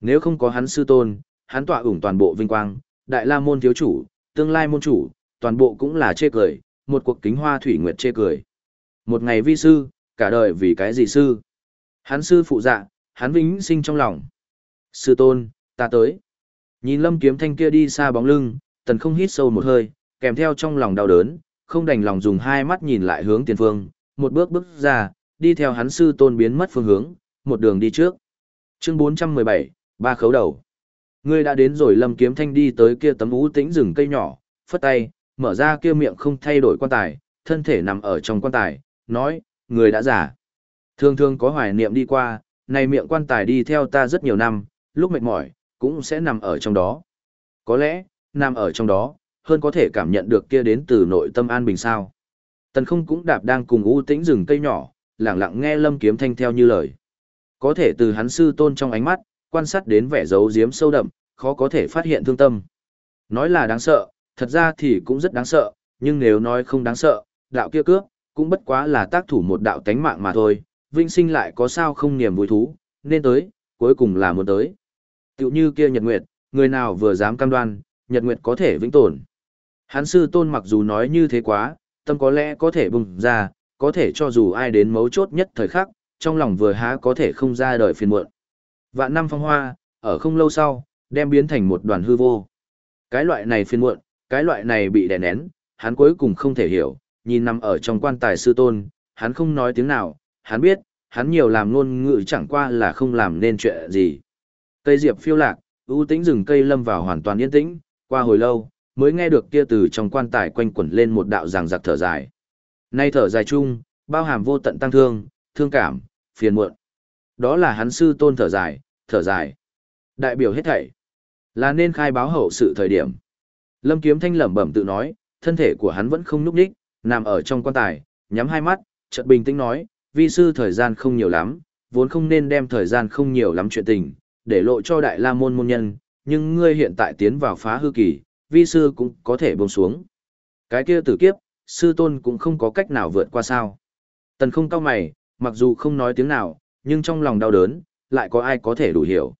Nếu không có hắn sư tôn, hắn tọa ủng toàn bộ vinh quang, đại la môn thiếu chủ, tương lai môn chủ, toàn bộ cũng là chê cười, một cuộc kính hoa thủy nguyệt chê cười. Một ngày vi sư, cả đời vì cái gì sư? Hắn sư phụ dạ, hắn vĩnh sinh trong lòng. Sư tôn, ta tới. Nhìn lâm kiếm thanh kia đi xa bóng lưng, tần không hít sâu một hơi, kèm theo trong lòng đau đớn, không đành lòng dùng hai mắt nhìn lại hướng tiền phương, một bước bước ra, đi theo hắn sư tôn biến mất phương hướng, một đường đi trước. Chương 417, ba khấu đầu. Ngươi đã đến rồi lâm kiếm thanh đi tới kia tấm ú tĩnh rừng cây nhỏ, phất tay, mở ra kia miệng không thay đổi quan tài, thân thể nằm ở trong quan tài, nói, người đã giả. Thường thường có hoài niệm đi qua, này miệng quan tài đi theo ta rất nhiều năm, lúc mệt mỏi, cũng sẽ nằm ở trong đó. Có lẽ, nằm ở trong đó, hơn có thể cảm nhận được kia đến từ nội tâm an bình sao. Tần không cũng đạp đang cùng u tĩnh rừng cây nhỏ, lặng lặng nghe lâm kiếm thanh theo như lời. Có thể từ hắn sư tôn trong ánh mắt, quan sát đến vẻ giấu giếm sâu đậm, khó có thể phát hiện thương tâm. Nói là đáng sợ, thật ra thì cũng rất đáng sợ, nhưng nếu nói không đáng sợ, đạo kia cướp, cũng bất quá là tác thủ một đạo tánh mạng mà thôi, vinh sinh lại có sao không niềm vui thú, nên tới, cuối cùng là muốn tới. Tiểu như kia Nhật Nguyệt, người nào vừa dám cam đoan, Nhật Nguyệt có thể vĩnh tồn. Hán sư tôn mặc dù nói như thế quá, tâm có lẽ có thể bùng ra, có thể cho dù ai đến mấu chốt nhất thời khắc, trong lòng vừa há có thể không ra đời phiền muộn. Vạn năm phong hoa, ở không lâu sau, đem biến thành một đoàn hư vô. Cái loại này phiền muộn, cái loại này bị đè nén, hắn cuối cùng không thể hiểu, nhìn nằm ở trong quan tài sư tôn, hắn không nói tiếng nào, hắn biết, hắn nhiều làm ngôn ngữ chẳng qua là không làm nên chuyện gì. Cây diệp phiêu lạc, ưu tĩnh rừng cây lâm vào hoàn toàn yên tĩnh, qua hồi lâu, mới nghe được kia từ trong quan tài quanh quẩn lên một đạo ràng giặc thở dài. Nay thở dài chung, bao hàm vô tận tăng thương, thương cảm, phiền muộn. Đó là hắn sư tôn thở dài, thở dài. Đại biểu hết thảy. Là nên khai báo hậu sự thời điểm. Lâm Kiếm Thanh lẩm bẩm tự nói, thân thể của hắn vẫn không nhúc nhích, nằm ở trong quan tài, nhắm hai mắt, chợt bình tĩnh nói, vi sư thời gian không nhiều lắm, vốn không nên đem thời gian không nhiều lắm chuyện tình, để lộ cho đại la môn môn nhân, nhưng ngươi hiện tại tiến vào phá hư kỳ, vi sư cũng có thể buông xuống. Cái kia tử kiếp, sư tôn cũng không có cách nào vượt qua sao. Tần không cao mày, mặc dù không nói tiếng nào, nhưng trong lòng đau đớn, lại có ai có thể đủ hiểu.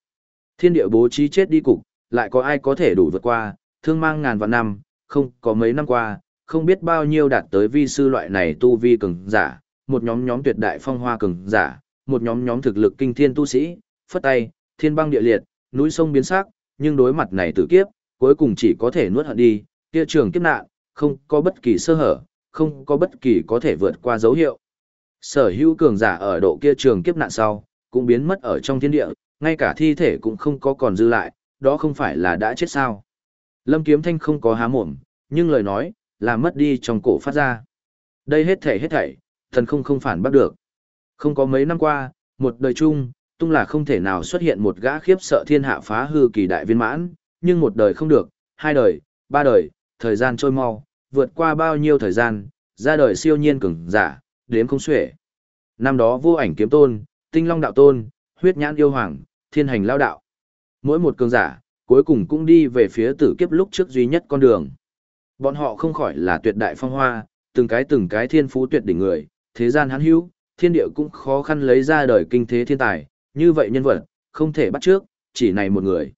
Thiên địa bố trí chết đi cục, lại có ai có thể đủ vượt qua, thương mang ngàn vạn năm, không có mấy năm qua, không biết bao nhiêu đạt tới vi sư loại này tu vi cường giả, một nhóm nhóm tuyệt đại phong hoa cường giả, một nhóm nhóm thực lực kinh thiên tu sĩ, phất tay, thiên băng địa liệt, núi sông biến sắc, nhưng đối mặt này tử kiếp, cuối cùng chỉ có thể nuốt hận đi, kia trường kiếp nạn, không có bất kỳ sơ hở, không có bất kỳ có thể vượt qua dấu hiệu. Sở hữu cường giả ở độ kia trường kiếp nạn sau, cũng biến mất ở trong thiên địa, ngay cả thi thể cũng không có còn dư lại, đó không phải là đã chết sao. Lâm Kiếm Thanh không có há mồm, nhưng lời nói, là mất đi trong cổ phát ra. Đây hết thảy hết thảy, thần không không phản bắt được. Không có mấy năm qua, một đời chung, tung là không thể nào xuất hiện một gã khiếp sợ thiên hạ phá hư kỳ đại viên mãn, nhưng một đời không được, hai đời, ba đời, thời gian trôi mau, vượt qua bao nhiêu thời gian, ra đời siêu nhiên cường giả, đếm không xuể. Năm đó vô ảnh kiếm tôn, tinh long đạo tôn, huyết nhãn yêu hoàng, thiên hành lao đạo. Mỗi một cường giả, cuối cùng cũng đi về phía tử kiếp lúc trước duy nhất con đường. Bọn họ không khỏi là tuyệt đại phong hoa, từng cái từng cái thiên phú tuyệt đỉnh người, thế gian hắn hữu, thiên địa cũng khó khăn lấy ra đời kinh thế thiên tài, như vậy nhân vật, không thể bắt trước, chỉ này một người.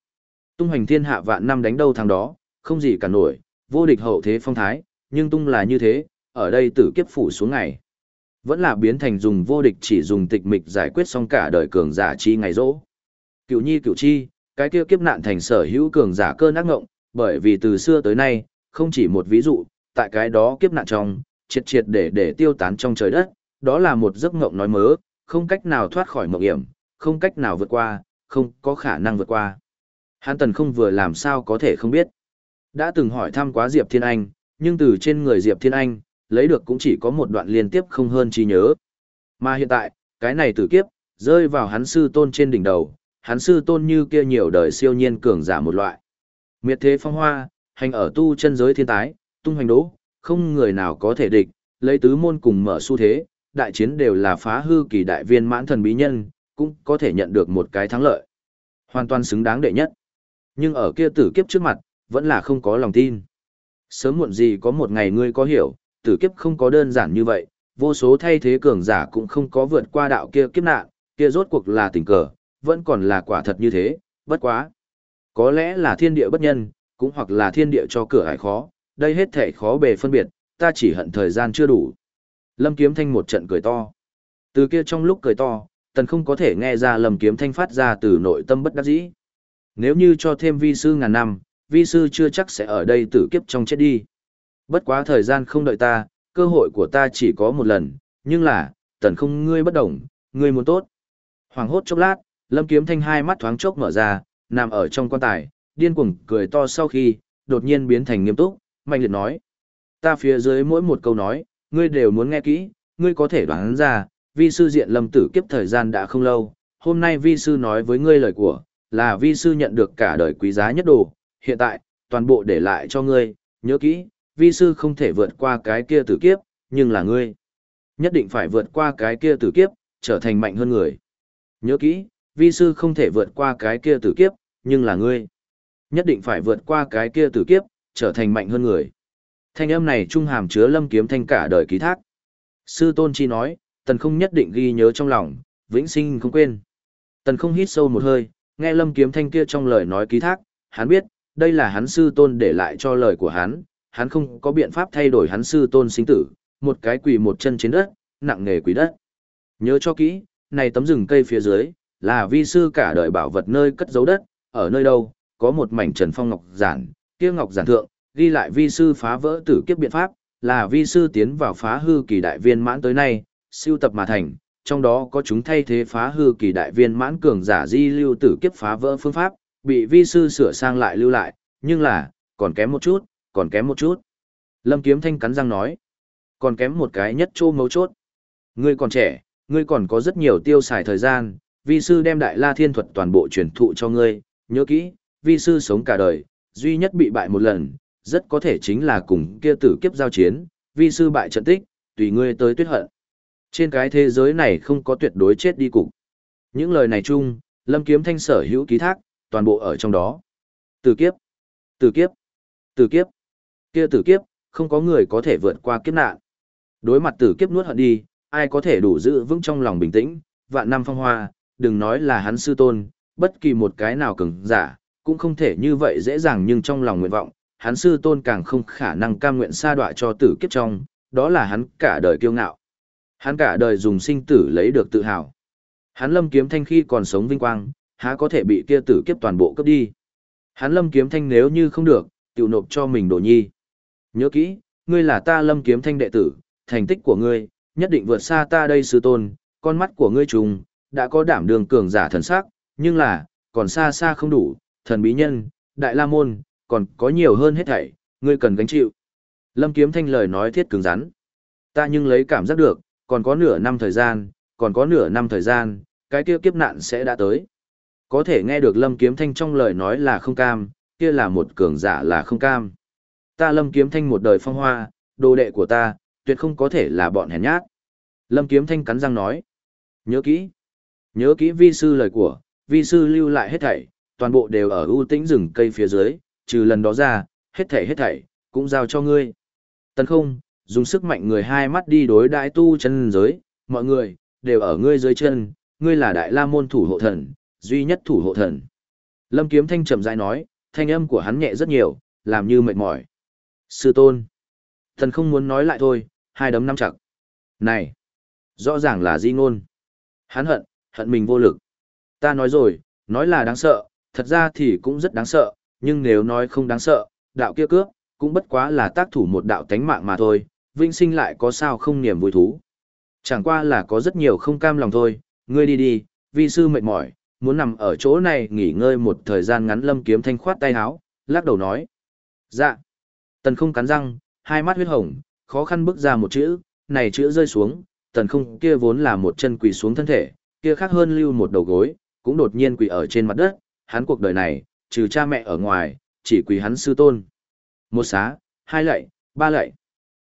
Tung hoành thiên hạ vạn năm đánh đâu thằng đó, không gì cả nổi, vô địch hậu thế phong thái, nhưng tung là như thế, ở đây tử kiếp phủ xuống ngày. Vẫn là biến thành dùng vô địch chỉ dùng tịch mịch giải quyết xong cả đời cường giả chi ngày rỗ. Cựu nhi cựu chi, cái kia kiếp nạn thành sở hữu cường giả cơn ác ngộng, bởi vì từ xưa tới nay, không chỉ một ví dụ, tại cái đó kiếp nạn trong, triệt triệt để để tiêu tán trong trời đất, đó là một giấc ngộng nói mớ, không cách nào thoát khỏi mộng hiểm, không cách nào vượt qua, không có khả năng vượt qua. Hàn Tần không vừa làm sao có thể không biết. Đã từng hỏi thăm quá Diệp Thiên Anh, nhưng từ trên người Diệp Thiên Anh, lấy được cũng chỉ có một đoạn liên tiếp không hơn trí nhớ. Mà hiện tại, cái này tử kiếp, rơi vào hắn sư tôn trên đỉnh đầu, hắn sư tôn như kia nhiều đời siêu nhiên cường giả một loại. Miệt thế phong hoa, hành ở tu chân giới thiên tái, tung hành đố, không người nào có thể địch, lấy tứ môn cùng mở xu thế, đại chiến đều là phá hư kỳ đại viên mãn thần bí nhân, cũng có thể nhận được một cái thắng lợi. Hoàn toàn xứng đáng đệ nhất. Nhưng ở kia tử kiếp trước mặt, vẫn là không có lòng tin. Sớm muộn gì có một ngày ngươi có hiểu, tử kiếp không có đơn giản như vậy, vô số thay thế cường giả cũng không có vượt qua đạo kia kiếp nạn, kia rốt cuộc là tình cờ, vẫn còn là quả thật như thế, bất quá. Có lẽ là thiên địa bất nhân, cũng hoặc là thiên địa cho cửa hải khó, đây hết thể khó bề phân biệt, ta chỉ hận thời gian chưa đủ. Lâm Kiếm Thanh một trận cười to. Từ kia trong lúc cười to, tần không có thể nghe ra Lâm Kiếm Thanh phát ra từ nội tâm bất đắc dĩ. Nếu như cho thêm vi sư ngàn năm, vi sư chưa chắc sẽ ở đây tử kiếp trong chết đi. Bất quá thời gian không đợi ta, cơ hội của ta chỉ có một lần, nhưng là, tần không ngươi bất đồng, ngươi muốn tốt. Hoàng hốt chốc lát, Lâm Kiếm Thanh hai mắt thoáng chốc mở ra, nằm ở trong quan tài, điên cuồng cười to sau khi, đột nhiên biến thành nghiêm túc, mạnh liệt nói. Ta phía dưới mỗi một câu nói, ngươi đều muốn nghe kỹ, ngươi có thể đoán ra, vi sư diện lâm tử kiếp thời gian đã không lâu, hôm nay vi sư nói với ngươi lời của, là vi sư nhận được cả đời quý giá nhất đồ, hiện tại, toàn bộ để lại cho ngươi, nhớ kỹ, vi sư không thể vượt qua cái kia tử kiếp, nhưng là ngươi. Nhất định phải vượt qua cái kia tử kiếp, trở thành mạnh hơn người. Nhớ kỹ, vi sư không thể vượt qua cái kia tử kiếp, nhưng là ngươi. Nhất định phải vượt qua cái kia tử kiếp, trở thành mạnh hơn người. Thanh âm này trung hàm chứa lâm kiếm thanh cả đời ký thác. Sư tôn chi nói, tần không nhất định ghi nhớ trong lòng, vĩnh sinh không quên. Tần không hít sâu một hơi, nghe lâm kiếm thanh kia trong lời nói ký thác, hắn biết, đây là hắn sư tôn để lại cho lời của hắn, hắn không có biện pháp thay đổi hắn sư tôn sinh tử, một cái quỳ một chân trên đất, nặng nghề quỳ đất. Nhớ cho kỹ, này tấm rừng cây phía dưới, là vi sư cả đời bảo vật nơi cất giấu đất, ở nơi đâu, có một mảnh trần phong ngọc giản, kia ngọc giản thượng, ghi lại vi sư phá vỡ tử kiếp biện pháp, là vi sư tiến vào phá hư kỳ đại viên mãn tới nay, siêu tập mà thành, trong đó có chúng thay thế phá hư kỳ đại viên mãn cường giả di lưu tử kiếp phá vỡ phương pháp, bị vi sư sửa sang lại lưu lại, nhưng là, còn kém một chút, còn kém một chút. Lâm Kiếm Thanh cắn răng nói, còn kém một cái nhất chô mấu chốt. Ngươi còn trẻ, ngươi còn có rất nhiều tiêu xài thời gian, vi sư đem đại la thiên thuật toàn bộ truyền thụ cho ngươi, nhớ kỹ, vi sư sống cả đời, duy nhất bị bại một lần, rất có thể chính là cùng kia tử kiếp giao chiến, vi sư bại trận tích, tùy ngươi tới tuyết hận. Trên cái thế giới này không có tuyệt đối chết đi cục. Những lời này chung, Lâm Kiếm Thanh sở hữu ký thác, toàn bộ ở trong đó. Tử kiếp, tử kiếp, tử kiếp, kia tử kiếp, không có người có thể vượt qua kiếp nạn. Đối mặt tử kiếp nuốt hận đi, ai có thể đủ giữ vững trong lòng bình tĩnh, vạn năm phong hoa, đừng nói là hắn sư tôn, bất kỳ một cái nào cứng giả, cũng không thể như vậy dễ dàng nhưng trong lòng nguyện vọng, hắn sư tôn càng không khả năng cam nguyện sa đọa cho tử kiếp trong, đó là hắn cả đời kiêu ngạo. Hắn cả đời dùng sinh tử lấy được tự hào. Hắn lâm kiếm thanh khi còn sống vinh quang, há có thể bị kia tử kiếp toàn bộ cấp đi. Hắn lâm kiếm thanh nếu như không được, tiểu nộp cho mình đồ nhi. Nhớ kỹ, ngươi là ta lâm kiếm thanh đệ tử, thành tích của ngươi, nhất định vượt xa ta đây sư tôn, con mắt của ngươi trùng, đã có đảm đường cường giả thần sắc, nhưng là, còn xa xa không đủ, thần bí nhân, đại la môn, còn có nhiều hơn hết thảy, ngươi cần gánh chịu. Lâm Kiếm Thanh lời nói thiết cứng rắn. Ta nhưng lấy cảm giác được, còn có nửa năm thời gian, còn có nửa năm thời gian, cái kia kiếp nạn sẽ đã tới. Có thể nghe được Lâm Kiếm Thanh trong lời nói là không cam, kia là một cường giả là không cam. Ta Lâm Kiếm Thanh một đời phong hoa, đồ đệ của ta, tuyệt không có thể là bọn hèn nhát. Lâm Kiếm Thanh cắn răng nói. Nhớ kỹ. Nhớ kỹ vi sư lời của, vi sư lưu lại hết thảy, toàn bộ đều ở ưu tĩnh rừng cây phía dưới, trừ lần đó ra, hết thảy hết thảy, cũng giao cho ngươi. Tần không, dùng sức mạnh người hai mắt đi đối đại tu chân giới, mọi người, đều ở ngươi dưới chân, ngươi là đại la môn thủ hộ thần, duy nhất thủ hộ thần. Lâm Kiếm Thanh trầm rãi nói, thanh âm của hắn nhẹ rất nhiều, làm như mệt mỏi. Sư tôn. Thần không muốn nói lại thôi, hai đấm năm chặt. Này, rõ ràng là di ngôn. Hắn hận, hận mình vô lực. Ta nói rồi, nói là đáng sợ, thật ra thì cũng rất đáng sợ, nhưng nếu nói không đáng sợ, đạo kia cướp, cũng bất quá là tác thủ một đạo tánh mạng mà thôi, vinh sinh lại có sao không niềm vui thú. Chẳng qua là có rất nhiều không cam lòng thôi, ngươi đi đi, vi sư mệt mỏi, muốn nằm ở chỗ này nghỉ ngơi một thời gian ngắn lâm kiếm thanh khoát tay háo, lắc đầu nói. Dạ. Tần không cắn răng, hai mắt huyết hồng, khó khăn bước ra một chữ, này chữ rơi xuống, tần không kia vốn là một chân quỳ xuống thân thể, kia khác hơn lưu một đầu gối, cũng đột nhiên quỳ ở trên mặt đất, hắn cuộc đời này, trừ cha mẹ ở ngoài, chỉ quỳ hắn sư tôn. Một xá, hai lạy, ba lạy,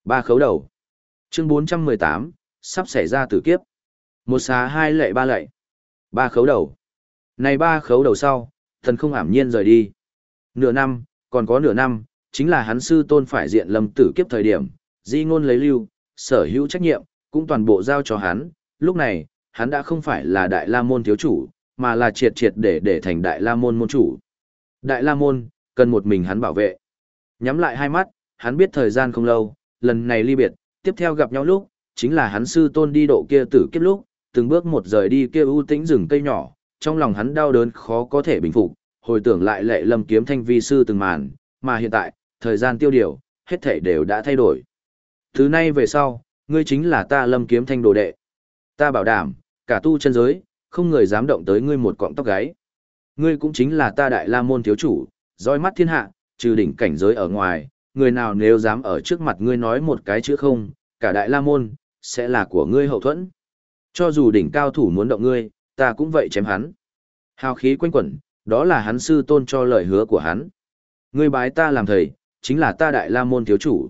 ba khấu đầu. Chương 418, sắp xảy ra tử kiếp. Một xá hai lạy ba lạy, ba khấu đầu. Này ba khấu đầu sau, thần không ảm nhiên rời đi. Nửa năm, còn có nửa năm, chính là hắn sư tôn phải diện lâm tử kiếp thời điểm, di ngôn lấy lưu, sở hữu trách nhiệm, cũng toàn bộ giao cho hắn. Lúc này, hắn đã không phải là đại la môn thiếu chủ, mà là triệt triệt để để thành Đại La Môn môn chủ. Đại La Môn, cần một mình hắn bảo vệ. Nhắm lại hai mắt, hắn biết thời gian không lâu, lần này ly biệt, tiếp theo gặp nhau lúc, chính là hắn sư tôn đi độ kia tử kiếp lúc, từng bước một rời đi kia ưu tĩnh rừng cây nhỏ, trong lòng hắn đau đớn khó có thể bình phục, hồi tưởng lại lệ lâm kiếm thanh vi sư từng màn, mà hiện tại, thời gian tiêu điều, hết thảy đều đã thay đổi. Thứ nay về sau, ngươi chính là ta lâm kiếm thanh đồ đệ. Ta bảo đảm, cả tu chân giới, không người dám động tới ngươi một cọng tóc gáy. Ngươi cũng chính là ta đại la môn thiếu chủ, dõi mắt thiên hạ, trừ đỉnh cảnh giới ở ngoài, người nào nếu dám ở trước mặt ngươi nói một cái chữ không, cả đại la môn, sẽ là của ngươi hậu thuẫn. Cho dù đỉnh cao thủ muốn động ngươi, ta cũng vậy chém hắn. Hào khí quanh quẩn, đó là hắn sư tôn cho lời hứa của hắn. Ngươi bái ta làm thầy, chính là ta đại la môn thiếu chủ.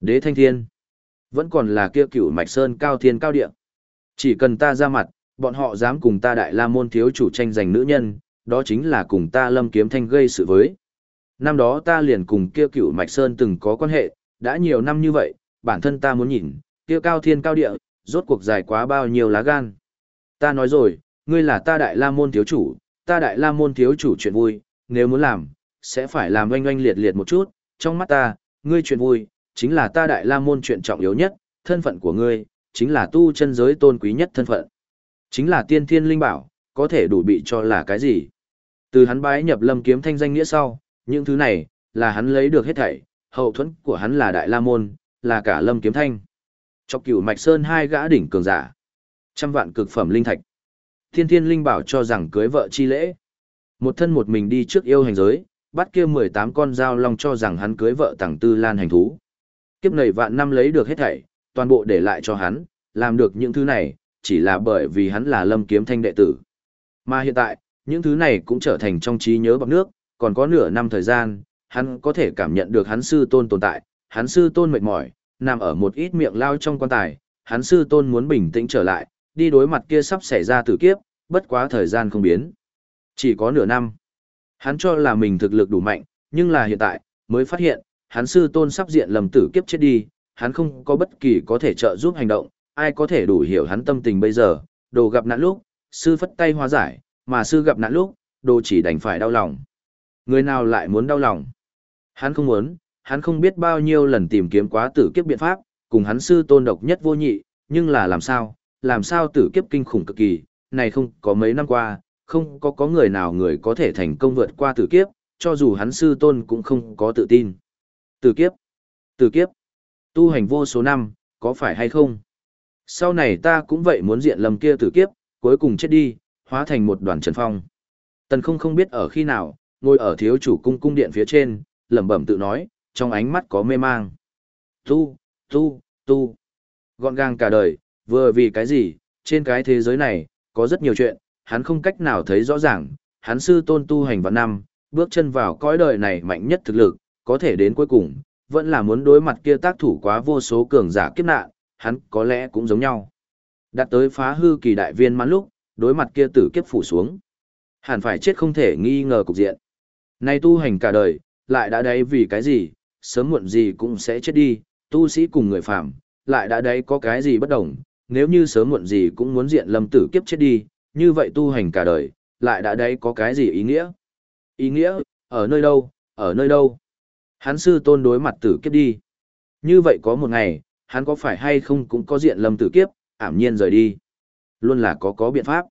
Đế thanh thiên. Vẫn còn là kia cửu mạch sơn cao thiên cao địa. Chỉ cần ta ra mặt, bọn họ dám cùng ta đại la môn thiếu chủ tranh giành nữ nhân, đó chính là cùng ta lâm kiếm thanh gây sự với. Năm đó ta liền cùng kia cửu mạch sơn từng có quan hệ, đã nhiều năm như vậy, bản thân ta muốn nhìn, kia cao thiên cao địa, rốt cuộc dài quá bao nhiêu lá gan. Ta nói rồi, ngươi là ta đại la môn thiếu chủ, ta đại la môn thiếu chủ chuyện vui, nếu muốn làm, sẽ phải làm oanh oanh liệt liệt một chút, trong mắt ta, ngươi chuyện vui, chính là ta đại la môn chuyện trọng yếu nhất, thân phận của ngươi, chính là tu chân giới tôn quý nhất thân phận. Chính là tiên thiên linh bảo, có thể đủ bị cho là cái gì. Từ hắn bái nhập lâm kiếm thanh danh nghĩa sau, những thứ này, là hắn lấy được hết thảy, hậu thuẫn của hắn là đại la môn, là cả lâm kiếm thanh. Chọc cửu mạch sơn hai gã đỉnh cường giả. Trăm vạn cực phẩm linh thạch. Thiên thiên linh bảo cho rằng cưới vợ chi lễ. Một thân một mình đi trước yêu hành giới, bắt kia 18 con dao long cho rằng hắn cưới vợ tàng tư lan hành thú. Kiếp này vạn năm lấy được hết thảy, toàn bộ để lại cho hắn, làm được những thứ này, chỉ là bởi vì hắn là lâm kiếm thanh đệ tử. Mà hiện tại, những thứ này cũng trở thành trong trí nhớ bằng nước, còn có nửa năm thời gian, hắn có thể cảm nhận được hắn sư tôn tồn tại, hắn sư tôn mệt mỏi, nằm ở một ít miệng lao trong quan tài, hắn sư tôn muốn bình tĩnh trở lại, đi đối mặt kia sắp xảy ra tử kiếp, bất quá thời gian không biến. Chỉ có nửa năm. Hắn cho là mình thực lực đủ mạnh, nhưng là hiện tại, mới phát hiện, hắn sư tôn sắp diện lầm tử kiếp chết đi, hắn không có bất kỳ có thể trợ giúp hành động, ai có thể đủ hiểu hắn tâm tình bây giờ, đồ gặp nạn lúc, sư phất tay hóa giải, mà sư gặp nạn lúc, đồ chỉ đành phải đau lòng. Người nào lại muốn đau lòng? Hắn không muốn, hắn không biết bao nhiêu lần tìm kiếm quá tử kiếp biện pháp, cùng hắn sư tôn độc nhất vô nhị, nhưng là làm sao, làm sao tử kiếp kinh khủng cực kỳ, này không có mấy năm qua, không có có người nào người có thể thành công vượt qua tử kiếp, cho dù hắn sư tôn cũng không có tự tin. Tử kiếp, tử kiếp, tu hành vô số năm, có phải hay không? Sau này ta cũng vậy muốn diện lầm kia tử kiếp, cuối cùng chết đi, hóa thành một đoàn trần phong. Tần không không biết ở khi nào, ngồi ở thiếu chủ cung cung điện phía trên, lẩm bẩm tự nói, trong ánh mắt có mê mang. Tu, tu, tu. Gọn gàng cả đời, vừa vì cái gì, trên cái thế giới này, có rất nhiều chuyện, hắn không cách nào thấy rõ ràng, hắn sư tôn tu hành vào năm, bước chân vào cõi đời này mạnh nhất thực lực, có thể đến cuối cùng, vẫn là muốn đối mặt kia tác thủ quá vô số cường giả kiếp nạn, hắn có lẽ cũng giống nhau. Đặt tới phá hư kỳ đại viên mãn lúc, đối mặt kia tử kiếp phủ xuống. Hẳn phải chết không thể nghi ngờ cục diện. Nay tu hành cả đời, lại đã đấy vì cái gì, sớm muộn gì cũng sẽ chết đi, tu sĩ cùng người phạm, lại đã đấy có cái gì bất đồng, nếu như sớm muộn gì cũng muốn diện lâm tử kiếp chết đi, như vậy tu hành cả đời, lại đã đấy có cái gì ý nghĩa? Ý nghĩa, ở nơi đâu, ở nơi đâu? Hắn sư tôn đối mặt tử kiếp đi. Như vậy có một ngày, hắn có phải hay không cũng có diện lâm tử kiếp, ảm nhiên rời đi. Luôn là có có biện pháp.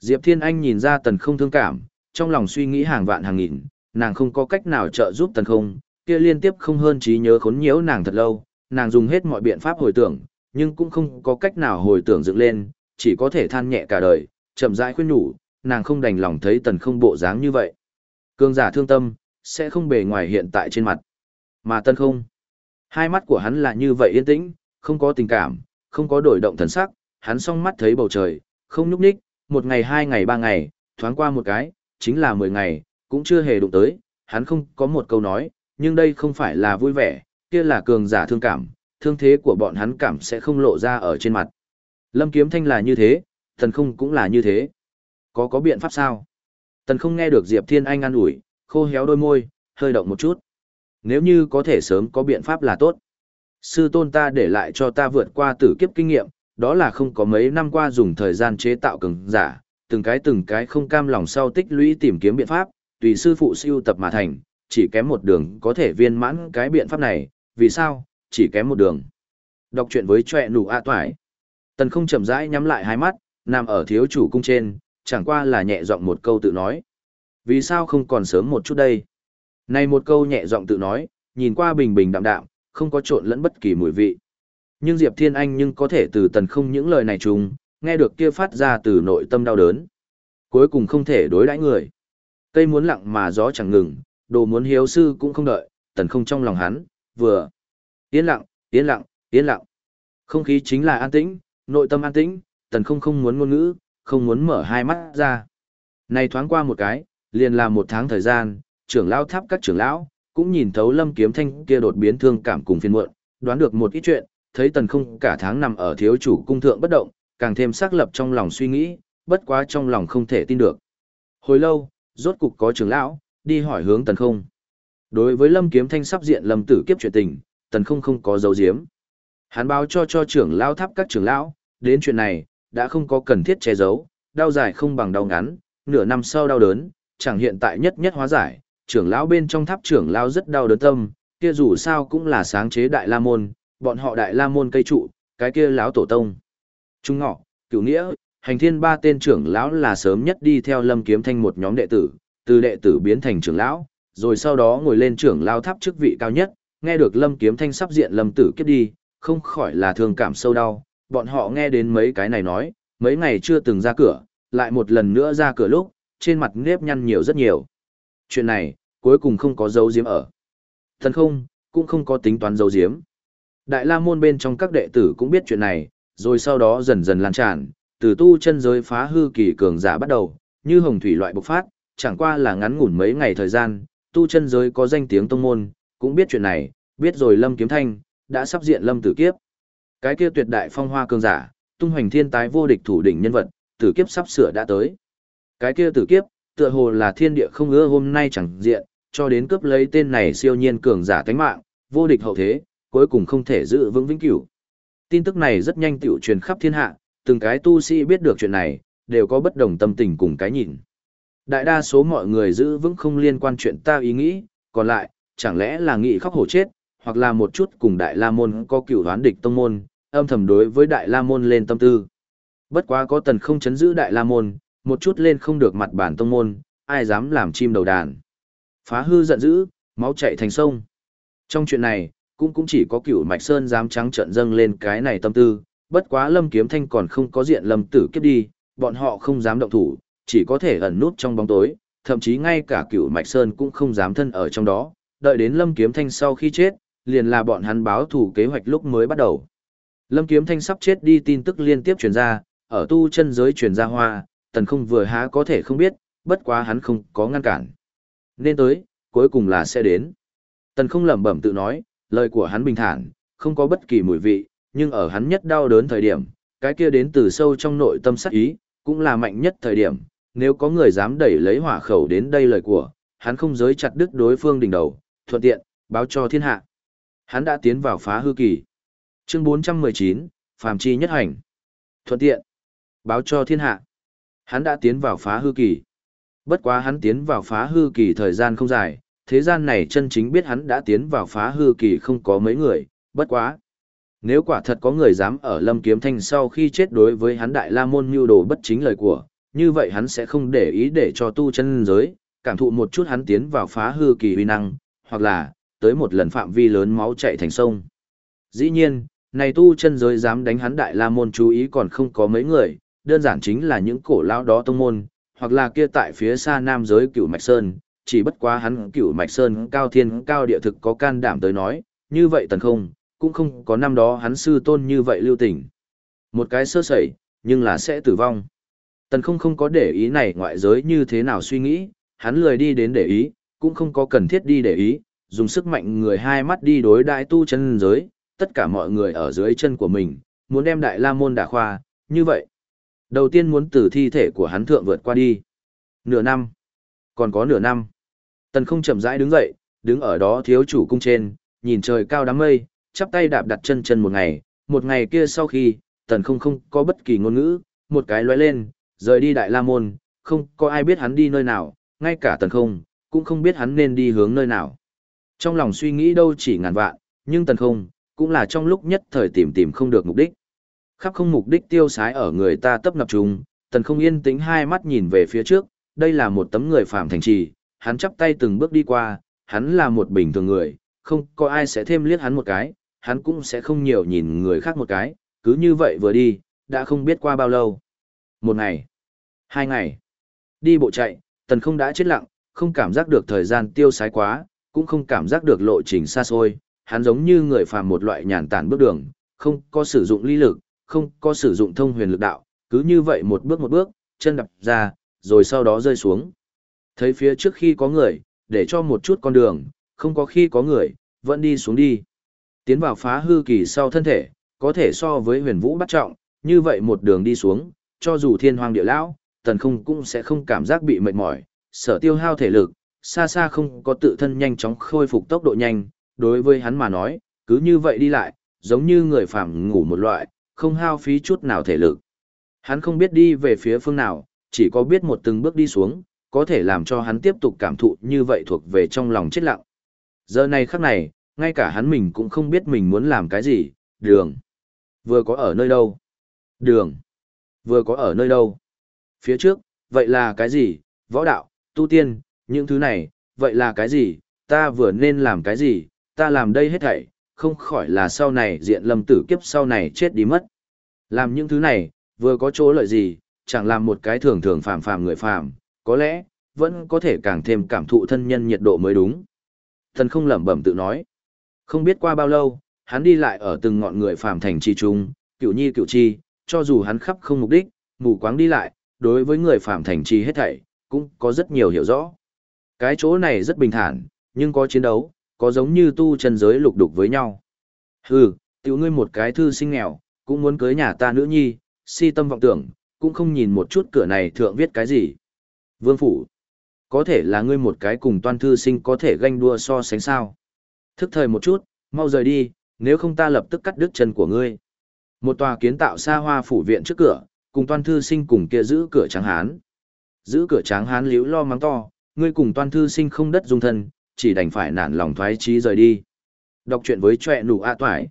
Diệp Thiên Anh nhìn ra tần không thương cảm, trong lòng suy nghĩ hàng vạn hàng nghìn, nàng không có cách nào trợ giúp tần không, kia liên tiếp không hơn trí nhớ khốn nhiễu nàng thật lâu, nàng dùng hết mọi biện pháp hồi tưởng, nhưng cũng không có cách nào hồi tưởng dựng lên, chỉ có thể than nhẹ cả đời, chậm rãi khuyên nhủ, nàng không đành lòng thấy tần không bộ dáng như vậy. Cương giả thương tâm, sẽ không bề ngoài hiện tại trên mặt. Mà tần không, hai mắt của hắn là như vậy yên tĩnh, không có tình cảm, không có đổi động thần sắc, hắn song mắt thấy bầu trời, không nhúc nhích, một ngày hai ngày ba ngày, thoáng qua một cái, chính là mười ngày, cũng chưa hề đụng tới, hắn không có một câu nói, nhưng đây không phải là vui vẻ, kia là cường giả thương cảm, thương thế của bọn hắn cảm sẽ không lộ ra ở trên mặt. Lâm Kiếm Thanh là như thế, thần không cũng là như thế. Có có biện pháp sao? Tần không nghe được Diệp Thiên Anh an ủi, khô héo đôi môi, hơi động một chút. Nếu như có thể sớm có biện pháp là tốt. Sư tôn ta để lại cho ta vượt qua tử kiếp kinh nghiệm, đó là không có mấy năm qua dùng thời gian chế tạo cường giả, từng cái từng cái không cam lòng sau tích lũy tìm kiếm biện pháp, tùy sư phụ siêu tập mà thành, chỉ kém một đường có thể viên mãn cái biện pháp này, vì sao, chỉ kém một đường. Đọc truyện với chọe nụ a toải. Tần không chậm rãi nhắm lại hai mắt, nằm ở thiếu chủ cung trên, chẳng qua là nhẹ giọng một câu tự nói. Vì sao không còn sớm một chút đây? Này một câu nhẹ giọng tự nói, nhìn qua bình bình đạm đạm, không có trộn lẫn bất kỳ mùi vị. Nhưng Diệp Thiên Anh nhưng có thể từ tần không những lời này trùng, nghe được kia phát ra từ nội tâm đau đớn. Cuối cùng không thể đối đãi người. Cây muốn lặng mà gió chẳng ngừng, đồ muốn hiếu sư cũng không đợi, tần không trong lòng hắn, vừa. Yên lặng, yên lặng, yên lặng. Không khí chính là an tĩnh, nội tâm an tĩnh, tần không không muốn ngôn ngữ, không muốn mở hai mắt ra. Này thoáng qua một cái, liền là một tháng thời gian, trưởng lão tháp các trưởng lão, cũng nhìn thấu lâm kiếm thanh kia đột biến thương cảm cùng phiền muộn, đoán được một ít chuyện, thấy tần không cả tháng nằm ở thiếu chủ cung thượng bất động, càng thêm xác lập trong lòng suy nghĩ, bất quá trong lòng không thể tin được. Hồi lâu, rốt cục có trưởng lão, đi hỏi hướng tần không. Đối với lâm kiếm thanh sắp diện lâm tử kiếp chuyện tình, tần không không có dấu diếm. Hắn báo cho cho trưởng lão tháp các trưởng lão, đến chuyện này, đã không có cần thiết che giấu, đau dài không bằng đau ngắn, nửa năm sau đau đớn, chẳng hiện tại nhất nhất hóa giải, trưởng lão bên trong tháp trưởng lão rất đau đớn tâm, kia dù sao cũng là sáng chế đại la môn, bọn họ đại la môn cây trụ, cái kia lão tổ tông. Trung ngọ, cửu nghĩa, hành thiên ba tên trưởng lão là sớm nhất đi theo lâm kiếm thanh một nhóm đệ tử, từ đệ tử biến thành trưởng lão, rồi sau đó ngồi lên trưởng lão tháp chức vị cao nhất, nghe được lâm kiếm thanh sắp diện lâm tử kiếp đi, không khỏi là thương cảm sâu đau, bọn họ nghe đến mấy cái này nói, mấy ngày chưa từng ra cửa, lại một lần nữa ra cửa lúc, trên mặt nếp nhăn nhiều rất nhiều. Chuyện này, cuối cùng không có dấu diếm ở. Thần không, cũng không có tính toán dấu diếm. Đại la môn bên trong các đệ tử cũng biết chuyện này, rồi sau đó dần dần lan tràn, từ tu chân giới phá hư kỳ cường giả bắt đầu, như hồng thủy loại bộc phát, chẳng qua là ngắn ngủn mấy ngày thời gian, tu chân giới có danh tiếng tông môn, cũng biết chuyện này, biết rồi Lâm Kiếm Thanh, đã sắp diện Lâm Tử Kiếp. Cái kia tuyệt đại phong hoa cường giả, tung hoành thiên tái vô địch thủ đỉnh nhân vật, Tử Kiếp sắp sửa đã tới. Cái kia Tử Kiếp, tựa hồ là thiên địa không ưa hôm nay chẳng diện, cho đến cướp lấy tên này siêu nhiên cường giả tánh mạng, vô địch hậu thế, cuối cùng không thể giữ vững vĩnh cửu. Tin tức này rất nhanh tiểu truyền khắp thiên hạ, từng cái tu sĩ biết được chuyện này, đều có bất đồng tâm tình cùng cái nhìn. Đại đa số mọi người giữ vững không liên quan chuyện ta ý nghĩ, còn lại, chẳng lẽ là nghĩ khóc hổ chết, hoặc là một chút cùng Đại La Môn có cựu đoán địch tông môn, âm thầm đối với Đại La Môn lên tâm tư. Bất quá có tần không chấn giữ Đại La Môn, một chút lên không được mặt bản tông môn, ai dám làm chim đầu đàn. Phá hư giận dữ, máu chạy thành sông. Trong chuyện này, cũng cũng chỉ có cựu Mạch Sơn dám trắng trợn dâng lên cái này tâm tư, bất quá Lâm Kiếm Thanh còn không có diện Lâm Tử kiếp đi, bọn họ không dám động thủ, chỉ có thể ẩn nút trong bóng tối, thậm chí ngay cả cựu Mạch Sơn cũng không dám thân ở trong đó, đợi đến Lâm Kiếm Thanh sau khi chết, liền là bọn hắn báo thủ kế hoạch lúc mới bắt đầu. Lâm Kiếm Thanh sắp chết đi tin tức liên tiếp truyền ra, ở tu chân giới truyền ra hoa, tần không vừa há có thể không biết, bất quá hắn không có ngăn cản. Nên tới, cuối cùng là sẽ đến. Tần không lẩm bẩm tự nói, lời của hắn bình thản, không có bất kỳ mùi vị, nhưng ở hắn nhất đau đớn thời điểm, cái kia đến từ sâu trong nội tâm sắc ý, cũng là mạnh nhất thời điểm, nếu có người dám đẩy lấy hỏa khẩu đến đây lời của, hắn không giới chặt đứt đối phương đỉnh đầu, thuận tiện, báo cho thiên hạ. Hắn đã tiến vào phá hư kỳ. Chương 419, Phàm Chi nhất hành. Thuận tiện, báo cho thiên hạ. Hắn đã tiến vào phá hư kỳ. Bất quá hắn tiến vào phá hư kỳ thời gian không dài, thế gian này chân chính biết hắn đã tiến vào phá hư kỳ không có mấy người, bất quá. Nếu quả thật có người dám ở Lâm Kiếm Thanh sau khi chết đối với hắn Đại La Môn mưu đồ bất chính lời của, như vậy hắn sẽ không để ý để cho tu chân giới, cảm thụ một chút hắn tiến vào phá hư kỳ uy năng, hoặc là, tới một lần phạm vi lớn máu chạy thành sông. Dĩ nhiên, này tu chân giới dám đánh hắn Đại La Môn chú ý còn không có mấy người, đơn giản chính là những cổ lao đó tông môn, hoặc là kia tại phía xa nam giới cửu Mạch Sơn, chỉ bất quá hắn cửu Mạch Sơn cao thiên cao địa thực có can đảm tới nói, như vậy tần không, cũng không có năm đó hắn sư tôn như vậy lưu tình. Một cái sơ sẩy, nhưng là sẽ tử vong. Tần không không có để ý này ngoại giới như thế nào suy nghĩ, hắn lười đi đến để ý, cũng không có cần thiết đi để ý, dùng sức mạnh người hai mắt đi đối đại tu chân giới, tất cả mọi người ở dưới chân của mình, muốn đem đại la môn đả khoa, như vậy. Đầu tiên muốn từ thi thể của hắn thượng vượt qua đi. Nửa năm. Còn có nửa năm. Tần không chậm rãi đứng dậy, đứng ở đó thiếu chủ cung trên, nhìn trời cao đám mây, chắp tay đạp đặt chân chân một ngày, một ngày kia sau khi, tần không không có bất kỳ ngôn ngữ, một cái lóe lên, rời đi Đại La Môn, không có ai biết hắn đi nơi nào, ngay cả tần không, cũng không biết hắn nên đi hướng nơi nào. Trong lòng suy nghĩ đâu chỉ ngàn vạn, nhưng tần không, cũng là trong lúc nhất thời tìm tìm không được mục đích. Khắp không mục đích tiêu sái ở người ta tấp nập trùng, tần không yên tĩnh hai mắt nhìn về phía trước, đây là một tấm người phàm thành trì, hắn chắp tay từng bước đi qua, hắn là một bình thường người, không có ai sẽ thêm liếc hắn một cái, hắn cũng sẽ không nhiều nhìn người khác một cái, cứ như vậy vừa đi, đã không biết qua bao lâu. Một ngày, hai ngày, đi bộ chạy, tần không đã chết lặng, không cảm giác được thời gian tiêu sái quá, cũng không cảm giác được lộ trình xa xôi, hắn giống như người phàm một loại nhàn tản bước đường, không có sử dụng ly lực, không có sử dụng thông huyền lực đạo, cứ như vậy một bước một bước, chân đập ra, rồi sau đó rơi xuống. Thấy phía trước khi có người, để cho một chút con đường, không có khi có người, vẫn đi xuống đi. Tiến vào phá hư kỳ sau thân thể, có thể so với huyền vũ bắt trọng, như vậy một đường đi xuống, cho dù thiên hoàng địa lão, tần không cũng sẽ không cảm giác bị mệt mỏi, sở tiêu hao thể lực, xa xa không có tự thân nhanh chóng khôi phục tốc độ nhanh, đối với hắn mà nói, cứ như vậy đi lại, giống như người phàm ngủ một loại, không hao phí chút nào thể lực. Hắn không biết đi về phía phương nào, chỉ có biết một từng bước đi xuống, có thể làm cho hắn tiếp tục cảm thụ như vậy thuộc về trong lòng chết lặng. Giờ này khắc này, ngay cả hắn mình cũng không biết mình muốn làm cái gì, đường. Vừa có ở nơi đâu? Đường. Vừa có ở nơi đâu? Phía trước, vậy là cái gì? Võ đạo, tu tiên, những thứ này, vậy là cái gì? Ta vừa nên làm cái gì? Ta làm đây hết thảy, không khỏi là sau này diện lâm tử kiếp sau này chết đi mất. Làm những thứ này, vừa có chỗ lợi gì, chẳng làm một cái thường thường phàm phàm người phàm, có lẽ, vẫn có thể càng thêm cảm thụ thân nhân nhiệt độ mới đúng. Thần không lẩm bẩm tự nói. Không biết qua bao lâu, hắn đi lại ở từng ngọn người phàm thành trì trung, cựu nhi cựu chi, cho dù hắn khắp không mục đích, mù quáng đi lại, đối với người phàm thành trì hết thảy, cũng có rất nhiều hiểu rõ. Cái chỗ này rất bình thản, nhưng có chiến đấu, có giống như tu chân giới lục đục với nhau. Hừ, tiểu ngươi một cái thư sinh nghèo, cũng muốn cưới nhà ta nữ nhi, si tâm vọng tưởng, cũng không nhìn một chút cửa này thượng viết cái gì. Vương phủ, có thể là ngươi một cái cùng toan thư sinh có thể ganh đua so sánh sao. Thức thời một chút, mau rời đi, nếu không ta lập tức cắt đứt chân của ngươi. Một tòa kiến tạo xa hoa phủ viện trước cửa, cùng toan thư sinh cùng kia giữ cửa tráng hán. Giữ cửa tráng hán liễu lo mắng to, ngươi cùng toan thư sinh không đất dung thân, chỉ đành phải nản lòng thoái trí rời đi. Đọc chuyện với trọe nụ a toải.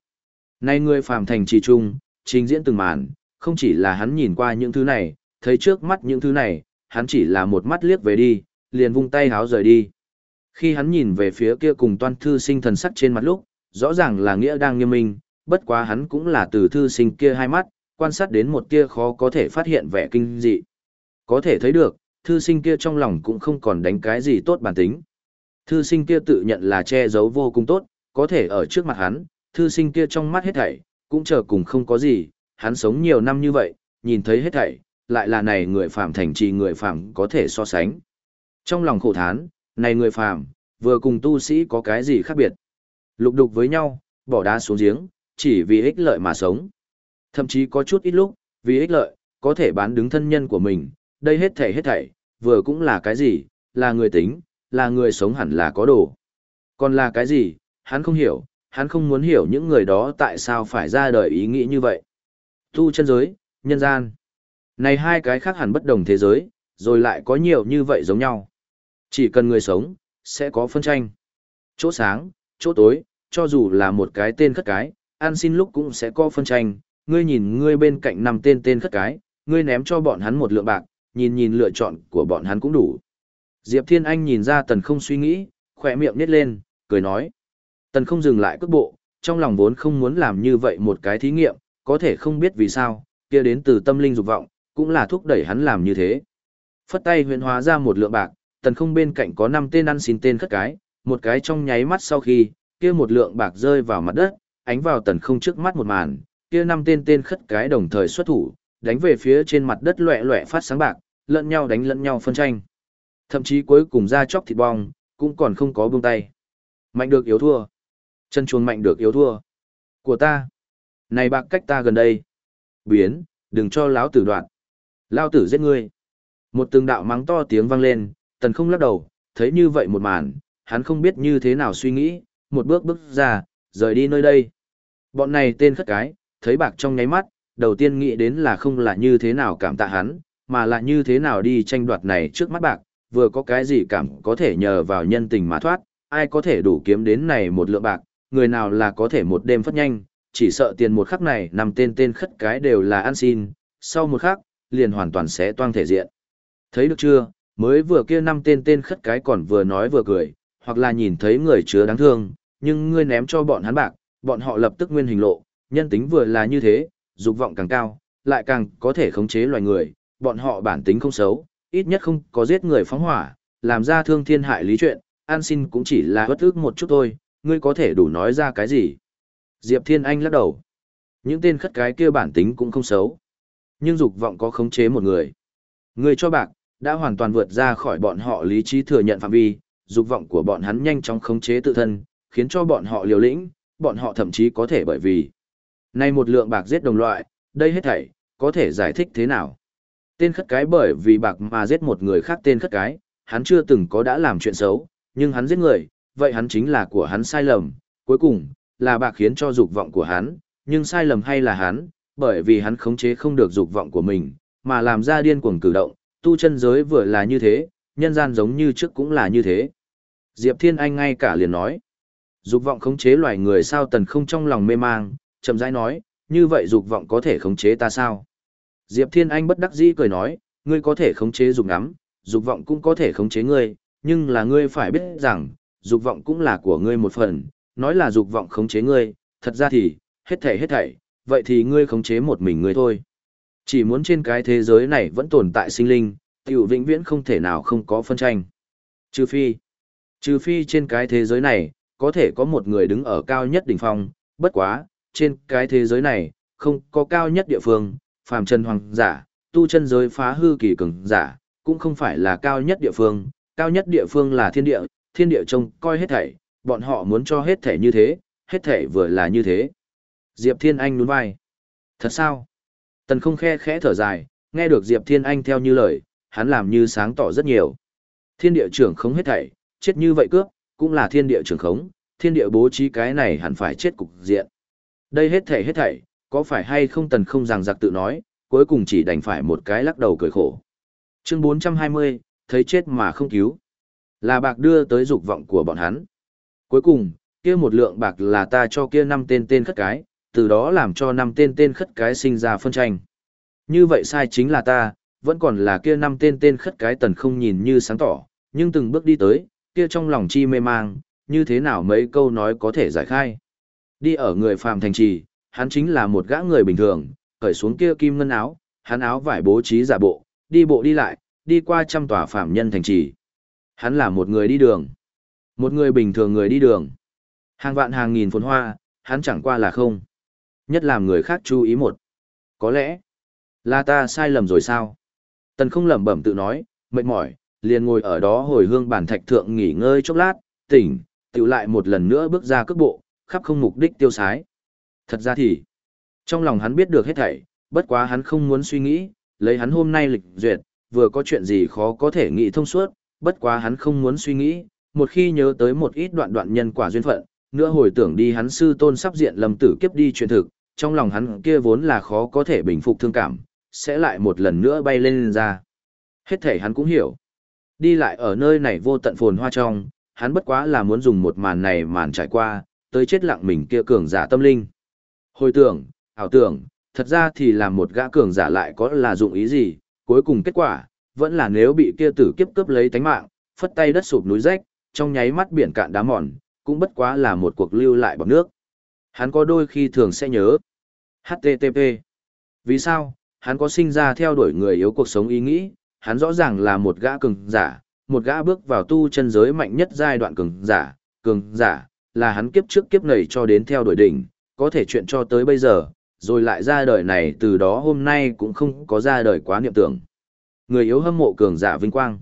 Nay ngươi phàm thành trì trung, trình diễn từng màn, không chỉ là hắn nhìn qua những thứ này, thấy trước mắt những thứ này, hắn chỉ là một mắt liếc về đi, liền vung tay háo rời đi. Khi hắn nhìn về phía kia cùng toan thư sinh thần sắc trên mặt lúc, rõ ràng là nghĩa đang nghiêm minh, bất quá hắn cũng là từ thư sinh kia hai mắt, quan sát đến một tia khó có thể phát hiện vẻ kinh dị. Có thể thấy được, thư sinh kia trong lòng cũng không còn đánh cái gì tốt bản tính. Thư sinh kia tự nhận là che giấu vô cùng tốt, có thể ở trước mặt hắn, thư sinh kia trong mắt hết thảy, cũng chờ cùng không có gì, hắn sống nhiều năm như vậy, nhìn thấy hết thảy, lại là này người phàm thành trì người phàm có thể so sánh. Trong lòng khổ thán, này người phàm, vừa cùng tu sĩ có cái gì khác biệt. Lục đục với nhau, bỏ đá xuống giếng, chỉ vì ích lợi mà sống. Thậm chí có chút ít lúc, vì ích lợi, có thể bán đứng thân nhân của mình, đây hết thảy hết thảy, vừa cũng là cái gì, là người tính, là người sống hẳn là có đồ. Còn là cái gì, hắn không hiểu, hắn không muốn hiểu những người đó tại sao phải ra đời ý nghĩ như vậy. Tu chân giới, nhân gian. Này hai cái khác hẳn bất đồng thế giới, rồi lại có nhiều như vậy giống nhau. Chỉ cần người sống, sẽ có phân tranh. Chỗ sáng, chỗ tối, cho dù là một cái tên khất cái, an xin lúc cũng sẽ có phân tranh. Ngươi nhìn ngươi bên cạnh nằm tên tên khất cái, ngươi ném cho bọn hắn một lượng bạc, nhìn nhìn lựa chọn của bọn hắn cũng đủ. Diệp Thiên Anh nhìn ra tần không suy nghĩ, khỏe miệng nít lên, cười nói. Tần không dừng lại cước bộ, trong lòng vốn không muốn làm như vậy một cái thí nghiệm, có thể không biết vì sao, kia đến từ tâm linh dục vọng, cũng là thúc đẩy hắn làm như thế. Phất tay huyện hóa ra một lượng bạc, tần không bên cạnh có 5 tên ăn xin tên khất cái, một cái trong nháy mắt sau khi, kia một lượng bạc rơi vào mặt đất, ánh vào tần không trước mắt một màn, kia năm tên tên khất cái đồng thời xuất thủ, đánh về phía trên mặt đất loẹ loẹ phát sáng bạc, lẫn nhau đánh lẫn nhau phân tranh. Thậm chí cuối cùng ra chóc thịt bong, cũng còn không có buông tay. Mạnh được yếu thua. Chân chuồn mạnh được yếu thua. Của ta. Này bạc cách ta gần đây. Biến, đừng cho lão tử đoạn. lao tử giết ngươi. Một từng đạo mắng to tiếng vang lên, tần không lắc đầu, thấy như vậy một màn, hắn không biết như thế nào suy nghĩ, một bước bước ra, rời đi nơi đây. Bọn này tên khất cái, thấy bạc trong nháy mắt, đầu tiên nghĩ đến là không là như thế nào cảm tạ hắn, mà là như thế nào đi tranh đoạt này trước mắt bạc, vừa có cái gì cảm có thể nhờ vào nhân tình mà thoát, ai có thể đủ kiếm đến này một lượng bạc, người nào là có thể một đêm phất nhanh, chỉ sợ tiền một khắc này nằm tên tên khất cái đều là ăn xin, sau một khắc, liền hoàn toàn sẽ toang thể diện. Thấy được chưa, mới vừa kia năm tên tên khất cái còn vừa nói vừa cười, hoặc là nhìn thấy người chứa đáng thương, nhưng ngươi ném cho bọn hắn bạc, bọn họ lập tức nguyên hình lộ, nhân tính vừa là như thế, dục vọng càng cao, lại càng có thể khống chế loài người, bọn họ bản tính không xấu, ít nhất không có giết người phóng hỏa, làm ra thương thiên hại lý chuyện, an xin cũng chỉ là bất ước một chút thôi, ngươi có thể đủ nói ra cái gì. Diệp Thiên Anh lắc đầu. Những tên khất cái kia bản tính cũng không xấu. Nhưng dục vọng có khống chế một người. Ngươi cho bạc, đã hoàn toàn vượt ra khỏi bọn họ lý trí thừa nhận phạm vi, dục vọng của bọn hắn nhanh chóng khống chế tự thân, khiến cho bọn họ liều lĩnh, bọn họ thậm chí có thể bởi vì nay một lượng bạc giết đồng loại, đây hết thảy, có thể giải thích thế nào? Tên khất cái bởi vì bạc mà giết một người khác tên khất cái, hắn chưa từng có đã làm chuyện xấu, nhưng hắn giết người, vậy hắn chính là của hắn sai lầm, cuối cùng, là bạc khiến cho dục vọng của hắn, nhưng sai lầm hay là hắn, bởi vì hắn khống chế không được dục vọng của mình, mà làm ra điên cuồng cử động, tu chân giới vừa là như thế, nhân gian giống như trước cũng là như thế. Diệp Thiên Anh ngay cả liền nói, dục vọng khống chế loài người sao tần không trong lòng mê mang, chậm rãi nói, như vậy dục vọng có thể khống chế ta sao? Diệp Thiên Anh bất đắc dĩ cười nói, ngươi có thể khống chế dục ngắm, dục vọng cũng có thể khống chế ngươi, nhưng là ngươi phải biết rằng, dục vọng cũng là của ngươi một phần, nói là dục vọng khống chế ngươi, thật ra thì, hết thảy hết thảy, vậy thì ngươi khống chế một mình ngươi thôi. Chỉ muốn trên cái thế giới này vẫn tồn tại sinh linh, tiểu vĩnh viễn không thể nào không có phân tranh. Trừ phi, trừ phi trên cái thế giới này, có thể có một người đứng ở cao nhất đỉnh phong, bất quá, trên cái thế giới này, không có cao nhất địa phương, phàm trần hoàng giả, tu chân giới phá hư kỳ cường giả, cũng không phải là cao nhất địa phương, cao nhất địa phương là thiên địa, thiên địa trông coi hết thảy, bọn họ muốn cho hết thảy như thế, hết thảy vừa là như thế. Diệp Thiên Anh nhún vai. Thật sao? Tần không khe khẽ thở dài, nghe được Diệp Thiên Anh theo như lời, hắn làm như sáng tỏ rất nhiều. Thiên địa trưởng không hết thảy, chết như vậy cướp, cũng là thiên địa trưởng khống, thiên địa bố trí cái này hẳn phải chết cục diện. Đây hết thảy hết thảy, có phải hay không tần không rằng giặc tự nói, cuối cùng chỉ đành phải một cái lắc đầu cười khổ. Chương 420, thấy chết mà không cứu. Là bạc đưa tới dục vọng của bọn hắn. Cuối cùng, kia một lượng bạc là ta cho kia năm tên tên khất cái, từ đó làm cho năm tên tên khất cái sinh ra phân tranh. Như vậy sai chính là ta, vẫn còn là kia năm tên tên khất cái tần không nhìn như sáng tỏ, nhưng từng bước đi tới, kia trong lòng chi mê mang, như thế nào mấy câu nói có thể giải khai. Đi ở người phàm thành trì, hắn chính là một gã người bình thường, cởi xuống kia kim ngân áo, hắn áo vải bố trí giả bộ, đi bộ đi lại, đi qua trăm tòa phạm nhân thành trì. Hắn là một người đi đường. Một người bình thường người đi đường. Hàng vạn hàng nghìn phồn hoa, hắn chẳng qua là không. Nhất làm người khác chú ý một. Có lẽ, là ta sai lầm rồi sao? Tần không lẩm bẩm tự nói, mệt mỏi, liền ngồi ở đó hồi hương bản thạch thượng nghỉ ngơi chốc lát, tỉnh, tiểu lại một lần nữa bước ra cước bộ, khắp không mục đích tiêu sái. Thật ra thì, trong lòng hắn biết được hết thảy, bất quá hắn không muốn suy nghĩ, lấy hắn hôm nay lịch duyệt, vừa có chuyện gì khó có thể nghĩ thông suốt, bất quá hắn không muốn suy nghĩ, một khi nhớ tới một ít đoạn đoạn nhân quả duyên phận, nữa hồi tưởng đi hắn sư tôn sắp diện lầm tử kiếp đi truyền thực, trong lòng hắn kia vốn là khó có thể bình phục thương cảm, sẽ lại một lần nữa bay lên, lên ra. Hết thể hắn cũng hiểu. Đi lại ở nơi này vô tận phồn hoa trong, hắn bất quá là muốn dùng một màn này màn trải qua, tới chết lặng mình kia cường giả tâm linh. Hồi tưởng, ảo tưởng, thật ra thì làm một gã cường giả lại có là dụng ý gì, cuối cùng kết quả, vẫn là nếu bị kia tử kiếp cướp lấy tánh mạng, phất tay đất sụp núi rách, trong nháy mắt biển cạn đá mòn, cũng bất quá là một cuộc lưu lại bằng nước. Hắn có đôi khi thường sẽ nhớ. HTTP. Vì sao, hắn có sinh ra theo đuổi người yếu cuộc sống ý nghĩ, hắn rõ ràng là một gã cường giả, một gã bước vào tu chân giới mạnh nhất giai đoạn cường giả, cường giả, là hắn kiếp trước kiếp này cho đến theo đuổi đỉnh, có thể chuyện cho tới bây giờ, rồi lại ra đời này từ đó hôm nay cũng không có ra đời quá niệm tưởng. Người yếu hâm mộ cường giả vinh quang.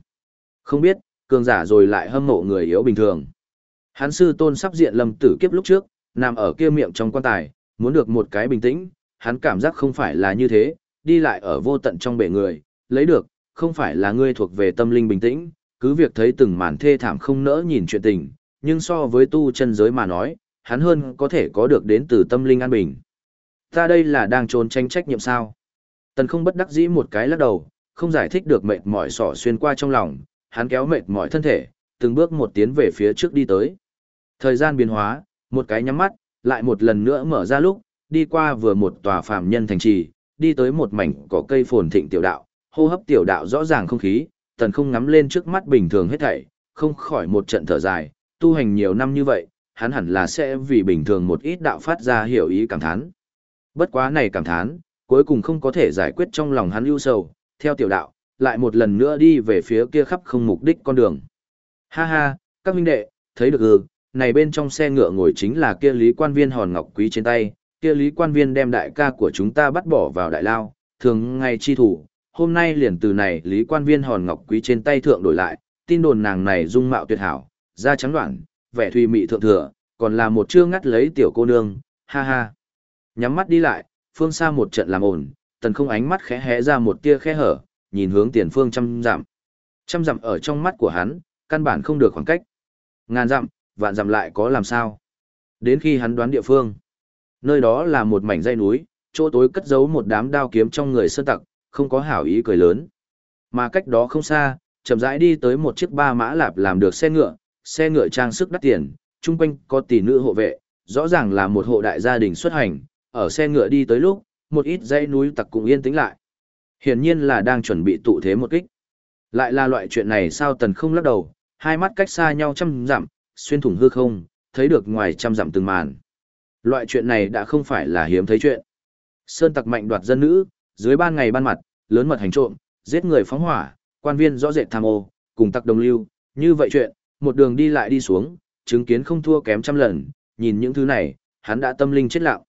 Không biết, cường giả rồi lại hâm mộ người yếu bình thường. Hắn sư tôn sắp diện lâm tử kiếp lúc trước, nằm ở kia miệng trong quan tài, muốn được một cái bình tĩnh, hắn cảm giác không phải là như thế, đi lại ở vô tận trong bể người, lấy được, không phải là ngươi thuộc về tâm linh bình tĩnh, cứ việc thấy từng màn thê thảm không nỡ nhìn chuyện tình, nhưng so với tu chân giới mà nói, hắn hơn có thể có được đến từ tâm linh an bình. Ta đây là đang trốn tranh trách nhiệm sao? Tần không bất đắc dĩ một cái lắc đầu, không giải thích được mệt mỏi sỏ xuyên qua trong lòng, hắn kéo mệt mỏi thân thể, từng bước một tiến về phía trước đi tới. Thời gian biến hóa, một cái nhắm mắt, lại một lần nữa mở ra lúc, đi qua vừa một tòa phàm nhân thành trì, đi tới một mảnh cỏ cây phồn thịnh tiểu đạo, hô hấp tiểu đạo rõ ràng không khí, tần không ngắm lên trước mắt bình thường hết thảy, không khỏi một trận thở dài, tu hành nhiều năm như vậy, hắn hẳn là sẽ vì bình thường một ít đạo phát ra hiểu ý cảm thán. Bất quá này cảm thán, cuối cùng không có thể giải quyết trong lòng hắn ưu sầu, theo tiểu đạo, lại một lần nữa đi về phía kia khắp không mục đích con đường. Ha ha, các huynh đệ, thấy được ư, này bên trong xe ngựa ngồi chính là kia lý quan viên hòn ngọc quý trên tay, kia lý quan viên đem đại ca của chúng ta bắt bỏ vào đại lao, thường ngày chi thủ, hôm nay liền từ này lý quan viên hòn ngọc quý trên tay thượng đổi lại, tin đồn nàng này dung mạo tuyệt hảo, da trắng đoạn, vẻ thùy mị thượng thừa, còn là một chương ngắt lấy tiểu cô nương, ha ha. Nhắm mắt đi lại, phương xa một trận làm ổn, tần không ánh mắt khẽ hé ra một tia khe hở, nhìn hướng tiền phương trăm dặm. Trăm dặm ở trong mắt của hắn, căn bản không được khoảng cách. Ngàn dặm, vạn dặm lại có làm sao. Đến khi hắn đoán địa phương, nơi đó là một mảnh dây núi, chỗ tối cất giấu một đám đao kiếm trong người sơn tặc, không có hảo ý cười lớn. Mà cách đó không xa, chậm rãi đi tới một chiếc ba mã lạp làm được xe ngựa, xe ngựa trang sức đắt tiền, chung quanh có tỷ nữ hộ vệ, rõ ràng là một hộ đại gia đình xuất hành, ở xe ngựa đi tới lúc, một ít dãy núi tặc cũng yên tĩnh lại. Hiển nhiên là đang chuẩn bị tụ thế một kích. Lại là loại chuyện này sao tần không lắc đầu, hai mắt cách xa nhau trăm dặm, xuyên thủng hư không, thấy được ngoài trăm dặm từng màn. Loại chuyện này đã không phải là hiếm thấy chuyện. Sơn tặc mạnh đoạt dân nữ, dưới ban ngày ban mặt, lớn mật hành trộm, giết người phóng hỏa, quan viên rõ rệt tham ô, cùng tặc đồng lưu, như vậy chuyện, một đường đi lại đi xuống, chứng kiến không thua kém trăm lần, nhìn những thứ này, hắn đã tâm linh chết lặng.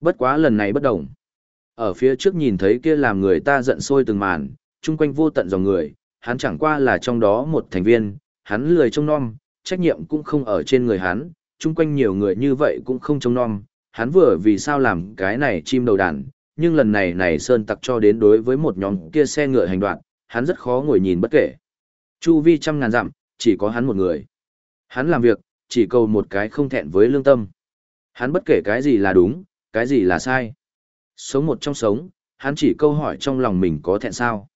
Bất quá lần này bất đồng. Ở phía trước nhìn thấy kia làm người ta giận sôi từng màn, chung quanh vô tận dòng người, hắn chẳng qua là trong đó một thành viên, hắn lười trông nom, trách nhiệm cũng không ở trên người hắn, chung quanh nhiều người như vậy cũng không trông nom, hắn vừa vì sao làm cái này chim đầu đàn, nhưng lần này này sơn tặc cho đến đối với một nhóm kia xe ngựa hành đoạn, hắn rất khó ngồi nhìn bất kể. Chu vi trăm ngàn dặm, chỉ có hắn một người. Hắn làm việc, chỉ cầu một cái không thẹn với lương tâm. Hắn bất kể cái gì là đúng, cái gì là sai. Sống một trong sống, hắn chỉ câu hỏi trong lòng mình có thẹn sao.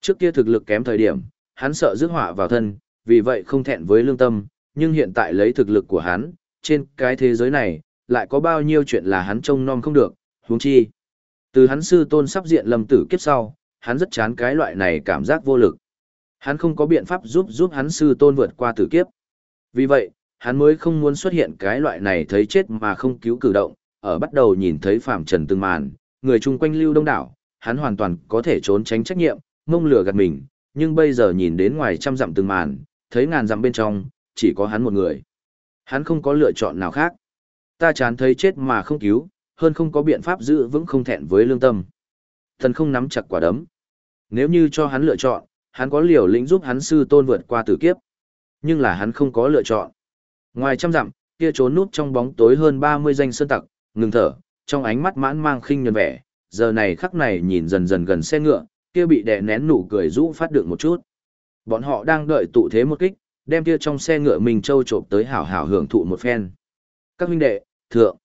Trước kia thực lực kém thời điểm, hắn sợ rước họa vào thân, vì vậy không thẹn với lương tâm, nhưng hiện tại lấy thực lực của hắn, trên cái thế giới này, lại có bao nhiêu chuyện là hắn trông non không được, huống chi. Từ hắn sư tôn sắp diện lâm tử kiếp sau, hắn rất chán cái loại này cảm giác vô lực. Hắn không có biện pháp giúp giúp hắn sư tôn vượt qua tử kiếp. Vì vậy, hắn mới không muốn xuất hiện cái loại này thấy chết mà không cứu cử động, ở bắt đầu nhìn thấy phạm trần từng màn, người chung quanh lưu đông đảo, hắn hoàn toàn có thể trốn tránh trách nhiệm, mông lửa gạt mình, nhưng bây giờ nhìn đến ngoài trăm dặm từng màn, thấy ngàn dặm bên trong, chỉ có hắn một người. Hắn không có lựa chọn nào khác. Ta chán thấy chết mà không cứu, hơn không có biện pháp giữ vững không thẹn với lương tâm. Thần không nắm chặt quả đấm. Nếu như cho hắn lựa chọn, hắn có liều lĩnh giúp hắn sư tôn vượt qua tử kiếp. Nhưng là hắn không có lựa chọn. Ngoài trăm dặm, kia trốn núp trong bóng tối hơn 30 danh sơn tặc, ngừng thở, trong ánh mắt mãn mang khinh nhân vẻ, giờ này khắc này nhìn dần dần gần xe ngựa, kia bị đè nén nụ cười rũ phát được một chút. Bọn họ đang đợi tụ thế một kích, đem kia trong xe ngựa mình châu trộm tới hảo hảo hưởng thụ một phen. Các huynh đệ, thượng.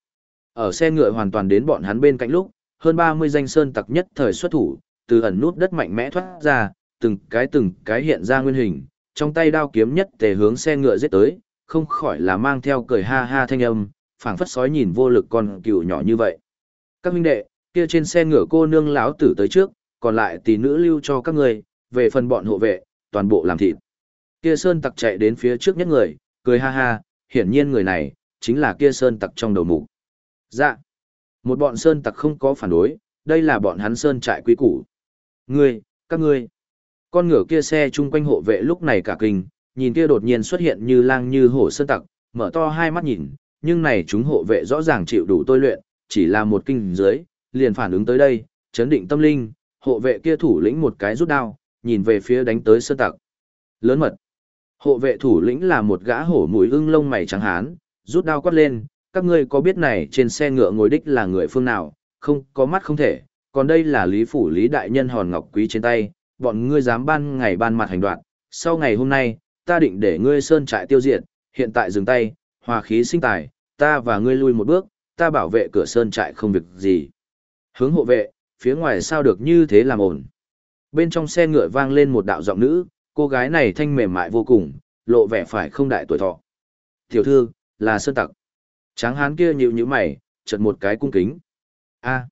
Ở xe ngựa hoàn toàn đến bọn hắn bên cạnh lúc, hơn 30 danh sơn tặc nhất thời xuất thủ, từ ẩn nút đất mạnh mẽ thoát ra, từng cái từng cái hiện ra nguyên hình, trong tay đao kiếm nhất tề hướng xe ngựa giết tới, không khỏi là mang theo cười ha ha thanh âm, phảng phất sói nhìn vô lực con cừu nhỏ như vậy. Các huynh đệ, kia trên xe ngựa cô nương lão tử tới trước, còn lại tỷ nữ lưu cho các người, về phần bọn hộ vệ, toàn bộ làm thịt. Kia sơn tặc chạy đến phía trước nhất người, cười ha ha, hiển nhiên người này, chính là kia sơn tặc trong đầu mục. Dạ. Một bọn sơn tặc không có phản đối, đây là bọn hắn sơn trại quý củ. Ngươi, các ngươi. Con ngựa kia xe chung quanh hộ vệ lúc này cả kinh, nhìn kia đột nhiên xuất hiện như lang như hổ sơn tặc, mở to hai mắt nhìn, nhưng này chúng hộ vệ rõ ràng chịu đủ tôi luyện, chỉ là một kinh dưới, liền phản ứng tới đây, chấn định tâm linh, hộ vệ kia thủ lĩnh một cái rút đao, nhìn về phía đánh tới sơn tặc. Lớn mật. Hộ vệ thủ lĩnh là một gã hổ mũi ưng lông mày trắng hán, rút đao quát lên, các ngươi có biết này trên xe ngựa ngồi đích là người phương nào, không có mắt không thể, còn đây là Lý Phủ Lý Đại Nhân hòn ngọc quý trên tay, bọn ngươi dám ban ngày ban mặt hành đoạn, sau ngày hôm nay, ta định để ngươi sơn trại tiêu diệt, hiện tại dừng tay, hòa khí sinh tài, ta và ngươi lui một bước, ta bảo vệ cửa sơn trại không việc gì. Hướng hộ vệ, phía ngoài sao được như thế làm ổn. Bên trong xe ngựa vang lên một đạo giọng nữ, cô gái này thanh mềm mại vô cùng, lộ vẻ phải không đại tuổi thọ. Tiểu thư, là sơn tặc. Tráng hán kia nhíu nhíu mày, chợt một cái cung kính. A.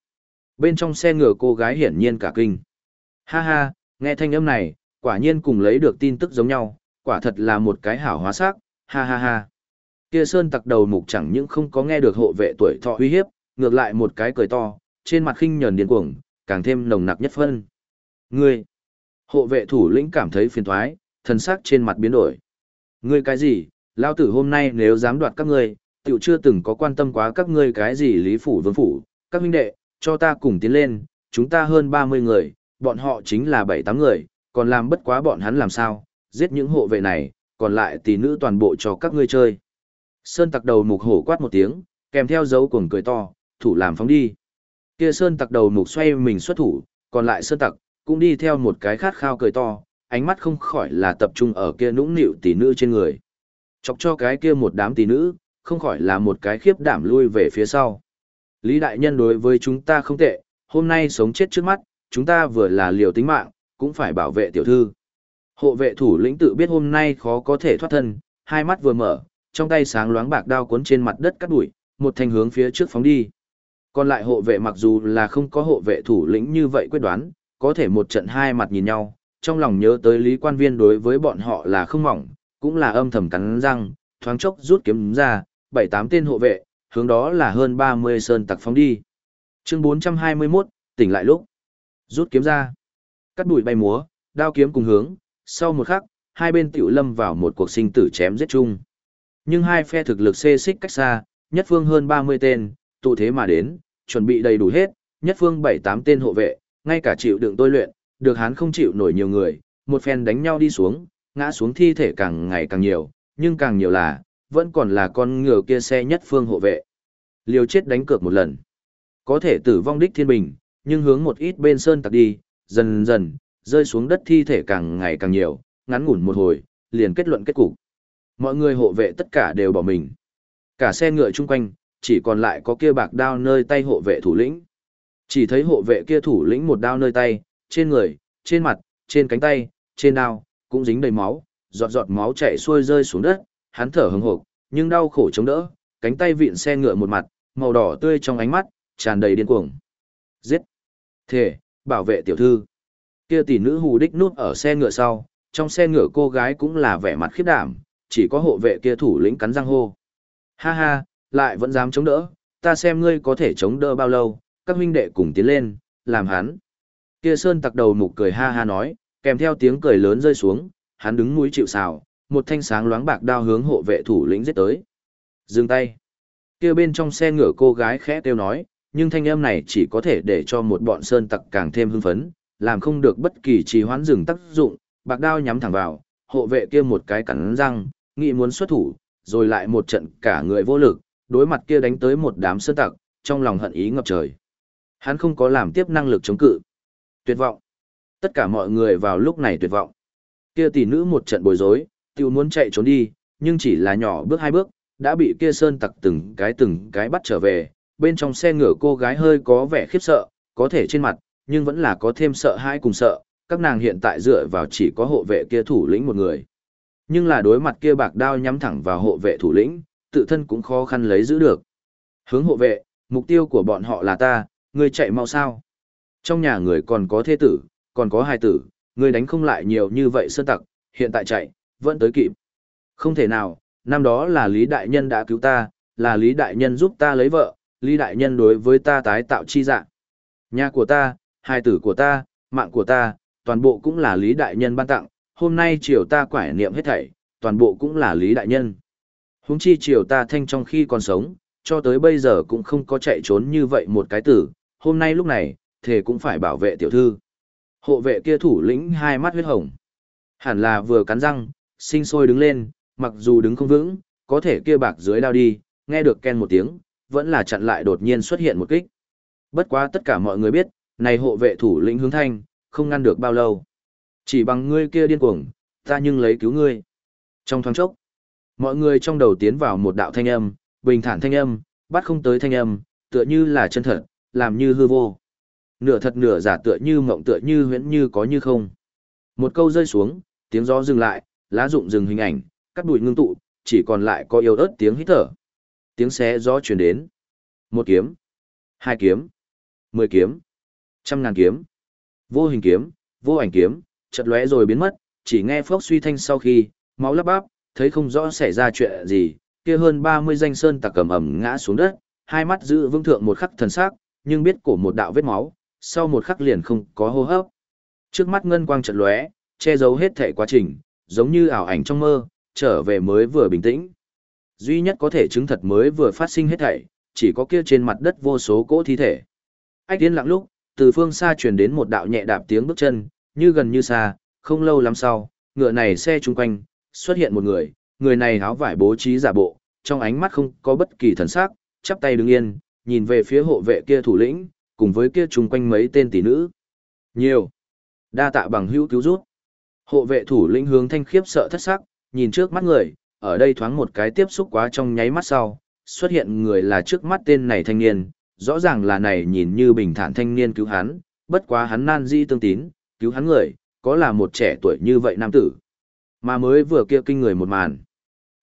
Bên trong xe ngựa cô gái hiển nhiên cả kinh. Ha ha, nghe thanh âm này, quả nhiên cùng lấy được tin tức giống nhau, quả thật là một cái hảo hóa sắc, ha ha ha. Kia sơn tặc đầu mục chẳng những không có nghe được hộ vệ tuổi thọ uy hiếp, ngược lại một cái cười to, trên mặt khinh nhờn điên cuồng, càng thêm nồng nặc nhất phân. Ngươi! Hộ vệ thủ lĩnh cảm thấy phiền thoái, thần sắc trên mặt biến đổi. Ngươi cái gì? Lao tử hôm nay nếu dám đoạt các ngươi, tiểu chưa từng có quan tâm quá các ngươi cái gì lý phủ vương phủ, các huynh đệ, cho ta cùng tiến lên, chúng ta hơn 30 người, bọn họ chính là 7-8 người, còn làm bất quá bọn hắn làm sao, giết những hộ vệ này, còn lại tỷ nữ toàn bộ cho các ngươi chơi. Sơn tặc đầu mục hổ quát một tiếng, kèm theo dấu cuồng cười to, thủ làm phóng đi. Kia sơn tặc đầu mục xoay mình xuất thủ, còn lại sơn tặc, cũng đi theo một cái khát khao cười to, ánh mắt không khỏi là tập trung ở kia nũng nịu tỷ nữ trên người. Chọc cho cái kia một đám tỷ nữ, không khỏi là một cái khiếp đảm lui về phía sau. Lý đại nhân đối với chúng ta không tệ, hôm nay sống chết trước mắt, chúng ta vừa là liều tính mạng, cũng phải bảo vệ tiểu thư. Hộ vệ thủ lĩnh tự biết hôm nay khó có thể thoát thân, hai mắt vừa mở, trong tay sáng loáng bạc đao cuốn trên mặt đất cắt đuổi, một thanh hướng phía trước phóng đi. Còn lại hộ vệ mặc dù là không có hộ vệ thủ lĩnh như vậy quyết đoán, có thể một trận hai mặt nhìn nhau, trong lòng nhớ tới lý quan viên đối với bọn họ là không mỏng, cũng là âm thầm cắn răng, thoáng chốc rút kiếm ra, bảy tám tên hộ vệ, hướng đó là hơn 30 sơn tặc phóng đi. Chương 421, tỉnh lại lúc. Rút kiếm ra. Cắt đuổi bay múa, đao kiếm cùng hướng, sau một khắc, hai bên tiểu lâm vào một cuộc sinh tử chém giết chung. Nhưng hai phe thực lực xê xích cách xa, nhất phương hơn 30 tên, tụ thế mà đến, chuẩn bị đầy đủ hết, nhất phương 7-8 tên hộ vệ, ngay cả chịu đựng tôi luyện, được hắn không chịu nổi nhiều người, một phen đánh nhau đi xuống, ngã xuống thi thể càng ngày càng nhiều, nhưng càng nhiều là, vẫn còn là con ngựa kia xe nhất phương hộ vệ. Liều chết đánh cược một lần. Có thể tử vong đích thiên bình, nhưng hướng một ít bên sơn tặc đi, dần dần, rơi xuống đất thi thể càng ngày càng nhiều, ngắn ngủn một hồi, liền kết luận kết cục. Mọi người hộ vệ tất cả đều bỏ mình. Cả xe ngựa chung quanh, chỉ còn lại có kia bạc đao nơi tay hộ vệ thủ lĩnh. Chỉ thấy hộ vệ kia thủ lĩnh một đao nơi tay, trên người, trên mặt, trên cánh tay, trên đao, cũng dính đầy máu, giọt giọt máu chảy xuôi rơi xuống đất, hắn thở hừng hực, nhưng đau khổ chống đỡ, cánh tay vịn xe ngựa một mặt, màu đỏ tươi trong ánh mắt, tràn đầy điên cuồng. Giết! Thể, bảo vệ tiểu thư. Kia tỷ nữ hù đích nút ở xe ngựa sau, trong xe ngựa cô gái cũng là vẻ mặt khiếp đảm, chỉ có hộ vệ kia thủ lĩnh cắn răng hô. Ha ha, lại vẫn dám chống đỡ, ta xem ngươi có thể chống đỡ bao lâu, các huynh đệ cùng tiến lên, làm hắn. Kia sơn tặc đầu mục cười ha ha nói, kèm theo tiếng cười lớn rơi xuống, hắn đứng mũi chịu sào, một thanh sáng loáng bạc đao hướng hộ vệ thủ lĩnh giết tới. Dừng tay. Kia bên trong xe ngựa cô gái khẽ kêu nói, nhưng thanh âm này chỉ có thể để cho một bọn sơn tặc càng thêm hưng phấn, làm không được bất kỳ trì hoãn dừng tác dụng, bạc đao nhắm thẳng vào, hộ vệ kia một cái cắn răng, nghĩ muốn xuất thủ, rồi lại một trận cả người vô lực, đối mặt kia đánh tới một đám sơn tặc, trong lòng hận ý ngập trời. Hắn không có làm tiếp năng lực chống cự. Tuyệt vọng. Tất cả mọi người vào lúc này tuyệt vọng. Kia tỷ nữ một trận bối rối, tiêu muốn chạy trốn đi, nhưng chỉ là nhỏ bước hai bước, đã bị kia sơn tặc từng cái từng cái bắt trở về. Bên trong xe ngựa cô gái hơi có vẻ khiếp sợ, có thể trên mặt, nhưng vẫn là có thêm sợ hãi cùng sợ. Các nàng hiện tại dựa vào chỉ có hộ vệ kia thủ lĩnh một người. Nhưng là đối mặt kia bạc đao nhắm thẳng vào hộ vệ thủ lĩnh, tự thân cũng khó khăn lấy giữ được. Hướng hộ vệ, mục tiêu của bọn họ là ta, ngươi chạy mau sao. Trong nhà người còn có thế tử, còn có hai tử, ngươi đánh không lại nhiều như vậy sơn tặc, hiện tại chạy, vẫn tới kịp. Không thể nào, năm đó là Lý Đại Nhân đã cứu ta, là Lý Đại Nhân giúp ta lấy vợ, Lý Đại Nhân đối với ta tái tạo chi dạng. Nhà của ta, hai tử của ta, mạng của ta, toàn bộ cũng là Lý Đại Nhân ban tặng, hôm nay chiều ta quải niệm hết thảy, toàn bộ cũng là Lý Đại Nhân. Húng chi chiều ta thanh trong khi còn sống, cho tới bây giờ cũng không có chạy trốn như vậy một cái tử, hôm nay lúc này, thề cũng phải bảo vệ tiểu thư. Hộ vệ kia thủ lĩnh hai mắt huyết hồng. Hẳn là vừa cắn răng, sinh sôi đứng lên, mặc dù đứng không vững, có thể kia bạc dưới đao đi, nghe được ken một tiếng, vẫn là chặn lại đột nhiên xuất hiện một kích. Bất quá tất cả mọi người biết, này hộ vệ thủ lĩnh hướng thanh, không ngăn được bao lâu. Chỉ bằng ngươi kia điên cuồng, ta nhưng lấy cứu ngươi. Trong thoáng chốc, mọi người trong đầu tiến vào một đạo thanh âm, bình thản thanh âm, bắt không tới thanh âm, tựa như là chân thật, làm như hư vô. Nửa thật nửa giả tựa như mộng tựa như huyễn như có như không. Một câu rơi xuống, tiếng gió dừng lại, lá rụng dừng hình ảnh, cắt bụi ngưng tụ, chỉ còn lại có yếu ớt tiếng hít thở. Tiếng xé gió truyền đến. Một kiếm, hai kiếm, mười kiếm, trăm ngàn kiếm, vô hình kiếm, vô ảnh kiếm, chợt lóe rồi biến mất, chỉ nghe phốc suy thanh sau khi, máu lắp bắp, thấy không rõ xảy ra chuyện gì, kia hơn 30 danh sơn tặc cầm ẩm ngã xuống đất, hai mắt giữ vững thượng một khắc thần sắc, nhưng biết cổ một đạo vết máu, sau một khắc liền không có hô hấp. Trước mắt ngân quang chợt lóe, che giấu hết thể quá trình, giống như ảo ảnh trong mơ, trở về mới vừa bình tĩnh. Duy nhất có thể chứng thật mới vừa phát sinh hết thảy, chỉ có kia trên mặt đất vô số cỗ thi thể. Ách tiên lặng lúc, từ phương xa truyền đến một đạo nhẹ đạp tiếng bước chân, như gần như xa, không lâu lắm sau, ngựa này xe chung quanh, xuất hiện một người, người này áo vải bố trí giả bộ, trong ánh mắt không có bất kỳ thần sắc, chắp tay đứng yên, nhìn về phía hộ vệ kia thủ lĩnh, cùng với kia chung quanh mấy tên tỷ nữ. Nhiều. Đa tạ bằng hữu cứu rút. Hộ vệ thủ lĩnh hướng thanh khiếp sợ thất sắc, nhìn trước mắt người, ở đây thoáng một cái tiếp xúc quá trong nháy mắt sau, xuất hiện người là trước mắt tên này thanh niên, rõ ràng là này nhìn như bình thản thanh niên cứu hắn, bất quá hắn nan di tương tín, cứu hắn người, có là một trẻ tuổi như vậy nam tử. Mà mới vừa kia kinh người một màn.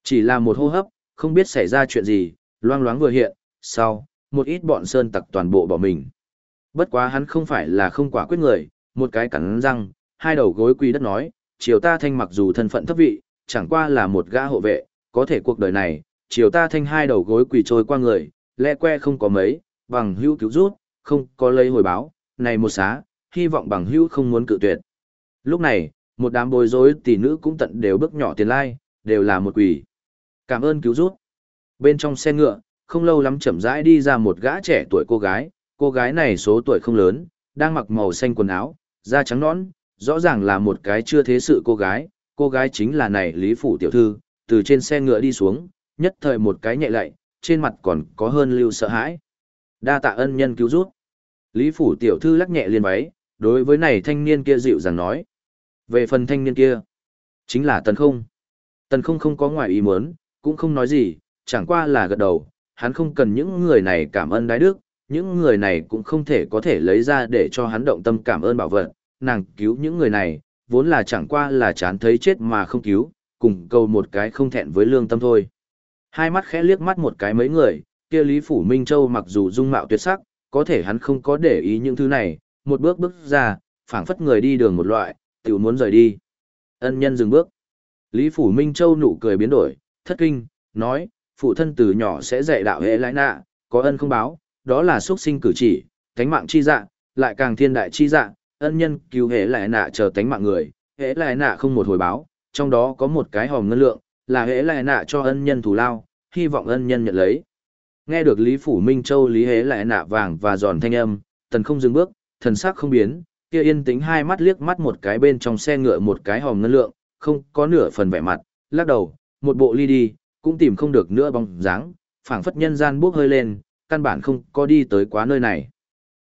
Chỉ là một hô hấp, không biết xảy ra chuyện gì, loang loáng vừa hiện, sau, một ít bọn sơn tặc toàn bộ bỏ mình. Bất quá hắn không phải là không quả quyết người, một cái cắn răng, hai đầu gối quỳ đất nói, triều ta thanh mặc dù thân phận thấp vị, chẳng qua là một gã hộ vệ, có thể cuộc đời này, chiều ta thanh hai đầu gối quỳ trôi qua người, lẽ que không có mấy, bằng hữu cứu rút, không có lấy hồi báo, này một xá, hy vọng bằng hữu không muốn cự tuyệt. Lúc này, một đám bối rối tỷ nữ cũng tận đều bước nhỏ tiền lai, đều là một quỷ. Cảm ơn cứu rút. Bên trong xe ngựa, không lâu lắm chậm rãi đi ra một gã trẻ tuổi cô gái, cô gái này số tuổi không lớn, đang mặc màu xanh quần áo, da trắng nõn, rõ ràng là một cái chưa thế sự cô gái, cô gái chính là này Lý Phủ Tiểu Thư, từ trên xe ngựa đi xuống, nhất thời một cái nhẹ lạy, trên mặt còn có hơn lưu sợ hãi. Đa tạ ân nhân cứu rút. Lý Phủ Tiểu Thư lắc nhẹ liền váy, đối với này thanh niên kia dịu dàng nói. Về phần thanh niên kia, chính là Tần Không. Tần Không không có ngoài ý muốn, cũng không nói gì, chẳng qua là gật đầu, hắn không cần những người này cảm ơn đái đức, những người này cũng không thể có thể lấy ra để cho hắn động tâm cảm ơn bảo vật, nàng cứu những người này, vốn là chẳng qua là chán thấy chết mà không cứu, cùng cầu một cái không thẹn với lương tâm thôi. Hai mắt khẽ liếc mắt một cái mấy người, kia Lý Phủ Minh Châu mặc dù dung mạo tuyệt sắc, có thể hắn không có để ý những thứ này, một bước bước ra, phảng phất người đi đường một loại, tiểu muốn rời đi. Ân nhân dừng bước. Lý Phủ Minh Châu nụ cười biến đổi, thất kinh, nói, phụ thân từ nhỏ sẽ dạy đạo hệ lãi nạ, có ân không báo, đó là xuất sinh cử chỉ, thánh mạng chi dạ, lại càng thiên đại chi dạ, ân nhân cứu hệ lại nạ chờ tánh mạng người, hệ lại nạ không một hồi báo, trong đó có một cái hòm ngân lượng, là hệ lại nạ cho ân nhân thù lao, hy vọng ân nhân nhận lấy. Nghe được Lý Phủ Minh Châu Lý Hế lại nạ vàng và giòn thanh âm, tần không dừng bước, thần sắc không biến, kia yên tĩnh hai mắt liếc mắt một cái bên trong xe ngựa một cái hòm ngân lượng, không có nửa phần vẻ mặt, lắc đầu, một bộ ly đi, cũng tìm không được nữa bóng dáng, phảng phất nhân gian bước hơi lên, căn bản không có đi tới quá nơi này.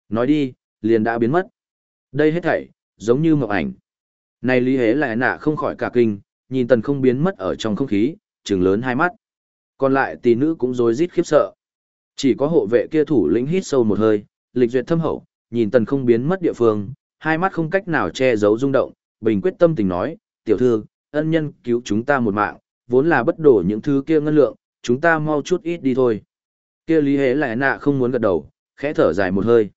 Nói đi, liền đã biến mất. Đây hết thảy, giống như mộng ảnh. Này Lý Hế lại nạ không khỏi cả kinh, nhìn tần không biến mất ở trong không khí, trừng lớn hai mắt. Còn lại tỷ nữ cũng rối rít khiếp sợ. Chỉ có hộ vệ kia thủ lĩnh hít sâu một hơi, lịch duyệt thâm hậu, nhìn tần không biến mất địa phương, hai mắt không cách nào che giấu rung động, bình quyết tâm tình nói, tiểu thư, ân nhân cứu chúng ta một mạng, vốn là bất đổ những thứ kia ngân lượng, chúng ta mau chút ít đi thôi. Kia Lý Hế lại nạ không muốn gật đầu, khẽ thở dài một hơi.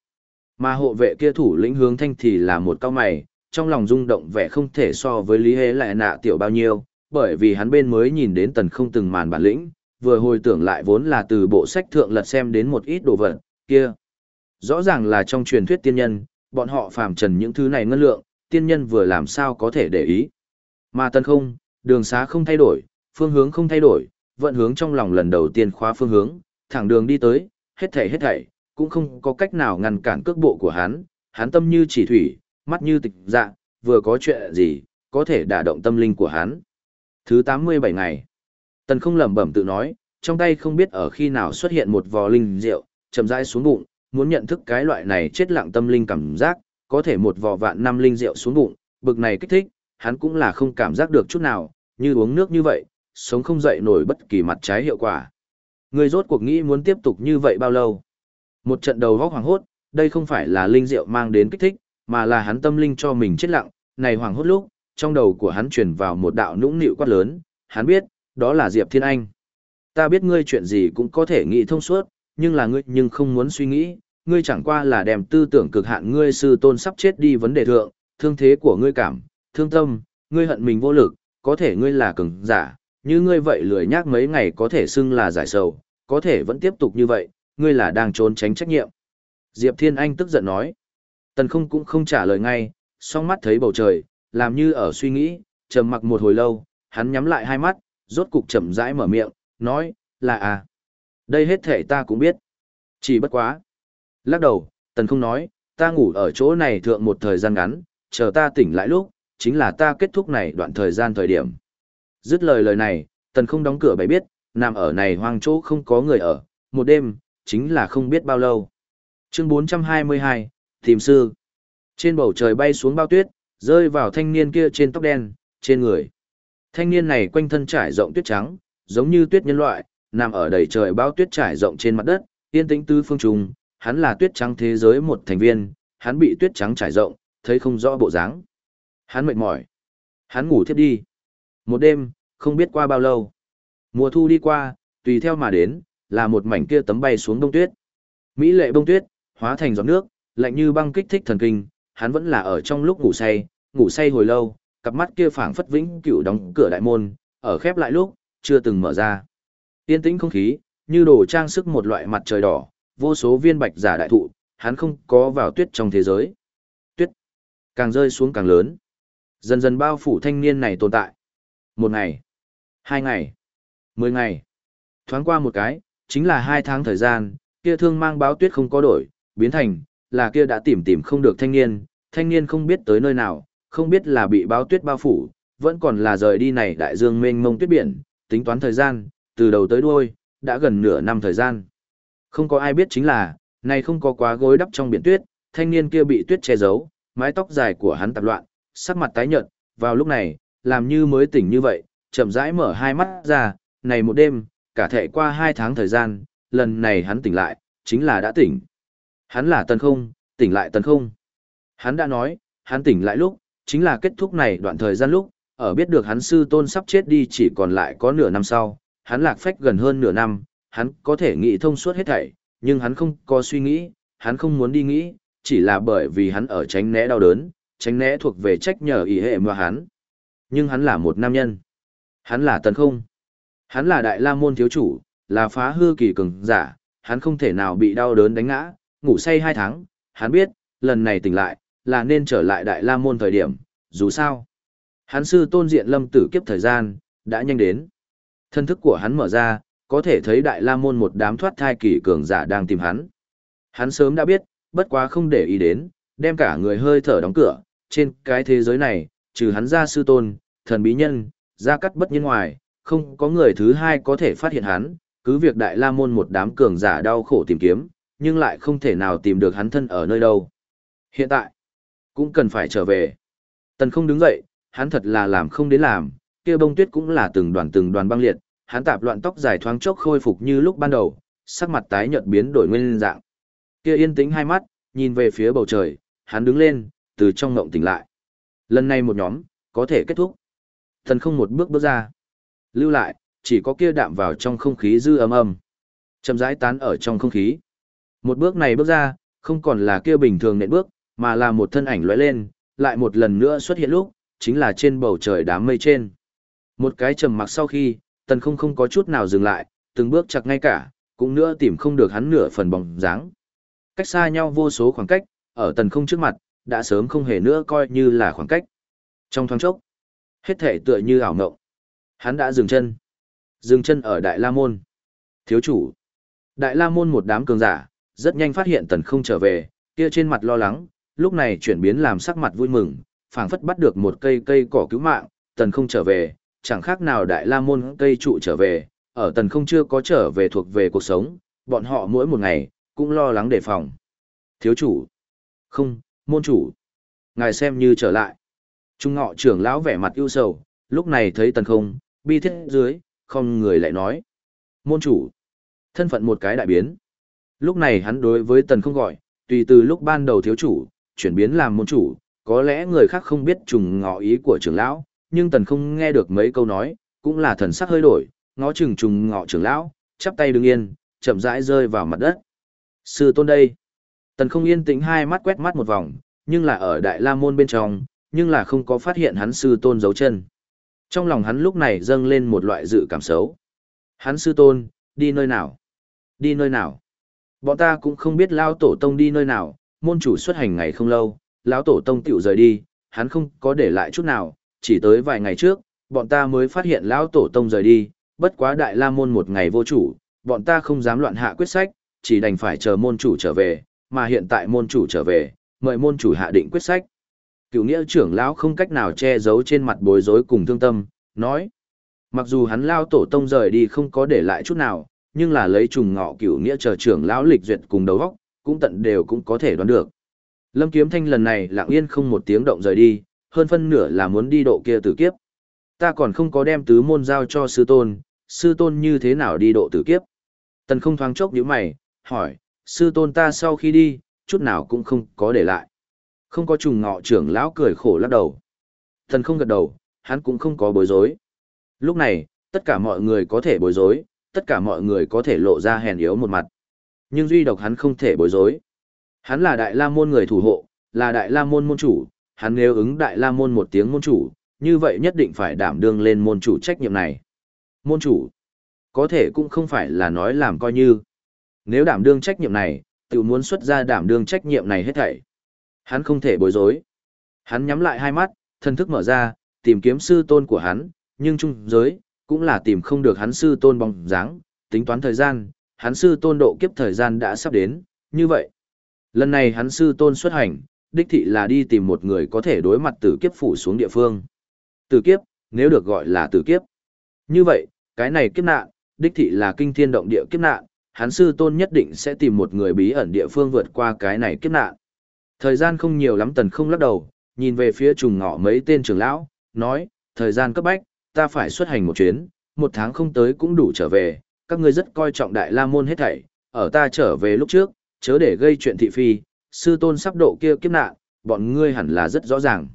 Mà hộ vệ kia thủ lĩnh hướng thanh thì là một cao mày, trong lòng rung động vẻ không thể so với Lý Hế lại nạ tiểu bao nhiêu, bởi vì hắn bên mới nhìn đến tần không từng màn bản lĩnh, vừa hồi tưởng lại vốn là từ bộ sách thượng lật xem đến một ít đồ vật, kia. Rõ ràng là trong truyền thuyết tiên nhân, bọn họ phàm trần những thứ này ngân lượng, tiên nhân vừa làm sao có thể để ý. Mà tần không, đường xá không thay đổi, phương hướng không thay đổi, vận hướng trong lòng lần đầu tiên khóa phương hướng, thẳng đường đi tới, hết thảy hết thảy, cũng không có cách nào ngăn cản cước bộ của hắn, hắn tâm như chỉ thủy, mắt như tịch dạ, vừa có chuyện gì, có thể đả động tâm linh của hắn. Thứ 87 ngày, tần không lẩm bẩm tự nói, trong tay không biết ở khi nào xuất hiện một vò linh rượu, chậm rãi xuống bụng, muốn nhận thức cái loại này chết lặng tâm linh cảm giác, có thể một vò vạn năm linh rượu xuống bụng, bực này kích thích, hắn cũng là không cảm giác được chút nào, như uống nước như vậy, sống không dậy nổi bất kỳ mặt trái hiệu quả. Người rốt cuộc nghĩ muốn tiếp tục như vậy bao lâu? Một trận đầu góc hoàng hốt, đây không phải là linh diệu mang đến kích thích, mà là hắn tâm linh cho mình chết lặng, này hoàng hốt lúc, trong đầu của hắn truyền vào một đạo nũng nịu quát lớn, hắn biết, đó là Diệp Thiên Anh. Ta biết ngươi chuyện gì cũng có thể nghĩ thông suốt, nhưng là ngươi nhưng không muốn suy nghĩ, ngươi chẳng qua là đem tư tưởng cực hạn ngươi sư tôn sắp chết đi vấn đề thượng, thương thế của ngươi cảm, thương tâm, ngươi hận mình vô lực, có thể ngươi là cường giả, như ngươi vậy lười nhác mấy ngày có thể xưng là giải sầu, có thể vẫn tiếp tục như vậy, ngươi là đang trốn tránh trách nhiệm. Diệp Thiên Anh tức giận nói. Tần không cũng không trả lời ngay, song mắt thấy bầu trời, làm như ở suy nghĩ, trầm mặc một hồi lâu, hắn nhắm lại hai mắt, rốt cục chậm rãi mở miệng, nói, là à. Đây hết thể ta cũng biết. Chỉ bất quá. Lắc đầu, tần không nói, ta ngủ ở chỗ này thượng một thời gian ngắn, chờ ta tỉnh lại lúc, chính là ta kết thúc này đoạn thời gian thời điểm. Dứt lời lời này, tần không đóng cửa bày biết, nằm ở này hoang chỗ không có người ở, một đêm, chính là không biết bao lâu. Chương 422, Tìm Sư Trên bầu trời bay xuống bao tuyết, rơi vào thanh niên kia trên tóc đen, trên người. Thanh niên này quanh thân trải rộng tuyết trắng, giống như tuyết nhân loại, nằm ở đầy trời bao tuyết trải rộng trên mặt đất, yên tĩnh tư phương trùng, hắn là tuyết trắng thế giới một thành viên, hắn bị tuyết trắng trải rộng, thấy không rõ bộ dáng. Hắn mệt mỏi. Hắn ngủ thiếp đi. Một đêm, không biết qua bao lâu. Mùa thu đi qua, tùy theo mà đến, là một mảnh kia tấm bay xuống đông tuyết. Mỹ lệ bông tuyết, hóa thành giọt nước, lạnh như băng kích thích thần kinh, hắn vẫn là ở trong lúc ngủ say, ngủ say hồi lâu, cặp mắt kia phảng phất vĩnh cửu đóng cửa đại môn, ở khép lại lúc, chưa từng mở ra. Yên tĩnh không khí, như đồ trang sức một loại mặt trời đỏ, vô số viên bạch giả đại thụ, hắn không có vào tuyết trong thế giới. Tuyết càng rơi xuống càng lớn, dần dần bao phủ thanh niên này tồn tại. Một ngày, hai ngày, mười ngày, thoáng qua một cái, chính là hai tháng thời gian, kia thương mang báo tuyết không có đổi, biến thành, là kia đã tìm tìm không được thanh niên, thanh niên không biết tới nơi nào, không biết là bị báo tuyết bao phủ, vẫn còn là rời đi này đại dương mênh mông tuyết biển, tính toán thời gian, từ đầu tới đuôi, đã gần nửa năm thời gian. Không có ai biết chính là, này không có quá gối đắp trong biển tuyết, thanh niên kia bị tuyết che giấu, mái tóc dài của hắn tạp loạn, sắc mặt tái nhợt, vào lúc này, làm như mới tỉnh như vậy, chậm rãi mở hai mắt ra, này một đêm, cả thể qua hai tháng thời gian, lần này hắn tỉnh lại, chính là đã tỉnh. Hắn là tần không, tỉnh lại tần không. Hắn đã nói, hắn tỉnh lại lúc, chính là kết thúc này đoạn thời gian lúc, ở biết được hắn sư tôn sắp chết đi chỉ còn lại có nửa năm sau, hắn lạc phách gần hơn nửa năm, hắn có thể nghĩ thông suốt hết thảy, nhưng hắn không có suy nghĩ, hắn không muốn đi nghĩ, chỉ là bởi vì hắn ở tránh né đau đớn, tránh né thuộc về trách nhờ ý hệ mà hắn. Nhưng hắn là một nam nhân. Hắn là tần không. Hắn là đại la môn thiếu chủ, là phá hư kỳ cường giả, hắn không thể nào bị đau đớn đánh ngã, ngủ say hai tháng, hắn biết, lần này tỉnh lại, là nên trở lại đại la môn thời điểm, dù sao. Hắn sư tôn diện lâm tử kiếp thời gian, đã nhanh đến. Thân thức của hắn mở ra, có thể thấy đại la môn một đám thoát thai kỳ cường giả đang tìm hắn. Hắn sớm đã biết, bất quá không để ý đến, đem cả người hơi thở đóng cửa, trên cái thế giới này, trừ hắn ra sư tôn, thần bí nhân, ra cắt bất nhân ngoài, không có người thứ hai có thể phát hiện hắn, cứ việc đại la môn một đám cường giả đau khổ tìm kiếm, nhưng lại không thể nào tìm được hắn thân ở nơi đâu. Hiện tại, cũng cần phải trở về. Tần không đứng dậy, hắn thật là làm không đến làm, kia bông tuyết cũng là từng đoàn từng đoàn băng liệt, hắn tạp loạn tóc dài thoáng chốc khôi phục như lúc ban đầu, sắc mặt tái nhợt biến đổi nguyên dạng. Kia yên tĩnh hai mắt, nhìn về phía bầu trời, hắn đứng lên, từ trong ngộng tỉnh lại. Lần này một nhóm, có thể kết thúc. Thần không một bước bước ra. Lưu lại, chỉ có kia đạm vào trong không khí dư âm âm. Chậm rãi tán ở trong không khí. Một bước này bước ra, không còn là kia bình thường nện bước, mà là một thân ảnh lóe lên, lại một lần nữa xuất hiện lúc, chính là trên bầu trời đám mây trên. Một cái trầm mặc sau khi, tần không không có chút nào dừng lại, từng bước chặt ngay cả, cũng nữa tìm không được hắn nửa phần bóng dáng. Cách xa nhau vô số khoảng cách, ở tần không trước mặt, đã sớm không hề nữa coi như là khoảng cách. Trong thoáng chốc, hết thể tựa như ảo ngộng. Hắn đã dừng chân. Dừng chân ở Đại La Môn. Thiếu chủ. Đại La Môn một đám cường giả, rất nhanh phát hiện tần không trở về, kia trên mặt lo lắng, lúc này chuyển biến làm sắc mặt vui mừng, phảng phất bắt được một cây cây cỏ cứu mạng, tần không trở về, chẳng khác nào đại la môn cây trụ trở về, ở tần không chưa có trở về thuộc về cuộc sống, bọn họ mỗi một ngày, cũng lo lắng đề phòng. Thiếu chủ. Không, môn chủ. Ngài xem như trở lại. Trung ngọ trưởng lão vẻ mặt ưu sầu, lúc này thấy tần không, bi thiết dưới, không người lại nói. Môn chủ. Thân phận một cái đại biến. Lúc này hắn đối với tần không gọi, tùy từ lúc ban đầu thiếu chủ, chuyển biến làm môn chủ, có lẽ người khác không biết trùng ngọ ý của trưởng lão, nhưng tần không nghe được mấy câu nói, cũng là thần sắc hơi đổi, ngó chừng trùng ngọ trưởng lão, chắp tay đứng yên, chậm rãi rơi vào mặt đất. Sư tôn đây. Tần không yên tĩnh hai mắt quét mắt một vòng, nhưng là ở đại la môn bên trong, nhưng là không có phát hiện hắn sư tôn dấu chân. Trong lòng hắn lúc này dâng lên một loại dự cảm xấu. Hắn sư tôn, đi nơi nào? Đi nơi nào? Bọn ta cũng không biết lao tổ tông đi nơi nào, môn chủ xuất hành ngày không lâu, lão tổ tông tiểu rời đi, hắn không có để lại chút nào, chỉ tới vài ngày trước, bọn ta mới phát hiện lão tổ tông rời đi, bất quá đại la môn một ngày vô chủ, bọn ta không dám loạn hạ quyết sách, chỉ đành phải chờ môn chủ trở về, mà hiện tại môn chủ trở về, mời môn chủ hạ định quyết sách. Cựu nghĩa trưởng lão không cách nào che giấu trên mặt bối rối cùng thương tâm, nói. Mặc dù hắn lao tổ tông rời đi không có để lại chút nào, nhưng là lấy trùng ngọ cựu nghĩa chờ trưởng lão lịch duyệt cùng đầu góc, cũng tận đều cũng có thể đoán được. Lâm Kiếm Thanh lần này lặng yên không một tiếng động rời đi, hơn phân nửa là muốn đi độ kia tử kiếp. Ta còn không có đem tứ môn giao cho sư tôn, sư tôn như thế nào đi độ tử kiếp. Tần không thoáng chốc nhíu mày, hỏi, sư tôn ta sau khi đi, chút nào cũng không có để lại. Không có trùng ngọ trưởng lão cười khổ lắc đầu. Thần không gật đầu, hắn cũng không có bối rối. Lúc này, tất cả mọi người có thể bối rối, tất cả mọi người có thể lộ ra hèn yếu một mặt. Nhưng duy độc hắn không thể bối rối. Hắn là đại la môn người thủ hộ, là đại la môn môn chủ, hắn nếu ứng đại la môn một tiếng môn chủ, như vậy nhất định phải đảm đương lên môn chủ trách nhiệm này. Môn chủ, có thể cũng không phải là nói làm coi như. Nếu đảm đương trách nhiệm này, tự muốn xuất ra đảm đương trách nhiệm này hết thảy. Hắn không thể bối rối. Hắn nhắm lại hai mắt, thân thức mở ra, tìm kiếm sư tôn của hắn, nhưng trung giới, cũng là tìm không được hắn sư tôn bóng dáng, tính toán thời gian, hắn sư tôn độ kiếp thời gian đã sắp đến, như vậy. Lần này hắn sư tôn xuất hành, đích thị là đi tìm một người có thể đối mặt tử kiếp phủ xuống địa phương. Tử kiếp, nếu được gọi là tử kiếp. Như vậy, cái này kiếp nạn, đích thị là kinh thiên động địa kiếp nạn, hắn sư tôn nhất định sẽ tìm một người bí ẩn địa phương vượt qua cái này kiếp nạn. Thời gian không nhiều lắm tần không lắc đầu, nhìn về phía trùng ngọ mấy tên trưởng lão, nói, thời gian cấp bách, ta phải xuất hành một chuyến, một tháng không tới cũng đủ trở về, các ngươi rất coi trọng đại la môn hết thảy, ở ta trở về lúc trước, chớ để gây chuyện thị phi, sư tôn sắp độ kia kiếp nạn, bọn ngươi hẳn là rất rõ ràng.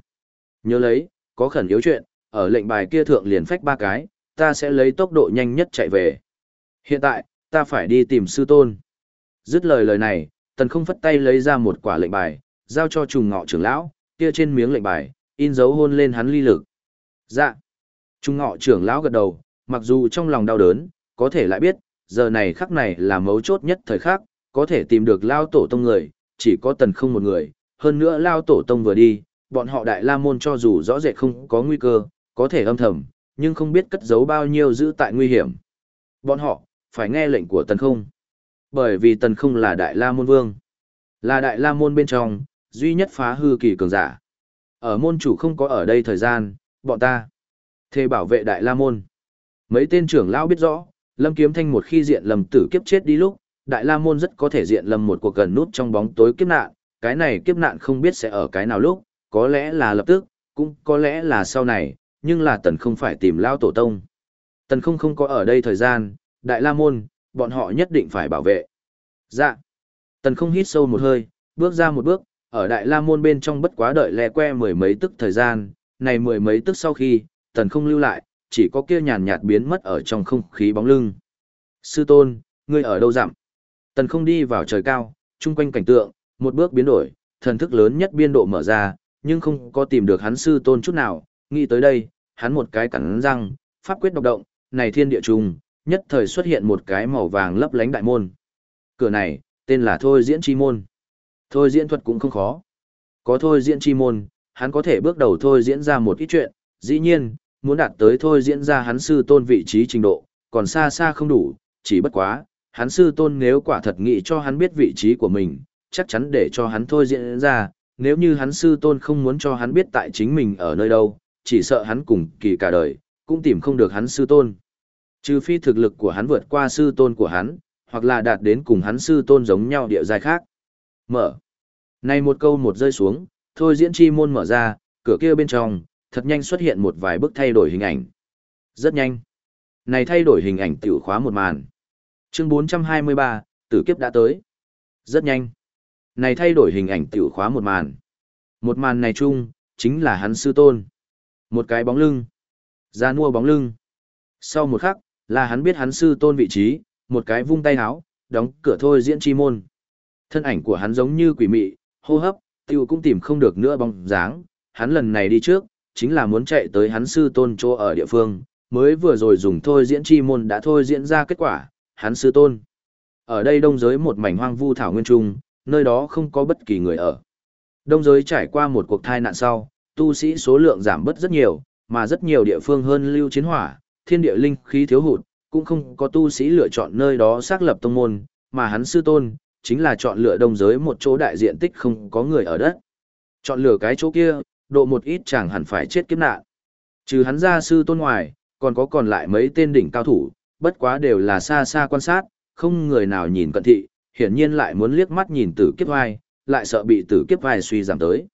Nhớ lấy, có khẩn yếu chuyện, ở lệnh bài kia thượng liền phách ba cái, ta sẽ lấy tốc độ nhanh nhất chạy về. Hiện tại, ta phải đi tìm sư tôn. Dứt lời lời này, tần không phất tay lấy ra một quả lệnh bài, giao cho trùng ngọ trưởng lão, kia trên miếng lệnh bài, in dấu hôn lên hắn ly lực. Dạ. trùng ngọ trưởng lão gật đầu, mặc dù trong lòng đau đớn, có thể lại biết, giờ này khắc này là mấu chốt nhất thời khắc, có thể tìm được lao tổ tông người, chỉ có tần không một người, hơn nữa lao tổ tông vừa đi, bọn họ đại la môn cho dù rõ rệt không có nguy cơ, có thể âm thầm, nhưng không biết cất giấu bao nhiêu giữ tại nguy hiểm. Bọn họ, phải nghe lệnh của tần không. Bởi vì tần không là đại la môn vương. Là đại la môn bên trong, duy nhất phá hư kỳ cường giả. Ở môn chủ không có ở đây thời gian, bọn ta thề bảo vệ đại la môn. Mấy tên trưởng lão biết rõ, Lâm Kiếm Thanh một khi diện lầm tử kiếp chết đi lúc, đại la môn rất có thể diện lầm một cuộc gần nút trong bóng tối kiếp nạn, cái này kiếp nạn không biết sẽ ở cái nào lúc, có lẽ là lập tức, cũng có lẽ là sau này, nhưng là tần không phải tìm lao tổ tông. Tần không không có ở đây thời gian, đại la môn, bọn họ nhất định phải bảo vệ. Dạ. Tần không hít sâu một hơi, bước ra một bước, ở đại la môn bên trong bất quá đợi lẹ que mười mấy tức thời gian, này mười mấy tức sau khi, tần không lưu lại, chỉ có kia nhàn nhạt biến mất ở trong không khí bóng lưng. Sư tôn, ngươi ở đâu dặm? Tần không đi vào trời cao, chung quanh cảnh tượng, một bước biến đổi, thần thức lớn nhất biên độ mở ra, nhưng không có tìm được hắn sư tôn chút nào, nghĩ tới đây, hắn một cái cắn răng, pháp quyết độc động, này thiên địa trùng, nhất thời xuất hiện một cái màu vàng lấp lánh đại môn. Cửa này, tên là Thôi Diễn Chi Môn. Thôi diễn thuật cũng không khó. Có Thôi Diễn Chi Môn, hắn có thể bước đầu Thôi diễn ra một ít chuyện, dĩ nhiên, muốn đạt tới Thôi diễn ra hắn sư tôn vị trí trình độ, còn xa xa không đủ, chỉ bất quá, hắn sư tôn nếu quả thật nghĩ cho hắn biết vị trí của mình, chắc chắn để cho hắn Thôi diễn ra, nếu như hắn sư tôn không muốn cho hắn biết tại chính mình ở nơi đâu, chỉ sợ hắn cùng kỳ cả đời, cũng tìm không được hắn sư tôn. Trừ phi thực lực của hắn vượt qua sư tôn của hắn, hoặc là đạt đến cùng hắn sư tôn giống nhau địa giai khác. Mở. Này một câu một rơi xuống, thôi diễn chi môn mở ra, cửa kia bên trong, thật nhanh xuất hiện một vài bước thay đổi hình ảnh. Rất nhanh. Này thay đổi hình ảnh tiểu khóa một màn. Chương 423, tử kiếp đã tới. Rất nhanh. này thay đổi hình ảnh tiểu khóa một màn. Một màn này chung, chính là hắn sư tôn. Một cái bóng lưng. Ra mua bóng lưng. Sau một khắc, là hắn biết hắn sư tôn vị trí, một cái vung tay háo, đóng cửa thôi diễn chi môn. Thân ảnh của hắn giống như quỷ mị, hô hấp, tiêu cũng tìm không được nữa bóng dáng. Hắn lần này đi trước, chính là muốn chạy tới hắn sư tôn chỗ ở địa phương, mới vừa rồi dùng thôi diễn chi môn đã thôi diễn ra kết quả, hắn sư tôn. Ở đây đông giới một mảnh hoang vu thảo nguyên trung, nơi đó không có bất kỳ người ở. Đông giới trải qua một cuộc thai nạn sau, tu sĩ số lượng giảm bớt rất nhiều, mà rất nhiều địa phương hơn lưu chiến hỏa, thiên địa linh khí thiếu hụt, cũng không có tu sĩ lựa chọn nơi đó xác lập tông môn, mà hắn sư tôn, chính là chọn lựa đông giới một chỗ đại diện tích không có người ở đất. Chọn lựa cái chỗ kia, độ một ít chẳng hẳn phải chết kiếp nạn. Trừ hắn ra sư tôn ngoài, còn có còn lại mấy tên đỉnh cao thủ, bất quá đều là xa xa quan sát, không người nào nhìn cận thị, hiển nhiên lại muốn liếc mắt nhìn tử kiếp vai, lại sợ bị tử kiếp vai suy giảm tới.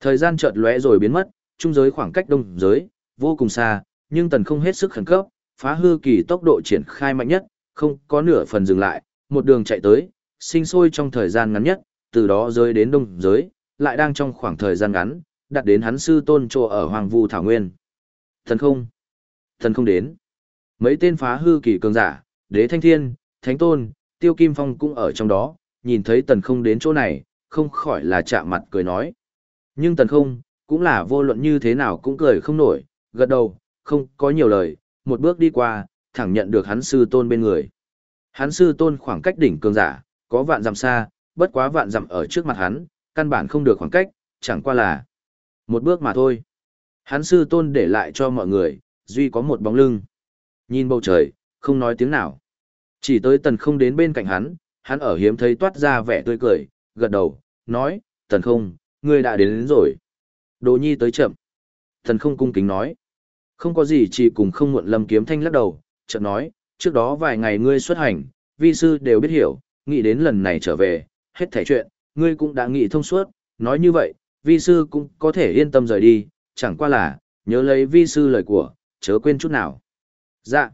Thời gian chợt lóe rồi biến mất, trung giới khoảng cách đông giới, vô cùng xa, nhưng tần không hết sức khẩn cấp, phá hư kỳ tốc độ triển khai mạnh nhất, không có nửa phần dừng lại, một đường chạy tới, sinh sôi trong thời gian ngắn nhất, từ đó rơi đến đông giới, lại đang trong khoảng thời gian ngắn, đặt đến hắn sư tôn trô ở Hoàng Vu Thảo Nguyên. Thần không, thần không đến. Mấy tên phá hư kỳ cường giả, đế thanh thiên, thánh tôn, tiêu kim phong cũng ở trong đó, nhìn thấy tần không đến chỗ này, không khỏi là chạm mặt cười nói. Nhưng tần không, cũng là vô luận như thế nào cũng cười không nổi, gật đầu, không có nhiều lời, một bước đi qua, thẳng nhận được hắn sư tôn bên người. Hắn sư tôn khoảng cách đỉnh cường giả, có vạn dặm xa, bất quá vạn dặm ở trước mặt hắn, căn bản không được khoảng cách, chẳng qua là một bước mà thôi. Hắn sư tôn để lại cho mọi người, duy có một bóng lưng. Nhìn bầu trời, không nói tiếng nào. Chỉ tới tần không đến bên cạnh hắn, hắn ở hiếm thấy toát ra vẻ tươi cười, gật đầu, nói, tần không, ngươi đã đến, đến rồi. Đồ nhi tới chậm. Tần không cung kính nói. Không có gì chỉ cùng không muộn lâm kiếm thanh lắc đầu, chợt nói, trước đó vài ngày ngươi xuất hành, vi sư đều biết hiểu, nghĩ đến lần này trở về, hết thảy chuyện, ngươi cũng đã nghĩ thông suốt, nói như vậy, vi sư cũng có thể yên tâm rời đi, chẳng qua là, nhớ lấy vi sư lời của, chớ quên chút nào. Dạ.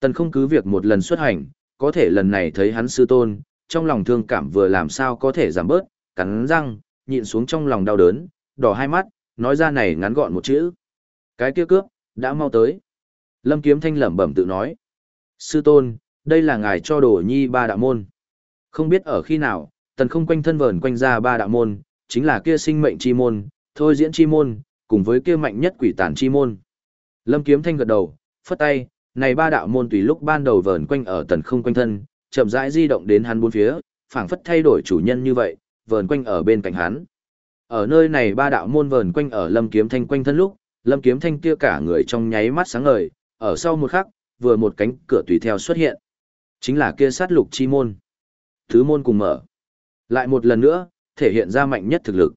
Tần không cứ việc một lần xuất hành, có thể lần này thấy hắn sư tôn, trong lòng thương cảm vừa làm sao có thể giảm bớt, cắn răng, nhịn xuống trong lòng đau đớn, đỏ hai mắt, nói ra này ngắn gọn một chữ. Cái kia cướp, đã mau tới. Lâm Kiếm Thanh lẩm bẩm tự nói. Sư tôn, đây là ngài cho đồ nhi ba đạo môn. Không biết ở khi nào, tần không quanh thân vờn quanh ra ba đạo môn, chính là kia sinh mệnh chi môn, thôi diễn chi môn, cùng với kia mạnh nhất quỷ tản chi môn. Lâm Kiếm Thanh gật đầu, phất tay, này ba đạo môn tùy lúc ban đầu vờn quanh ở tần không quanh thân, chậm rãi di động đến hắn bốn phía, phảng phất thay đổi chủ nhân như vậy, vờn quanh ở bên cạnh hắn. Ở nơi này ba đạo môn vờn quanh ở Lâm Kiếm Thanh quanh thân lúc, Lâm Kiếm Thanh kia cả người trong nháy mắt sáng ngời, ở sau một khắc, vừa một cánh cửa tùy theo xuất hiện. Chính là kia sát lục chi môn. Thứ môn cùng mở. Lại một lần nữa, thể hiện ra mạnh nhất thực lực.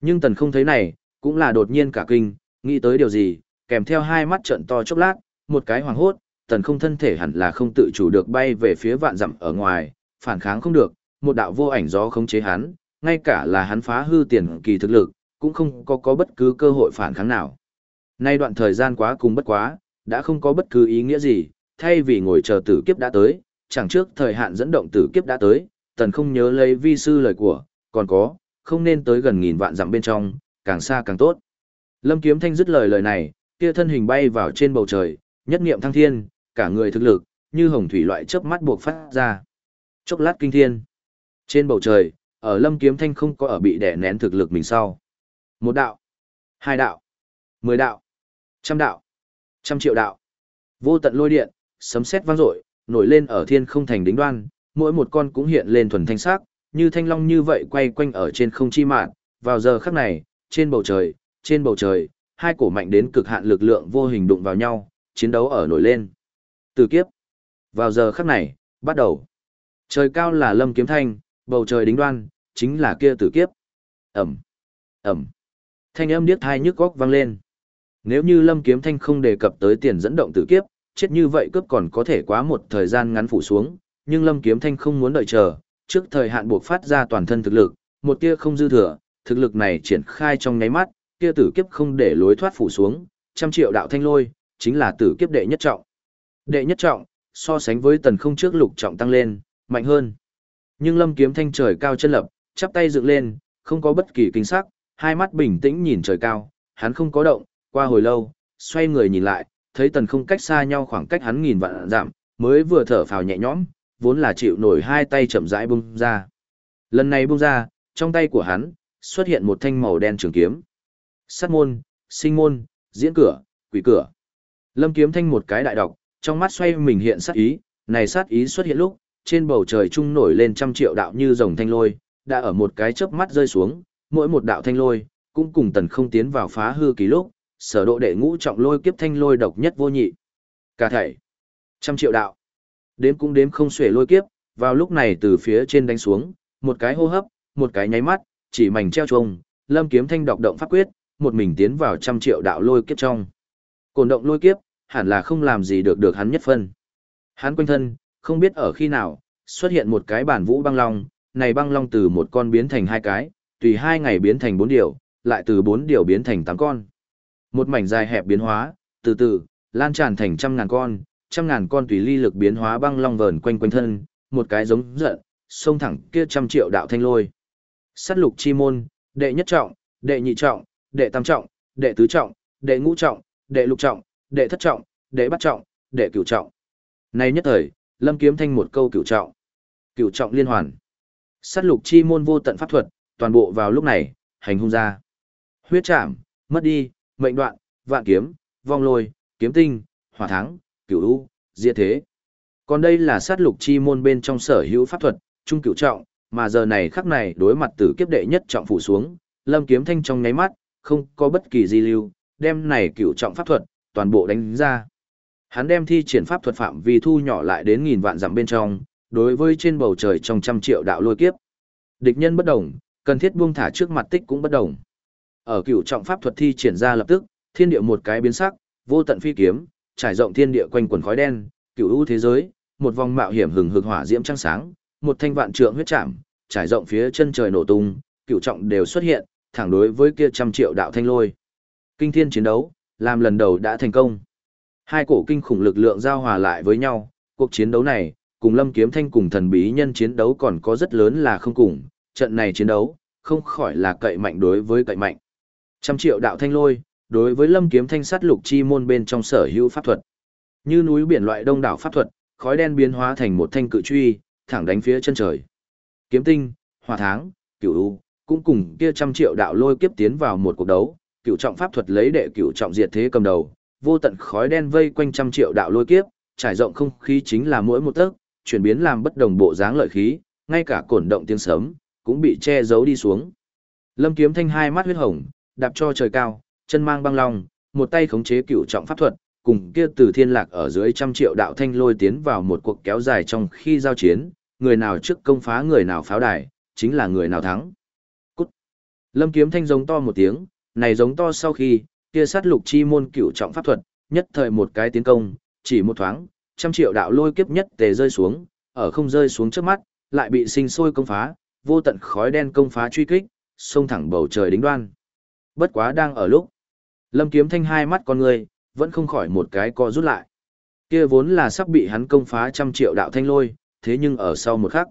Nhưng tần không thấy này, cũng là đột nhiên cả kinh, nghĩ tới điều gì, kèm theo hai mắt trận to chốc lát, một cái hoàng hốt, tần không thân thể hẳn là không tự chủ được bay về phía vạn dặm ở ngoài, phản kháng không được, một đạo vô ảnh gió khống chế hắn, ngay cả là hắn phá hư tiền kỳ thực lực, cũng không có có bất cứ cơ hội phản kháng nào. Nay đoạn thời gian quá cùng bất quá, đã không có bất cứ ý nghĩa gì, thay vì ngồi chờ tử kiếp đã tới, chẳng trước thời hạn dẫn động tử kiếp đã tới, tần không nhớ lấy vi sư lời của, còn có, không nên tới gần nghìn vạn dặm bên trong, càng xa càng tốt. Lâm Kiếm Thanh dứt lời lời này, kia thân hình bay vào trên bầu trời, nhất niệm thăng thiên, cả người thực lực, như hồng thủy loại chớp mắt buộc phát ra. Chốc lát kinh thiên. Trên bầu trời, ở Lâm Kiếm Thanh không có ở bị đè nén thực lực mình sau. Một đạo, hai đạo, mười đạo, trăm đạo, trăm triệu đạo. Vô tận lôi điện, sấm sét vang dội, nổi lên ở thiên không thành đính đoan, mỗi một con cũng hiện lên thuần thanh sắc, như thanh long như vậy quay quanh ở trên không chi mạn, vào giờ khắc này, trên bầu trời, trên bầu trời, hai cổ mạnh đến cực hạn lực lượng vô hình đụng vào nhau, chiến đấu ở nổi lên. Từ kiếp. Vào giờ khắc này, bắt đầu. Trời cao là lâm kiếm thanh, bầu trời đính đoan, chính là kia tử kiếp. Ẩm. Ẩm. Thanh âm điếc thai nhức góc vang lên. Nếu như lâm kiếm thanh không đề cập tới tiền dẫn động tử kiếp, chết như vậy cướp còn có thể quá một thời gian ngắn phủ xuống, nhưng lâm kiếm thanh không muốn đợi chờ, trước thời hạn buộc phát ra toàn thân thực lực, một tia không dư thừa, thực lực này triển khai trong nháy mắt, kia tử kiếp không để lối thoát phủ xuống, trăm triệu đạo thanh lôi, chính là tử kiếp đệ nhất trọng. Đệ nhất trọng, so sánh với tần không trước lục trọng tăng lên, mạnh hơn. Nhưng lâm kiếm thanh trời cao chân lập, chắp tay dựng lên, không có bất kỳ kinh sắc, hai mắt bình tĩnh nhìn trời cao, hắn không có động, qua hồi lâu, xoay người nhìn lại, thấy tần không cách xa nhau khoảng cách hắn nghìn vạn giảm, mới vừa thở phào nhẹ nhõm, vốn là chịu nổi hai tay chậm rãi bung ra. Lần này bung ra, trong tay của hắn, xuất hiện một thanh màu đen trường kiếm. Sát môn, sinh môn, diễn cửa, quỷ cửa. Lâm kiếm thanh một cái đại độc, trong mắt xoay mình hiện sát ý, này sát ý xuất hiện lúc, trên bầu trời trung nổi lên trăm triệu đạo như rồng thanh lôi, đã ở một cái chớp mắt rơi xuống, mỗi một đạo thanh lôi, cũng cùng tần không tiến vào phá hư kỳ lúc, sở độ đệ ngũ trọng lôi kiếp thanh lôi độc nhất vô nhị. Cả thảy, trăm triệu đạo. Đếm cũng đếm không xuể lôi kiếp, vào lúc này từ phía trên đánh xuống, một cái hô hấp, một cái nháy mắt, chỉ mảnh treo chuông, lâm kiếm thanh độc động pháp quyết, một mình tiến vào trăm triệu đạo lôi kiếp trong. Cồn động lôi kiếp, hẳn là không làm gì được được hắn nhất phân. Hắn quanh thân, không biết ở khi nào, xuất hiện một cái bản vũ băng long, này băng long từ một con biến thành hai cái, tùy hai ngày biến thành bốn điều, lại từ bốn điều biến thành tám con. Một mảnh dài hẹp biến hóa, từ từ, lan tràn thành trăm ngàn con, trăm ngàn con tùy ly lực biến hóa băng long vờn quanh quanh thân, một cái giống giận, xông thẳng kia trăm triệu đạo thanh lôi. Sát lục chi môn, đệ nhất trọng, đệ nhị trọng, đệ tam trọng, đệ tứ trọng, đệ ngũ trọng, đệ lục trọng, đệ thất trọng, đệ bát trọng, đệ cửu trọng. Này nhất thời, Lâm Kiếm Thanh một câu cửu trọng. Cửu trọng liên hoàn. Sát lục chi môn vô tận pháp thuật, toàn bộ vào lúc này, hành hung ra. Huyết chạm, mất đi, mệnh đoạn, vạn kiếm, vong lôi, kiếm tinh, hỏa thắng, cửu u, diệt thế. Còn đây là sát lục chi môn bên trong sở hữu pháp thuật, trung cửu trọng, mà giờ này khắc này đối mặt tử kiếp đệ nhất trọng phủ xuống, lâm kiếm thanh trong nháy mắt, không có bất kỳ di lưu, đem này cửu trọng pháp thuật, toàn bộ đánh ra. Hắn đem thi triển pháp thuật phạm vi thu nhỏ lại đến nghìn vạn dặm bên trong, đối với trên bầu trời trong trăm triệu đạo lôi kiếp. Địch nhân bất đồng, cần thiết buông thả trước mặt tích cũng bất đồng. Ở cửu trọng pháp thuật thi triển ra lập tức, thiên địa một cái biến sắc, vô tận phi kiếm, trải rộng thiên địa quanh quần khói đen, cửu u thế giới, một vòng mạo hiểm hừng hực hỏa diễm trăng sáng, một thanh vạn trượng huyết trảm, trải rộng phía chân trời nổ tung, cửu trọng đều xuất hiện, thẳng đối với kia trăm triệu đạo thanh lôi. Kinh thiên chiến đấu, làm lần đầu đã thành công. Hai cổ kinh khủng lực lượng giao hòa lại với nhau, cuộc chiến đấu này, cùng Lâm Kiếm Thanh cùng thần bí nhân chiến đấu còn có rất lớn là không cùng, trận này chiến đấu, không khỏi là cậy mạnh đối với cậy mạnh. Trăm triệu đạo thanh lôi, đối với Lâm Kiếm Thanh sát lục chi môn bên trong sở hữu pháp thuật. Như núi biển loại đông đảo pháp thuật, khói đen biến hóa thành một thanh cự truy, thẳng đánh phía chân trời. Kiếm tinh, hỏa tháng, cửu u, cũng cùng kia trăm triệu đạo lôi kiếp tiến vào một cuộc đấu, cửu trọng pháp thuật lấy đệ cửu trọng diệt thế cầm đầu, vô tận khói đen vây quanh trăm triệu đạo lôi kiếp, trải rộng không khí chính là mỗi một tấc, chuyển biến làm bất đồng bộ dáng lợi khí, ngay cả cổn động tiếng sấm cũng bị che giấu đi xuống. Lâm Kiếm Thanh hai mắt huyết hồng, đạp cho trời cao, chân mang băng long, một tay khống chế cửu trọng pháp thuật, cùng kia từ thiên lạc ở dưới trăm triệu đạo thanh lôi tiến vào một cuộc kéo dài trong khi giao chiến, người nào trước công phá người nào pháo đài, chính là người nào thắng. Cút! Lâm kiếm thanh giống to một tiếng, này giống to sau khi, kia sát lục chi môn cửu trọng pháp thuật, nhất thời một cái tiến công, chỉ một thoáng, trăm triệu đạo lôi kiếp nhất tề rơi xuống, ở không rơi xuống trước mắt, lại bị sinh sôi công phá, vô tận khói đen công phá truy kích, xông thẳng bầu trời đính đoan. Bất quá đang ở lúc, Lâm Kiếm Thanh hai mắt con người, vẫn không khỏi một cái co rút lại. Kia vốn là sắp bị hắn công phá trăm triệu đạo thanh lôi, thế nhưng ở sau một khắc.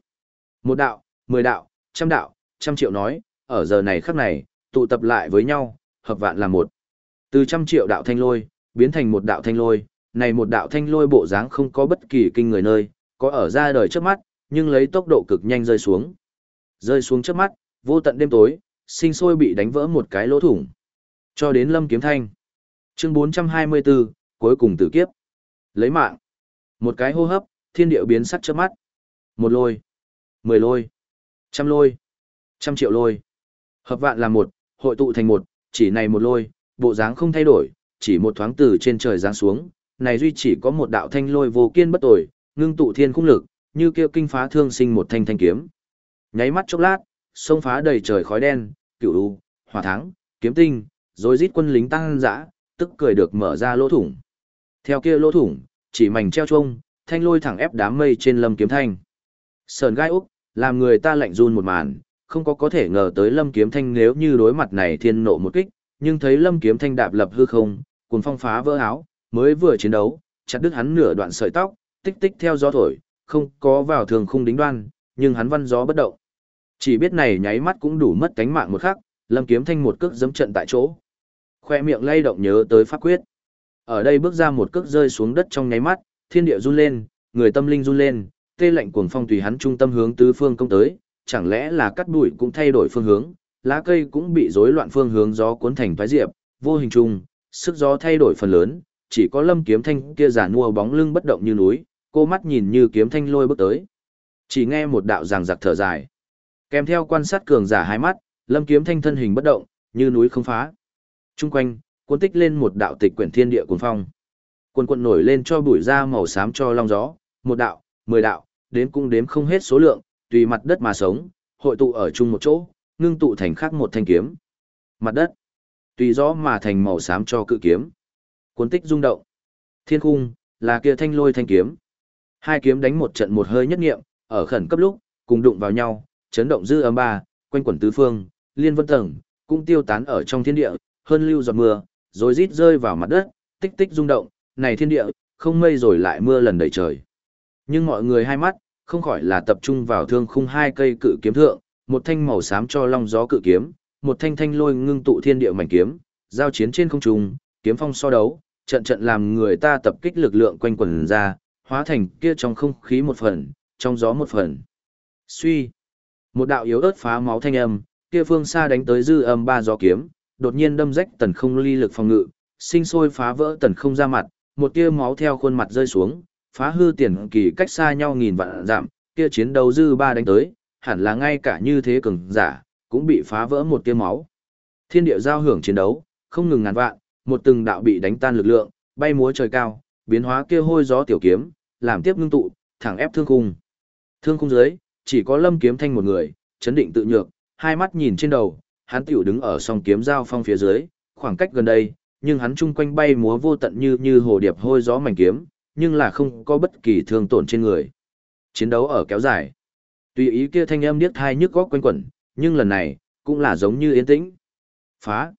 Một đạo, mười đạo, trăm đạo, trăm triệu nói, ở giờ này khắc này, tụ tập lại với nhau, hợp vạn là một. Từ trăm triệu đạo thanh lôi, biến thành một đạo thanh lôi, này một đạo thanh lôi bộ dáng không có bất kỳ kinh người nơi, có ở ra đời trước mắt, nhưng lấy tốc độ cực nhanh rơi xuống. Rơi xuống trước mắt, vô tận đêm tối, sinh sôi bị đánh vỡ một cái lỗ thủng. Cho đến lâm kiếm thanh. Chương 424, cuối cùng tử kiếp. Lấy mạng. Một cái hô hấp, thiên điệu biến sắc trước mắt. Một lôi. Mười lôi. Trăm lôi. Trăm triệu lôi. Hợp vạn là một, hội tụ thành một, chỉ này một lôi, bộ dáng không thay đổi, chỉ một thoáng từ trên trời giáng xuống, này duy chỉ có một đạo thanh lôi vô kiên bất tồi, ngưng tụ thiên khung lực, như kêu kinh phá thương sinh một thanh thanh kiếm. Nháy mắt chốc lát, sông phá đầy trời khói đen, cửu u, hỏa thắng, kiếm tinh, rồi giết quân lính tăng dã, tức cười được mở ra lỗ thủng. Theo kia lỗ thủng, chỉ mảnh treo chuông, thanh lôi thẳng ép đám mây trên lâm kiếm thanh. Sờn gai úc, làm người ta lạnh run một màn, không có có thể ngờ tới lâm kiếm thanh nếu như đối mặt này thiên nộ một kích, nhưng thấy lâm kiếm thanh đạp lập hư không, cuốn phong phá vỡ áo, mới vừa chiến đấu, chặt đứt hắn nửa đoạn sợi tóc, tích tích theo gió thổi, không có vào thường khung đính đoan, nhưng hắn văn gió bất động. Chỉ biết này nháy mắt cũng đủ mất cánh mạng một khắc, Lâm Kiếm Thanh một cước giẫm trận tại chỗ. Khoe miệng lay động nhớ tới pháp quyết. Ở đây bước ra một cước rơi xuống đất trong nháy mắt, thiên địa run lên, người tâm linh run lên, tê lạnh cuồng phong tùy hắn trung tâm hướng tứ phương công tới, chẳng lẽ là cắt bụi cũng thay đổi phương hướng, lá cây cũng bị rối loạn phương hướng gió cuốn thành phái diệp, vô hình trung, sức gió thay đổi phần lớn, chỉ có Lâm Kiếm Thanh kia giả mua bóng lưng bất động như núi, cô mắt nhìn như kiếm thanh lôi bước tới. Chỉ nghe một đạo ràng giặc thở dài. Kèm theo quan sát cường giả hai mắt, Lâm Kiếm Thanh thân hình bất động, như núi không phá. Trung quanh, cuốn tích lên một đạo tịch quyển thiên địa cuồng phong. Cuồn cuộn nổi lên cho bụi ra màu xám cho long gió, một đạo, mười đạo, đến cũng đếm không hết số lượng, tùy mặt đất mà sống, hội tụ ở chung một chỗ, ngưng tụ thành khác một thanh kiếm. Mặt đất, tùy gió mà thành màu xám cho cự kiếm. Cuốn tích rung động. Thiên khung, là kia thanh lôi thanh kiếm. Hai kiếm đánh một trận một hơi nhất nghiệm, ở khẩn cấp lúc, cùng đụng vào nhau, chấn động dư âm ba, quanh quẩn tứ phương, liên vân tầng, cũng tiêu tán ở trong thiên địa, hơn lưu giọt mưa, rồi rít rơi vào mặt đất, tích tích rung động, này thiên địa, không mây rồi lại mưa lần đầy trời. Nhưng mọi người hai mắt, không khỏi là tập trung vào thương khung hai cây cự kiếm thượng, một thanh màu xám cho long gió cự kiếm, một thanh thanh lôi ngưng tụ thiên địa mảnh kiếm, giao chiến trên không trung, kiếm phong so đấu, trận trận làm người ta tập kích lực lượng quanh quần ra, hóa thành kia trong không khí một phần, trong gió một phần. Suy. Một đạo yếu ớt phá máu thanh âm, kia phương xa đánh tới dư âm ba gió kiếm, đột nhiên đâm rách tần không ly lực phòng ngự, sinh sôi phá vỡ tần không ra mặt, một tia máu theo khuôn mặt rơi xuống, phá hư tiền kỳ cách xa nhau nghìn vạn giảm, kia chiến đấu dư ba đánh tới, hẳn là ngay cả như thế cường giả, cũng bị phá vỡ một tia máu. Thiên địa giao hưởng chiến đấu, không ngừng ngàn vạn, một từng đạo bị đánh tan lực lượng, bay múa trời cao, biến hóa kia hôi gió tiểu kiếm, làm tiếp ngưng tụ, thẳng ép thương khung. Thương khung dưới, chỉ có Lâm Kiếm Thanh một người, chấn định tự nhược, hai mắt nhìn trên đầu, hắn tiểu đứng ở song kiếm giao phong phía dưới, khoảng cách gần đây, nhưng hắn chung quanh bay múa vô tận như như hồ điệp hôi gió mảnh kiếm, nhưng là không có bất kỳ thương tổn trên người. Chiến đấu ở kéo dài. Tùy ý kia thanh âm điếc thai nhức góc quanh quẩn, nhưng lần này, cũng là giống như yên tĩnh. Phá.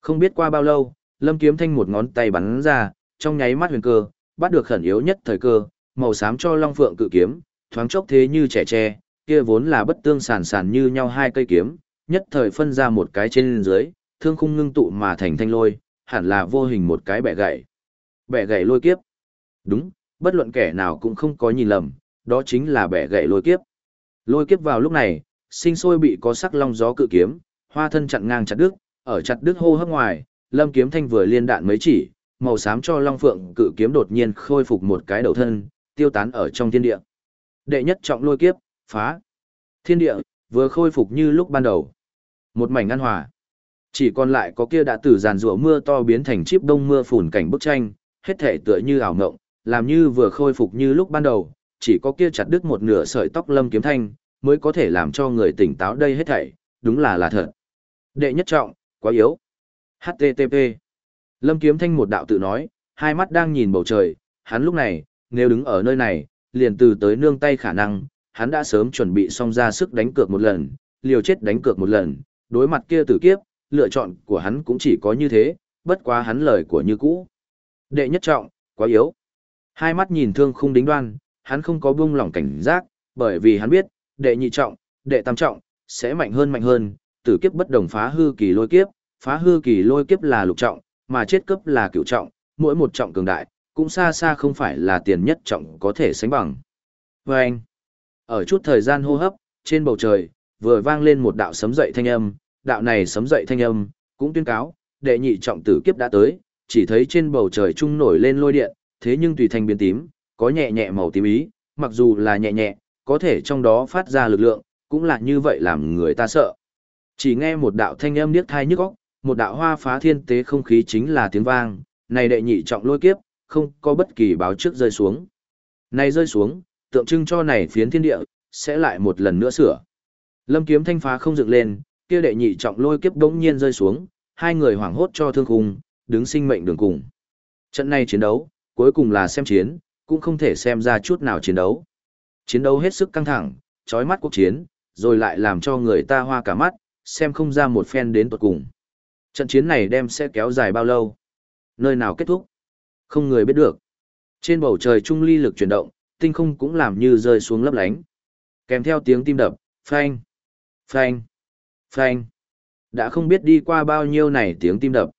Không biết qua bao lâu, Lâm Kiếm Thanh một ngón tay bắn ra, trong nháy mắt huyền cơ, bắt được khẩn yếu nhất thời cơ, màu xám cho Long Phượng cự kiếm, thoáng chốc thế như trẻ tre, kia vốn là bất tương sản sản như nhau hai cây kiếm, nhất thời phân ra một cái trên dưới, thương khung ngưng tụ mà thành thanh lôi, hẳn là vô hình một cái bẻ gãy. Bẻ gãy lôi kiếp. Đúng, bất luận kẻ nào cũng không có nhìn lầm, đó chính là bẻ gãy lôi kiếp. Lôi kiếp vào lúc này, sinh sôi bị có sắc long gió cự kiếm, hoa thân chặn ngang chặt đứt, ở chặt đứt hô hấp ngoài, Lâm Kiếm Thanh vừa liên đạn mấy chỉ, màu xám cho long phượng cự kiếm đột nhiên khôi phục một cái đầu thân, tiêu tán ở trong thiên địa. Đệ nhất trọng lôi kiếp, phá. Thiên địa vừa khôi phục như lúc ban đầu. Một mảnh ngăn hòa. Chỉ còn lại có kia đã từ giàn rủa mưa to biến thành chip đông mưa phùn cảnh bức tranh, hết thể tựa như ảo ngộng, làm như vừa khôi phục như lúc ban đầu, chỉ có kia chặt đứt một nửa sợi tóc Lâm Kiếm Thanh, mới có thể làm cho người tỉnh táo đây hết thảy, đúng là là thật. Đệ nhất trọng, quá yếu. HTTP. Lâm Kiếm Thanh một đạo tự nói, hai mắt đang nhìn bầu trời, hắn lúc này, nếu đứng ở nơi này, liền từ tới nương tay khả năng, hắn đã sớm chuẩn bị xong ra sức đánh cược một lần, liều chết đánh cược một lần, đối mặt kia tử kiếp, lựa chọn của hắn cũng chỉ có như thế, bất quá hắn lời của như cũ. Đệ nhất trọng, quá yếu. Hai mắt nhìn thương không đính đoan, hắn không có buông lỏng cảnh giác, bởi vì hắn biết, đệ nhị trọng, đệ tam trọng, sẽ mạnh hơn mạnh hơn, tử kiếp bất đồng phá hư kỳ lôi kiếp, phá hư kỳ lôi kiếp là lục trọng, mà chết cấp là cửu trọng, mỗi một trọng cường đại, cũng xa xa không phải là tiền nhất trọng có thể sánh bằng. Và anh, ở chút thời gian hô hấp, trên bầu trời, vừa vang lên một đạo sấm dậy thanh âm, đạo này sấm dậy thanh âm, cũng tuyên cáo, đệ nhị trọng tử kiếp đã tới, chỉ thấy trên bầu trời trung nổi lên lôi điện, thế nhưng tùy thành biến tím, có nhẹ nhẹ màu tím ý, mặc dù là nhẹ nhẹ, có thể trong đó phát ra lực lượng, cũng là như vậy làm người ta sợ. Chỉ nghe một đạo thanh âm điếc thai nhức óc, một đạo hoa phá thiên tế không khí chính là tiếng vang, này đệ nhị trọng lôi kiếp, không có bất kỳ báo trước rơi xuống. Này rơi xuống, tượng trưng cho này phiến thiên địa, sẽ lại một lần nữa sửa. Lâm kiếm thanh phá không dựng lên, kia đệ nhị trọng lôi kiếp đống nhiên rơi xuống, hai người hoảng hốt cho thương khung, đứng sinh mệnh đường cùng. Trận này chiến đấu, cuối cùng là xem chiến, cũng không thể xem ra chút nào chiến đấu. Chiến đấu hết sức căng thẳng, chói mắt cuộc chiến, rồi lại làm cho người ta hoa cả mắt, xem không ra một phen đến tuột cùng. Trận chiến này đem sẽ kéo dài bao lâu? Nơi nào kết thúc? Không người biết được. Trên bầu trời trung ly lực chuyển động, tinh không cũng làm như rơi xuống lấp lánh. Kèm theo tiếng tim đập, phanh. Phanh, phanh. Đã không biết đi qua bao nhiêu này tiếng tim đập.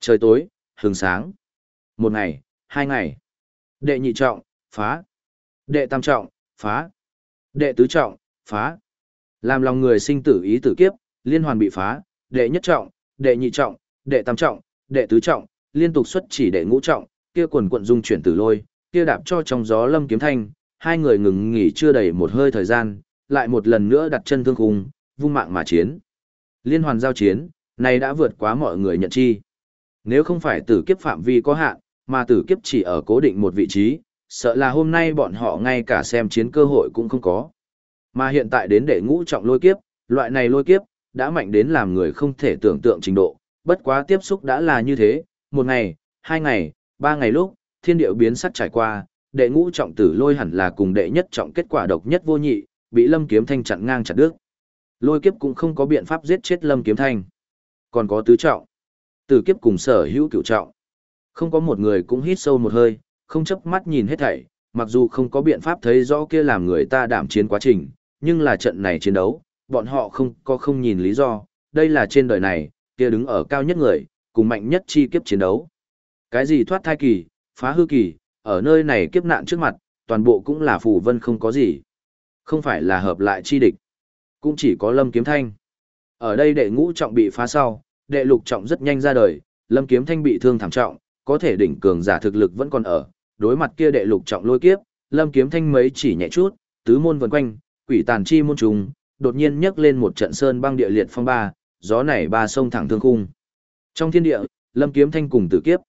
Trời tối, hừng sáng. Một ngày, hai ngày. Đệ nhị trọng, phá. Đệ tam trọng, phá. Đệ tứ trọng, phá. Làm lòng người sinh tử ý tử kiếp, liên hoàn bị phá, đệ nhất trọng, đệ nhị trọng, đệ tam trọng, đệ tứ trọng, liên tục xuất chỉ đệ ngũ trọng, kia quần quận dung chuyển tử lôi, kia đạp cho trong gió lâm kiếm thanh, hai người ngừng nghỉ chưa đầy một hơi thời gian, lại một lần nữa đặt chân thương khung, vung mạng mà chiến. Liên hoàn giao chiến, này đã vượt quá mọi người nhận chi. Nếu không phải tử kiếp phạm vi có hạn, mà tử kiếp chỉ ở cố định một vị trí, sợ là hôm nay bọn họ ngay cả xem chiến cơ hội cũng không có. Mà hiện tại đến đệ ngũ trọng lôi kiếp, loại này lôi kiếp, đã mạnh đến làm người không thể tưởng tượng trình độ, bất quá tiếp xúc đã là như thế, một ngày, hai ngày, ba ngày lúc, thiên điệu biến sắc trải qua, đệ ngũ trọng tử lôi hẳn là cùng đệ nhất trọng kết quả độc nhất vô nhị, bị lâm kiếm thanh chặn ngang chặt đứt. Lôi kiếp cũng không có biện pháp giết chết lâm kiếm thanh. Còn có tứ trọng, tử kiếp cùng sở hữu cửu trọng. Không có một người cũng hít sâu một hơi, không chấp mắt nhìn hết thảy, mặc dù không có biện pháp thấy rõ kia làm người ta đảm chiến quá trình, nhưng là trận này chiến đấu, bọn họ không có không nhìn lý do, đây là trên đời này, kia đứng ở cao nhất người, cùng mạnh nhất chi kiếp chiến đấu. Cái gì thoát thai kỳ, phá hư kỳ, ở nơi này kiếp nạn trước mặt, toàn bộ cũng là phù vân không có gì. Không phải là hợp lại chi địch, cũng chỉ có lâm kiếm thanh. Ở đây đệ ngũ trọng bị phá sau, đệ lục trọng rất nhanh ra đời, lâm kiếm thanh bị thương thảm trọng, có thể đỉnh cường giả thực lực vẫn còn ở, đối mặt kia đệ lục trọng lôi kiếp, lâm kiếm thanh mấy chỉ nhẹ chút, tứ môn vần quanh, quỷ tàn chi môn trùng, đột nhiên nhấc lên một trận sơn băng địa liệt phong ba, gió này ba sông thẳng thương khung. Trong thiên địa, lâm kiếm thanh cùng tử kiếp.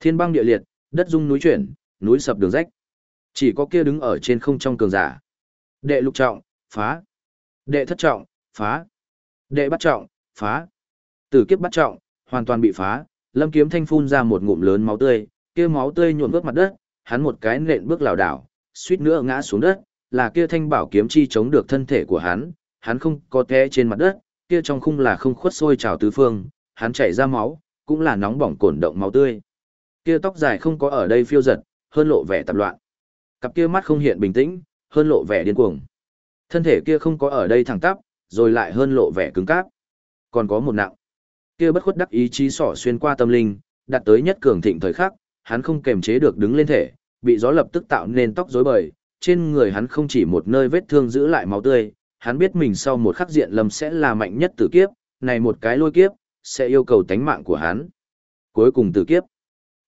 Thiên băng địa liệt, đất rung núi chuyển, núi sập đường rách. Chỉ có kia đứng ở trên không trong cường giả. Đệ lục trọng, phá. Đệ thất trọng, phá. Đệ bắt trọng, phá. Tử kiếp bắt trọng, hoàn toàn bị phá, Lâm Kiếm Thanh phun ra một ngụm lớn máu tươi, kia máu tươi nhuộm bước mặt đất, hắn một cái nện bước lảo đảo, suýt nữa ngã xuống đất, là kia thanh bảo kiếm chi chống được thân thể của hắn, hắn không có té trên mặt đất, kia trong khung là không khuất sôi trào tứ phương, hắn chảy ra máu, cũng là nóng bỏng cổn động máu tươi. Kia tóc dài không có ở đây phiêu giật, hơn lộ vẻ tạp loạn. Cặp kia mắt không hiện bình tĩnh, hơn lộ vẻ điên cuồng. Thân thể kia không có ở đây thẳng tắp, rồi lại hơn lộ vẻ cứng cáp. Còn có một nặng. Kia bất khuất đắc ý chí sỏ xuyên qua tâm linh, đạt tới nhất cường thịnh thời khắc, hắn không kềm chế được đứng lên thể, bị gió lập tức tạo nên tóc rối bời, trên người hắn không chỉ một nơi vết thương giữ lại máu tươi, hắn biết mình sau một khắc diện lâm sẽ là mạnh nhất tử kiếp, này một cái lôi kiếp, sẽ yêu cầu tánh mạng của hắn. Cuối cùng tử kiếp.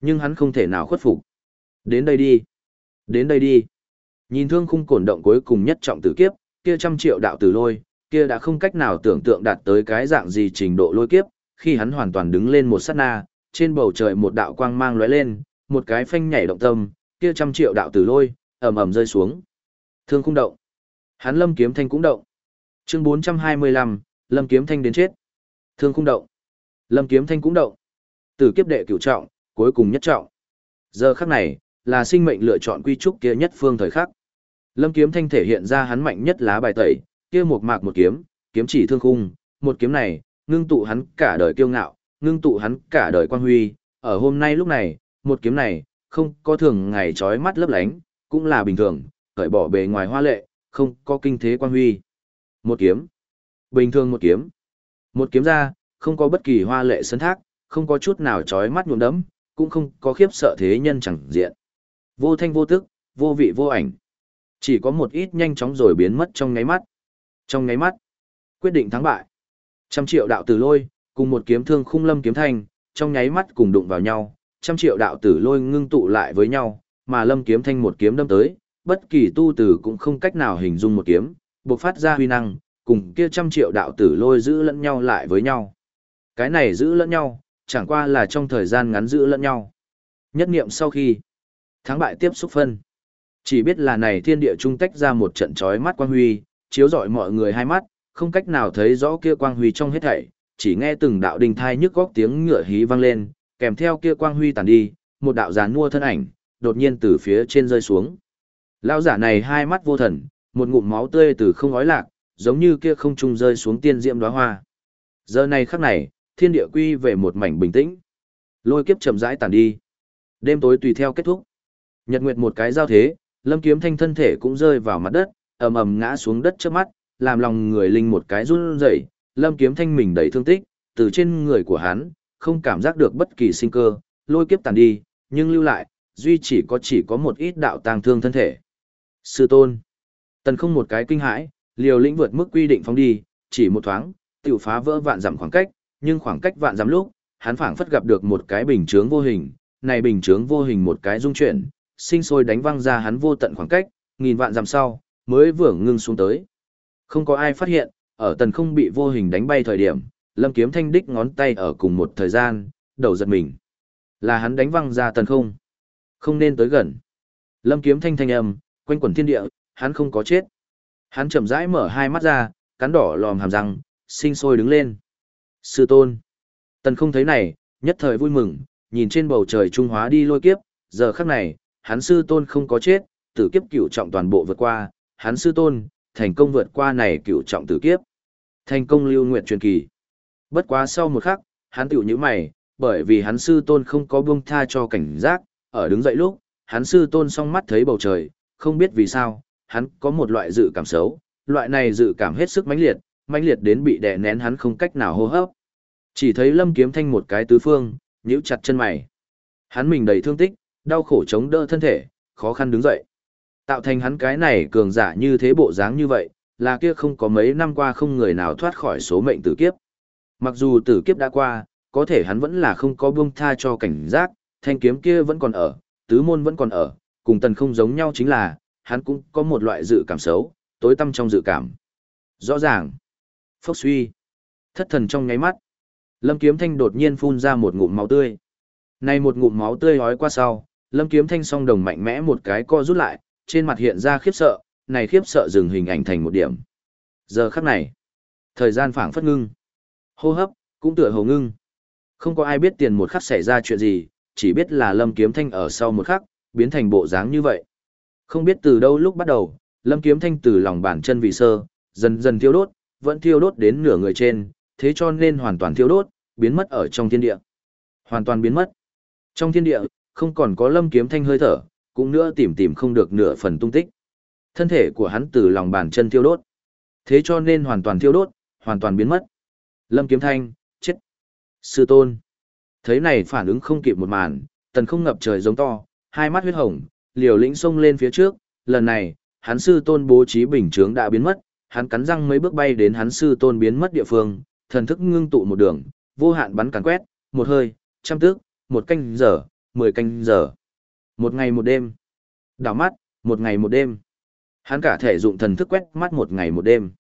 Nhưng hắn không thể nào khuất phục. Đến đây đi. Đến đây đi. Nhìn thương khung cổn động cuối cùng nhất trọng tử kiếp, kia trăm triệu đạo tử lôi, kia đã không cách nào tưởng tượng đạt tới cái dạng gì trình độ lôi kiếp, khi hắn hoàn toàn đứng lên một sát na, trên bầu trời một đạo quang mang lóe lên, một cái phanh nhảy động tâm, kia trăm triệu đạo tử lôi, ầm ầm rơi xuống. Thương khung động. Hắn Lâm Kiếm Thanh cũng động. Chương 425, Lâm Kiếm Thanh đến chết. Thương khung động. Lâm Kiếm Thanh cũng động. Tử kiếp đệ cửu trọng, cuối cùng nhất trọng. Giờ khắc này, là sinh mệnh lựa chọn quy trúc kia nhất phương thời khắc. Lâm Kiếm Thanh thể hiện ra hắn mạnh nhất lá bài tẩy, kia một mạc một kiếm, kiếm chỉ thương khung, một kiếm này, ngưng tụ hắn cả đời kiêu ngạo, ngưng tụ hắn cả đời quan huy, ở hôm nay lúc này, một kiếm này, không có thường ngày trói mắt lấp lánh, cũng là bình thường, cởi bỏ bề ngoài hoa lệ, không có kinh thế quan huy. Một kiếm. Bình thường một kiếm. Một kiếm ra, không có bất kỳ hoa lệ sân thác, không có chút nào trói mắt nhuộm đấm, cũng không có khiếp sợ thế nhân chẳng diện. Vô thanh vô tức, vô vị vô ảnh. Chỉ có một ít nhanh chóng rồi biến mất trong ngáy mắt. Trong ngáy mắt, quyết định thắng bại. Trăm triệu đạo tử lôi, cùng một kiếm thương khung lâm kiếm thanh, trong nháy mắt cùng đụng vào nhau, trăm triệu đạo tử lôi ngưng tụ lại với nhau, mà lâm kiếm thanh một kiếm đâm tới, bất kỳ tu tử cũng không cách nào hình dung một kiếm, bộc phát ra huy năng, cùng kia trăm triệu đạo tử lôi giữ lẫn nhau lại với nhau. Cái này giữ lẫn nhau, chẳng qua là trong thời gian ngắn giữ lẫn nhau. Nhất niệm sau khi thắng bại tiếp xúc phân, chỉ biết là này thiên địa trung tách ra một trận chói mắt quang huy, chiếu rọi mọi người hai mắt, không cách nào thấy rõ kia quang huy trong hết thảy, chỉ nghe từng đạo đình thai nhức góc tiếng ngựa hí vang lên, kèm theo kia quang huy tàn đi, một đạo giàn mua thân ảnh, đột nhiên từ phía trên rơi xuống. Lão giả này hai mắt vô thần, một ngụm máu tươi từ không ói lạc, giống như kia không trung rơi xuống tiên diệm đóa hoa. Giờ này khắc này, thiên địa quy về một mảnh bình tĩnh. Lôi kiếp chậm rãi tàn đi. Đêm tối tùy theo kết thúc. Nhật nguyệt một cái giao thế, Lâm Kiếm Thanh thân thể cũng rơi vào mặt đất, ầm ầm ngã xuống đất trước mắt, làm lòng người linh một cái run rẩy, Lâm Kiếm Thanh mình đầy thương tích, từ trên người của hắn, không cảm giác được bất kỳ sinh cơ, lôi kiếp tàn đi, nhưng lưu lại, duy chỉ có chỉ có một ít đạo tàng thương thân thể. Sư tôn. Tần không một cái kinh hãi, liều lĩnh vượt mức quy định phóng đi, chỉ một thoáng, tiểu phá vỡ vạn dặm khoảng cách, nhưng khoảng cách vạn dặm lúc, hắn phảng phất gặp được một cái bình chướng vô hình, này bình chướng vô hình một cái dung chuyển, sinh sôi đánh văng ra hắn vô tận khoảng cách, nghìn vạn dặm sau, mới vừa ngưng xuống tới. Không có ai phát hiện, ở tần không bị vô hình đánh bay thời điểm, lâm kiếm thanh đích ngón tay ở cùng một thời gian, đầu giật mình. Là hắn đánh văng ra tần không. Không nên tới gần. Lâm kiếm thanh thanh âm, quanh quẩn thiên địa, hắn không có chết. Hắn chậm rãi mở hai mắt ra, cắn đỏ lòm hàm răng, sinh sôi đứng lên. Sư tôn. Tần không thấy này, nhất thời vui mừng, nhìn trên bầu trời trung hóa đi lôi kiếp, giờ khắc này, hắn sư tôn không có chết, tử kiếp cửu trọng toàn bộ vượt qua, hắn sư tôn, thành công vượt qua này cửu trọng tử kiếp. Thành công lưu nguyện truyền kỳ. Bất quá sau một khắc, hắn tiểu như mày, bởi vì hắn sư tôn không có buông tha cho cảnh giác, ở đứng dậy lúc, hắn sư tôn song mắt thấy bầu trời, không biết vì sao, hắn có một loại dự cảm xấu, loại này dự cảm hết sức mãnh liệt, mãnh liệt đến bị đè nén hắn không cách nào hô hấp. Chỉ thấy Lâm Kiếm Thanh một cái tứ phương, nhíu chặt chân mày. Hắn mình đầy thương tích, đau khổ chống đỡ thân thể, khó khăn đứng dậy. Tạo thành hắn cái này cường giả như thế bộ dáng như vậy, là kia không có mấy năm qua không người nào thoát khỏi số mệnh tử kiếp. Mặc dù tử kiếp đã qua, có thể hắn vẫn là không có buông tha cho cảnh giác, thanh kiếm kia vẫn còn ở, tứ môn vẫn còn ở, cùng tần không giống nhau chính là, hắn cũng có một loại dự cảm xấu, tối tâm trong dự cảm. Rõ ràng, phốc suy, thất thần trong ngáy mắt, Lâm Kiếm Thanh đột nhiên phun ra một ngụm máu tươi. Này một ngụm máu tươi hói qua sau, Lâm Kiếm Thanh song đồng mạnh mẽ một cái co rút lại, trên mặt hiện ra khiếp sợ, này khiếp sợ dừng hình ảnh thành một điểm. Giờ khắc này, thời gian phảng phất ngưng. Hô hấp, cũng tựa hồ ngưng. Không có ai biết tiền một khắc xảy ra chuyện gì, chỉ biết là Lâm Kiếm Thanh ở sau một khắc, biến thành bộ dáng như vậy. Không biết từ đâu lúc bắt đầu, Lâm Kiếm Thanh từ lòng bàn chân vị sơ, dần dần thiêu đốt, vẫn thiêu đốt đến nửa người trên, thế cho nên hoàn toàn thiêu đốt, biến mất ở trong thiên địa. Hoàn toàn biến mất. Trong thiên địa, không còn có Lâm Kiếm Thanh hơi thở, cũng nữa tìm tìm không được nửa phần tung tích. Thân thể của hắn từ lòng bàn chân thiêu đốt. Thế cho nên hoàn toàn thiêu đốt, hoàn toàn biến mất. Lâm Kiếm Thanh, chết. Sư tôn. Thấy này phản ứng không kịp một màn, tần không ngập trời giống to, hai mắt huyết hồng, liều lĩnh xông lên phía trước, lần này, hắn sư tôn bố trí bình chướng đã biến mất, hắn cắn răng mấy bước bay đến hắn sư tôn biến mất địa phương, thần thức ngưng tụ một đường, vô hạn bắn càn quét, một hơi, trăm tức, một canh giờ, mười canh giờ. Một ngày một đêm. Đảo mắt, một ngày một đêm. Hắn cả thể dụng thần thức quét mắt một ngày một đêm.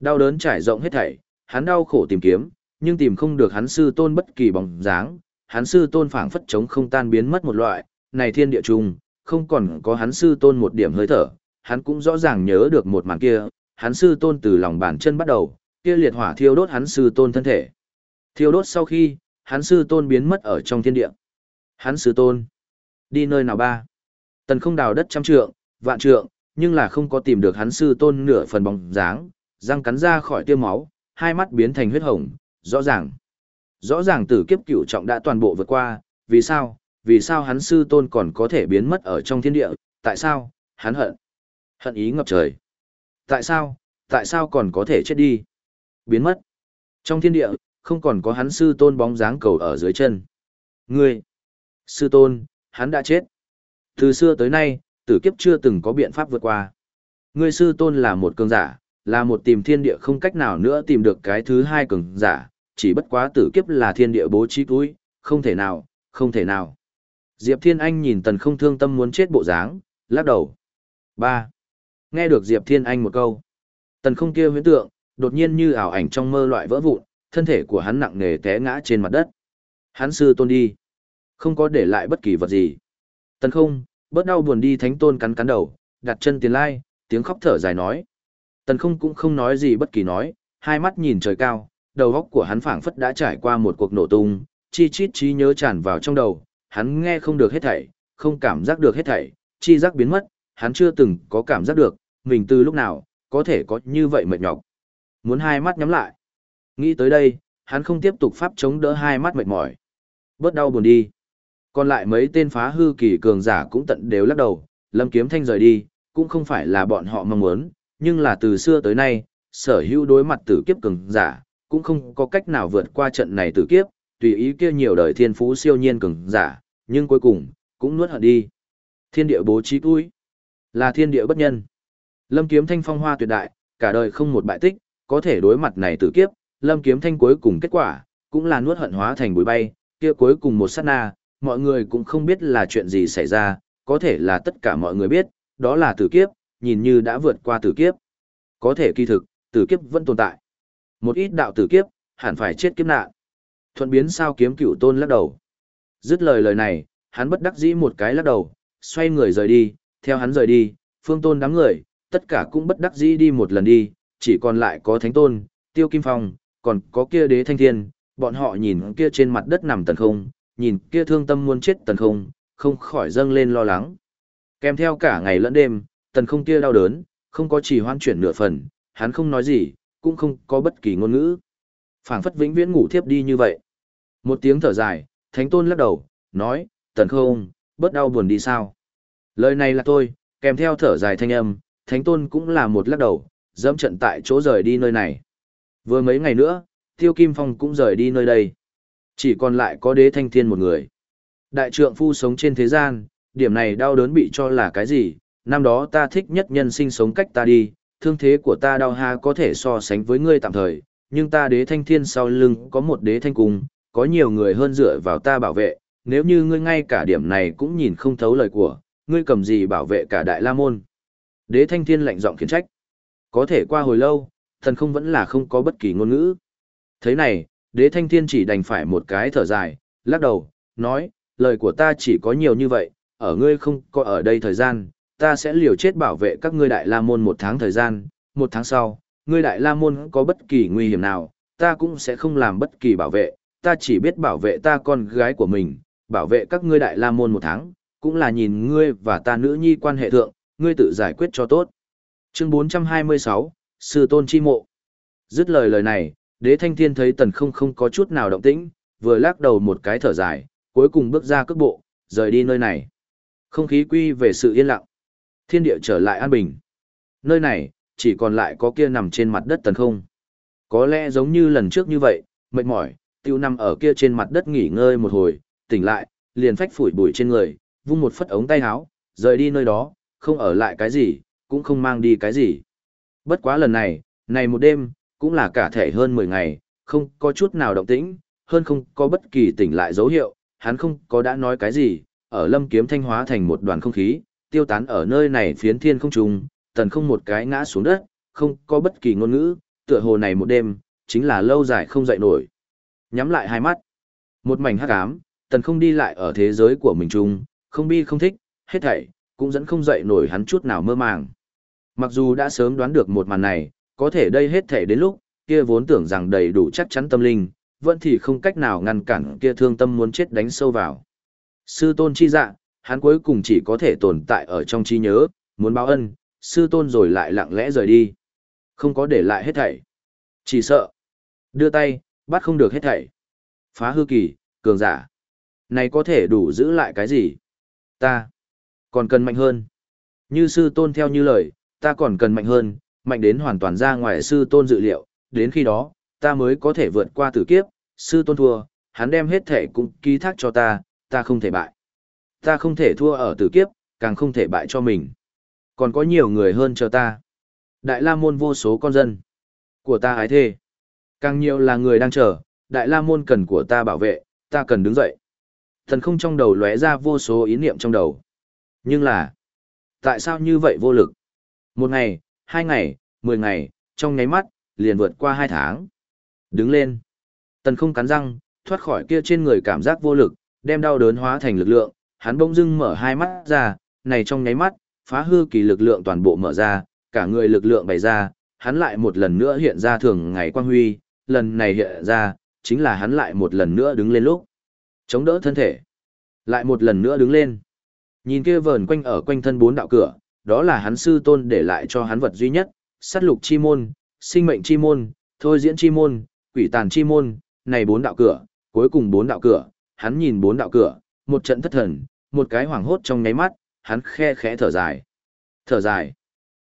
Đau đớn trải rộng hết thảy, hắn đau khổ tìm kiếm, nhưng tìm không được hắn sư tôn bất kỳ bóng dáng, hắn sư tôn phảng phất chống không tan biến mất một loại, này thiên địa trùng, không còn có hắn sư tôn một điểm hơi thở, hắn cũng rõ ràng nhớ được một màn kia, hắn sư tôn từ lòng bàn chân bắt đầu, kia liệt hỏa thiêu đốt hắn sư tôn thân thể. Thiêu đốt sau khi, hắn sư tôn biến mất ở trong thiên địa. Hắn sư tôn, đi nơi nào ba? Tần không đào đất trăm trượng, vạn trượng, nhưng là không có tìm được hắn sư tôn nửa phần bóng dáng, răng cắn ra khỏi tiêu máu, hai mắt biến thành huyết hồng, rõ ràng. Rõ ràng tử kiếp cửu trọng đã toàn bộ vượt qua, vì sao? Vì sao hắn sư tôn còn có thể biến mất ở trong thiên địa, tại sao? Hắn hận. Hận ý ngập trời. Tại sao? Tại sao còn có thể chết đi? Biến mất. Trong thiên địa, không còn có hắn sư tôn bóng dáng cầu ở dưới chân. Ngươi! Sư tôn, hắn đã chết. Từ xưa tới nay, tử kiếp chưa từng có biện pháp vượt qua. Ngươi sư tôn là một cường giả, là một tìm thiên địa không cách nào nữa tìm được cái thứ hai cường giả, chỉ bất quá tử kiếp là thiên địa bố trí túi, không thể nào, không thể nào. Diệp Thiên Anh nhìn tần không thương tâm muốn chết bộ dáng, lắc đầu. ba Nghe được Diệp Thiên Anh một câu. Tần không kia huyễn tượng, đột nhiên như ảo ảnh trong mơ loại vỡ vụn, thân thể của hắn nặng nề té ngã trên mặt đất. Hắn sư tôn đi. Không có để lại bất kỳ vật gì. Tần không, bớt đau buồn đi thánh tôn cắn cắn đầu, đặt chân tiền lai, tiếng khóc thở dài nói. Tần không cũng không nói gì bất kỳ nói, hai mắt nhìn trời cao, đầu óc của hắn phảng phất đã trải qua một cuộc nổ tung, chi chít trí nhớ tràn vào trong đầu, hắn nghe không được hết thảy, không cảm giác được hết thảy, chi giác biến mất, hắn chưa từng có cảm giác được, mình từ lúc nào, có thể có như vậy mệt nhọc. Muốn hai mắt nhắm lại. Nghĩ tới đây, hắn không tiếp tục pháp chống đỡ hai mắt mệt mỏi. Bớt đau buồn đi. Còn lại mấy tên phá hư kỳ cường giả cũng tận đều lắc đầu, Lâm Kiếm Thanh rời đi, cũng không phải là bọn họ mong muốn, nhưng là từ xưa tới nay, sở hữu đối mặt tử kiếp cường giả, cũng không có cách nào vượt qua trận này tử kiếp, tùy ý kia nhiều đời thiên phú siêu nhiên cường giả, nhưng cuối cùng, cũng nuốt hận đi. Thiên địa bố trí túi, là thiên địa bất nhân. Lâm Kiếm Thanh phong hoa tuyệt đại, cả đời không một bại tích, có thể đối mặt này tử kiếp, Lâm Kiếm Thanh cuối cùng kết quả, cũng là nuốt hận hóa thành bụi bay, kia cuối cùng một sát na, mọi người cũng không biết là chuyện gì xảy ra, có thể là tất cả mọi người biết, đó là tử kiếp, nhìn như đã vượt qua tử kiếp. Có thể kỳ thực, tử kiếp vẫn tồn tại. Một ít đạo tử kiếp, hẳn phải chết kiếp nạn. Thuận biến sao kiếm cửu tôn lắc đầu. Dứt lời lời này, hắn bất đắc dĩ một cái lắc đầu, xoay người rời đi, theo hắn rời đi, phương tôn đám người, tất cả cũng bất đắc dĩ đi một lần đi, chỉ còn lại có thánh tôn, tiêu kim phong, còn có kia đế thanh thiên, bọn họ nhìn kia trên mặt đất nằm tần không, nhìn kia thương tâm muốn chết tần không, không khỏi dâng lên lo lắng. Kèm theo cả ngày lẫn đêm, tần không kia đau đớn, không có chỉ hoan chuyển nửa phần, hắn không nói gì, cũng không có bất kỳ ngôn ngữ. phảng phất vĩnh viễn ngủ thiếp đi như vậy. Một tiếng thở dài, thánh tôn lắc đầu, nói, tần không, bớt đau buồn đi sao. Lời này là tôi, kèm theo thở dài thanh âm, thánh tôn cũng là một lắc đầu, dẫm trận tại chỗ rời đi nơi này. Vừa mấy ngày nữa, Tiêu Kim Phong cũng rời đi nơi đây. Chỉ còn lại có đế thanh thiên một người. Đại trượng phu sống trên thế gian, điểm này đau đớn bị cho là cái gì, năm đó ta thích nhất nhân sinh sống cách ta đi, thương thế của ta đau ha có thể so sánh với ngươi tạm thời, nhưng ta đế thanh thiên sau lưng có một đế thanh cung, có nhiều người hơn dựa vào ta bảo vệ, nếu như ngươi ngay cả điểm này cũng nhìn không thấu lời của, ngươi cầm gì bảo vệ cả đại la môn. Đế thanh thiên lạnh giọng khiển trách. Có thể qua hồi lâu, thần không vẫn là không có bất kỳ ngôn ngữ. Thế này, đế thanh thiên chỉ đành phải một cái thở dài, lắc đầu, nói, lời của ta chỉ có nhiều như vậy, ở ngươi không có ở đây thời gian, ta sẽ liều chết bảo vệ các ngươi đại la môn một tháng thời gian, một tháng sau, ngươi đại la môn có bất kỳ nguy hiểm nào, ta cũng sẽ không làm bất kỳ bảo vệ, ta chỉ biết bảo vệ ta con gái của mình, bảo vệ các ngươi đại la môn một tháng, cũng là nhìn ngươi và ta nữ nhi quan hệ thượng, ngươi tự giải quyết cho tốt. Chương 426, Sư Tôn Chi Mộ Dứt lời lời này, đế thanh thiên thấy tần không không có chút nào động tĩnh, vừa lắc đầu một cái thở dài, cuối cùng bước ra cước bộ, rời đi nơi này. Không khí quy về sự yên lặng. Thiên địa trở lại an bình. Nơi này, chỉ còn lại có kia nằm trên mặt đất tần không. Có lẽ giống như lần trước như vậy, mệt mỏi, tiêu nằm ở kia trên mặt đất nghỉ ngơi một hồi, tỉnh lại, liền phách phủi bụi trên người, vung một phất ống tay háo, rời đi nơi đó, không ở lại cái gì, cũng không mang đi cái gì. Bất quá lần này, này một đêm, cũng là cả thể hơn 10 ngày, không có chút nào động tĩnh, hơn không có bất kỳ tỉnh lại dấu hiệu, hắn không có đã nói cái gì, ở lâm kiếm thanh hóa thành một đoàn không khí, tiêu tán ở nơi này phiến thiên không trùng, tần không một cái ngã xuống đất, không có bất kỳ ngôn ngữ, tựa hồ này một đêm, chính là lâu dài không dậy nổi. Nhắm lại hai mắt, một mảnh hắc ám, tần không đi lại ở thế giới của mình chung, không bi không thích, hết thảy, cũng dẫn không dậy nổi hắn chút nào mơ màng. Mặc dù đã sớm đoán được một màn này, có thể đây hết thảy đến lúc, kia vốn tưởng rằng đầy đủ chắc chắn tâm linh, vẫn thì không cách nào ngăn cản kia thương tâm muốn chết đánh sâu vào. Sư tôn chi dạ, hắn cuối cùng chỉ có thể tồn tại ở trong trí nhớ, muốn báo ân, sư tôn rồi lại lặng lẽ rời đi. Không có để lại hết thảy. Chỉ sợ. Đưa tay, bắt không được hết thảy. Phá hư kỳ, cường giả. Này có thể đủ giữ lại cái gì? Ta. Còn cần mạnh hơn. Như sư tôn theo như lời, ta còn cần mạnh hơn, mạnh đến hoàn toàn ra ngoài sư tôn dự liệu, đến khi đó, ta mới có thể vượt qua tử kiếp, sư tôn thua, hắn đem hết thể cũng ký thác cho ta, ta không thể bại. Ta không thể thua ở tử kiếp, càng không thể bại cho mình. Còn có nhiều người hơn chờ ta. Đại La Môn vô số con dân. Của ta ái thê. Càng nhiều là người đang chờ, Đại La Môn cần của ta bảo vệ, ta cần đứng dậy. Thần không trong đầu lóe ra vô số ý niệm trong đầu. Nhưng là, tại sao như vậy vô lực? Một ngày, hai ngày, mười ngày, trong nháy mắt, liền vượt qua hai tháng. Đứng lên. Tần không cắn răng, thoát khỏi kia trên người cảm giác vô lực, đem đau đớn hóa thành lực lượng, hắn bỗng dưng mở hai mắt ra, này trong nháy mắt, phá hư kỳ lực lượng toàn bộ mở ra, cả người lực lượng bày ra, hắn lại một lần nữa hiện ra thường ngày quang huy, lần này hiện ra, chính là hắn lại một lần nữa đứng lên lúc. Chống đỡ thân thể. Lại một lần nữa đứng lên. Nhìn kia vờn quanh ở quanh thân bốn đạo cửa, đó là hắn sư tôn để lại cho hắn vật duy nhất, sát lục chi môn, sinh mệnh chi môn, thôi diễn chi môn, quỷ tàn chi môn, này bốn đạo cửa, cuối cùng bốn đạo cửa, hắn nhìn bốn đạo cửa, một trận thất thần, một cái hoảng hốt trong nháy mắt, hắn khe khẽ thở dài. Thở dài.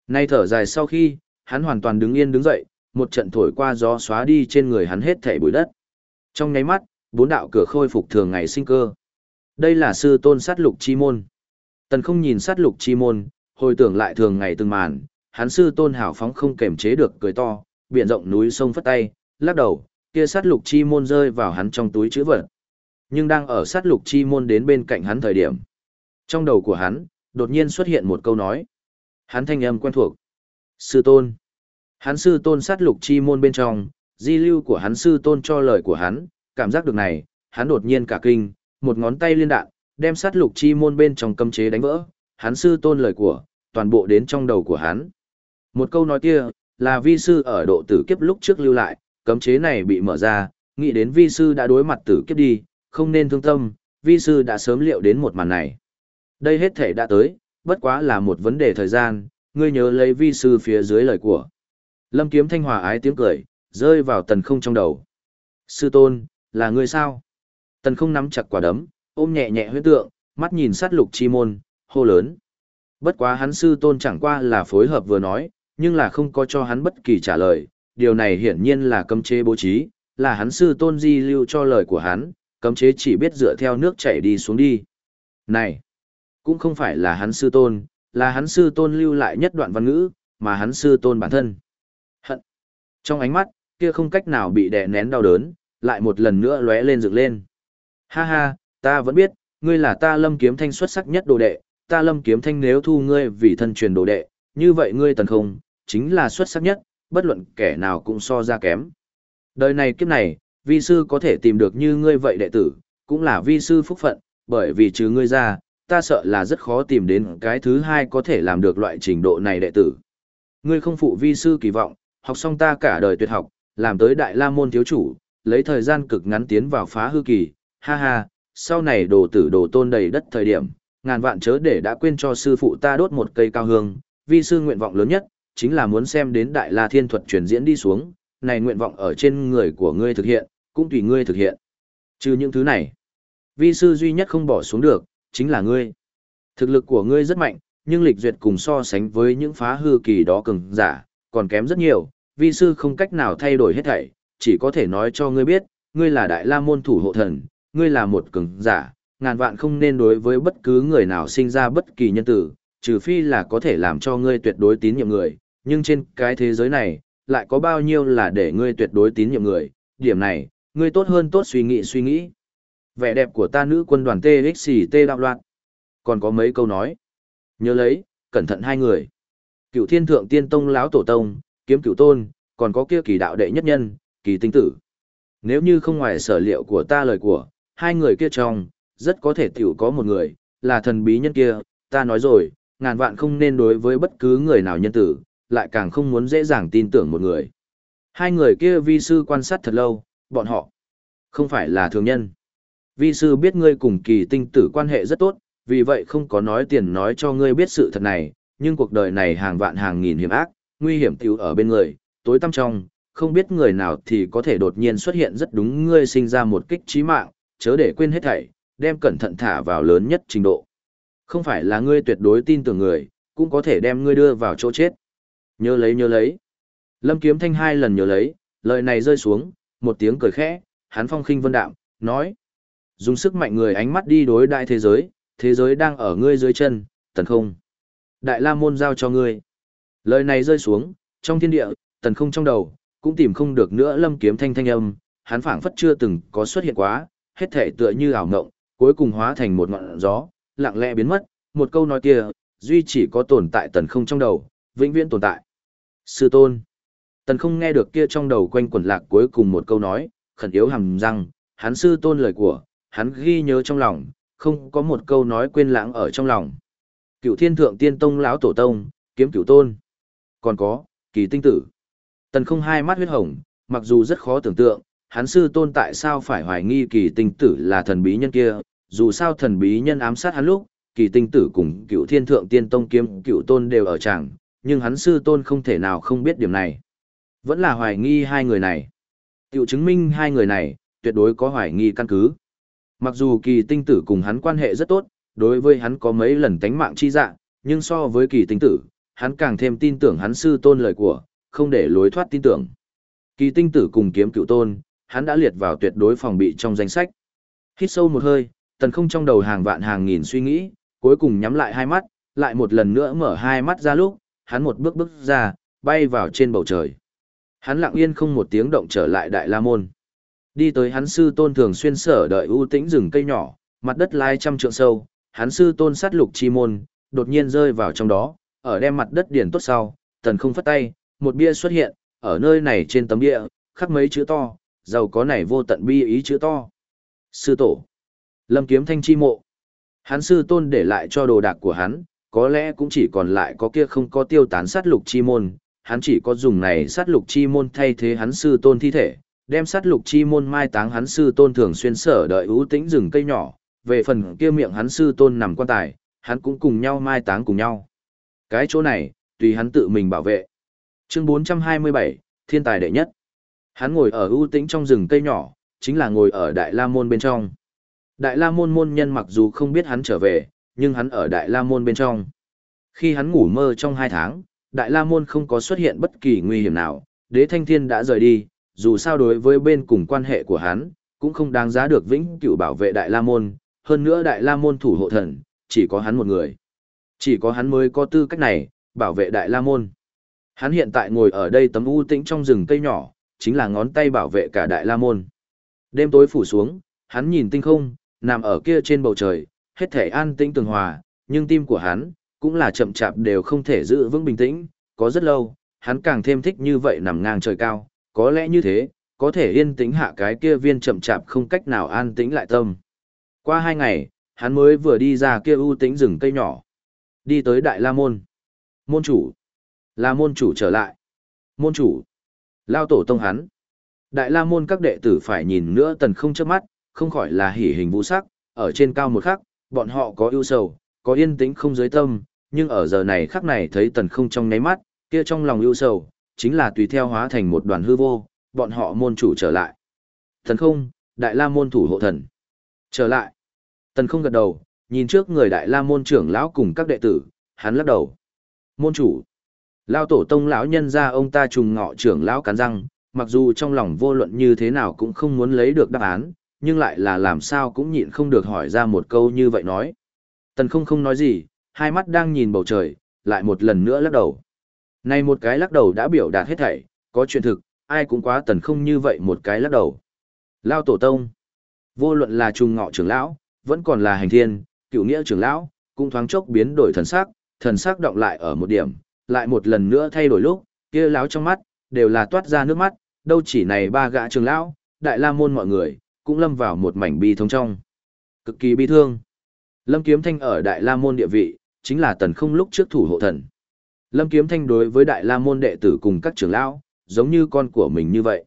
Nay thở dài sau khi, hắn hoàn toàn đứng yên đứng dậy, một trận thổi qua gió xóa đi trên người hắn hết thảy bụi đất. Trong nháy mắt, bốn đạo cửa khôi phục thường ngày sinh cơ. Đây là sư tôn sát lục chi môn. Tần không nhìn sát lục chi môn, hồi tưởng lại thường ngày từng màn, hắn sư tôn hảo phóng không kềm chế được cười to, biển rộng núi sông phất tay, lắc đầu, kia sát lục chi môn rơi vào hắn trong túi chữ vật. Nhưng đang ở sát lục chi môn đến bên cạnh hắn thời điểm. Trong đầu của hắn, đột nhiên xuất hiện một câu nói. Hắn thanh âm quen thuộc. Sư tôn. Hắn sư tôn sát lục chi môn bên trong, di lưu của hắn sư tôn cho lời của hắn, cảm giác được này, hắn đột nhiên cả kinh, một ngón tay liên đạn, đem sát lục chi môn bên trong cấm chế đánh vỡ, hắn sư tôn lời của, toàn bộ đến trong đầu của hắn. Một câu nói kia, là vi sư ở độ tử kiếp lúc trước lưu lại, cấm chế này bị mở ra, nghĩ đến vi sư đã đối mặt tử kiếp đi, không nên thương tâm, vi sư đã sớm liệu đến một màn này. Đây hết thể đã tới, bất quá là một vấn đề thời gian, ngươi nhớ lấy vi sư phía dưới lời của. Lâm kiếm thanh hòa ái tiếng cười, rơi vào tần không trong đầu. Sư tôn, là ngươi sao? Tần không nắm chặt quả đấm, ôm nhẹ nhẹ huyết tượng, mắt nhìn sát lục chi môn, hô lớn. Bất quá hắn sư tôn chẳng qua là phối hợp vừa nói, nhưng là không có cho hắn bất kỳ trả lời. Điều này hiển nhiên là cấm chế bố trí, là hắn sư tôn di lưu cho lời của hắn, cấm chế chỉ biết dựa theo nước chảy đi xuống đi. Này, cũng không phải là hắn sư tôn, là hắn sư tôn lưu lại nhất đoạn văn ngữ, mà hắn sư tôn bản thân. Hận. Trong ánh mắt, kia không cách nào bị đè nén đau đớn, lại một lần nữa lóe lên dựng lên. Ha ha, ta vẫn biết, ngươi là ta lâm kiếm thanh xuất sắc nhất đồ đệ, ta lâm kiếm thanh nếu thu ngươi vì thân truyền đồ đệ, như vậy ngươi tần không, chính là xuất sắc nhất, bất luận kẻ nào cũng so ra kém. Đời này kiếp này, vi sư có thể tìm được như ngươi vậy đệ tử, cũng là vi sư phúc phận, bởi vì trừ ngươi ra, ta sợ là rất khó tìm đến cái thứ hai có thể làm được loại trình độ này đệ tử. Ngươi không phụ vi sư kỳ vọng, học xong ta cả đời tuyệt học, làm tới đại la môn thiếu chủ, lấy thời gian cực ngắn tiến vào phá hư kỳ, ha ha, sau này đồ tử đồ tôn đầy đất thời điểm, ngàn vạn chớ để đã quên cho sư phụ ta đốt một cây cao hương, vi sư nguyện vọng lớn nhất, chính là muốn xem đến đại la thiên thuật truyền diễn đi xuống, này nguyện vọng ở trên người của ngươi thực hiện, cũng tùy ngươi thực hiện. Trừ những thứ này, vi sư duy nhất không bỏ xuống được, chính là ngươi. Thực lực của ngươi rất mạnh, nhưng lịch duyệt cùng so sánh với những phá hư kỳ đó cường giả, còn kém rất nhiều, vi sư không cách nào thay đổi hết thảy, chỉ có thể nói cho ngươi biết, ngươi là đại la môn thủ hộ thần, ngươi là một cường giả, ngàn vạn không nên đối với bất cứ người nào sinh ra bất kỳ nhân tử, trừ phi là có thể làm cho ngươi tuyệt đối tín nhiệm người, nhưng trên cái thế giới này, lại có bao nhiêu là để ngươi tuyệt đối tín nhiệm người, điểm này, ngươi tốt hơn tốt suy nghĩ suy nghĩ. Vẻ đẹp của ta nữ quân đoàn TXT đạo loạn. Còn có mấy câu nói. Nhớ lấy, cẩn thận hai người. Cựu thiên thượng tiên tông lão tổ tông, kiếm cựu tôn, còn có kia kỳ đạo đệ nhất nhân, kỳ tinh tử. Nếu như không ngoài sở liệu của ta lời của, hai người kia trong, rất có thể tiểu có một người, là thần bí nhân kia, ta nói rồi, ngàn vạn không nên đối với bất cứ người nào nhân tử, lại càng không muốn dễ dàng tin tưởng một người. Hai người kia vi sư quan sát thật lâu, bọn họ không phải là thường nhân. Vi sư biết ngươi cùng kỳ tinh tử quan hệ rất tốt, vì vậy không có nói tiền nói cho ngươi biết sự thật này, nhưng cuộc đời này hàng vạn hàng nghìn hiểm ác, nguy hiểm tiểu ở bên người, tối tăm trong, không biết người nào thì có thể đột nhiên xuất hiện rất đúng ngươi sinh ra một kích trí mạng, chớ để quên hết thảy, đem cẩn thận thả vào lớn nhất trình độ. Không phải là ngươi tuyệt đối tin tưởng người, cũng có thể đem ngươi đưa vào chỗ chết. Nhớ lấy nhớ lấy. Lâm Kiếm Thanh hai lần nhớ lấy, lời này rơi xuống, một tiếng cười khẽ, hắn phong khinh vân đạm, nói. Dùng sức mạnh người ánh mắt đi đối đại thế giới, thế giới đang ở ngươi dưới chân, tần không. Đại la môn giao cho ngươi. Lời này rơi xuống, trong thiên địa, tần không trong đầu, cũng tìm không được nữa lâm kiếm thanh thanh âm, hắn phảng phất chưa từng có xuất hiện quá, hết thể tựa như ảo ngộng, cuối cùng hóa thành một ngọn gió, lặng lẽ biến mất, một câu nói kia, duy chỉ có tồn tại tần không trong đầu, vĩnh viễn tồn tại. Sư tôn. Tần không nghe được kia trong đầu quanh quẩn lạc cuối cùng một câu nói, khẩn yếu hầm răng, hắn sư tôn lời của, hắn ghi nhớ trong lòng, không có một câu nói quên lãng ở trong lòng. Cựu thiên thượng tiên tông lão tổ tông, kiếm cửu tôn. Còn có, kỳ tinh tử. Tần không hai mắt huyết hồng, mặc dù rất khó tưởng tượng, hắn sư tôn tại sao phải hoài nghi kỳ tinh tử là thần bí nhân kia, dù sao thần bí nhân ám sát hắn lúc, kỳ tinh tử cùng cựu thiên thượng tiên tông kiếm cựu tôn đều ở tràng, nhưng hắn sư tôn không thể nào không biết điểm này. Vẫn là hoài nghi hai người này. Tiểu chứng minh hai người này, tuyệt đối có hoài nghi căn cứ. Mặc dù kỳ tinh tử cùng hắn quan hệ rất tốt, đối với hắn có mấy lần tánh mạng chi dạ, nhưng so với kỳ tinh tử, hắn càng thêm tin tưởng hắn sư tôn lời của, không để lối thoát tin tưởng. Kỳ tinh tử cùng kiếm cựu tôn, hắn đã liệt vào tuyệt đối phòng bị trong danh sách. Hít sâu một hơi, tần không trong đầu hàng vạn hàng nghìn suy nghĩ, cuối cùng nhắm lại hai mắt, lại một lần nữa mở hai mắt ra lúc, hắn một bước bước ra, bay vào trên bầu trời. Hắn lặng yên không một tiếng động trở lại Đại La Môn. Đi tới hắn sư tôn thường xuyên sở đợi ưu tĩnh rừng cây nhỏ, mặt đất lai trăm trượng sâu, hắn sư tôn sát lục chi môn, đột nhiên rơi vào trong đó, ở đem mặt đất điển tốt sau, tần không phất tay, một bia xuất hiện, ở nơi này trên tấm bia, khắc mấy chữ to, giàu có này vô tận bi ý chữ to. Sư tổ, lâm kiếm thanh chi mộ, hắn sư tôn để lại cho đồ đạc của hắn, có lẽ cũng chỉ còn lại có kia không có tiêu tán sát lục chi môn, hắn chỉ có dùng này sát lục chi môn thay thế hắn sư tôn thi thể, đem sát lục chi môn mai táng hắn sư tôn thường xuyên sở đợi ưu tĩnh rừng cây nhỏ, về phần kia miệng hắn sư tôn nằm quan tài, hắn cũng cùng nhau mai táng cùng nhau. Cái chỗ này, tùy hắn tự mình bảo vệ. Chương 427, Thiên tài đệ nhất. Hắn ngồi ở ưu tĩnh trong rừng cây nhỏ, chính là ngồi ở Đại La Môn bên trong. Đại La Môn môn nhân mặc dù không biết hắn trở về, nhưng hắn ở Đại La Môn bên trong. Khi hắn ngủ mơ trong hai tháng, Đại La Môn không có xuất hiện bất kỳ nguy hiểm nào, đế thanh thiên đã rời đi, dù sao đối với bên cùng quan hệ của hắn, cũng không đáng giá được vĩnh cửu bảo vệ Đại La Môn, hơn nữa Đại La Môn thủ hộ thần, chỉ có hắn một người. Chỉ có hắn mới có tư cách này, bảo vệ Đại La Môn. Hắn hiện tại ngồi ở đây tấm u tĩnh trong rừng cây nhỏ, chính là ngón tay bảo vệ cả Đại La Môn. Đêm tối phủ xuống, hắn nhìn tinh không, nằm ở kia trên bầu trời, hết thể an tĩnh tường hòa, nhưng tim của hắn, cũng là chậm chạp đều không thể giữ vững bình tĩnh, có rất lâu, hắn càng thêm thích như vậy nằm ngang trời cao, có lẽ như thế, có thể yên tĩnh hạ cái kia viên chậm chạp không cách nào an tĩnh lại tâm. Qua hai ngày, hắn mới vừa đi ra kia ưu tĩnh rừng cây nhỏ, đi tới Đại La Môn. Môn chủ, là môn chủ trở lại. Môn chủ, lao tổ tông hắn. Đại La Môn các đệ tử phải nhìn nữa tần không chớp mắt, không khỏi là hỉ hình vũ sắc, ở trên cao một khắc, bọn họ có ưu sầu, có yên tĩnh không dưới tâm, nhưng ở giờ này khắc này thấy tần không trong nháy mắt, kia trong lòng ưu sầu, chính là tùy theo hóa thành một đoàn hư vô, bọn họ môn chủ trở lại. Thần không, đại la môn thủ hộ thần. Trở lại. Tần không gật đầu, nhìn trước người đại la môn trưởng lão cùng các đệ tử, hắn lắc đầu. Môn chủ. Lao tổ tông lão nhân ra ông ta trùng ngọ trưởng lão cắn răng, mặc dù trong lòng vô luận như thế nào cũng không muốn lấy được đáp án, nhưng lại là làm sao cũng nhịn không được hỏi ra một câu như vậy nói. Tần không không nói gì, hai mắt đang nhìn bầu trời, lại một lần nữa lắc đầu. Này một cái lắc đầu đã biểu đạt hết thảy, có chuyện thực, ai cũng quá tần không như vậy một cái lắc đầu. Lao tổ tông, vô luận là trùng ngọ trưởng lão, vẫn còn là hành thiên, cựu nghĩa trưởng lão, cũng thoáng chốc biến đổi thần sắc, thần sắc động lại ở một điểm, lại một lần nữa thay đổi lúc, kia lão trong mắt, đều là toát ra nước mắt, đâu chỉ này ba gã trưởng lão, đại la môn mọi người, cũng lâm vào một mảnh bi thống trong. Cực kỳ bi thương. Lâm Kiếm Thanh ở Đại La Môn địa vị, chính là tần không lúc trước thủ hộ thần. Lâm Kiếm Thanh đối với Đại La Môn đệ tử cùng các trưởng lão, giống như con của mình như vậy.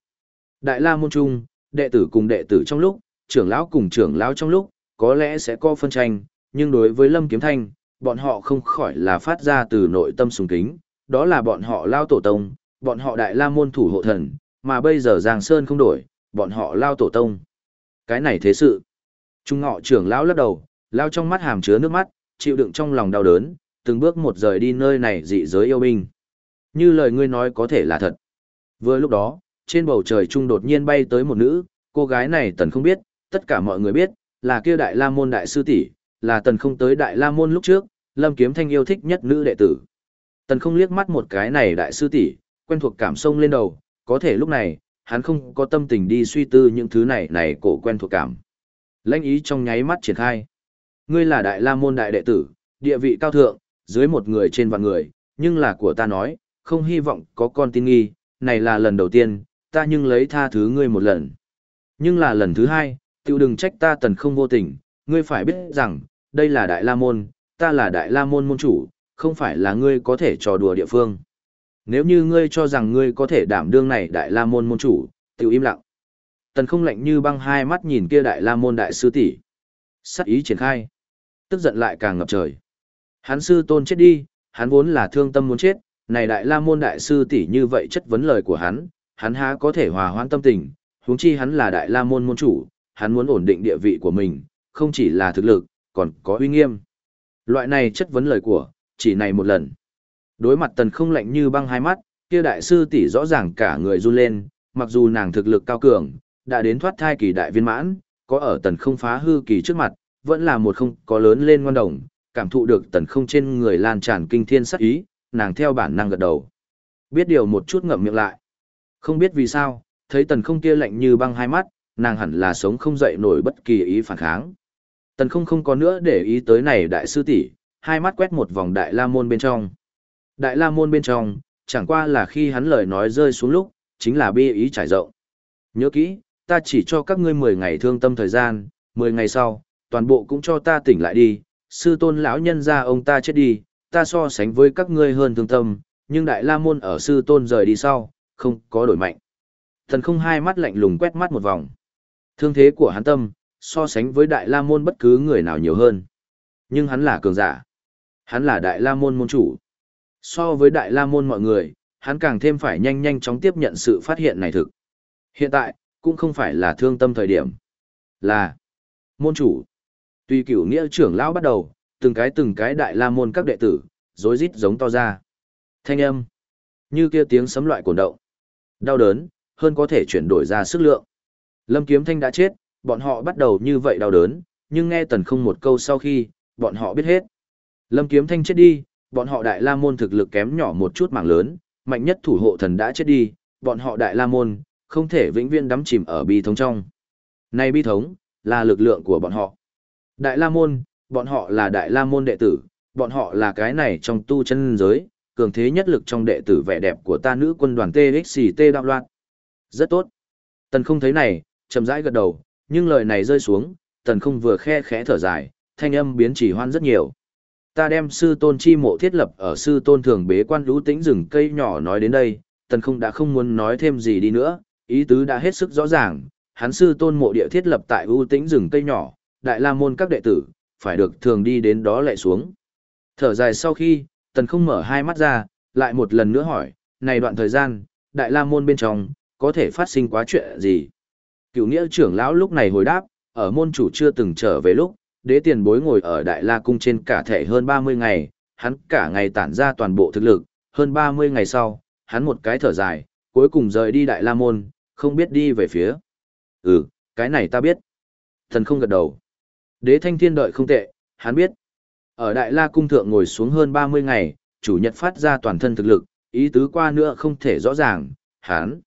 Đại La Môn chung, đệ tử cùng đệ tử trong lúc, trưởng lão cùng trưởng lão trong lúc, có lẽ sẽ có phân tranh, nhưng đối với Lâm Kiếm Thanh, bọn họ không khỏi là phát ra từ nội tâm sùng kính, đó là bọn họ lao tổ tông, bọn họ Đại La Môn thủ hộ thần, mà bây giờ Giang Sơn không đổi, bọn họ lao tổ tông. Cái này thế sự. Trung ngọ trưởng lão lắc đầu, lao trong mắt hàm chứa nước mắt, chịu đựng trong lòng đau đớn, từng bước một rời đi nơi này dị giới yêu binh. Như lời ngươi nói có thể là thật. Vừa lúc đó, trên bầu trời trung đột nhiên bay tới một nữ, cô gái này tần không biết, tất cả mọi người biết, là kia đại la môn đại sư tỷ, là tần không tới đại la môn lúc trước, lâm kiếm thanh yêu thích nhất nữ đệ tử. Tần không liếc mắt một cái này đại sư tỷ, quen thuộc cảm sông lên đầu, có thể lúc này, hắn không có tâm tình đi suy tư những thứ này này cổ quen thuộc cảm. Lãnh ý trong nháy mắt triển khai. Ngươi là đại la môn đại đệ tử, địa vị cao thượng, dưới một người trên vạn người, nhưng là của ta nói, không hy vọng có con tin nghi, này là lần đầu tiên, ta nhưng lấy tha thứ ngươi một lần. Nhưng là lần thứ hai, tiêu đừng trách ta tần không vô tình, ngươi phải biết rằng, đây là đại la môn, ta là đại la môn môn chủ, không phải là ngươi có thể trò đùa địa phương. Nếu như ngươi cho rằng ngươi có thể đảm đương này đại la môn môn chủ, tiểu im lặng. Tần không lạnh như băng hai mắt nhìn kia đại la môn đại sư tỷ. Sắc ý triển khai. Tức giận lại càng ngập trời. Hắn sư tôn chết đi, hắn vốn là thương tâm muốn chết, này đại la môn đại sư tỷ như vậy chất vấn lời của hắn, hắn há có thể hòa hoãn tâm tình, huống chi hắn là đại la môn môn chủ, hắn muốn ổn định địa vị của mình, không chỉ là thực lực, còn có uy nghiêm. Loại này chất vấn lời của, chỉ này một lần. Đối mặt tần không lạnh như băng hai mắt, kia đại sư tỷ rõ ràng cả người run lên, mặc dù nàng thực lực cao cường, đã đến thoát thai kỳ đại viên mãn, có ở tần không phá hư kỳ trước mặt, vẫn là một không có lớn lên ngoan đồng, cảm thụ được tần không trên người lan tràn kinh thiên sắc ý, nàng theo bản năng gật đầu. Biết điều một chút ngậm miệng lại. Không biết vì sao, thấy tần không kia lạnh như băng hai mắt, nàng hẳn là sống không dậy nổi bất kỳ ý phản kháng. Tần không không có nữa để ý tới này đại sư tỷ, hai mắt quét một vòng đại la môn bên trong. Đại la môn bên trong, chẳng qua là khi hắn lời nói rơi xuống lúc, chính là bi ý trải rộng. Nhớ kỹ, ta chỉ cho các ngươi 10 ngày thương tâm thời gian, 10 ngày sau, toàn bộ cũng cho ta tỉnh lại đi, sư tôn lão nhân ra ông ta chết đi, ta so sánh với các ngươi hơn thương tâm, nhưng đại la môn ở sư tôn rời đi sau, không có đổi mạnh. Thần không hai mắt lạnh lùng quét mắt một vòng. Thương thế của hắn tâm, so sánh với đại la môn bất cứ người nào nhiều hơn. Nhưng hắn là cường giả. Hắn là đại la môn môn chủ. So với đại la môn mọi người, hắn càng thêm phải nhanh nhanh chóng tiếp nhận sự phát hiện này thực. Hiện tại, cũng không phải là thương tâm thời điểm. Là môn chủ. Tuy cửu nghĩa trưởng lão bắt đầu, từng cái từng cái đại la môn các đệ tử, rối rít giống to ra. Thanh âm, như kia tiếng sấm loại cuồng động. Đau đớn, hơn có thể chuyển đổi ra sức lượng. Lâm Kiếm Thanh đã chết, bọn họ bắt đầu như vậy đau đớn, nhưng nghe tần không một câu sau khi, bọn họ biết hết. Lâm Kiếm Thanh chết đi, bọn họ đại la môn thực lực kém nhỏ một chút mảng lớn, mạnh nhất thủ hộ thần đã chết đi, bọn họ đại la môn, không thể vĩnh viễn đắm chìm ở bi thống trong. Này bi thống, là lực lượng của bọn họ. Đại la môn, bọn họ là đại la môn đệ tử, bọn họ là cái này trong tu chân giới, cường thế nhất lực trong đệ tử vẻ đẹp của ta nữ quân đoàn TXT đạo loạn. Rất tốt. Tần không thấy này, chậm rãi gật đầu, nhưng lời này rơi xuống, tần không vừa khe khẽ thở dài, thanh âm biến chỉ hoan rất nhiều. Ta đem sư tôn chi mộ thiết lập ở sư tôn thường bế quan lũ tĩnh rừng cây nhỏ nói đến đây, tần không đã không muốn nói thêm gì đi nữa, ý tứ đã hết sức rõ ràng, hắn sư tôn mộ địa thiết lập tại ưu tĩnh rừng cây nhỏ, đại la môn các đệ tử, phải được thường đi đến đó lại xuống. Thở dài sau khi, tần không mở hai mắt ra, lại một lần nữa hỏi, này đoạn thời gian, đại la môn bên trong, có thể phát sinh quá chuyện gì? Cựu nghĩa trưởng lão lúc này hồi đáp, ở môn chủ chưa từng trở về lúc, đế tiền bối ngồi ở đại la cung trên cả thể hơn 30 ngày, hắn cả ngày tản ra toàn bộ thực lực, hơn 30 ngày sau, hắn một cái thở dài, cuối cùng rời đi đại la môn, không biết đi về phía. Ừ, cái này ta biết. Thần không gật đầu. Đế thanh thiên đợi không tệ, hắn biết. Ở đại la cung thượng ngồi xuống hơn 30 ngày, chủ nhật phát ra toàn thân thực lực, ý tứ qua nữa không thể rõ ràng, hắn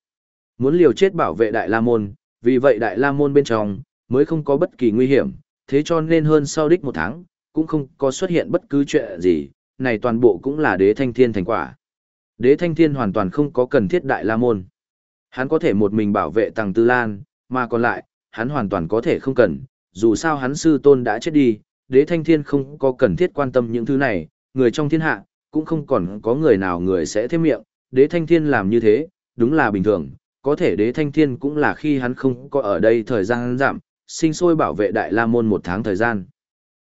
muốn liều chết bảo vệ đại la môn, vì vậy đại la môn bên trong mới không có bất kỳ nguy hiểm, thế cho nên hơn sau đích một tháng, cũng không có xuất hiện bất cứ chuyện gì, này toàn bộ cũng là đế thanh thiên thành quả. Đế thanh thiên hoàn toàn không có cần thiết đại la môn. Hắn có thể một mình bảo vệ Tàng Tư Lan, mà còn lại, hắn hoàn toàn có thể không cần, dù sao hắn sư tôn đã chết đi, đế thanh thiên không có cần thiết quan tâm những thứ này, người trong thiên hạ, cũng không còn có người nào người sẽ thêm miệng, đế thanh thiên làm như thế, đúng là bình thường, có thể đế thanh thiên cũng là khi hắn không có ở đây thời gian giảm, sinh sôi bảo vệ đại la môn một tháng thời gian.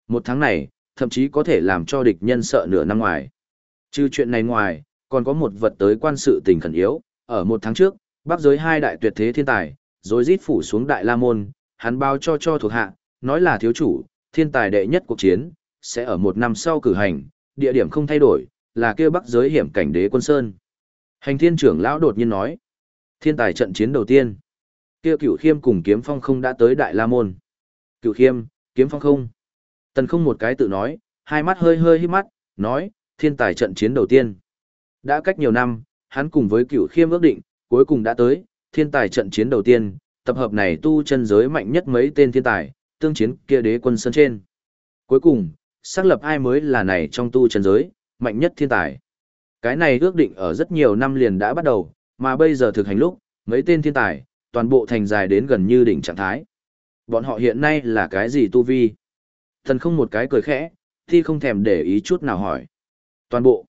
Một tháng này, thậm chí có thể làm cho địch nhân sợ nửa năm ngoài. Trừ chuyện này ngoài, còn có một vật tới quan sự tình khẩn yếu, ở một tháng trước, bắc giới hai đại tuyệt thế thiên tài, rồi rít phủ xuống đại la môn, hắn báo cho cho thuộc hạ, nói là thiếu chủ, thiên tài đệ nhất cuộc chiến, sẽ ở một năm sau cử hành, địa điểm không thay đổi, là kêu bắc giới hiểm cảnh đế quân sơn. Hành thiên trưởng lão đột nhiên nói, thiên tài trận chiến đầu tiên, kia cửu khiêm cùng kiếm phong không đã tới đại la môn. Cửu khiêm, kiếm phong không. Tần không một cái tự nói, hai mắt hơi hơi hít mắt, nói, thiên tài trận chiến đầu tiên. Đã cách nhiều năm, hắn cùng với cửu khiêm ước định, cuối cùng đã tới, thiên tài trận chiến đầu tiên, tập hợp này tu chân giới mạnh nhất mấy tên thiên tài, tương chiến kia đế quân sân trên. Cuối cùng, xác lập ai mới là này trong tu chân giới, mạnh nhất thiên tài. Cái này ước định ở rất nhiều năm liền đã bắt đầu, mà bây giờ thực hành lúc, mấy tên thiên tài, toàn bộ thành dài đến gần như đỉnh trạng thái. Bọn họ hiện nay là cái gì tu vi? Thần không một cái cười khẽ, thi không thèm để ý chút nào hỏi. Toàn bộ,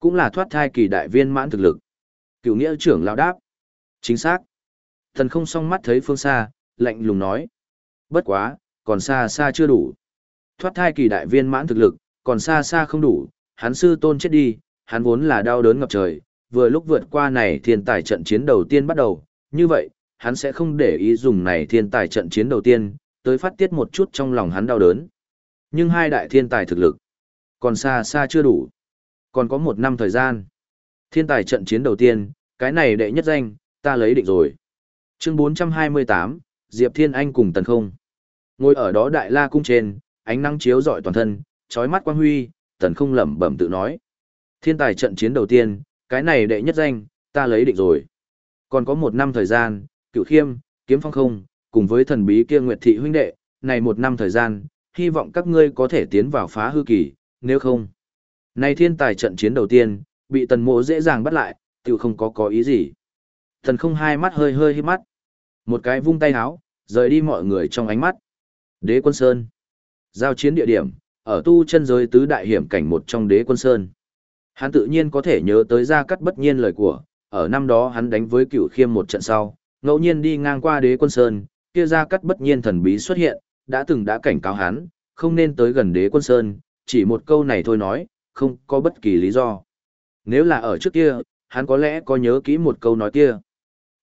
cũng là thoát thai kỳ đại viên mãn thực lực. Cựu nghĩa trưởng lão đáp. Chính xác. Thần không song mắt thấy phương xa, lạnh lùng nói. Bất quá, còn xa xa chưa đủ. Thoát thai kỳ đại viên mãn thực lực, còn xa xa không đủ, hắn sư tôn chết đi, hắn vốn là đau đớn ngập trời, vừa lúc vượt qua này thiên tài trận chiến đầu tiên bắt đầu, như vậy, hắn sẽ không để ý dùng này thiên tài trận chiến đầu tiên, tới phát tiết một chút trong lòng hắn đau đớn. Nhưng hai đại thiên tài thực lực, còn xa xa chưa đủ. Còn có một năm thời gian. Thiên tài trận chiến đầu tiên, cái này đệ nhất danh, ta lấy định rồi. Chương 428, Diệp Thiên Anh cùng Tần Không. Ngồi ở đó đại la cung trên, ánh nắng chiếu rọi toàn thân, chói mắt quang huy, Tần Không lẩm bẩm tự nói. Thiên tài trận chiến đầu tiên, cái này đệ nhất danh, ta lấy định rồi. Còn có một năm thời gian, cựu khiêm, kiếm phong không, cùng với thần bí kia Nguyệt Thị huynh đệ, này một năm thời gian, hy vọng các ngươi có thể tiến vào phá hư kỳ, nếu không. Này thiên tài trận chiến đầu tiên, bị tần mộ dễ dàng bắt lại, tiểu không có có ý gì. Thần không hai mắt hơi hơi hít mắt. Một cái vung tay háo, rời đi mọi người trong ánh mắt. Đế quân Sơn. Giao chiến địa điểm, ở tu chân giới tứ đại hiểm cảnh một trong đế quân Sơn. Hắn tự nhiên có thể nhớ tới ra cắt bất nhiên lời của, ở năm đó hắn đánh với cửu khiêm một trận sau, ngẫu nhiên đi ngang qua đế quân Sơn, kia ra cắt bất nhiên thần bí xuất hiện, đã từng đã cảnh cáo hắn, không nên tới gần đế quân Sơn, chỉ một câu này thôi nói, không có bất kỳ lý do. Nếu là ở trước kia, hắn có lẽ có nhớ kỹ một câu nói kia.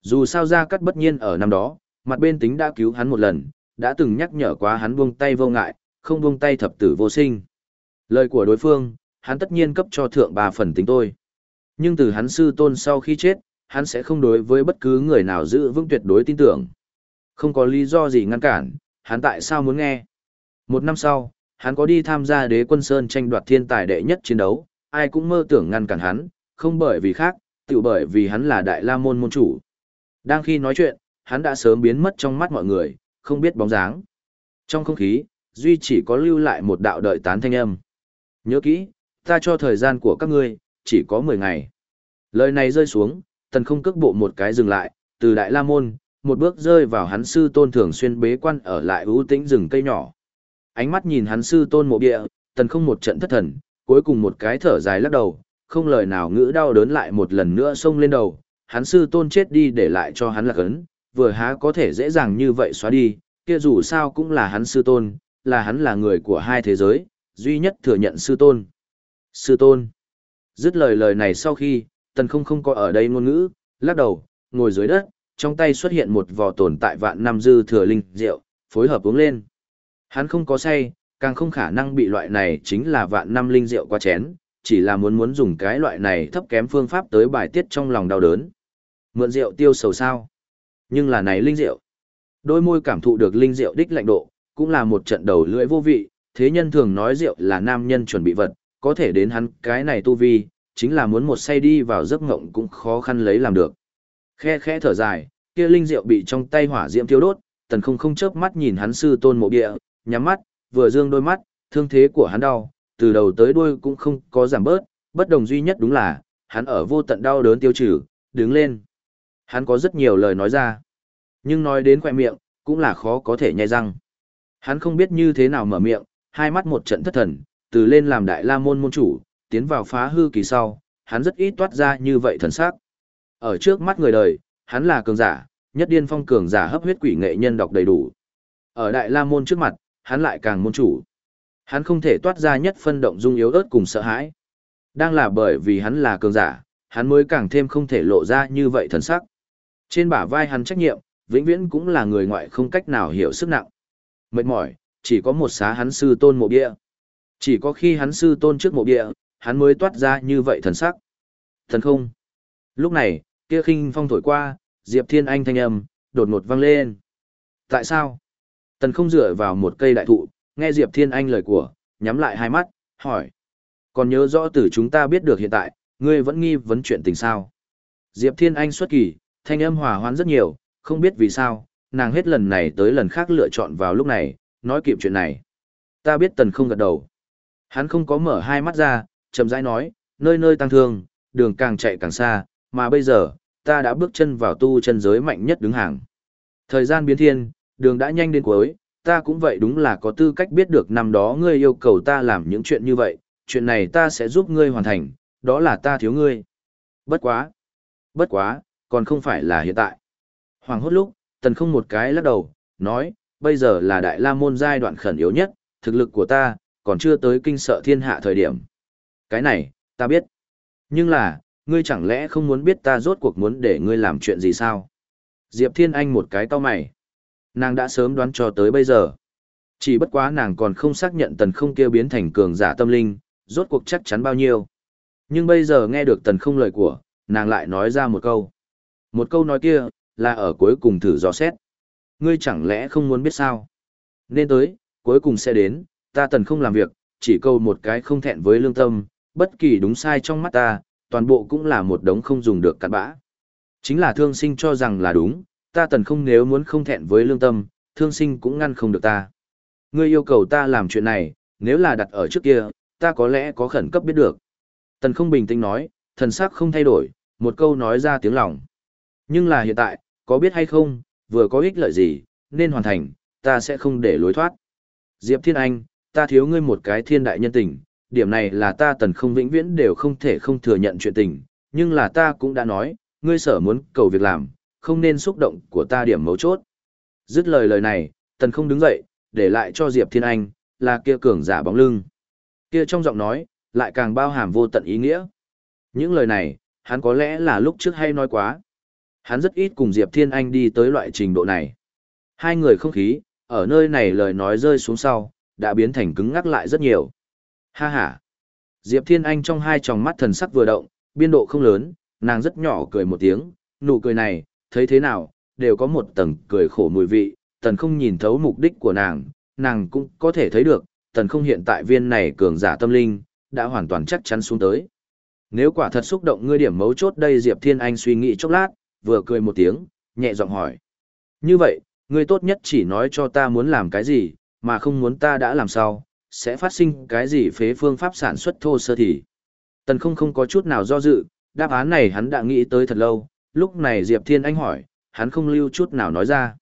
Dù sao ra cắt bất nhiên ở năm đó, mặt bên tính đã cứu hắn một lần, đã từng nhắc nhở quá hắn buông tay vô ngại, không buông tay thập tử vô sinh. Lời của đối phương, hắn tất nhiên cấp cho thượng ba phần tính tôi. Nhưng từ hắn sư tôn sau khi chết, hắn sẽ không đối với bất cứ người nào giữ vững tuyệt đối tin tưởng. Không có lý do gì ngăn cản, hắn tại sao muốn nghe. Một năm sau, hắn có đi tham gia đế quân Sơn tranh đoạt thiên tài đệ nhất chiến đấu, ai cũng mơ tưởng ngăn cản hắn, không bởi vì khác, tự bởi vì hắn là đại la môn môn chủ. Đang khi nói chuyện, hắn đã sớm biến mất trong mắt mọi người, không biết bóng dáng. Trong không khí, duy chỉ có lưu lại một đạo đợi tán thanh âm. Nhớ kỹ, ta cho thời gian của các ngươi, chỉ có 10 ngày. Lời này rơi xuống, tần không cước bộ một cái dừng lại, từ đại la môn, một bước rơi vào hắn sư tôn thường xuyên bế quan ở lại ưu tĩnh rừng cây nhỏ. Ánh mắt nhìn hắn sư tôn mộ địa, tần không một trận thất thần, cuối cùng một cái thở dài lắc đầu, không lời nào ngữ đau đớn lại một lần nữa xông lên đầu, hắn sư tôn chết đi để lại cho hắn là cấn, vừa há có thể dễ dàng như vậy xóa đi, kia dù sao cũng là hắn sư tôn, là hắn là người của hai thế giới, duy nhất thừa nhận sư tôn. Sư tôn. Dứt lời lời này sau khi, tần không không có ở đây ngôn ngữ, lắc đầu, ngồi dưới đất, trong tay xuất hiện một vò tồn tại vạn năm dư thừa linh rượu, phối hợp uống lên. Hắn không có say, càng không khả năng bị loại này chính là vạn năm linh rượu qua chén, chỉ là muốn muốn dùng cái loại này thấp kém phương pháp tới bài tiết trong lòng đau đớn. Mượn rượu tiêu sầu sao? Nhưng là này linh rượu. Đôi môi cảm thụ được linh rượu đích lạnh độ, cũng là một trận đầu lưỡi vô vị, thế nhân thường nói rượu là nam nhân chuẩn bị vật, có thể đến hắn cái này tu vi, chính là muốn một say đi vào giấc ngộng cũng khó khăn lấy làm được. Khe khẽ thở dài, kia linh rượu bị trong tay hỏa diễm thiêu đốt, tần không không chớp mắt nhìn hắn sư tôn mộ địa, nhắm mắt, vừa dương đôi mắt, thương thế của hắn đau, từ đầu tới đuôi cũng không có giảm bớt, bất đồng duy nhất đúng là, hắn ở vô tận đau đớn tiêu trừ, đứng lên. Hắn có rất nhiều lời nói ra, nhưng nói đến khoe miệng, cũng là khó có thể nhai răng. Hắn không biết như thế nào mở miệng, hai mắt một trận thất thần, từ lên làm đại la môn môn chủ, tiến vào phá hư kỳ sau, hắn rất ít toát ra như vậy thần sắc. Ở trước mắt người đời, hắn là cường giả, nhất điên phong cường giả hấp huyết quỷ nghệ nhân đọc đầy đủ. Ở đại la môn trước mặt, hắn lại càng môn chủ. Hắn không thể toát ra nhất phân động dung yếu ớt cùng sợ hãi. Đang là bởi vì hắn là cường giả, hắn mới càng thêm không thể lộ ra như vậy thần sắc. Trên bả vai hắn trách nhiệm, vĩnh viễn cũng là người ngoại không cách nào hiểu sức nặng. Mệt mỏi, chỉ có một xá hắn sư tôn mộ bia. Chỉ có khi hắn sư tôn trước mộ bia, hắn mới toát ra như vậy thần sắc. Thần không. Lúc này, kia khinh phong thổi qua, Diệp Thiên Anh thanh âm, đột ngột vang lên. Tại sao? Tần không dựa vào một cây đại thụ, nghe Diệp Thiên Anh lời của, nhắm lại hai mắt, hỏi. Còn nhớ rõ từ chúng ta biết được hiện tại, ngươi vẫn nghi vấn chuyện tình sao. Diệp Thiên Anh xuất kỳ, thanh âm hòa hoãn rất nhiều, không biết vì sao, nàng hết lần này tới lần khác lựa chọn vào lúc này, nói kịp chuyện này. Ta biết tần không gật đầu. Hắn không có mở hai mắt ra, chậm rãi nói, nơi nơi tăng thương, đường càng chạy càng xa, mà bây giờ, ta đã bước chân vào tu chân giới mạnh nhất đứng hàng. Thời gian biến thiên, đường đã nhanh đến cuối, ta cũng vậy đúng là có tư cách biết được năm đó ngươi yêu cầu ta làm những chuyện như vậy, chuyện này ta sẽ giúp ngươi hoàn thành, đó là ta thiếu ngươi. Bất quá. Bất quá, còn không phải là hiện tại. Hoàng hốt lúc, tần không một cái lắc đầu, nói, bây giờ là đại la môn giai đoạn khẩn yếu nhất, thực lực của ta, còn chưa tới kinh sợ thiên hạ thời điểm. Cái này, ta biết. Nhưng là, ngươi chẳng lẽ không muốn biết ta rốt cuộc muốn để ngươi làm chuyện gì sao? Diệp Thiên Anh một cái to mày. Nàng đã sớm đoán cho tới bây giờ. Chỉ bất quá nàng còn không xác nhận tần không kia biến thành cường giả tâm linh, rốt cuộc chắc chắn bao nhiêu. Nhưng bây giờ nghe được tần không lời của, nàng lại nói ra một câu. Một câu nói kia, là ở cuối cùng thử dò xét. Ngươi chẳng lẽ không muốn biết sao? Nên tới, cuối cùng sẽ đến, ta tần không làm việc, chỉ câu một cái không thẹn với lương tâm, bất kỳ đúng sai trong mắt ta, toàn bộ cũng là một đống không dùng được cặn bã. Chính là thương sinh cho rằng là đúng, ta tần không nếu muốn không thẹn với lương tâm, thương sinh cũng ngăn không được ta. Ngươi yêu cầu ta làm chuyện này, nếu là đặt ở trước kia, ta có lẽ có khẩn cấp biết được. Tần không bình tĩnh nói, thần sắc không thay đổi, một câu nói ra tiếng lòng. Nhưng là hiện tại, có biết hay không, vừa có ích lợi gì, nên hoàn thành, ta sẽ không để lối thoát. Diệp Thiên Anh, ta thiếu ngươi một cái thiên đại nhân tình, điểm này là ta tần không vĩnh viễn đều không thể không thừa nhận chuyện tình, nhưng là ta cũng đã nói, ngươi sở muốn cầu việc làm, không nên xúc động của ta điểm mấu chốt. Dứt lời lời này, tần không đứng dậy, để lại cho Diệp Thiên Anh, là kia cường giả bóng lưng. Kia trong giọng nói, lại càng bao hàm vô tận ý nghĩa. Những lời này, hắn có lẽ là lúc trước hay nói quá. Hắn rất ít cùng Diệp Thiên Anh đi tới loại trình độ này. Hai người không khí, ở nơi này lời nói rơi xuống sau, đã biến thành cứng ngắc lại rất nhiều. Ha ha. Diệp Thiên Anh trong hai tròng mắt thần sắc vừa động, biên độ không lớn, nàng rất nhỏ cười một tiếng, nụ cười này, thấy thế nào, đều có một tầng cười khổ mùi vị, tần không nhìn thấu mục đích của nàng, nàng cũng có thể thấy được, tần không hiện tại viên này cường giả tâm linh, đã hoàn toàn chắc chắn xuống tới. Nếu quả thật xúc động ngươi điểm mấu chốt đây Diệp Thiên Anh suy nghĩ chốc lát, vừa cười một tiếng, nhẹ giọng hỏi. Như vậy, ngươi tốt nhất chỉ nói cho ta muốn làm cái gì, mà không muốn ta đã làm sao, sẽ phát sinh cái gì phế phương pháp sản xuất thô sơ thì. Tần không không có chút nào do dự, đáp án này hắn đã nghĩ tới thật lâu, lúc này Diệp Thiên Anh hỏi, hắn không lưu chút nào nói ra.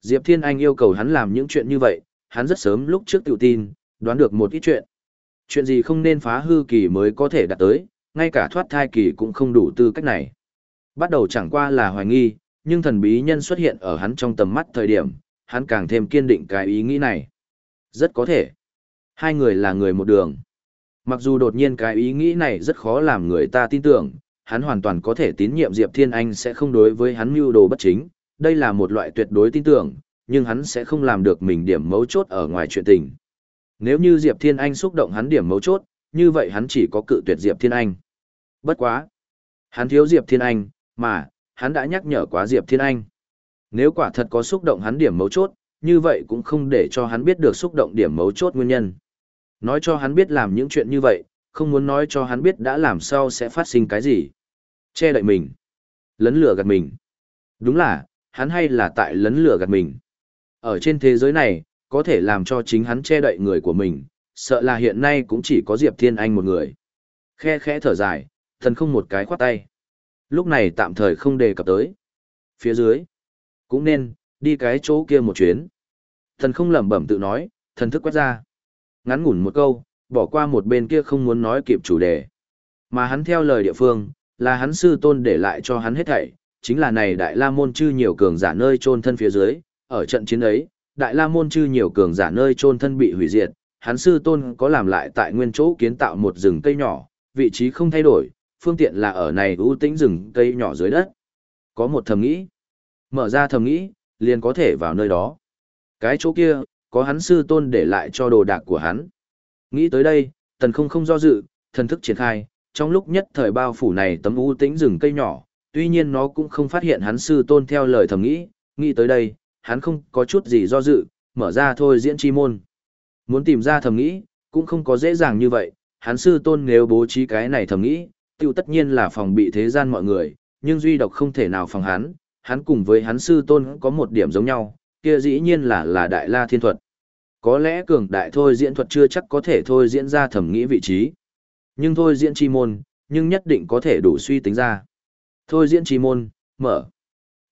Diệp Thiên Anh yêu cầu hắn làm những chuyện như vậy, hắn rất sớm lúc trước tự tin, đoán được một ít chuyện. Chuyện gì không nên phá hư kỳ mới có thể đạt tới, ngay cả thoát thai kỳ cũng không đủ tư cách này. Bắt đầu chẳng qua là hoài nghi, nhưng thần bí nhân xuất hiện ở hắn trong tầm mắt thời điểm, hắn càng thêm kiên định cái ý nghĩ này. Rất có thể. Hai người là người một đường. Mặc dù đột nhiên cái ý nghĩ này rất khó làm người ta tin tưởng, hắn hoàn toàn có thể tín nhiệm Diệp Thiên Anh sẽ không đối với hắn mưu đồ bất chính, đây là một loại tuyệt đối tin tưởng, nhưng hắn sẽ không làm được mình điểm mấu chốt ở ngoài chuyện tình. Nếu như Diệp Thiên Anh xúc động hắn điểm mấu chốt, như vậy hắn chỉ có cự tuyệt Diệp Thiên Anh. Bất quá. Hắn thiếu Diệp Thiên Anh, mà, hắn đã nhắc nhở quá Diệp Thiên Anh. Nếu quả thật có xúc động hắn điểm mấu chốt, như vậy cũng không để cho hắn biết được xúc động điểm mấu chốt nguyên nhân. Nói cho hắn biết làm những chuyện như vậy, không muốn nói cho hắn biết đã làm sao sẽ phát sinh cái gì. Che đậy mình. Lấn lửa gạt mình. Đúng là, hắn hay là tại lấn lửa gạt mình. Ở trên thế giới này, có thể làm cho chính hắn che đậy người của mình, sợ là hiện nay cũng chỉ có Diệp Thiên Anh một người. Khe khẽ thở dài, thần không một cái khoát tay. Lúc này tạm thời không đề cập tới. Phía dưới, cũng nên, đi cái chỗ kia một chuyến. Thần không lẩm bẩm tự nói, thần thức quét ra. Ngắn ngủn một câu, bỏ qua một bên kia không muốn nói kịp chủ đề. Mà hắn theo lời địa phương, là hắn sư tôn để lại cho hắn hết thảy, chính là này Đại La Môn chư nhiều cường giả nơi chôn thân phía dưới, ở trận chiến ấy, Đại La Môn chư nhiều cường giả nơi chôn thân bị hủy diệt, hắn sư tôn có làm lại tại nguyên chỗ kiến tạo một rừng cây nhỏ, vị trí không thay đổi, phương tiện là ở này ưu tĩnh rừng cây nhỏ dưới đất. Có một thầm nghĩ, mở ra thầm nghĩ, liền có thể vào nơi đó. Cái chỗ kia, có hắn sư tôn để lại cho đồ đạc của hắn. Nghĩ tới đây, tần không không do dự, thần thức triển khai, trong lúc nhất thời bao phủ này tấm u tĩnh rừng cây nhỏ, tuy nhiên nó cũng không phát hiện hắn sư tôn theo lời thầm nghĩ, nghĩ tới đây, hắn không có chút gì do dự, mở ra thôi diễn chi môn. Muốn tìm ra thầm nghĩ, cũng không có dễ dàng như vậy, hắn sư tôn nếu bố trí cái này thầm nghĩ, tiêu tất nhiên là phòng bị thế gian mọi người, nhưng duy độc không thể nào phòng hắn, hắn cùng với hắn sư tôn có một điểm giống nhau, kia dĩ nhiên là là đại la thiên thuật. Có lẽ cường đại thôi diễn thuật chưa chắc có thể thôi diễn ra thẩm nghĩ vị trí. Nhưng thôi diễn chi môn, nhưng nhất định có thể đủ suy tính ra. Thôi diễn chi môn, mở.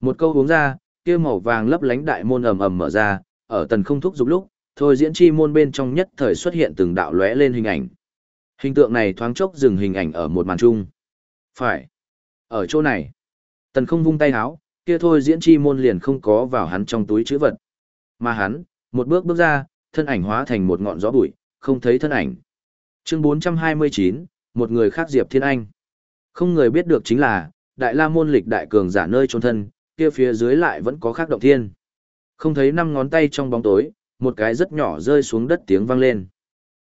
Một câu uống ra, kia màu vàng lấp lánh đại môn ầm ầm mở ra, ở tần không thúc dục lúc, thôi diễn chi môn bên trong nhất thời xuất hiện từng đạo lóe lên hình ảnh. Hình tượng này thoáng chốc dừng hình ảnh ở một màn chung. Phải. Ở chỗ này. Tần không vung tay háo, kia thôi diễn chi môn liền không có vào hắn trong túi chữ vật. Mà hắn, một bước bước ra, thân ảnh hóa thành một ngọn gió bụi, không thấy thân ảnh. Chương 429, một người khác Diệp Thiên Anh. Không người biết được chính là, Đại La Môn lịch đại cường giả nơi trốn thân, kia phía dưới lại vẫn có khác động thiên. Không thấy năm ngón tay trong bóng tối, một cái rất nhỏ rơi xuống đất tiếng vang lên.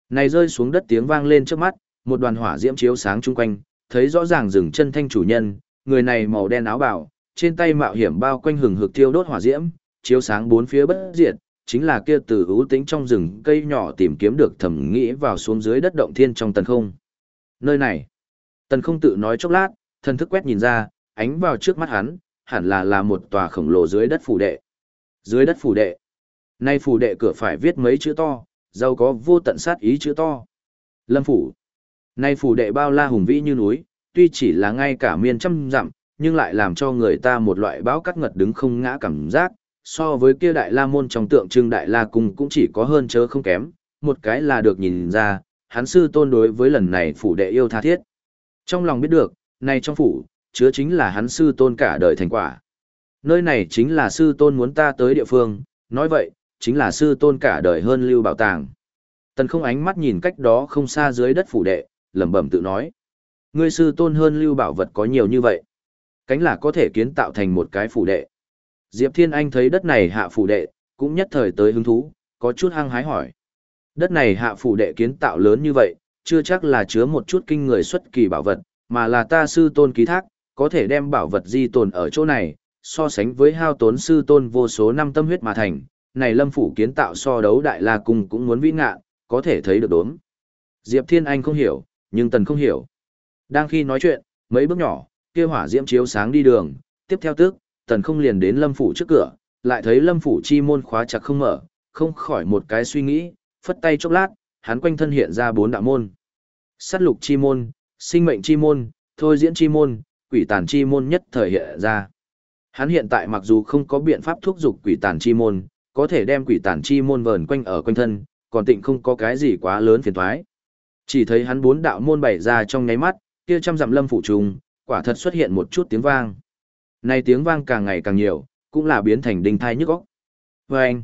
Này rơi xuống đất tiếng vang lên trước mắt, một đoàn hỏa diễm chiếu sáng chung quanh, thấy rõ ràng rừng chân thanh chủ nhân, người này màu đen áo bào, trên tay mạo hiểm bao quanh hừng hực thiêu đốt hỏa diễm, chiếu sáng bốn phía bất diệt, chính là kia từ ưu tính trong rừng cây nhỏ tìm kiếm được thẩm nghĩ vào xuống dưới đất động thiên trong tần không. Nơi này, tần không tự nói chốc lát, thần thức quét nhìn ra, ánh vào trước mắt hắn, hẳn là là một tòa khổng lồ dưới đất phủ đệ. Dưới đất phủ đệ. Nay phủ đệ cửa phải viết mấy chữ to, giàu có vô tận sát ý chữ to. Lâm phủ. Nay phủ đệ bao la hùng vĩ như núi, tuy chỉ là ngay cả miền trăm dặm, nhưng lại làm cho người ta một loại báo cắt ngật đứng không ngã cảm giác, so với kia đại la môn trong tượng trưng đại la cung cũng chỉ có hơn chớ không kém, một cái là được nhìn ra, hắn sư tôn đối với lần này phủ đệ yêu tha thiết. Trong lòng biết được, này trong phủ, chứa chính là hắn sư tôn cả đời thành quả. Nơi này chính là sư tôn muốn ta tới địa phương, nói vậy, chính là sư tôn cả đời hơn lưu bảo tàng. Tần không ánh mắt nhìn cách đó không xa dưới đất phủ đệ, lẩm bẩm tự nói. Ngươi sư tôn hơn lưu bảo vật có nhiều như vậy. Cánh là có thể kiến tạo thành một cái phủ đệ. Diệp Thiên Anh thấy đất này hạ phủ đệ, cũng nhất thời tới hứng thú, có chút hăng hái hỏi. Đất này hạ phủ đệ kiến tạo lớn như vậy, chưa chắc là chứa một chút kinh người xuất kỳ bảo vật, mà là ta sư tôn ký thác, có thể đem bảo vật di tồn ở chỗ này, so sánh với hao tốn sư tôn vô số năm tâm huyết mà thành, này lâm phủ kiến tạo so đấu đại la cung cũng muốn vĩ ngạ, có thể thấy được đốm. Diệp Thiên Anh không hiểu, nhưng Tần không hiểu. Đang khi nói chuyện, mấy bước nhỏ, kia hỏa diễm chiếu sáng đi đường, tiếp theo tức, Tần không liền đến lâm phủ trước cửa, lại thấy lâm phủ chi môn khóa chặt không mở, không khỏi một cái suy nghĩ, phất tay chốc lát, hắn quanh thân hiện ra bốn đạo môn. Sát lục chi môn, sinh mệnh chi môn, thôi diễn chi môn, quỷ tàn chi môn nhất thời hiện ra. Hắn hiện tại mặc dù không có biện pháp thúc giục quỷ tàn chi môn, có thể đem quỷ tàn chi môn vờn quanh ở quanh thân, còn tịnh không có cái gì quá lớn phiền toái. Chỉ thấy hắn bốn đạo môn bày ra trong nháy mắt, kia trăm dặm lâm phủ trùng, quả thật xuất hiện một chút tiếng vang. Này tiếng vang càng ngày càng nhiều, cũng là biến thành đinh thai nhức óc. Vâng!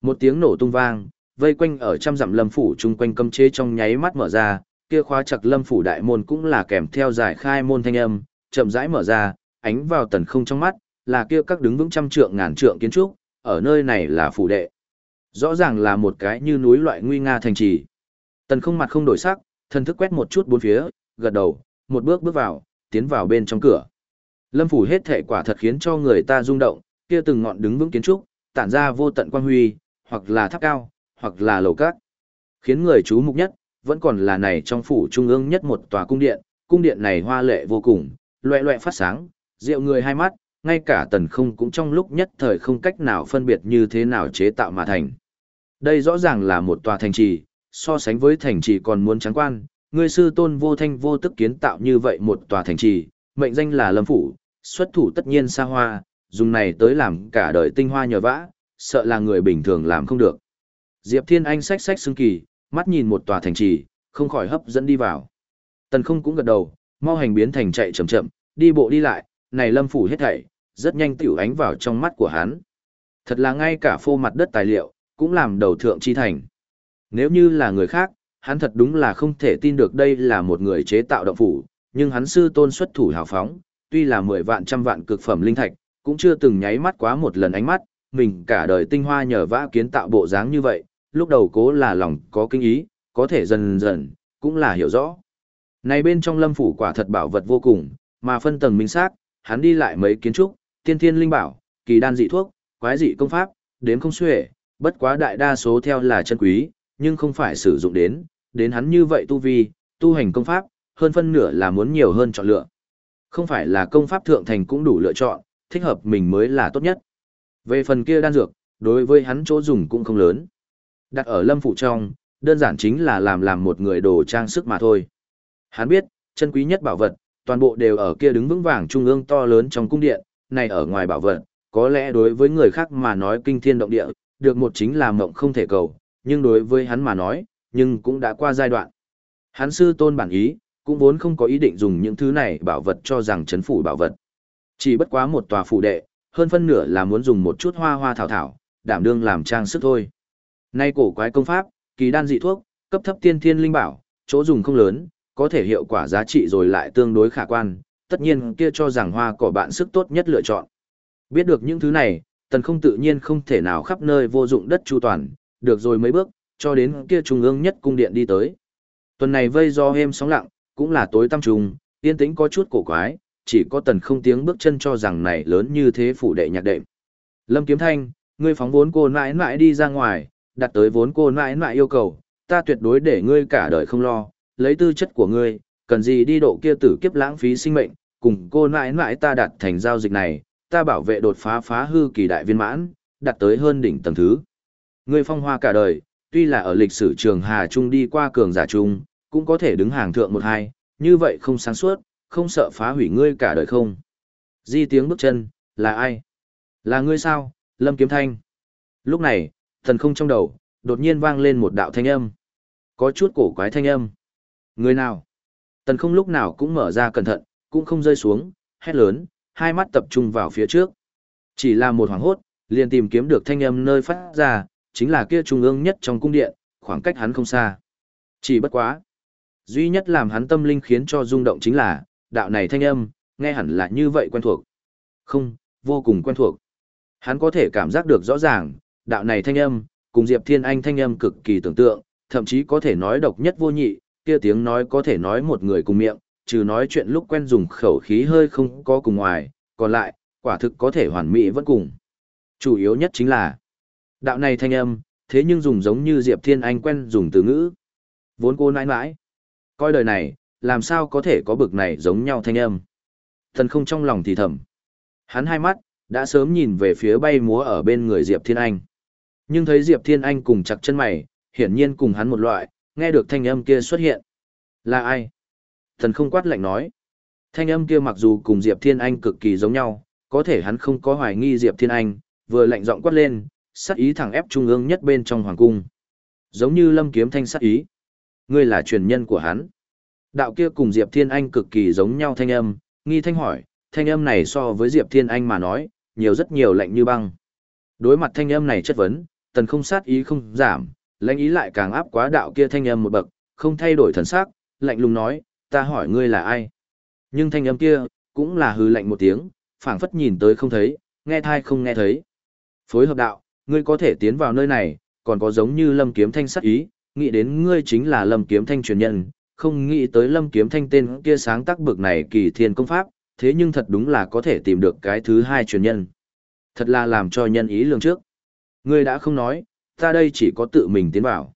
Một tiếng nổ tung vang, vây quanh ở trăm dặm lâm phủ chung quanh cấm chế trong nháy mắt mở ra, kia khóa chặt lâm phủ đại môn cũng là kèm theo giải khai môn thanh âm, chậm rãi mở ra, ánh vào tần không trong mắt, là kia các đứng vững trăm trượng ngàn trượng kiến trúc, ở nơi này là phủ đệ. Rõ ràng là một cái như núi loại nguy nga thành trì. Tần không mặt không đổi sắc, thần thức quét một chút bốn phía, gật đầu, một bước bước vào, tiến vào bên trong cửa. Lâm phủ hết thể quả thật khiến cho người ta rung động, kia từng ngọn đứng vững kiến trúc, tản ra vô tận quang huy, hoặc là tháp cao, hoặc là lầu cát. Khiến người chú mục nhất, vẫn còn là này trong phủ trung ương nhất một tòa cung điện, cung điện này hoa lệ vô cùng, loẹ loẹ phát sáng, rượu người hai mắt, ngay cả tần không cũng trong lúc nhất thời không cách nào phân biệt như thế nào chế tạo mà thành. Đây rõ ràng là một tòa thành trì, so sánh với thành trì còn muốn trắng quan, người sư tôn vô thanh vô tức kiến tạo như vậy một tòa thành trì, mệnh danh là lâm phủ, xuất thủ tất nhiên xa hoa, dùng này tới làm cả đời tinh hoa nhờ vã, sợ là người bình thường làm không được. Diệp Thiên Anh xách xách xương kỳ, mắt nhìn một tòa thành trì, không khỏi hấp dẫn đi vào. Tần không cũng gật đầu, mau hành biến thành chạy chậm chậm, đi bộ đi lại, này lâm phủ hết thảy, rất nhanh tiểu ánh vào trong mắt của hắn. Thật là ngay cả phô mặt đất tài liệu, cũng làm đầu thượng chi thành. Nếu như là người khác, hắn thật đúng là không thể tin được đây là một người chế tạo động phủ, nhưng hắn sư tôn xuất thủ hào phóng, tuy là 10 vạn trăm vạn cực phẩm linh thạch, cũng chưa từng nháy mắt quá một lần ánh mắt, mình cả đời tinh hoa nhờ vã kiến tạo bộ dáng như vậy, lúc đầu cố là lòng có kinh ý, có thể dần dần, cũng là hiểu rõ. Này bên trong lâm phủ quả thật bảo vật vô cùng, mà phân tầng minh xác, hắn đi lại mấy kiến trúc, tiên thiên linh bảo, kỳ đan dị thuốc, quái dị công pháp, đến không xuể, bất quá đại đa số theo là chân quý, nhưng không phải sử dụng đến, đến hắn như vậy tu vi, tu hành công pháp, hơn phân nửa là muốn nhiều hơn chọn lựa. Không phải là công pháp thượng thành cũng đủ lựa chọn, thích hợp mình mới là tốt nhất. Về phần kia đan dược, đối với hắn chỗ dùng cũng không lớn. Đặt ở lâm phủ trong, đơn giản chính là làm làm một người đồ trang sức mà thôi. Hắn biết, chân quý nhất bảo vật, toàn bộ đều ở kia đứng vững vàng trung ương to lớn trong cung điện, này ở ngoài bảo vật, có lẽ đối với người khác mà nói kinh thiên động địa, được một chính là mộng không thể cầu, nhưng đối với hắn mà nói, nhưng cũng đã qua giai đoạn. Hắn sư tôn bản ý, cũng vốn không có ý định dùng những thứ này bảo vật cho rằng chấn phủ bảo vật. Chỉ bất quá một tòa phủ đệ, hơn phân nửa là muốn dùng một chút hoa hoa thảo thảo, đảm đương làm trang sức thôi. Nay cổ quái công pháp, kỳ đan dị thuốc, cấp thấp tiên thiên linh bảo, chỗ dùng không lớn, có thể hiệu quả giá trị rồi lại tương đối khả quan, tất nhiên kia cho rằng hoa cỏ bạn sức tốt nhất lựa chọn. Biết được những thứ này, tần không tự nhiên không thể nào khắp nơi vô dụng đất chu toàn, được rồi mấy bước, cho đến kia trung ương nhất cung điện đi tới. Tuần này vây do êm sóng lặng, cũng là tối tăm trùng, yên tĩnh có chút cổ quái, chỉ có tần không tiếng bước chân cho rằng này lớn như thế phủ đệ nhạc đệm. Lâm Kiếm Thanh, ngươi phóng vốn cô mãi mãi đi ra ngoài, đặt tới vốn cô mãi mãi yêu cầu, ta tuyệt đối để ngươi cả đời không lo, lấy tư chất của ngươi, cần gì đi độ kia tử kiếp lãng phí sinh mệnh, cùng cô mãi mãi ta đặt thành giao dịch này, ta bảo vệ đột phá phá hư kỳ đại viên mãn, đặt tới hơn đỉnh tầng thứ. Ngươi phong hoa cả đời, tuy là ở lịch sử trường Hà Trung đi qua cường giả Trung, cũng có thể đứng hàng thượng một hai, như vậy không sáng suốt, không sợ phá hủy ngươi cả đời không. Di tiếng bước chân, là ai? Là ngươi sao, Lâm Kiếm Thanh? Lúc này, thần không trong đầu, đột nhiên vang lên một đạo thanh âm. Có chút cổ quái thanh âm. Người nào? Tần không lúc nào cũng mở ra cẩn thận, cũng không rơi xuống, hét lớn, hai mắt tập trung vào phía trước. Chỉ là một hoàng hốt, liền tìm kiếm được thanh âm nơi phát ra, chính là kia trung ương nhất trong cung điện, khoảng cách hắn không xa. Chỉ bất quá. Duy nhất làm hắn tâm linh khiến cho rung động chính là, đạo này thanh âm, nghe hẳn là như vậy quen thuộc. Không, vô cùng quen thuộc. Hắn có thể cảm giác được rõ ràng, đạo này thanh âm, cùng Diệp Thiên Anh thanh âm cực kỳ tưởng tượng, thậm chí có thể nói độc nhất vô nhị, kia tiếng nói có thể nói một người cùng miệng, trừ nói chuyện lúc quen dùng khẩu khí hơi không có cùng ngoài, còn lại, quả thực có thể hoàn mỹ vẫn cùng. Chủ yếu nhất chính là, đạo này thanh âm, thế nhưng dùng giống như Diệp Thiên Anh quen dùng từ ngữ. Vốn cô nãi nãi, coi đời này, làm sao có thể có bực này giống nhau thanh âm. Thần không trong lòng thì thầm. Hắn hai mắt, đã sớm nhìn về phía bay múa ở bên người Diệp Thiên Anh. Nhưng thấy Diệp Thiên Anh cùng chặt chân mày, hiển nhiên cùng hắn một loại, nghe được thanh âm kia xuất hiện. Là ai? Thần không quát lạnh nói. Thanh âm kia mặc dù cùng Diệp Thiên Anh cực kỳ giống nhau, có thể hắn không có hoài nghi Diệp Thiên Anh, vừa lạnh giọng quát lên, sát ý thẳng ép trung ương nhất bên trong hoàng cung. Giống như lâm kiếm thanh sát ý. Ngươi là truyền nhân của hắn. Đạo kia cùng Diệp Thiên Anh cực kỳ giống nhau thanh âm, nghi thanh hỏi, thanh âm này so với Diệp Thiên Anh mà nói, nhiều rất nhiều lạnh như băng. Đối mặt thanh âm này chất vấn, tần không sát ý không giảm, lãnh ý lại càng áp quá đạo kia thanh âm một bậc, không thay đổi thần sắc, lạnh lùng nói, ta hỏi ngươi là ai? Nhưng thanh âm kia, cũng là hư lạnh một tiếng, phảng phất nhìn tới không thấy, nghe thai không nghe thấy. Phối hợp đạo, ngươi có thể tiến vào nơi này, còn có giống như lâm kiếm thanh sắc ý, nghĩ đến ngươi chính là lâm kiếm thanh truyền nhân, không nghĩ tới lâm kiếm thanh tên kia sáng tác bực này kỳ thiên công pháp, thế nhưng thật đúng là có thể tìm được cái thứ hai truyền nhân. Thật là làm cho nhân ý lương trước. Ngươi đã không nói, ta đây chỉ có tự mình tiến vào.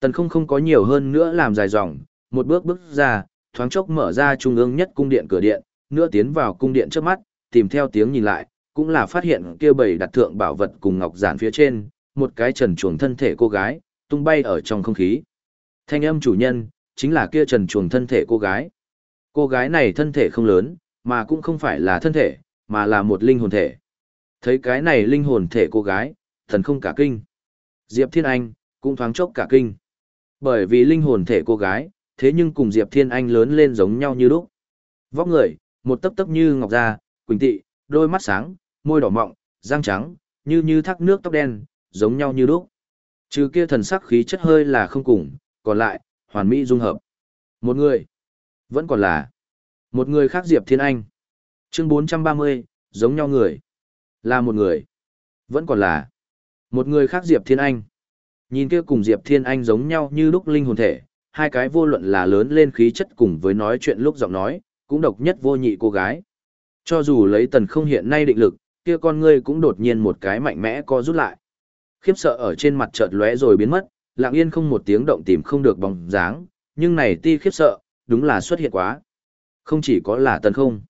Tần không không có nhiều hơn nữa làm dài dòng, một bước bước ra, thoáng chốc mở ra trung ương nhất cung điện cửa điện, nữa tiến vào cung điện trước mắt, tìm theo tiếng nhìn lại, cũng là phát hiện kia bầy đặt thượng bảo vật cùng ngọc giản phía trên, một cái trần chuồng thân thể cô gái, tung bay ở trong không khí. Thanh âm chủ nhân, chính là kia trần chuồng thân thể cô gái. Cô gái này thân thể không lớn, mà cũng không phải là thân thể, mà là một linh hồn thể. Thấy cái này linh hồn thể cô gái, thần không cả kinh. Diệp Thiên Anh, cũng thoáng chốc cả kinh. Bởi vì linh hồn thể cô gái, thế nhưng cùng Diệp Thiên Anh lớn lên giống nhau như lúc. Vóc người, một tấp tấp như ngọc da, quỳnh tị, đôi mắt sáng, môi đỏ mọng, răng trắng, như như thác nước tóc đen, giống nhau như đúc. Trừ kia thần sắc khí chất hơi là không cùng, còn lại, hoàn mỹ dung hợp. Một người, vẫn còn là một người khác Diệp Thiên Anh. Chương 430, giống nhau người. Là một người, vẫn còn là một người khác Diệp Thiên Anh. Nhìn kia cùng Diệp Thiên Anh giống nhau như lúc linh hồn thể, hai cái vô luận là lớn lên khí chất cùng với nói chuyện lúc giọng nói, cũng độc nhất vô nhị cô gái. Cho dù lấy tần không hiện nay định lực, kia con ngươi cũng đột nhiên một cái mạnh mẽ co rút lại. Khiếp sợ ở trên mặt chợt lóe rồi biến mất, lặng yên không một tiếng động tìm không được bóng dáng, nhưng này ti khiếp sợ, đúng là xuất hiện quá. Không chỉ có là tần không.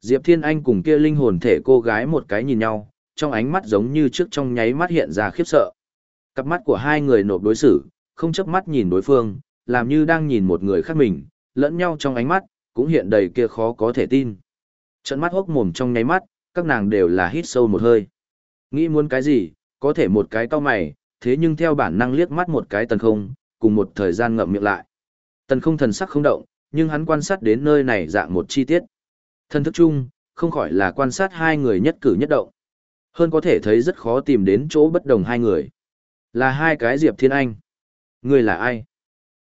Diệp Thiên Anh cùng kia linh hồn thể cô gái một cái nhìn nhau, trong ánh mắt giống như trước trong nháy mắt hiện ra khiếp sợ. Cặp mắt của hai người nộp đối xử, không chớp mắt nhìn đối phương, làm như đang nhìn một người khác mình, lẫn nhau trong ánh mắt, cũng hiện đầy kia khó có thể tin. Trận mắt hốc mồm trong nháy mắt, các nàng đều là hít sâu một hơi. Nghĩ muốn cái gì, có thể một cái cao mày, thế nhưng theo bản năng liếc mắt một cái tần không, cùng một thời gian ngậm miệng lại. Tần không thần sắc không động, nhưng hắn quan sát đến nơi này dạng một chi tiết. Thân thức chung, không khỏi là quan sát hai người nhất cử nhất động. Hơn có thể thấy rất khó tìm đến chỗ bất đồng hai người. Là hai cái Diệp Thiên Anh. Người là ai?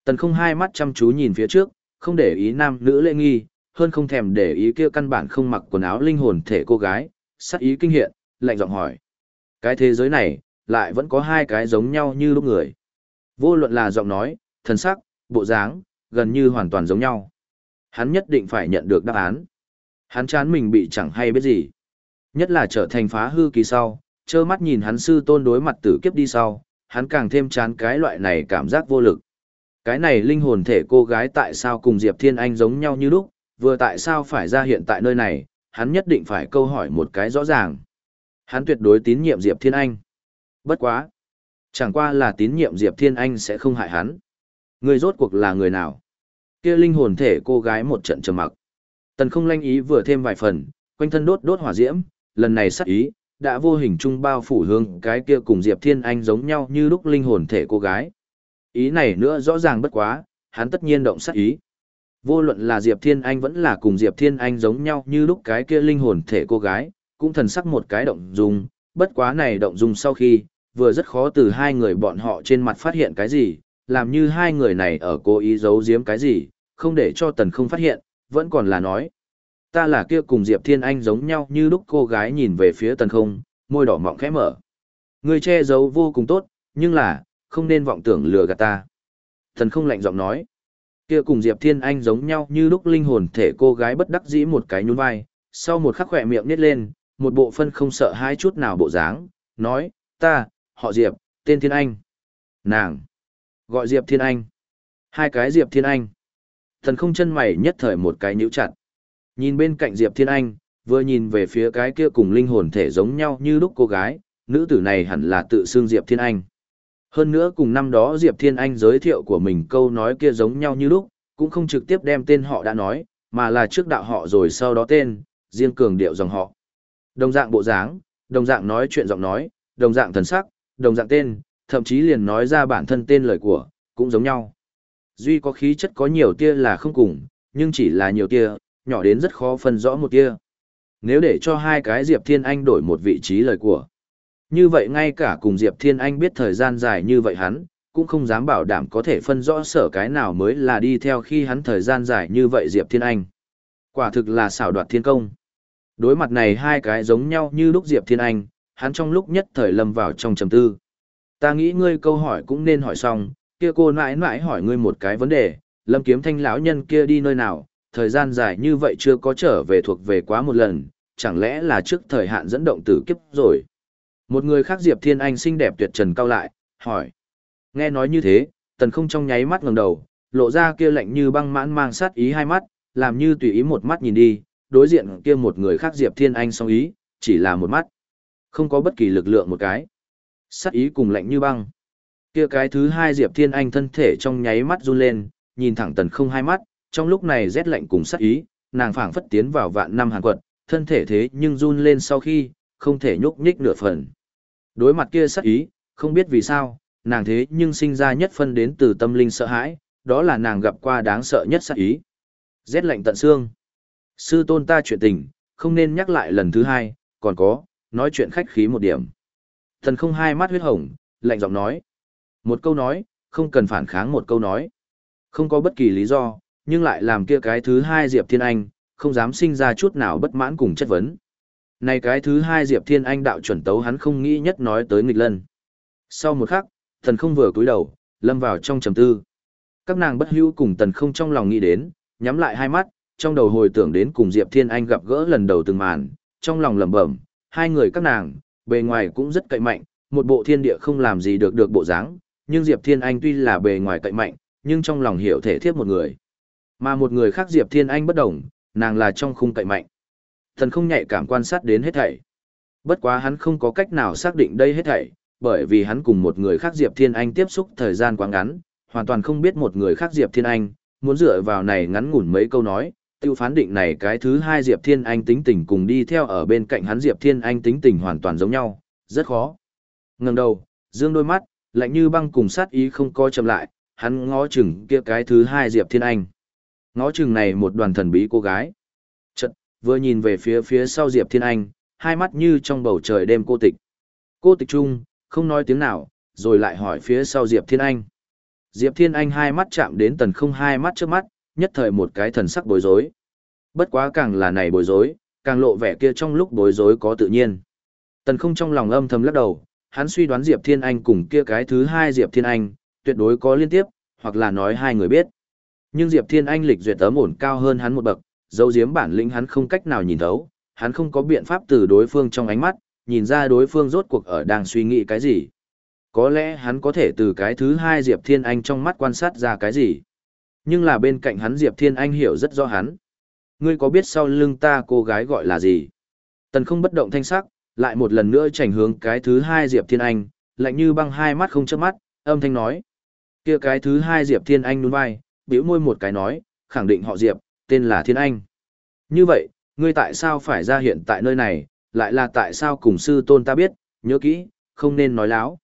Tần không hai mắt chăm chú nhìn phía trước, không để ý nam nữ lễ nghi, hơn không thèm để ý kia căn bản không mặc quần áo linh hồn thể cô gái, sắc ý kinh hiện, lạnh giọng hỏi. Cái thế giới này, lại vẫn có hai cái giống nhau như lúc người. Vô luận là giọng nói, thần sắc, bộ dáng, gần như hoàn toàn giống nhau. Hắn nhất định phải nhận được đáp án. Hắn chán mình bị chẳng hay biết gì. Nhất là trở thành phá hư kỳ sau, trơ mắt nhìn hắn sư tôn đối mặt tử kiếp đi sau, hắn càng thêm chán cái loại này cảm giác vô lực. Cái này linh hồn thể cô gái tại sao cùng Diệp Thiên Anh giống nhau như lúc, vừa tại sao phải ra hiện tại nơi này, hắn nhất định phải câu hỏi một cái rõ ràng. Hắn tuyệt đối tín nhiệm Diệp Thiên Anh. Bất quá. Chẳng qua là tín nhiệm Diệp Thiên Anh sẽ không hại hắn. Người rốt cuộc là người nào? Kia linh hồn thể cô gái một trận trầm mặc. Tần không lanh ý vừa thêm vài phần, quanh thân đốt đốt hỏa diễm, lần này sắc ý, đã vô hình trung bao phủ hương cái kia cùng Diệp Thiên Anh giống nhau như lúc linh hồn thể cô gái. Ý này nữa rõ ràng bất quá, hắn tất nhiên động sắc ý. Vô luận là Diệp Thiên Anh vẫn là cùng Diệp Thiên Anh giống nhau như lúc cái kia linh hồn thể cô gái, cũng thần sắc một cái động dung, bất quá này động dung sau khi, vừa rất khó từ hai người bọn họ trên mặt phát hiện cái gì, làm như hai người này ở cố ý giấu giếm cái gì, không để cho tần không phát hiện, vẫn còn là nói. Ta là kia cùng Diệp Thiên Anh giống nhau như lúc cô gái nhìn về phía tần không, môi đỏ mọng khẽ mở. Người che giấu vô cùng tốt, nhưng là, không nên vọng tưởng lừa gạt ta. Tần không lạnh giọng nói. Kia cùng Diệp Thiên Anh giống nhau như lúc linh hồn thể cô gái bất đắc dĩ một cái nhún vai, sau một khắc khỏe miệng nít lên, một bộ phân không sợ hai chút nào bộ dáng, nói, ta, họ Diệp, tên Thiên Anh. Nàng, gọi Diệp Thiên Anh. Hai cái Diệp Thiên Anh. Thần không chân mày nhất thời một cái nhíu chặt. Nhìn bên cạnh Diệp Thiên Anh, vừa nhìn về phía cái kia cùng linh hồn thể giống nhau như lúc cô gái, nữ tử này hẳn là tự xưng Diệp Thiên Anh. Hơn nữa cùng năm đó Diệp Thiên Anh giới thiệu của mình câu nói kia giống nhau như lúc, cũng không trực tiếp đem tên họ đã nói, mà là trước đạo họ rồi sau đó tên, riêng cường điệu dòng họ. Đồng dạng bộ dáng, đồng dạng nói chuyện giọng nói, đồng dạng thần sắc, đồng dạng tên, thậm chí liền nói ra bản thân tên lời của, cũng giống nhau. Duy có khí chất có nhiều tia là không cùng, nhưng chỉ là nhiều tia, nhỏ đến rất khó phân rõ một tia. Nếu để cho hai cái Diệp Thiên Anh đổi một vị trí lời của, như vậy ngay cả cùng Diệp Thiên Anh biết thời gian dài như vậy hắn, cũng không dám bảo đảm có thể phân rõ sở cái nào mới là đi theo khi hắn thời gian dài như vậy Diệp Thiên Anh. Quả thực là xảo đoạt thiên công. Đối mặt này hai cái giống nhau như lúc Diệp Thiên Anh, hắn trong lúc nhất thời lâm vào trong trầm tư. Ta nghĩ ngươi câu hỏi cũng nên hỏi xong, kia cô nãi nãi hỏi ngươi một cái vấn đề, lâm kiếm thanh lão nhân kia đi nơi nào, thời gian dài như vậy chưa có trở về thuộc về quá một lần, chẳng lẽ là trước thời hạn dẫn động tử kiếp rồi. Một người khác Diệp Thiên Anh xinh đẹp tuyệt trần cao lại, hỏi. Nghe nói như thế, tần không trong nháy mắt ngẩng đầu, lộ ra kia lạnh như băng mãn mang sát ý hai mắt, làm như tùy ý một mắt nhìn đi, đối diện kia một người khác Diệp Thiên Anh song ý, chỉ là một mắt. Không có bất kỳ lực lượng một cái. Sát ý cùng lạnh như băng. Kia cái thứ hai Diệp Thiên Anh thân thể trong nháy mắt run lên, nhìn thẳng tần không hai mắt, trong lúc này rét lạnh cùng sát ý, nàng phảng phất tiến vào vạn năm hàn quật, thân thể thế nhưng run lên sau khi, không thể nhúc nhích nửa phần. Đối mặt kia sắc ý, không biết vì sao, nàng thế nhưng sinh ra nhất phân đến từ tâm linh sợ hãi, đó là nàng gặp qua đáng sợ nhất sắc ý. Rét lạnh tận xương. Sư tôn ta chuyện tình, không nên nhắc lại lần thứ hai, còn có, nói chuyện khách khí một điểm. Thần không hai mắt huyết hồng, lạnh giọng nói. Một câu nói, không cần phản kháng một câu nói. Không có bất kỳ lý do, nhưng lại làm kia cái thứ hai Diệp Thiên Anh, không dám sinh ra chút nào bất mãn cùng chất vấn. Này cái thứ hai Diệp Thiên Anh đạo chuẩn tấu hắn không nghĩ nhất nói tới nghịch lân. Sau một khắc, thần không vừa cúi đầu, lâm vào trong trầm tư. Các nàng bất hữu cùng tần không trong lòng nghĩ đến, nhắm lại hai mắt, trong đầu hồi tưởng đến cùng Diệp Thiên Anh gặp gỡ lần đầu từng màn, trong lòng lẩm bẩm, hai người các nàng, bề ngoài cũng rất cậy mạnh, một bộ thiên địa không làm gì được được bộ dáng, nhưng Diệp Thiên Anh tuy là bề ngoài cậy mạnh, nhưng trong lòng hiểu thể thiếp một người. Mà một người khác Diệp Thiên Anh bất đồng, nàng là trong khung cậy mạnh. Thần không nhạy cảm quan sát đến hết thảy. Bất quá hắn không có cách nào xác định đây hết thảy, bởi vì hắn cùng một người khác Diệp Thiên Anh tiếp xúc thời gian quá ngắn, hoàn toàn không biết một người khác Diệp Thiên Anh, muốn dựa vào này ngắn ngủn mấy câu nói, tiêu phán định này cái thứ hai Diệp Thiên Anh tính tình cùng đi theo ở bên cạnh hắn Diệp Thiên Anh tính tình hoàn toàn giống nhau, rất khó. Ngừng đầu, dương đôi mắt, lạnh như băng cùng sát ý không coi chậm lại, hắn ngó chừng kia cái thứ hai Diệp Thiên Anh. Ngó chừng này một đoàn thần bí cô gái. Vừa nhìn về phía phía sau Diệp Thiên Anh, hai mắt như trong bầu trời đêm cô tịch. Cô tịch chung, không nói tiếng nào, rồi lại hỏi phía sau Diệp Thiên Anh. Diệp Thiên Anh hai mắt chạm đến tần không hai mắt trước mắt, nhất thời một cái thần sắc bối rối. Bất quá càng là này bối rối, càng lộ vẻ kia trong lúc bối rối có tự nhiên. Tần không trong lòng âm thầm lắc đầu, hắn suy đoán Diệp Thiên Anh cùng kia cái thứ hai Diệp Thiên Anh, tuyệt đối có liên tiếp, hoặc là nói hai người biết. Nhưng Diệp Thiên Anh lịch duyệt ấm ổn cao hơn hắn một bậc, dấu diếm bản lĩnh hắn không cách nào nhìn thấu, hắn không có biện pháp từ đối phương trong ánh mắt, nhìn ra đối phương rốt cuộc ở đang suy nghĩ cái gì. Có lẽ hắn có thể từ cái thứ hai Diệp Thiên Anh trong mắt quan sát ra cái gì. Nhưng là bên cạnh hắn Diệp Thiên Anh hiểu rất rõ hắn. Ngươi có biết sau lưng ta cô gái gọi là gì? Tần không bất động thanh sắc, lại một lần nữa chảnh hướng cái thứ hai Diệp Thiên Anh, lạnh như băng hai mắt không chớp mắt, âm thanh nói. kia cái thứ hai Diệp Thiên Anh nhún vai, biểu môi một cái nói, khẳng định họ Diệp, tên là Thiên Anh. Như vậy, ngươi tại sao phải ra hiện tại nơi này, lại là tại sao cùng sư tôn ta biết, nhớ kỹ, không nên nói láo.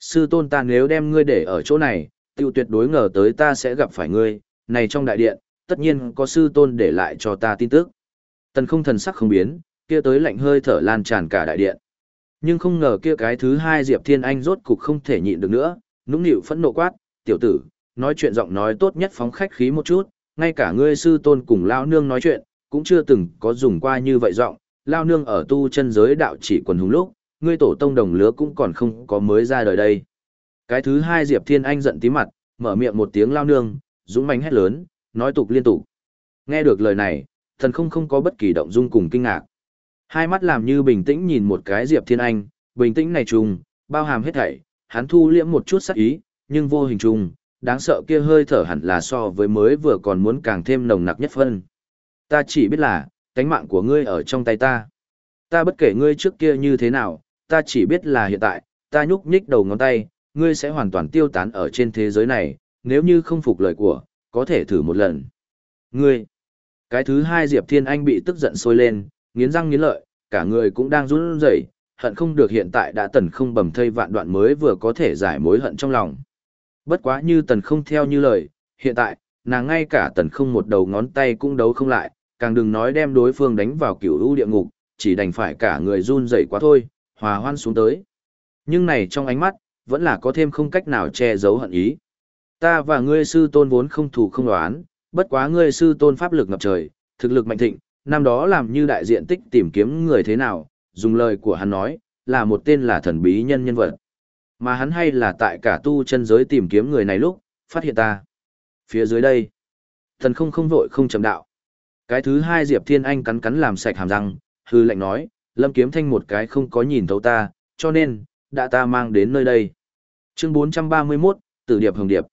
Sư tôn ta nếu đem ngươi để ở chỗ này, tiêu tuyệt đối ngờ tới ta sẽ gặp phải ngươi, này trong đại điện, tất nhiên có sư tôn để lại cho ta tin tức. Tần không thần sắc không biến, kia tới lạnh hơi thở lan tràn cả đại điện. Nhưng không ngờ kia cái thứ hai Diệp Thiên Anh rốt cục không thể nhịn được nữa, nũng nịu phẫn nộ quát, tiểu tử, nói chuyện giọng nói tốt nhất phóng khách khí một chút, ngay cả ngươi sư tôn cùng lao nương nói chuyện, cũng chưa từng có dùng qua như vậy giọng, lao nương ở tu chân giới đạo chỉ quần hùng lúc, ngươi tổ tông đồng lứa cũng còn không có mới ra đời đây. Cái thứ hai Diệp Thiên Anh giận tí mặt, mở miệng một tiếng lao nương, dũng mãnh hét lớn, nói tục liên tục. Nghe được lời này, thần không không có bất kỳ động dung cùng kinh ngạc. Hai mắt làm như bình tĩnh nhìn một cái Diệp Thiên Anh, bình tĩnh này trùng, bao hàm hết thảy, hắn thu liễm một chút sắc ý, nhưng vô hình trùng, đáng sợ kia hơi thở hẳn là so với mới vừa còn muốn càng thêm nồng nặc nhất phân. Ta chỉ biết là, cánh mạng của ngươi ở trong tay ta. Ta bất kể ngươi trước kia như thế nào, ta chỉ biết là hiện tại, ta nhúc nhích đầu ngón tay, ngươi sẽ hoàn toàn tiêu tán ở trên thế giới này, nếu như không phục lời của, có thể thử một lần. Ngươi, cái thứ hai Diệp Thiên Anh bị tức giận sôi lên, nghiến răng nghiến lợi, cả người cũng đang run rẩy, hận không được hiện tại đã tần không bầm thây vạn đoạn mới vừa có thể giải mối hận trong lòng. Bất quá như tần không theo như lời, hiện tại, nàng ngay cả tần không một đầu ngón tay cũng đấu không lại, càng đừng nói đem đối phương đánh vào cửu u địa ngục, chỉ đành phải cả người run rẩy quá thôi, hòa hoan xuống tới. Nhưng này trong ánh mắt, vẫn là có thêm không cách nào che giấu hận ý. Ta và ngươi sư tôn vốn không thù không đoán, bất quá ngươi sư tôn pháp lực ngập trời, thực lực mạnh thịnh, năm đó làm như đại diện tích tìm kiếm người thế nào, dùng lời của hắn nói, là một tên là thần bí nhân nhân vật. Mà hắn hay là tại cả tu chân giới tìm kiếm người này lúc, phát hiện ta. Phía dưới đây, thần không không vội không chậm đạo. Cái thứ hai Diệp Thiên Anh cắn cắn làm sạch hàm răng, hư lệnh nói, Lâm Kiếm Thanh một cái không có nhìn thấu ta, cho nên, đã ta mang đến nơi đây. Chương 431, Tử Điệp Hồng Điệp.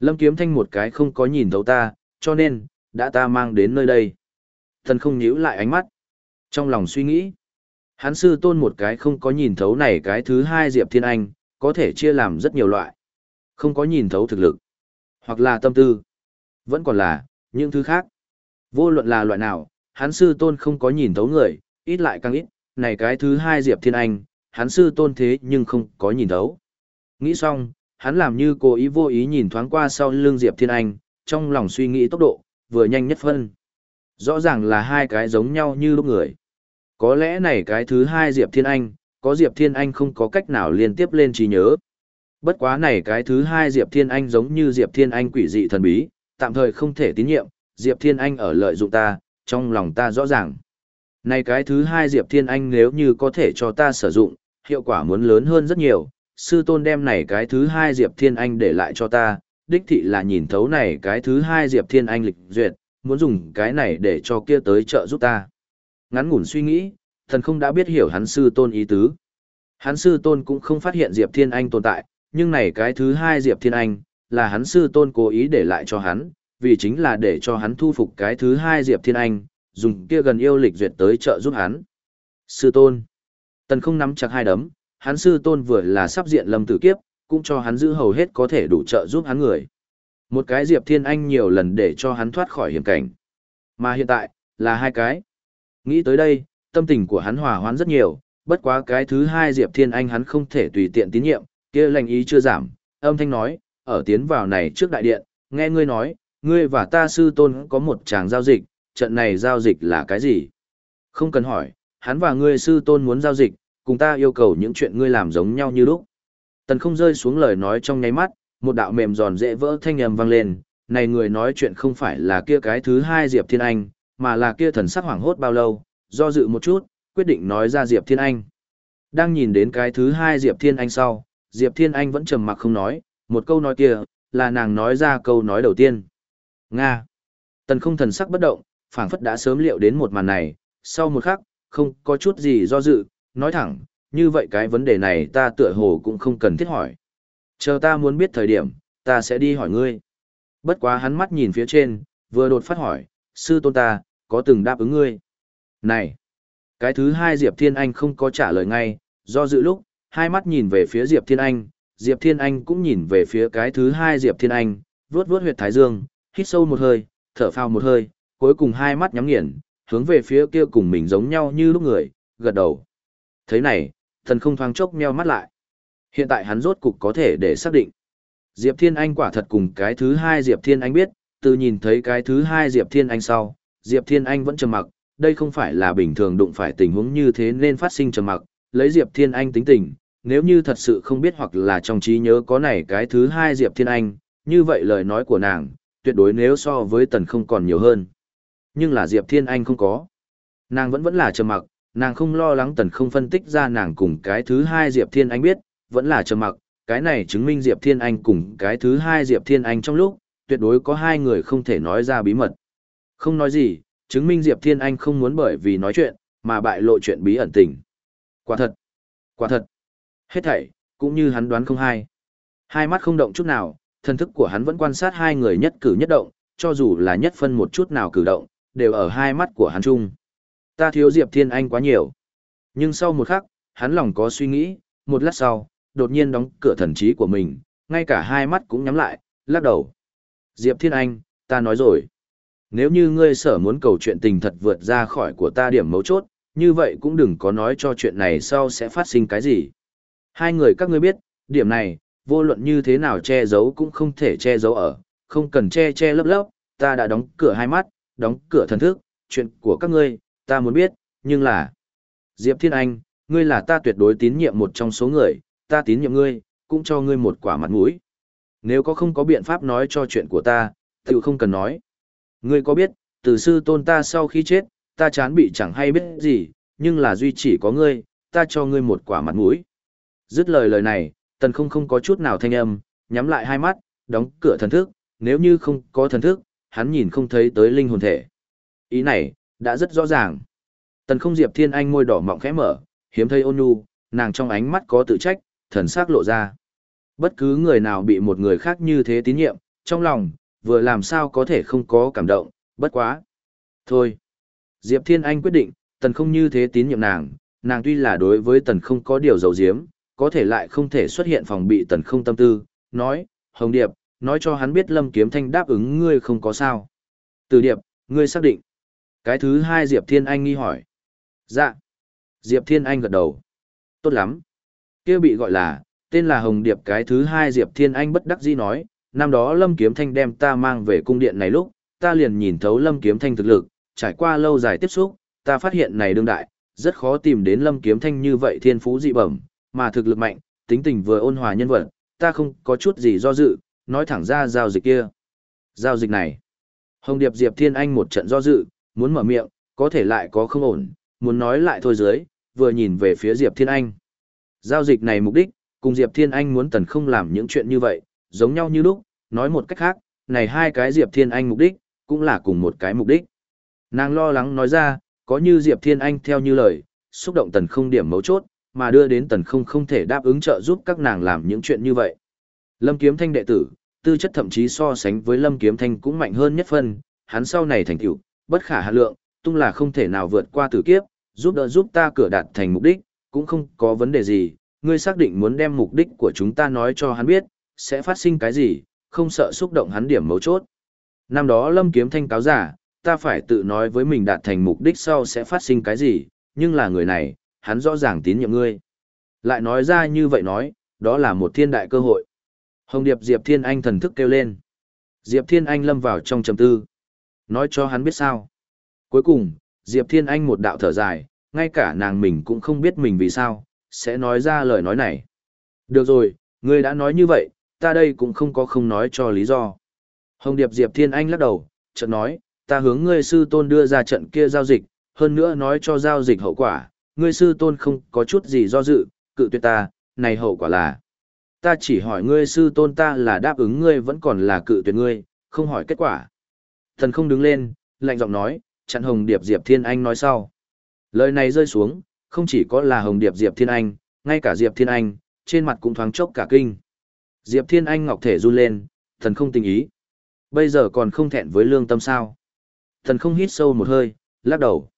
Lâm Kiếm Thanh một cái không có nhìn thấu ta, cho nên, đã ta mang đến nơi đây. Thần không nhíu lại ánh mắt. Trong lòng suy nghĩ, hắn sư tôn một cái không có nhìn thấu này cái thứ hai Diệp Thiên Anh, có thể chia làm rất nhiều loại. Không có nhìn thấu thực lực, hoặc là tâm tư, vẫn còn là những thứ khác. Vô luận là loại nào, hắn sư tôn không có nhìn thấu người, ít lại càng ít, này cái thứ hai Diệp Thiên Anh, hắn sư tôn thế nhưng không có nhìn thấu. Nghĩ xong, hắn làm như cố ý vô ý nhìn thoáng qua sau lưng Diệp Thiên Anh, trong lòng suy nghĩ tốc độ, vừa nhanh nhất phân. Rõ ràng là hai cái giống nhau như lúc người. Có lẽ này cái thứ hai Diệp Thiên Anh, có Diệp Thiên Anh không có cách nào liên tiếp lên trí nhớ. Bất quá này cái thứ hai Diệp Thiên Anh giống như Diệp Thiên Anh quỷ dị thần bí, tạm thời không thể tín nhiệm, Diệp Thiên Anh ở lợi dụng ta, trong lòng ta rõ ràng. Này cái thứ hai Diệp Thiên Anh nếu như có thể cho ta sử dụng, hiệu quả muốn lớn hơn rất nhiều, sư tôn đem này cái thứ hai Diệp Thiên Anh để lại cho ta, đích thị là nhìn thấu này cái thứ hai Diệp Thiên Anh lịch duyệt, muốn dùng cái này để cho kia tới trợ giúp ta. Ngắn ngủn suy nghĩ, thần không đã biết hiểu hắn sư tôn ý tứ. Hắn sư tôn cũng không phát hiện Diệp Thiên Anh tồn tại, nhưng này cái thứ hai Diệp Thiên Anh, là hắn sư tôn cố ý để lại cho hắn, vì chính là để cho hắn thu phục cái thứ hai Diệp Thiên Anh, dùng kia gần yêu lịch duyệt tới trợ giúp hắn. Sư tôn. Tần không nắm chặt hai đấm, hắn sư tôn vừa là sắp diện lâm tử kiếp, cũng cho hắn giữ hầu hết có thể đủ trợ giúp hắn người. Một cái Diệp Thiên Anh nhiều lần để cho hắn thoát khỏi hiểm cảnh. Mà hiện tại, là hai cái. Nghĩ tới đây, tâm tình của hắn hòa hoãn rất nhiều, bất quá cái thứ hai Diệp Thiên Anh hắn không thể tùy tiện tín nhiệm, kia lành ý chưa giảm, âm thanh nói, ở tiến vào này trước đại điện, nghe ngươi nói, ngươi và ta sư tôn có một tràng giao dịch, trận này giao dịch là cái gì? Không cần hỏi, hắn và ngươi sư tôn muốn giao dịch, cùng ta yêu cầu những chuyện ngươi làm giống nhau như lúc. Tần không rơi xuống lời nói trong nháy mắt, một đạo mềm giòn dễ vỡ thanh âm vang lên, này người nói chuyện không phải là kia cái thứ hai Diệp Thiên Anh, mà là kia thần sắc hoảng hốt bao lâu, do dự một chút, quyết định nói ra Diệp Thiên Anh. Đang nhìn đến cái thứ hai Diệp Thiên Anh sau, Diệp Thiên Anh vẫn trầm mặc không nói, một câu nói kia, là nàng nói ra câu nói đầu tiên. Nga. Tần không thần sắc bất động, phảng phất đã sớm liệu đến một màn này, sau một khắc, không có chút gì do dự, nói thẳng, như vậy cái vấn đề này ta tựa hồ cũng không cần thiết hỏi. Chờ ta muốn biết thời điểm, ta sẽ đi hỏi ngươi. Bất quá hắn mắt nhìn phía trên, vừa đột phát hỏi, sư tôn ta, có từng đáp ứng ngươi? Này! Cái thứ hai Diệp Thiên Anh không có trả lời ngay, do dự lúc, hai mắt nhìn về phía Diệp Thiên Anh, Diệp Thiên Anh cũng nhìn về phía cái thứ hai Diệp Thiên Anh, vuốt vuốt huyệt thái dương, hít sâu một hơi, thở phào một hơi, cuối cùng hai mắt nhắm nghiền, hướng về phía kia cùng mình giống nhau như lúc người, gật đầu. Thế này, thần không thoáng chốc meo mắt lại. Hiện tại hắn rốt cục có thể để xác định. Diệp Thiên Anh quả thật cùng cái thứ hai Diệp Thiên Anh biết, từ nhìn thấy cái thứ hai Diệp Thiên Anh sau, Diệp Thiên Anh vẫn trầm mặc, đây không phải là bình thường đụng phải tình huống như thế nên phát sinh trầm mặc, lấy Diệp Thiên Anh tính tình, nếu như thật sự không biết hoặc là trong trí nhớ có này cái thứ hai Diệp Thiên Anh, như vậy lời nói của nàng, tuyệt đối nếu so với tần không còn nhiều hơn. Nhưng là Diệp Thiên Anh không có. Nàng vẫn vẫn là trầm mặc, nàng không lo lắng tần không phân tích ra nàng cùng cái thứ hai Diệp Thiên Anh biết, vẫn là trầm mặc, cái này chứng minh Diệp Thiên Anh cùng cái thứ hai Diệp Thiên Anh trong lúc, tuyệt đối có hai người không thể nói ra bí mật. Không nói gì, chứng minh Diệp Thiên Anh không muốn bởi vì nói chuyện, mà bại lộ chuyện bí ẩn tình. Quả thật, quả thật. Hết thảy, cũng như hắn đoán không hay. Hai mắt không động chút nào, thần thức của hắn vẫn quan sát hai người nhất cử nhất động, cho dù là nhất phân một chút nào cử động, đều ở hai mắt của hắn chung. Ta thiếu Diệp Thiên Anh quá nhiều. Nhưng sau một khắc, hắn lòng có suy nghĩ, một lát sau, đột nhiên đóng cửa thần trí của mình, ngay cả hai mắt cũng nhắm lại, lắc đầu. Diệp Thiên Anh, ta nói rồi. Nếu như ngươi sở muốn cầu chuyện tình thật vượt ra khỏi của ta điểm mấu chốt, như vậy cũng đừng có nói cho chuyện này sau sẽ phát sinh cái gì. Hai người các ngươi biết, điểm này, vô luận như thế nào che giấu cũng không thể che giấu ở, không cần che che lấp lấp, ta đã đóng cửa hai mắt, đóng cửa thần thức, chuyện của các ngươi, ta muốn biết, nhưng là... Diệp Thiên Anh, ngươi là ta tuyệt đối tín nhiệm một trong số người, ta tín nhiệm ngươi, cũng cho ngươi một quả mặt mũi. Nếu có không có biện pháp nói cho chuyện của ta, tự không cần nói. Ngươi có biết, từ sư tôn ta sau khi chết, ta chán bị chẳng hay biết gì, nhưng là duy chỉ có ngươi, ta cho ngươi một quả mặt mũi. Dứt lời lời này, tần không không có chút nào thanh âm, nhắm lại hai mắt, đóng cửa thần thức, nếu như không có thần thức, hắn nhìn không thấy tới linh hồn thể. Ý này, đã rất rõ ràng. Tần không diệp thiên anh môi đỏ mọng khẽ mở, hiếm thấy ôn nhu, nàng trong ánh mắt có tự trách, thần sắc lộ ra. Bất cứ người nào bị một người khác như thế tín nhiệm, trong lòng, vừa làm sao có thể không có cảm động, bất quá. Thôi. Diệp Thiên Anh quyết định, tần không như thế tín nhiệm nàng, nàng tuy là đối với tần không có điều dầu diếm, có thể lại không thể xuất hiện phòng bị tần không tâm tư, nói, Hồng Điệp, nói cho hắn biết Lâm Kiếm Thanh đáp ứng ngươi không có sao. Từ Điệp, ngươi xác định. Cái thứ hai Diệp Thiên Anh nghi hỏi. Dạ. Diệp Thiên Anh gật đầu. Tốt lắm. kia bị gọi là, tên là Hồng Điệp cái thứ hai Diệp Thiên Anh bất đắc dĩ nói, năm đó Lâm Kiếm Thanh đem ta mang về cung điện này lúc, ta liền nhìn thấu Lâm Kiếm Thanh thực lực, trải qua lâu dài tiếp xúc, ta phát hiện này đương đại, rất khó tìm đến Lâm Kiếm Thanh như vậy thiên phú dị bẩm, mà thực lực mạnh, tính tình vừa ôn hòa nhân vật, ta không có chút gì do dự, nói thẳng ra giao dịch kia. Giao dịch này. Hồng Điệp Diệp Thiên Anh một trận do dự, muốn mở miệng, có thể lại có không ổn, muốn nói lại thôi dưới, vừa nhìn về phía Diệp Thiên Anh. Giao dịch này mục đích, cùng Diệp Thiên Anh muốn tần không làm những chuyện như vậy, giống nhau như lúc, nói một cách khác, này hai cái Diệp Thiên Anh mục đích, cũng là cùng một cái mục đích. Nàng lo lắng nói ra, có như Diệp Thiên Anh theo như lời, xúc động tần không điểm mấu chốt, mà đưa đến tần không không thể đáp ứng trợ giúp các nàng làm những chuyện như vậy. Lâm Kiếm Thanh đệ tử, tư chất thậm chí so sánh với Lâm Kiếm Thanh cũng mạnh hơn nhất phân, hắn sau này thành tựu, bất khả hạ lượng, tung là không thể nào vượt qua tử kiếp, giúp đỡ giúp ta cửa đạt thành mục đích, cũng không có vấn đề gì, ngươi xác định muốn đem mục đích của chúng ta nói cho hắn biết, sẽ phát sinh cái gì, không sợ xúc động hắn điểm mấu chốt. Năm đó Lâm Kiếm Thanh cáo giả, ta phải tự nói với mình đạt thành mục đích sau sẽ phát sinh cái gì, nhưng là người này, hắn rõ ràng tín nhiệm ngươi. Lại nói ra như vậy nói, đó là một thiên đại cơ hội. Hồng Điệp Diệp Thiên Anh thần thức kêu lên. Diệp Thiên Anh lâm vào trong trầm tư. Nói cho hắn biết sao. Cuối cùng, Diệp Thiên Anh một đạo thở dài, ngay cả nàng mình cũng không biết mình vì sao, sẽ nói ra lời nói này. Được rồi, ngươi đã nói như vậy, ta đây cũng không có không nói cho lý do. Hồng Điệp Diệp Thiên Anh lắc đầu, chợt nói, ta hướng ngươi sư tôn đưa ra trận kia giao dịch, hơn nữa nói cho giao dịch hậu quả, ngươi sư tôn không có chút gì do dự, cự tuyệt ta, này hậu quả là. Ta chỉ hỏi ngươi sư tôn ta là đáp ứng ngươi vẫn còn là cự tuyệt ngươi, không hỏi kết quả. Thần không đứng lên, lạnh giọng nói, chặn Hồng Điệp Diệp Thiên Anh nói sau. Lời này rơi xuống, không chỉ có là Hồng Điệp Diệp Thiên Anh, ngay cả Diệp Thiên Anh, trên mặt cũng thoáng chốc cả kinh. Diệp Thiên Anh ngọc thể run lên, thần không tình ý. Bây giờ còn không thẹn với lương tâm sao. Thần không hít sâu một hơi, lắc đầu.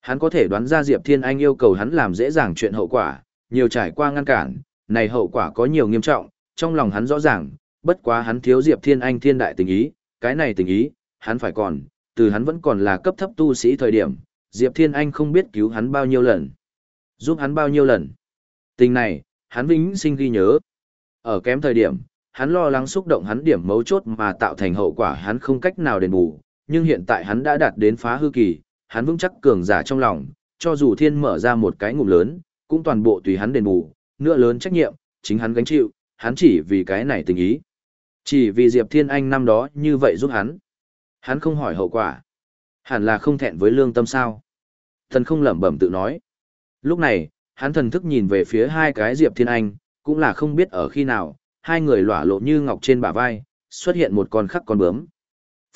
Hắn có thể đoán ra Diệp Thiên Anh yêu cầu hắn làm dễ dàng chuyện hậu quả, nhiều trải qua ngăn cản, này hậu quả có nhiều nghiêm trọng, trong lòng hắn rõ ràng, bất quá hắn thiếu Diệp Thiên Anh thiên đại tình ý, cái này tình ý, hắn phải còn, từ hắn vẫn còn là cấp thấp tu sĩ thời điểm, Diệp Thiên Anh không biết cứu hắn bao nhiêu lần, giúp hắn bao nhiêu lần. Tình này, hắn vĩnh sinh ghi nhớ. Ở kém thời điểm, hắn lo lắng xúc động hắn điểm mấu chốt mà tạo thành hậu quả hắn không cách nào đền bù, nhưng hiện tại hắn đã đạt đến phá hư kỳ, hắn vững chắc cường giả trong lòng, cho dù thiên mở ra một cái ngụm lớn, cũng toàn bộ tùy hắn đền bù, nữa lớn trách nhiệm, chính hắn gánh chịu, hắn chỉ vì cái này tình ý. Chỉ vì Diệp Thiên Anh năm đó như vậy giúp hắn. Hắn không hỏi hậu quả. Hẳn là không thẹn với lương tâm sao. Thần không lẩm bẩm tự nói. Lúc này, hắn thần thức nhìn về phía hai cái Diệp Thiên Anh, cũng là không biết ở khi nào, hai người lỏa lộ như ngọc trên bả vai, xuất hiện một con khắc con bướm.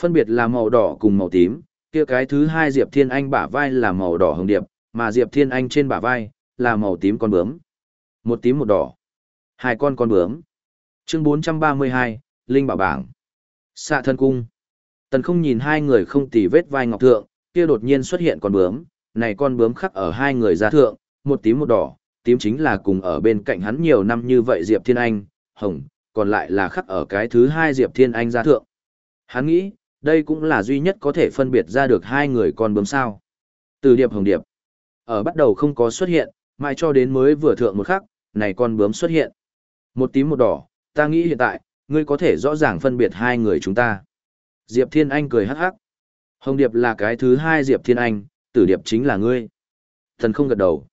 Phân biệt là màu đỏ cùng màu tím, kia cái thứ hai Diệp Thiên Anh bả vai là màu đỏ hồng điệp, mà Diệp Thiên Anh trên bả vai là màu tím con bướm. Một tím một đỏ. Hai con con bướm. Chương 432, Linh bảo bảng. Xạ thân cung. Tần không nhìn hai người không tì vết vai ngọc thượng, kia đột nhiên xuất hiện con bướm, này con bướm khắc ở hai người ra thượng, một tím một đỏ, tím chính là cùng ở bên cạnh hắn nhiều năm như vậy Diệp Thiên Anh, hồng, còn lại là khắc ở cái thứ hai Diệp Thiên Anh ra thượng. Hắn nghĩ, đây cũng là duy nhất có thể phân biệt ra được hai người con bướm sao. Từ điệp hồng điệp, ở bắt đầu không có xuất hiện, mãi cho đến mới vừa thượng một khắc, này con bướm xuất hiện. Một tím một đỏ, ta nghĩ hiện tại, ngươi có thể rõ ràng phân biệt hai người chúng ta. Diệp Thiên Anh cười hắc hắc. Hồng Điệp là cái thứ hai Diệp Thiên Anh, tử Điệp chính là ngươi. Thần không gật đầu.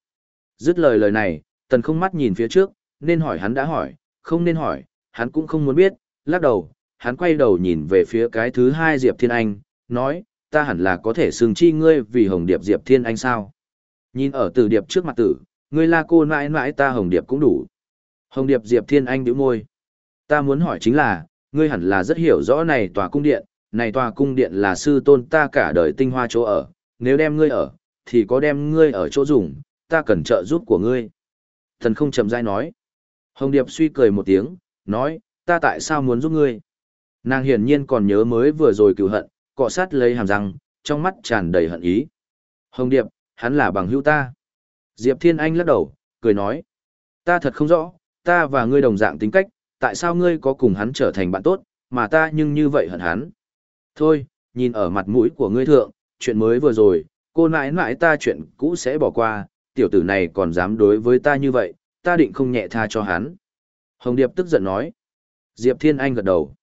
Dứt lời lời này, tần không mắt nhìn phía trước, nên hỏi hắn đã hỏi, không nên hỏi, hắn cũng không muốn biết, lắc đầu, hắn quay đầu nhìn về phía cái thứ hai Diệp Thiên Anh, nói, ta hẳn là có thể xưng chi ngươi vì Hồng Điệp Diệp Thiên Anh sao. Nhìn ở tử Điệp trước mặt tử, ngươi là cô mãi mãi ta Hồng Điệp cũng đủ. Hồng Điệp Diệp Thiên Anh bĩu môi. Ta muốn hỏi chính là, ngươi hẳn là rất hiểu rõ này tòa cung điện, này tòa cung điện là sư tôn ta cả đời tinh hoa chỗ ở, nếu đem ngươi ở, thì có đem ngươi ở chỗ dùng, ta cần trợ giúp của ngươi. Thần không chậm rãi nói. Hồng Điệp suy cười một tiếng, nói, ta tại sao muốn giúp ngươi? Nàng hiển nhiên còn nhớ mới vừa rồi cựu hận, cọ sát lấy hàm răng, trong mắt tràn đầy hận ý. Hồng Điệp, hắn là bằng hữu ta. Diệp Thiên Anh lắc đầu, cười nói, ta thật không rõ, ta và ngươi đồng dạng tính cách, tại sao ngươi có cùng hắn trở thành bạn tốt, mà ta nhưng như vậy hận hắn. Thôi, nhìn ở mặt mũi của ngươi thượng, chuyện mới vừa rồi, cô nãi nãi ta chuyện cũ sẽ bỏ qua, tiểu tử này còn dám đối với ta như vậy, ta định không nhẹ tha cho hắn. Hồng Điệp tức giận nói. Diệp Thiên Anh gật đầu.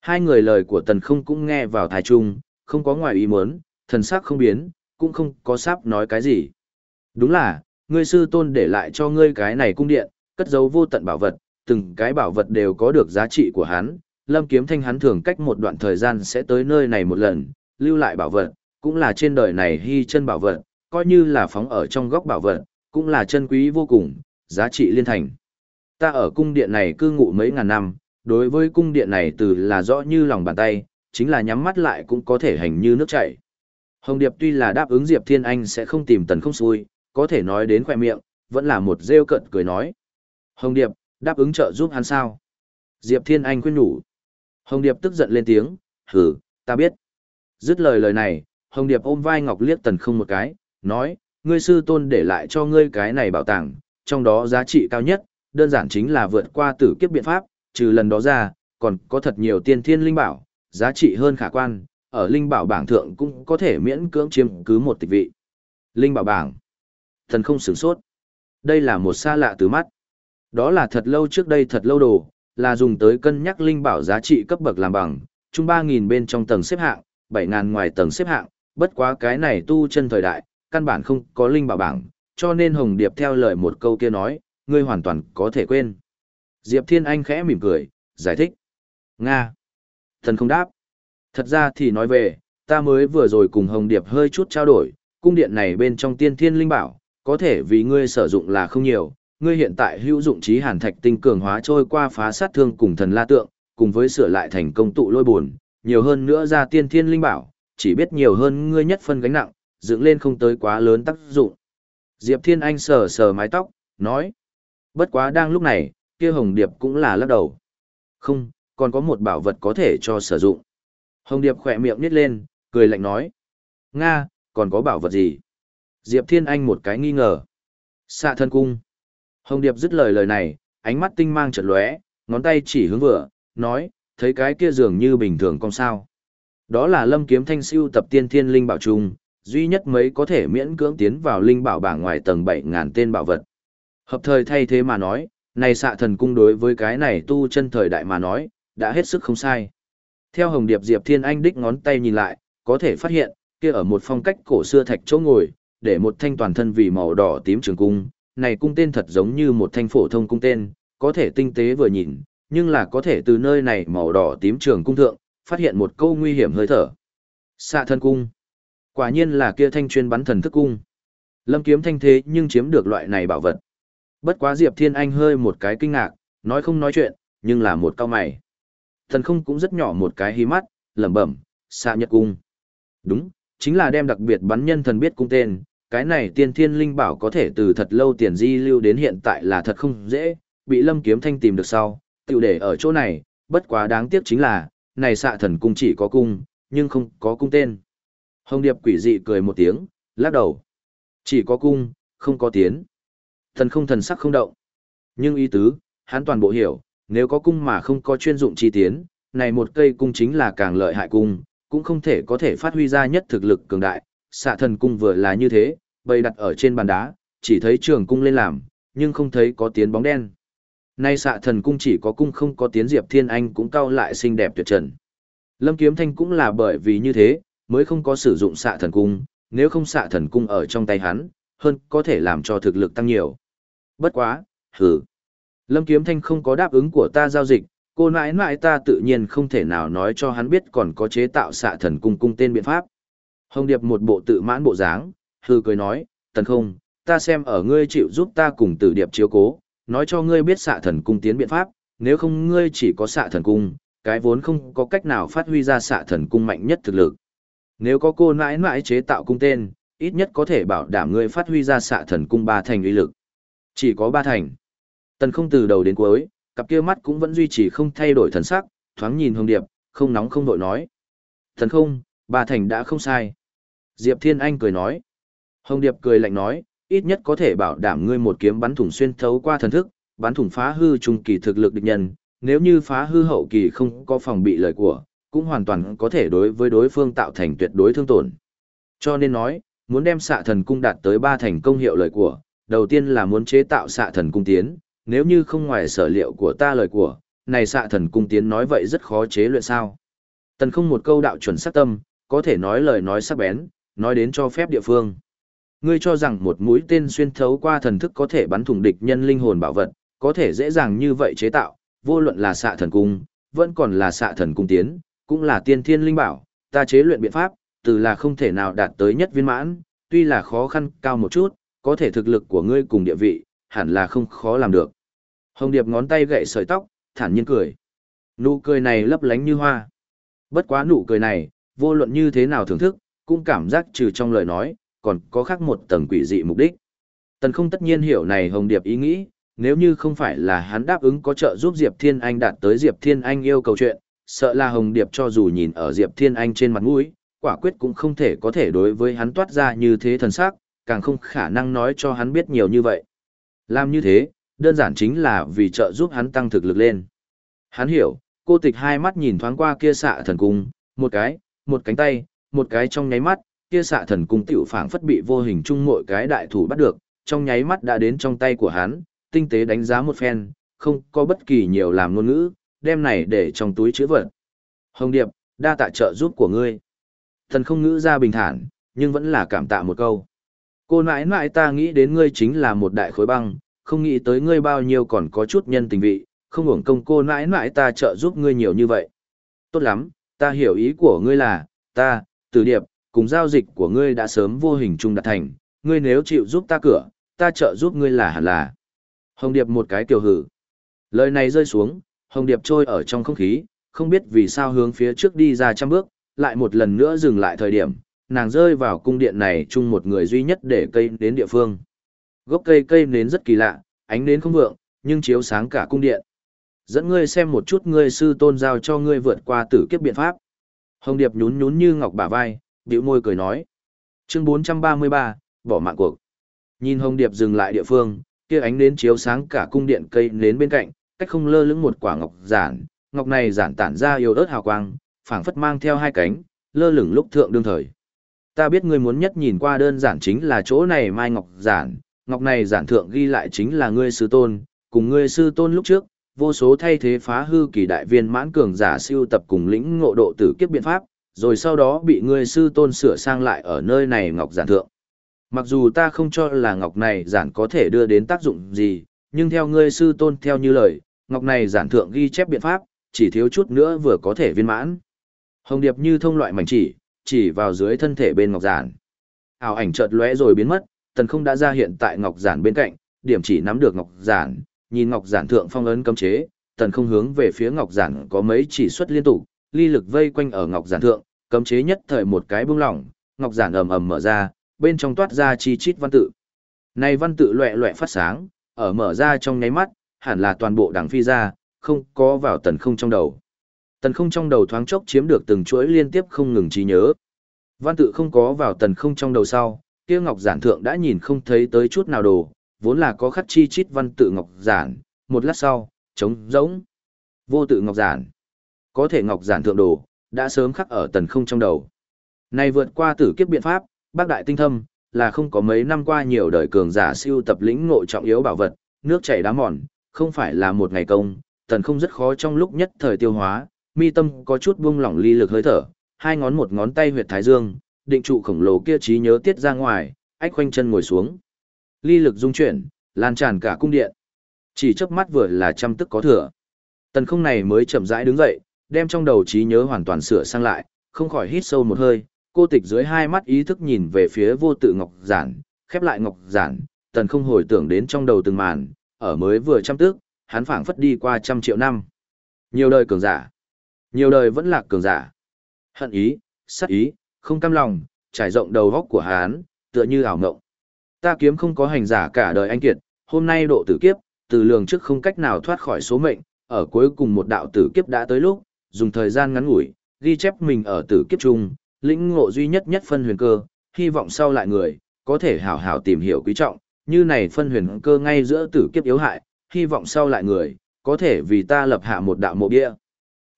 Hai người lời của tần không cũng nghe vào thái trung, không có ngoài ý muốn, thần sắc không biến, cũng không có sắp nói cái gì. Đúng là, ngươi sư tôn để lại cho ngươi cái này cung điện, cất giấu vô tận bảo vật, từng cái bảo vật đều có được giá trị của hắn. Lâm Kiếm Thanh hắn thường cách một đoạn thời gian sẽ tới nơi này một lần, lưu lại bảo vật, cũng là trên đời này hy chân bảo vật, coi như là phóng ở trong góc bảo vật, cũng là chân quý vô cùng, giá trị liên thành. Ta ở cung điện này cư ngụ mấy ngàn năm, đối với cung điện này từ là rõ như lòng bàn tay, chính là nhắm mắt lại cũng có thể hành như nước chảy. Hồng Điệp tuy là đáp ứng Diệp Thiên Anh sẽ không tìm tần không xui, có thể nói đến khỏe miệng, vẫn là một rêu cận cười nói. Hồng Điệp, đáp ứng trợ giúp hắn sao? Diệp Thiên Anh khuyên nhủ. Hồng Điệp tức giận lên tiếng, hử, ta biết. Dứt lời lời này, Hồng Điệp ôm vai Ngọc liếc tần không một cái, nói, ngươi sư tôn để lại cho ngươi cái này bảo tàng, trong đó giá trị cao nhất, đơn giản chính là vượt qua tử kiếp biện pháp, trừ lần đó ra, còn có thật nhiều tiên thiên linh bảo, giá trị hơn khả quan, ở linh bảo bảng thượng cũng có thể miễn cưỡng chiếm cứ một tịch vị. Linh bảo bảng. Thần không sửng sốt. Đây là một xa lạ từ mắt. Đó là thật lâu trước đây thật lâu đồ, là dùng tới cân nhắc linh bảo giá trị cấp bậc làm bằng, chung 3.000 bên trong tầng xếp hạng, 7.000 ngoài tầng xếp hạng, bất quá cái này tu chân thời đại, căn bản không có linh bảo bảng, cho nên Hồng Điệp theo lời một câu kia nói, ngươi hoàn toàn có thể quên. Diệp Thiên Anh khẽ mỉm cười, giải thích. Nga. Thần không đáp. Thật ra thì nói về, ta mới vừa rồi cùng Hồng Điệp hơi chút trao đổi, cung điện này bên trong tiên thiên linh bảo, có thể vì ngươi sử dụng là không nhiều, ngươi hiện tại hữu dụng trí hàn thạch tinh cường hóa trôi qua phá sát thương cùng thần la tượng, cùng với sửa lại thành công tụ lôi buồn, nhiều hơn nữa ra tiên thiên linh bảo, chỉ biết nhiều hơn ngươi nhất phân gánh nặng, dựng lên không tới quá lớn tác dụng. Diệp Thiên Anh sờ sờ mái tóc, nói. Bất quá đang lúc này, kia Hồng Điệp cũng là lắc đầu. Không, còn có một bảo vật có thể cho sử dụng. Hồng Điệp khỏe miệng nít lên, cười lạnh nói. Nga, còn có bảo vật gì? Diệp Thiên Anh một cái nghi ngờ. Xạ thân cung. Hồng Điệp dứt lời lời này, ánh mắt tinh mang chợt lóe, ngón tay chỉ hướng vừa, nói, thấy cái kia dường như bình thường con sao. Đó là lâm kiếm thanh siêu tập tiên thiên linh bảo trung, duy nhất mấy có thể miễn cưỡng tiến vào linh bảo bảng ngoài tầng 7.000 tên bảo vật. Hợp thời thay thế mà nói, này xạ thần cung đối với cái này tu chân thời đại mà nói, đã hết sức không sai. Theo Hồng Điệp Diệp Thiên Anh đích ngón tay nhìn lại, có thể phát hiện, kia ở một phong cách cổ xưa thạch chỗ ngồi, để một thanh toàn thân vì màu đỏ tím trường cung, này cung tên thật giống như một thanh phổ thông cung tên, có thể tinh tế vừa nhìn, nhưng là có thể từ nơi này màu đỏ tím trường cung thượng, phát hiện một câu nguy hiểm hơi thở. Xạ thân cung. Quả nhiên là kia thanh chuyên bắn thần thức cung. Lâm kiếm thanh thế nhưng chiếm được loại này bảo vật. Bất quá Diệp Thiên Anh hơi một cái kinh ngạc, nói không nói chuyện, nhưng là một cao mày. Thần không cũng rất nhỏ một cái hí mắt, lẩm bẩm, xạ nhật cung. Đúng, chính là đem đặc biệt bắn nhân thần biết cung tên, cái này tiên thiên linh bảo có thể từ thật lâu tiền di lưu đến hiện tại là thật không dễ, bị lâm kiếm thanh tìm được sau, tự để ở chỗ này, bất quá đáng tiếc chính là, này xạ thần cung chỉ có cung, nhưng không có cung tên. Hồng Điệp quỷ dị cười một tiếng, lắc đầu. Chỉ có cung, không có tiến. Thần không thần sắc không động. Nhưng ý tứ, hắn toàn bộ hiểu, nếu có cung mà không có chuyên dụng chi tiến, này một cây cung chính là càng lợi hại cung, cũng không thể có thể phát huy ra nhất thực lực cường đại. Xạ thần cung vừa là như thế, bày đặt ở trên bàn đá, chỉ thấy trường cung lên làm, nhưng không thấy có tiến bóng đen. Nay xạ thần cung chỉ có cung không có tiến Diệp Thiên Anh cũng cao lại xinh đẹp tuyệt trần. Lâm Kiếm Thanh cũng là bởi vì như thế, mới không có sử dụng xạ thần cung, nếu không xạ thần cung ở trong tay hắn, hơn có thể làm cho thực lực tăng nhiều. Bất quá, hừ. Lâm Kiếm Thanh không có đáp ứng của ta giao dịch, cô nãi nãi ta tự nhiên không thể nào nói cho hắn biết còn có chế tạo xạ thần cung cung tên biện pháp. Hồng Điệp một bộ tự mãn bộ dáng, hừ cười nói, tần không, ta xem ở ngươi chịu giúp ta cùng tử điệp chiếu cố, nói cho ngươi biết xạ thần cung tiến biện pháp, nếu không ngươi chỉ có xạ thần cung, cái vốn không có cách nào phát huy ra xạ thần cung mạnh nhất thực lực. Nếu có cô nãi nãi chế tạo cung tên, ít nhất có thể bảo đảm ngươi phát huy ra xạ thần cung ba thành uy lực. Chỉ có ba thành. Tần không từ đầu đến cuối, cặp kia mắt cũng vẫn duy trì không thay đổi thần sắc, thoáng nhìn hồng điệp, không nóng không đội nói. Thần không, ba thành đã không sai. Diệp Thiên Anh cười nói. Hồng điệp cười lạnh nói, ít nhất có thể bảo đảm ngươi một kiếm bắn thủng xuyên thấu qua thần thức, bắn thủng phá hư trung kỳ thực lực địch nhân, nếu như phá hư hậu kỳ không có phòng bị lời của, cũng hoàn toàn có thể đối với đối phương tạo thành tuyệt đối thương tổn. Cho nên nói, muốn đem xạ thần cung đạt tới ba thành công hiệu lời của, đầu tiên là muốn chế tạo xạ thần cung tiến, nếu như không ngoài sở liệu của ta lời của, này xạ thần cung tiến nói vậy rất khó chế luyện sao. Tần không một câu đạo chuẩn sắc tâm, có thể nói lời nói sắc bén, nói đến cho phép địa phương. Ngươi cho rằng một mũi tên xuyên thấu qua thần thức có thể bắn thủng địch nhân linh hồn bảo vật, có thể dễ dàng như vậy chế tạo, vô luận là xạ thần cung, vẫn còn là xạ thần cung tiến, cũng là tiên thiên linh bảo, ta chế luyện biện pháp, từ là không thể nào đạt tới nhất viên mãn, tuy là khó khăn cao một chút, có thể thực lực của ngươi cùng địa vị, hẳn là không khó làm được. Hồng Điệp ngón tay gậy sợi tóc, thản nhiên cười. Nụ cười này lấp lánh như hoa. Bất quá nụ cười này, vô luận như thế nào thưởng thức, cũng cảm giác trừ trong lời nói, còn có khác một tầng quỷ dị mục đích. Tần không tất nhiên hiểu này Hồng Điệp ý nghĩ, nếu như không phải là hắn đáp ứng có trợ giúp Diệp Thiên Anh đạt tới Diệp Thiên Anh yêu cầu chuyện, sợ là Hồng Điệp cho dù nhìn ở Diệp Thiên Anh trên mặt mũi, quả quyết cũng không thể có thể đối với hắn toát ra như thế thần sắc, càng không khả năng nói cho hắn biết nhiều như vậy. Làm như thế, đơn giản chính là vì trợ giúp hắn tăng thực lực lên. Hắn hiểu, cô tịch hai mắt nhìn thoáng qua kia xạ thần cung, một cái, một cánh tay, một cái trong nháy mắt, kia xạ thần cung tiểu phảng phất bị vô hình chung mỗi cái đại thủ bắt được, trong nháy mắt đã đến trong tay của hắn, tinh tế đánh giá một phen, không có bất kỳ nhiều làm ngôn ngữ, đem này để trong túi chữ vật. Hồng Điệp, đa tạ trợ giúp của ngươi. Thần không ngữ ra bình thản, nhưng vẫn là cảm tạ một câu. Cô nãi nãi ta nghĩ đến ngươi chính là một đại khối băng, không nghĩ tới ngươi bao nhiêu còn có chút nhân tình vị, không hưởng công cô nãi nãi ta trợ giúp ngươi nhiều như vậy. Tốt lắm, ta hiểu ý của ngươi là, ta, từ điệp, cùng giao dịch của ngươi đã sớm vô hình chung đạt thành, ngươi nếu chịu giúp ta cửa, ta trợ giúp ngươi là hẳn là. Hồng Điệp một cái kiều hử. Lời này rơi xuống, Hồng Điệp trôi ở trong không khí, không biết vì sao hướng phía trước đi ra trăm bước, lại một lần nữa dừng lại thời điểm, nàng rơi vào cung điện này chung một người duy nhất để cây đến địa phương. Gốc cây cây nến rất kỳ lạ, ánh nến không vượng, nhưng chiếu sáng cả cung điện. Dẫn ngươi xem một chút ngươi sư tôn giao cho ngươi vượt qua tử kiếp biện pháp. Hồng Điệp nhún nhún như ngọc bả vai, bĩu môi cười nói. Chương 433, bỏ mạng cuộc. Nhìn Hồng Điệp dừng lại địa phương, kia ánh nến chiếu sáng cả cung điện cây nến bên cạnh, cách không lơ lửng một quả ngọc giản, ngọc này giản tản ra yêu ớt hào quang, phảng phất mang theo hai cánh, lơ lửng lúc thượng đương thời. Ta biết ngươi muốn nhất nhìn qua đơn giản chính là chỗ này mai ngọc giản, ngọc này giản thượng ghi lại chính là ngươi sư tôn, cùng ngươi sư tôn lúc trước, vô số thay thế phá hư kỳ đại viên mãn cường giả siêu tập cùng lĩnh ngộ độ tử kiếp biện pháp, rồi sau đó bị ngươi sư tôn sửa sang lại ở nơi này ngọc giản thượng. Mặc dù ta không cho là ngọc này giản có thể đưa đến tác dụng gì, nhưng theo ngươi sư tôn theo như lời, ngọc này giản thượng ghi chép biện pháp, chỉ thiếu chút nữa vừa có thể viên mãn. Hồng Điệp như thông loại mảnh chỉ, chỉ vào dưới thân thể bên ngọc giản. Ảo ảnh chợt lóe rồi biến mất, tần không đã ra hiện tại ngọc giản bên cạnh, điểm chỉ nắm được ngọc giản, nhìn ngọc giản thượng phong ấn cấm chế, tần không hướng về phía ngọc giản có mấy chỉ xuất liên tục, ly lực vây quanh ở ngọc giản thượng, cấm chế nhất thời một cái buông lỏng, ngọc giản ầm ầm mở ra, bên trong toát ra chi chít văn tự. Này văn tự loẹ loẹ phát sáng, ở mở ra trong nháy mắt, hẳn là toàn bộ đảng phi ra, không có vào tần không trong đầu. Tần không trong đầu thoáng chốc chiếm được từng chuỗi liên tiếp không ngừng trí nhớ. Văn tự không có vào tần không trong đầu sau, kia ngọc giản thượng đã nhìn không thấy tới chút nào đồ, vốn là có khắc chi chít văn tự ngọc giản, một lát sau, trống rỗng. Vô tự ngọc giản. Có thể ngọc giản thượng đồ, đã sớm khắc ở tần không trong đầu. Này vượt qua tử kiếp biện pháp, bác đại tinh thâm, là không có mấy năm qua nhiều đời cường giả siêu tập lĩnh ngộ trọng yếu bảo vật, nước chảy đá mòn, không phải là một ngày công, tần không rất khó trong lúc nhất thời tiêu hóa, mi tâm có chút buông lỏng ly lực hơi thở, hai ngón một ngón tay huyệt thái dương, định trụ khổng lồ kia trí nhớ tiết ra ngoài, ách khoanh chân ngồi xuống. Ly lực dung chuyển, lan tràn cả cung điện. Chỉ chớp mắt vừa là trăm tức có thừa. Tần không này mới chậm rãi đứng dậy, đem trong đầu trí nhớ hoàn toàn sửa sang lại, không khỏi hít sâu một hơi, cô tịch dưới hai mắt ý thức nhìn về phía vô tự ngọc giản, khép lại ngọc giản, tần không hồi tưởng đến trong đầu từng màn, ở mới vừa trăm tức, hắn phảng phất đi qua trăm triệu năm. Nhiều đời cường giả, nhiều đời vẫn lạc cường giả. Hận ý, sát ý, không cam lòng, trải rộng đầu góc của hắn, tựa như ảo ngộng. Ta kiếm không có hành giả cả đời anh kiệt, hôm nay độ tử kiếp, từ lường trước không cách nào thoát khỏi số mệnh, ở cuối cùng một đạo tử kiếp đã tới lúc, dùng thời gian ngắn ngủi, ghi chép mình ở tử kiếp chung, lĩnh ngộ duy nhất nhất phân huyền cơ, hy vọng sau lại người, có thể hảo hảo tìm hiểu quý trọng, như này phân huyền cơ ngay giữa tử kiếp yếu hại, hy vọng sau lại người, có thể vì ta lập hạ một đạo mộ bia.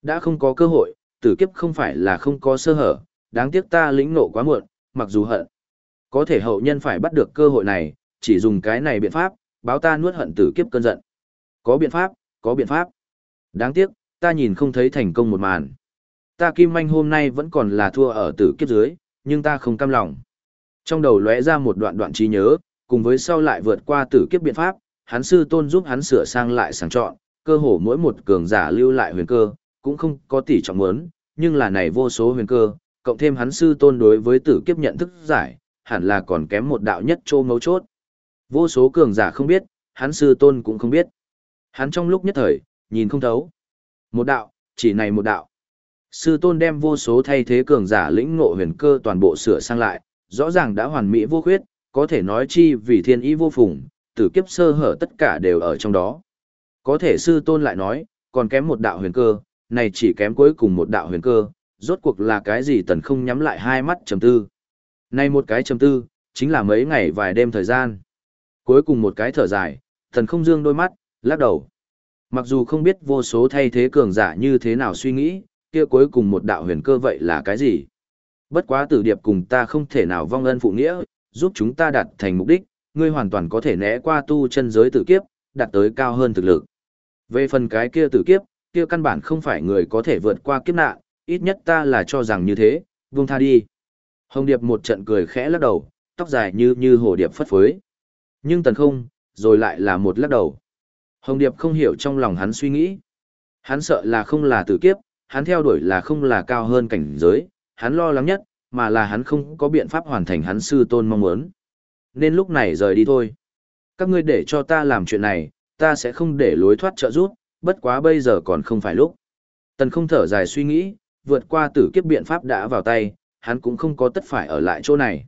Đã không có cơ hội, tử kiếp không phải là không có sơ hở, đáng tiếc ta lĩnh ngộ quá muộn, mặc dù hận. Có thể hậu nhân phải bắt được cơ hội này, chỉ dùng cái này biện pháp, báo ta nuốt hận tử kiếp cơn giận. Có biện pháp, có biện pháp. Đáng tiếc, ta nhìn không thấy thành công một màn. Ta Kim Manh hôm nay vẫn còn là thua ở tử kiếp dưới, nhưng ta không cam lòng. Trong đầu lóe ra một đoạn đoạn trí nhớ, cùng với sau lại vượt qua tử kiếp biện pháp, hắn sư tôn giúp hắn sửa sang lại sàng chọn, cơ hồ mỗi một cường giả lưu lại huyền cơ, cũng không có tỷ trọng muốn, nhưng là này vô số huyền cơ, cộng thêm hắn sư tôn đối với tử kiếp nhận thức giải, hẳn là còn kém một đạo nhất trô mấu chốt. Vô số cường giả không biết, hắn sư tôn cũng không biết. Hắn trong lúc nhất thời, nhìn không thấu. Một đạo, chỉ này một đạo. Sư tôn đem vô số thay thế cường giả lĩnh ngộ huyền cơ toàn bộ sửa sang lại, rõ ràng đã hoàn mỹ vô khuyết, có thể nói chi vì thiên ý vô phùng, tử kiếp sơ hở tất cả đều ở trong đó. Có thể sư tôn lại nói, còn kém một đạo huyền cơ, này chỉ kém cuối cùng một đạo huyền cơ, rốt cuộc là cái gì tần không nhắm lại hai mắt trầm tư. Này một cái trầm tư, chính là mấy ngày vài đêm thời gian. Cuối cùng một cái thở dài, tần không dương đôi mắt, lắc đầu. Mặc dù không biết vô số thay thế cường giả như thế nào suy nghĩ, kia cuối cùng một đạo huyền cơ vậy là cái gì? Bất quá tử điệp cùng ta không thể nào vong ân phụ nghĩa, giúp chúng ta đạt thành mục đích, ngươi hoàn toàn có thể né qua tu chân giới tử kiếp, đạt tới cao hơn thực lực. Về phần cái kia tử kiếp, kia căn bản không phải người có thể vượt qua kiếp nạn, ít nhất ta là cho rằng như thế, buông tha đi. Hồng Điệp một trận cười khẽ lắc đầu, tóc dài như như hồ điệp phất phới. Nhưng tần không, rồi lại là một lắc đầu. Hồng Điệp không hiểu trong lòng hắn suy nghĩ. Hắn sợ là không là tử kiếp, hắn theo đuổi là không là cao hơn cảnh giới, hắn lo lắng nhất, mà là hắn không có biện pháp hoàn thành hắn sư tôn mong muốn. Nên lúc này rời đi thôi. Các ngươi để cho ta làm chuyện này, ta sẽ không để lối thoát trợ giúp, bất quá bây giờ còn không phải lúc. Tần không thở dài suy nghĩ, vượt qua tử kiếp biện pháp đã vào tay, hắn cũng không có tất phải ở lại chỗ này.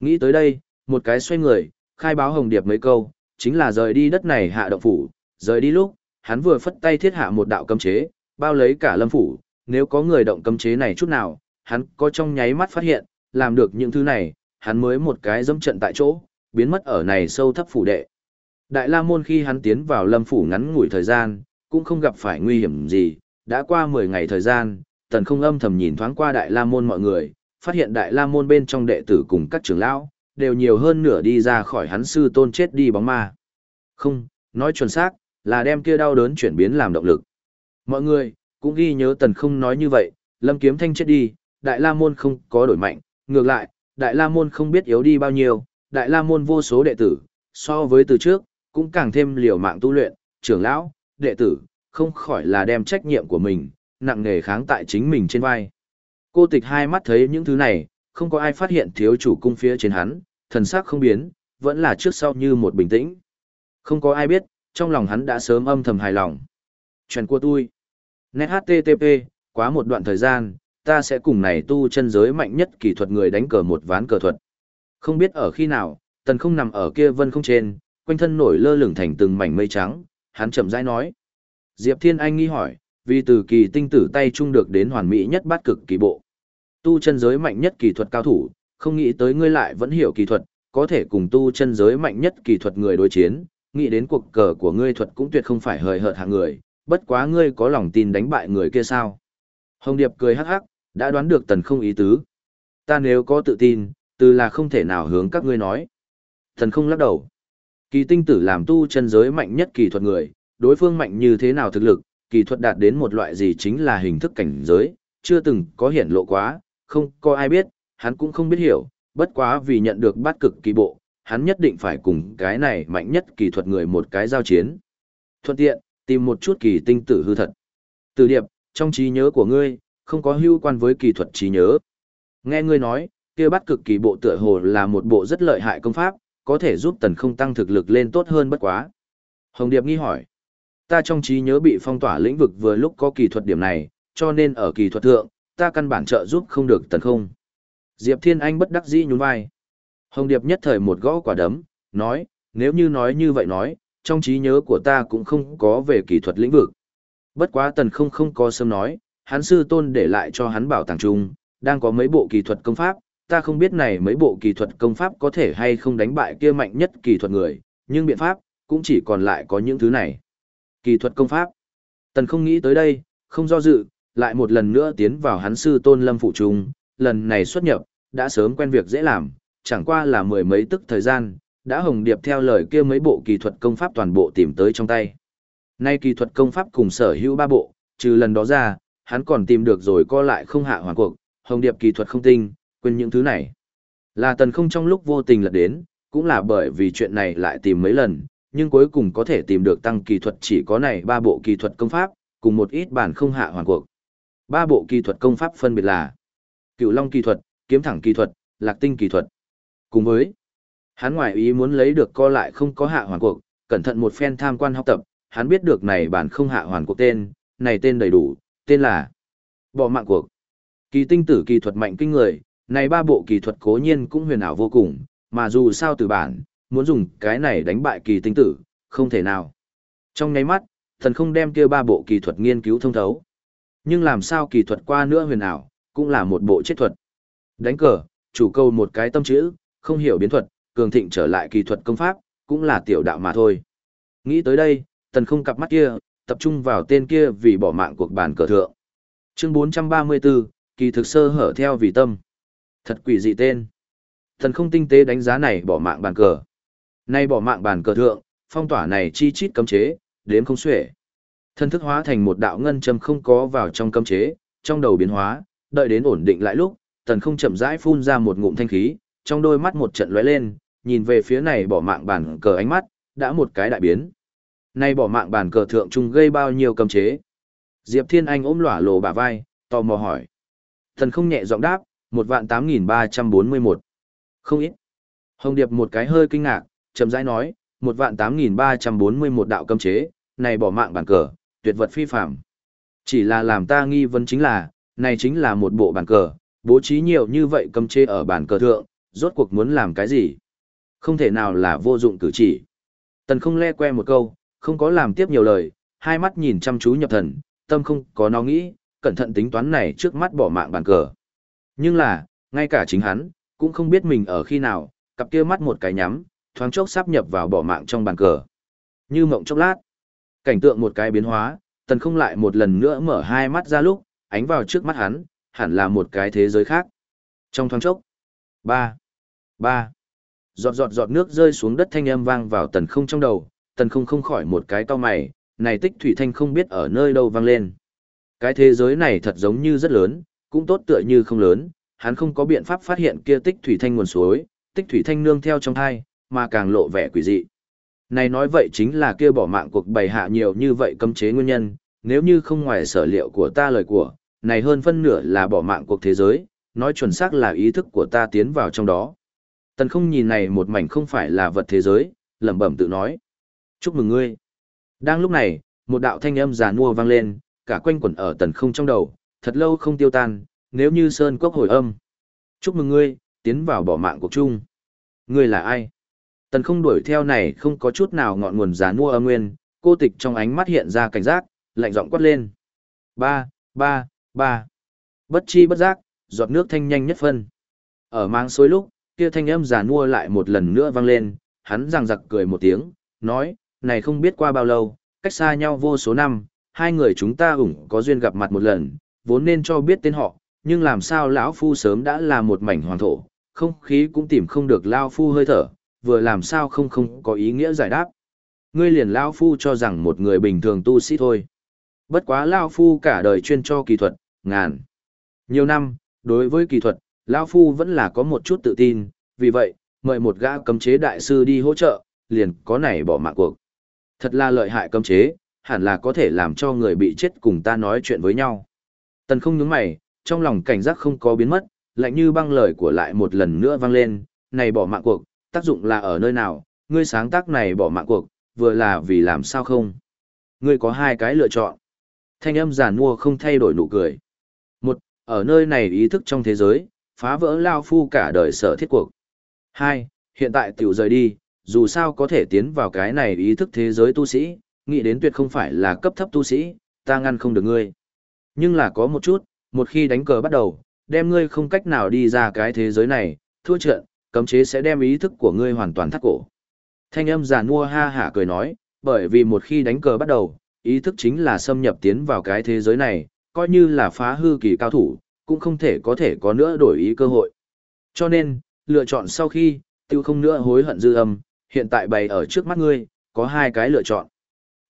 Nghĩ tới đây, một cái xoay người, khai báo Hồng Điệp mấy câu, chính là rời đi đất này hạ động phủ, rời đi lúc, hắn vừa phất tay thiết hạ một đạo cấm chế, bao lấy cả lâm phủ, nếu có người động cấm chế này chút nào, hắn có trong nháy mắt phát hiện, làm được những thứ này, hắn mới một cái dẫm trận tại chỗ, biến mất ở này sâu thấp phủ đệ. Đại La Môn khi hắn tiến vào lâm phủ ngắn ngủi thời gian, cũng không gặp phải nguy hiểm gì, đã qua 10 ngày thời gian, tần không âm thầm nhìn thoáng qua Đại La Môn mọi người, phát hiện Đại La Môn bên trong đệ tử cùng các trưởng lão, đều nhiều hơn nửa đi ra khỏi hắn sư tôn chết đi bóng ma. Không, nói chuẩn xác, là đem kia đau đớn chuyển biến làm động lực. Mọi người, cũng ghi nhớ tần không nói như vậy, lâm kiếm thanh chết đi, Đại La Môn không có đổi mạnh, ngược lại, Đại La Môn không biết yếu đi bao nhiêu, Đại La Môn vô số đệ tử, so với từ trước, cũng càng thêm liều mạng tu luyện, trưởng lão, đệ tử, không khỏi là đem trách nhiệm của mình, nặng nề kháng tại chính mình trên vai. Cô tịch hai mắt thấy những thứ này, không có ai phát hiện thiếu chủ cung phía trên hắn, thần sắc không biến, vẫn là trước sau như một bình tĩnh. Không có ai biết, trong lòng hắn đã sớm âm thầm hài lòng. Chuyện của tôi. Net HTTP, quá một đoạn thời gian, ta sẽ cùng này tu chân giới mạnh nhất kỹ thuật người đánh cờ một ván cờ thuật. Không biết ở khi nào, tần không nằm ở kia vân không trên, quanh thân nổi lơ lửng thành từng mảnh mây trắng, hắn chậm rãi nói. Diệp Thiên Anh nghi hỏi, vì từ kỳ tinh tử tay trung được đến hoàn mỹ nhất bát cực kỳ bộ. Tu chân giới mạnh nhất kỳ thuật cao thủ, không nghĩ tới ngươi lại vẫn hiểu kỳ thuật, có thể cùng tu chân giới mạnh nhất kỳ thuật người đối chiến, nghĩ đến cuộc cờ của ngươi thuật cũng tuyệt không phải hời hợt hạng người, bất quá ngươi có lòng tin đánh bại người kia sao. Hồng Điệp cười hắc hắc, đã đoán được tần không ý tứ. Ta nếu có tự tin, từ là không thể nào hướng các ngươi nói. Tần không lắc đầu. Kỳ tinh tử làm tu chân giới mạnh nhất kỳ thuật người, đối phương mạnh như thế nào thực lực, kỳ thuật đạt đến một loại gì chính là hình thức cảnh giới, chưa từng có hiển lộ quá, không có ai biết, hắn cũng không biết hiểu, bất quá vì nhận được bát cực kỳ bộ, hắn nhất định phải cùng cái này mạnh nhất kỳ thuật người một cái giao chiến. Thuận tiện, tìm một chút kỳ tinh tử hư thật. Từ điệp, trong trí nhớ của ngươi, không có hưu quan với kỳ thuật trí nhớ. Nghe ngươi nói, kia bắt cực kỳ bộ tựa hồ là một bộ rất lợi hại công pháp, có thể giúp tần không tăng thực lực lên tốt hơn bất quá. Hồng Điệp nghi hỏi, ta trong trí nhớ bị phong tỏa lĩnh vực vừa lúc có kỳ thuật điểm này, cho nên ở kỳ thuật thượng, ta căn bản trợ giúp không được tần không. Diệp Thiên Anh bất đắc dĩ nhún vai. Hồng Điệp nhất thời một gõ quả đấm, nói, nếu như nói như vậy nói, trong trí nhớ của ta cũng không có về kỹ thuật lĩnh vực. Bất quá tần không không có sớm nói, hắn sư tôn để lại cho hắn bảo tàng chung, đang có mấy bộ kỹ thuật công pháp, ta không biết này mấy bộ kỹ thuật công pháp có thể hay không đánh bại kia mạnh nhất kỹ thuật người, nhưng biện pháp, cũng chỉ còn lại có những thứ này. Kỹ thuật công pháp. Tần không nghĩ tới đây, không do dự, lại một lần nữa tiến vào hắn sư tôn lâm phụ trung, lần này xuất nhập, đã sớm quen việc dễ làm, chẳng qua là mười mấy tức thời gian, đã hồng điệp theo lời kia mấy bộ kỹ thuật công pháp toàn bộ tìm tới trong tay. Nay kỹ thuật công pháp cùng sở hữu ba bộ, trừ lần đó ra, hắn còn tìm được rồi co lại không hạ hoàn cuộc, hồng điệp kỹ thuật không tinh, quên những thứ này. Là tần không trong lúc vô tình lật đến, cũng là bởi vì chuyện này lại tìm mấy lần, nhưng cuối cùng có thể tìm được tăng kỹ thuật chỉ có này ba bộ kỹ thuật công pháp, cùng một ít bản không hạ hoàn cuộc. Ba bộ kỹ thuật công pháp phân biệt là Cựu Long kỹ thuật, Kiếm thẳng kỹ thuật, Lạc tinh kỹ thuật. Cùng với, hắn ngoài ý muốn lấy được co lại không có hạ hoàn cuộc, cẩn thận một phen tham quan học tập, hắn biết được này bản không hạ hoàn cuộc tên, này tên đầy đủ, tên là Bỏ mạng cuộc. Kỳ tinh tử kỳ thuật mạnh kinh người, này ba bộ kỳ thuật cố nhiên cũng huyền ảo vô cùng, mà dù sao từ bản, muốn dùng cái này đánh bại kỳ tinh tử, không thể nào. Trong nháy mắt, thần không đem kia ba bộ kỳ thuật nghiên cứu thông thấu. Nhưng làm sao kỳ thuật qua nữa huyền ảo, cũng là một bộ chết thuật. Đánh cờ, chủ câu một cái tâm chữ, không hiểu biến thuật, cường thịnh trở lại kỳ thuật công pháp, cũng là tiểu đạo mà thôi. Nghĩ tới đây, tần không cặp mắt kia, tập trung vào tên kia vì bỏ mạng cuộc bàn cờ thượng. Chương 434, kỳ thực sơ hở theo vì tâm. Thật quỷ dị tên. Thần không tinh tế đánh giá này bỏ mạng bàn cờ. Nay bỏ mạng bàn cờ thượng, phong tỏa này chi chít cấm chế, đếm không xuể. Thân thức hóa thành một đạo ngân châm không có vào trong cấm chế, trong đầu biến hóa, đợi đến ổn định lại lúc, tần không chậm rãi phun ra một ngụm thanh khí, trong đôi mắt một trận lóe lên, nhìn về phía này bỏ mạng bàn cờ ánh mắt, đã một cái đại biến. Nay bỏ mạng bàn cờ thượng trung gây bao nhiêu cầm chế. Diệp Thiên Anh ôm lỏa lồ bả vai, tò mò hỏi. thần không nhẹ giọng đáp, một vạn tám nghìn ba trăm bốn mươi một. Không ít. Hồng Điệp một cái hơi kinh ngạc, chậm rãi nói, một vạn tám nghìn ba trăm bốn mươi một đạo cầm chế, này bỏ mạng bàn cờ, tuyệt vật phi phạm. Chỉ là làm ta nghi vấn chính là, này chính là một bộ bàn cờ, bố trí nhiều như vậy cầm chế ở bàn cờ thượng, rốt cuộc muốn làm cái gì? Không thể nào là vô dụng cử chỉ. Tần không le que một câu, không có làm tiếp nhiều lời, hai mắt nhìn chăm chú nhập thần, tâm không có nó nghĩ, cẩn thận tính toán này trước mắt bỏ mạng bàn cờ. Nhưng là, ngay cả chính hắn, cũng không biết mình ở khi nào, cặp kia mắt một cái nhắm, thoáng chốc sắp nhập vào bỏ mạng trong bàn cờ. Như mộng chốc lát, cảnh tượng một cái biến hóa, tần không lại một lần nữa mở hai mắt ra lúc, ánh vào trước mắt hắn, hẳn là một cái thế giới khác. Trong thoáng chốc, ba, ba, giọt giọt giọt nước rơi xuống đất thanh âm vang vào tần không trong đầu, tần không không khỏi một cái to mày, này tích thủy thanh không biết ở nơi đâu vang lên. Cái thế giới này thật giống như rất lớn, cũng tốt tựa như không lớn, hắn không có biện pháp phát hiện kia tích thủy thanh nguồn suối, tích thủy thanh nương theo trong thai, mà càng lộ vẻ quỷ dị. Này nói vậy chính là kia bỏ mạng cuộc bày hạ nhiều như vậy cấm chế nguyên nhân, nếu như không ngoài sở liệu của ta lời của, này hơn phân nửa là bỏ mạng cuộc thế giới, nói chuẩn xác là ý thức của ta tiến vào trong đó. Tần không nhìn này một mảnh không phải là vật thế giới, lẩm bẩm tự nói. Chúc mừng ngươi. Đang lúc này, một đạo thanh âm già nua vang lên, cả quanh quẩn ở tần không trong đầu, thật lâu không tiêu tan, nếu như sơn cốc hồi âm. Chúc mừng ngươi, tiến vào bỏ mạng cuộc chung. Ngươi là ai? Tần không đuổi theo này không có chút nào ngọn nguồn già nua âm nguyên, cô tịch trong ánh mắt hiện ra cảnh giác, lạnh giọng quát lên. Ba, ba, ba. Bất chi bất giác, giọt nước thanh nhanh nhất phân. Ở mang xối lúc, kia thanh âm già mua lại một lần nữa vang lên, hắn ràng giặc cười một tiếng, nói, này không biết qua bao lâu, cách xa nhau vô số năm, hai người chúng ta ủng có duyên gặp mặt một lần, vốn nên cho biết tên họ, nhưng làm sao lão phu sớm đã là một mảnh hoàng thổ, không khí cũng tìm không được lao phu hơi thở, vừa làm sao không không có ý nghĩa giải đáp. Ngươi liền lao phu cho rằng một người bình thường tu sĩ thôi. Bất quá lao phu cả đời chuyên cho kỳ thuật, ngàn. Nhiều năm, đối với kỳ thuật, lao phu vẫn là có một chút tự tin, vì vậy, mời một gã cấm chế đại sư đi hỗ trợ, liền có này bỏ mạng cuộc. Thật là lợi hại cấm chế, hẳn là có thể làm cho người bị chết cùng ta nói chuyện với nhau. Tần không nhướng mày, trong lòng cảnh giác không có biến mất, lạnh như băng lời của lại một lần nữa vang lên, này bỏ mạng cuộc, tác dụng là ở nơi nào, ngươi sáng tác này bỏ mạng cuộc, vừa là vì làm sao không. Ngươi có hai cái lựa chọn. Thanh âm giàn mua không thay đổi nụ cười. Một, ở nơi này ý thức trong thế giới, phá vỡ lao phu cả đời sở thiết cuộc. Hai, hiện tại tiểu rời đi, dù sao có thể tiến vào cái này ý thức thế giới tu sĩ, nghĩ đến tuyệt không phải là cấp thấp tu sĩ, ta ngăn không được ngươi. Nhưng là có một chút, một khi đánh cờ bắt đầu, đem ngươi không cách nào đi ra cái thế giới này, thua trận, cấm chế sẽ đem ý thức của ngươi hoàn toàn thắt cổ. Thanh âm giàn mua ha hả cười nói, bởi vì một khi đánh cờ bắt đầu, ý thức chính là xâm nhập tiến vào cái thế giới này, coi như là phá hư kỳ cao thủ, cũng không thể có thể có nữa đổi ý cơ hội. Cho nên, lựa chọn sau khi, tiêu không nữa hối hận dư âm, hiện tại bày ở trước mắt ngươi, có hai cái lựa chọn.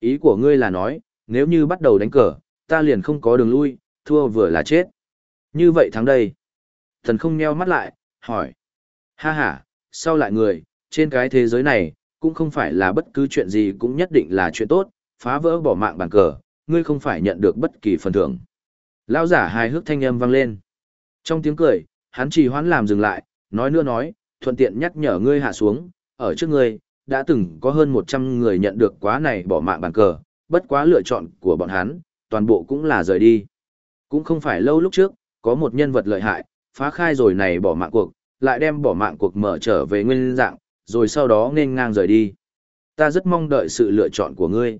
Ý của ngươi là nói, nếu như bắt đầu đánh cờ, ta liền không có đường lui, thua vừa là chết. Như vậy thắng đây. Thần không nheo mắt lại, hỏi. Ha ha, sao lại người, trên cái thế giới này, cũng không phải là bất cứ chuyện gì cũng nhất định là chuyện tốt, phá vỡ bỏ mạng bàn cờ, ngươi không phải nhận được bất kỳ phần thưởng. Lão giả hài hước thanh âm vang lên. Trong tiếng cười, hắn chỉ hoán làm dừng lại, nói nữa nói, thuận tiện nhắc nhở ngươi hạ xuống, ở trước ngươi, đã từng có hơn 100 người nhận được quá này bỏ mạng bàn cờ, bất quá lựa chọn của bọn hắn, toàn bộ cũng là rời đi. Cũng không phải lâu lúc trước, có một nhân vật lợi hại, phá khai rồi này bỏ mạng cuộc, lại đem bỏ mạng cuộc mở trở về nguyên dạng, rồi sau đó nên ngang rời đi. Ta rất mong đợi sự lựa chọn của ngươi.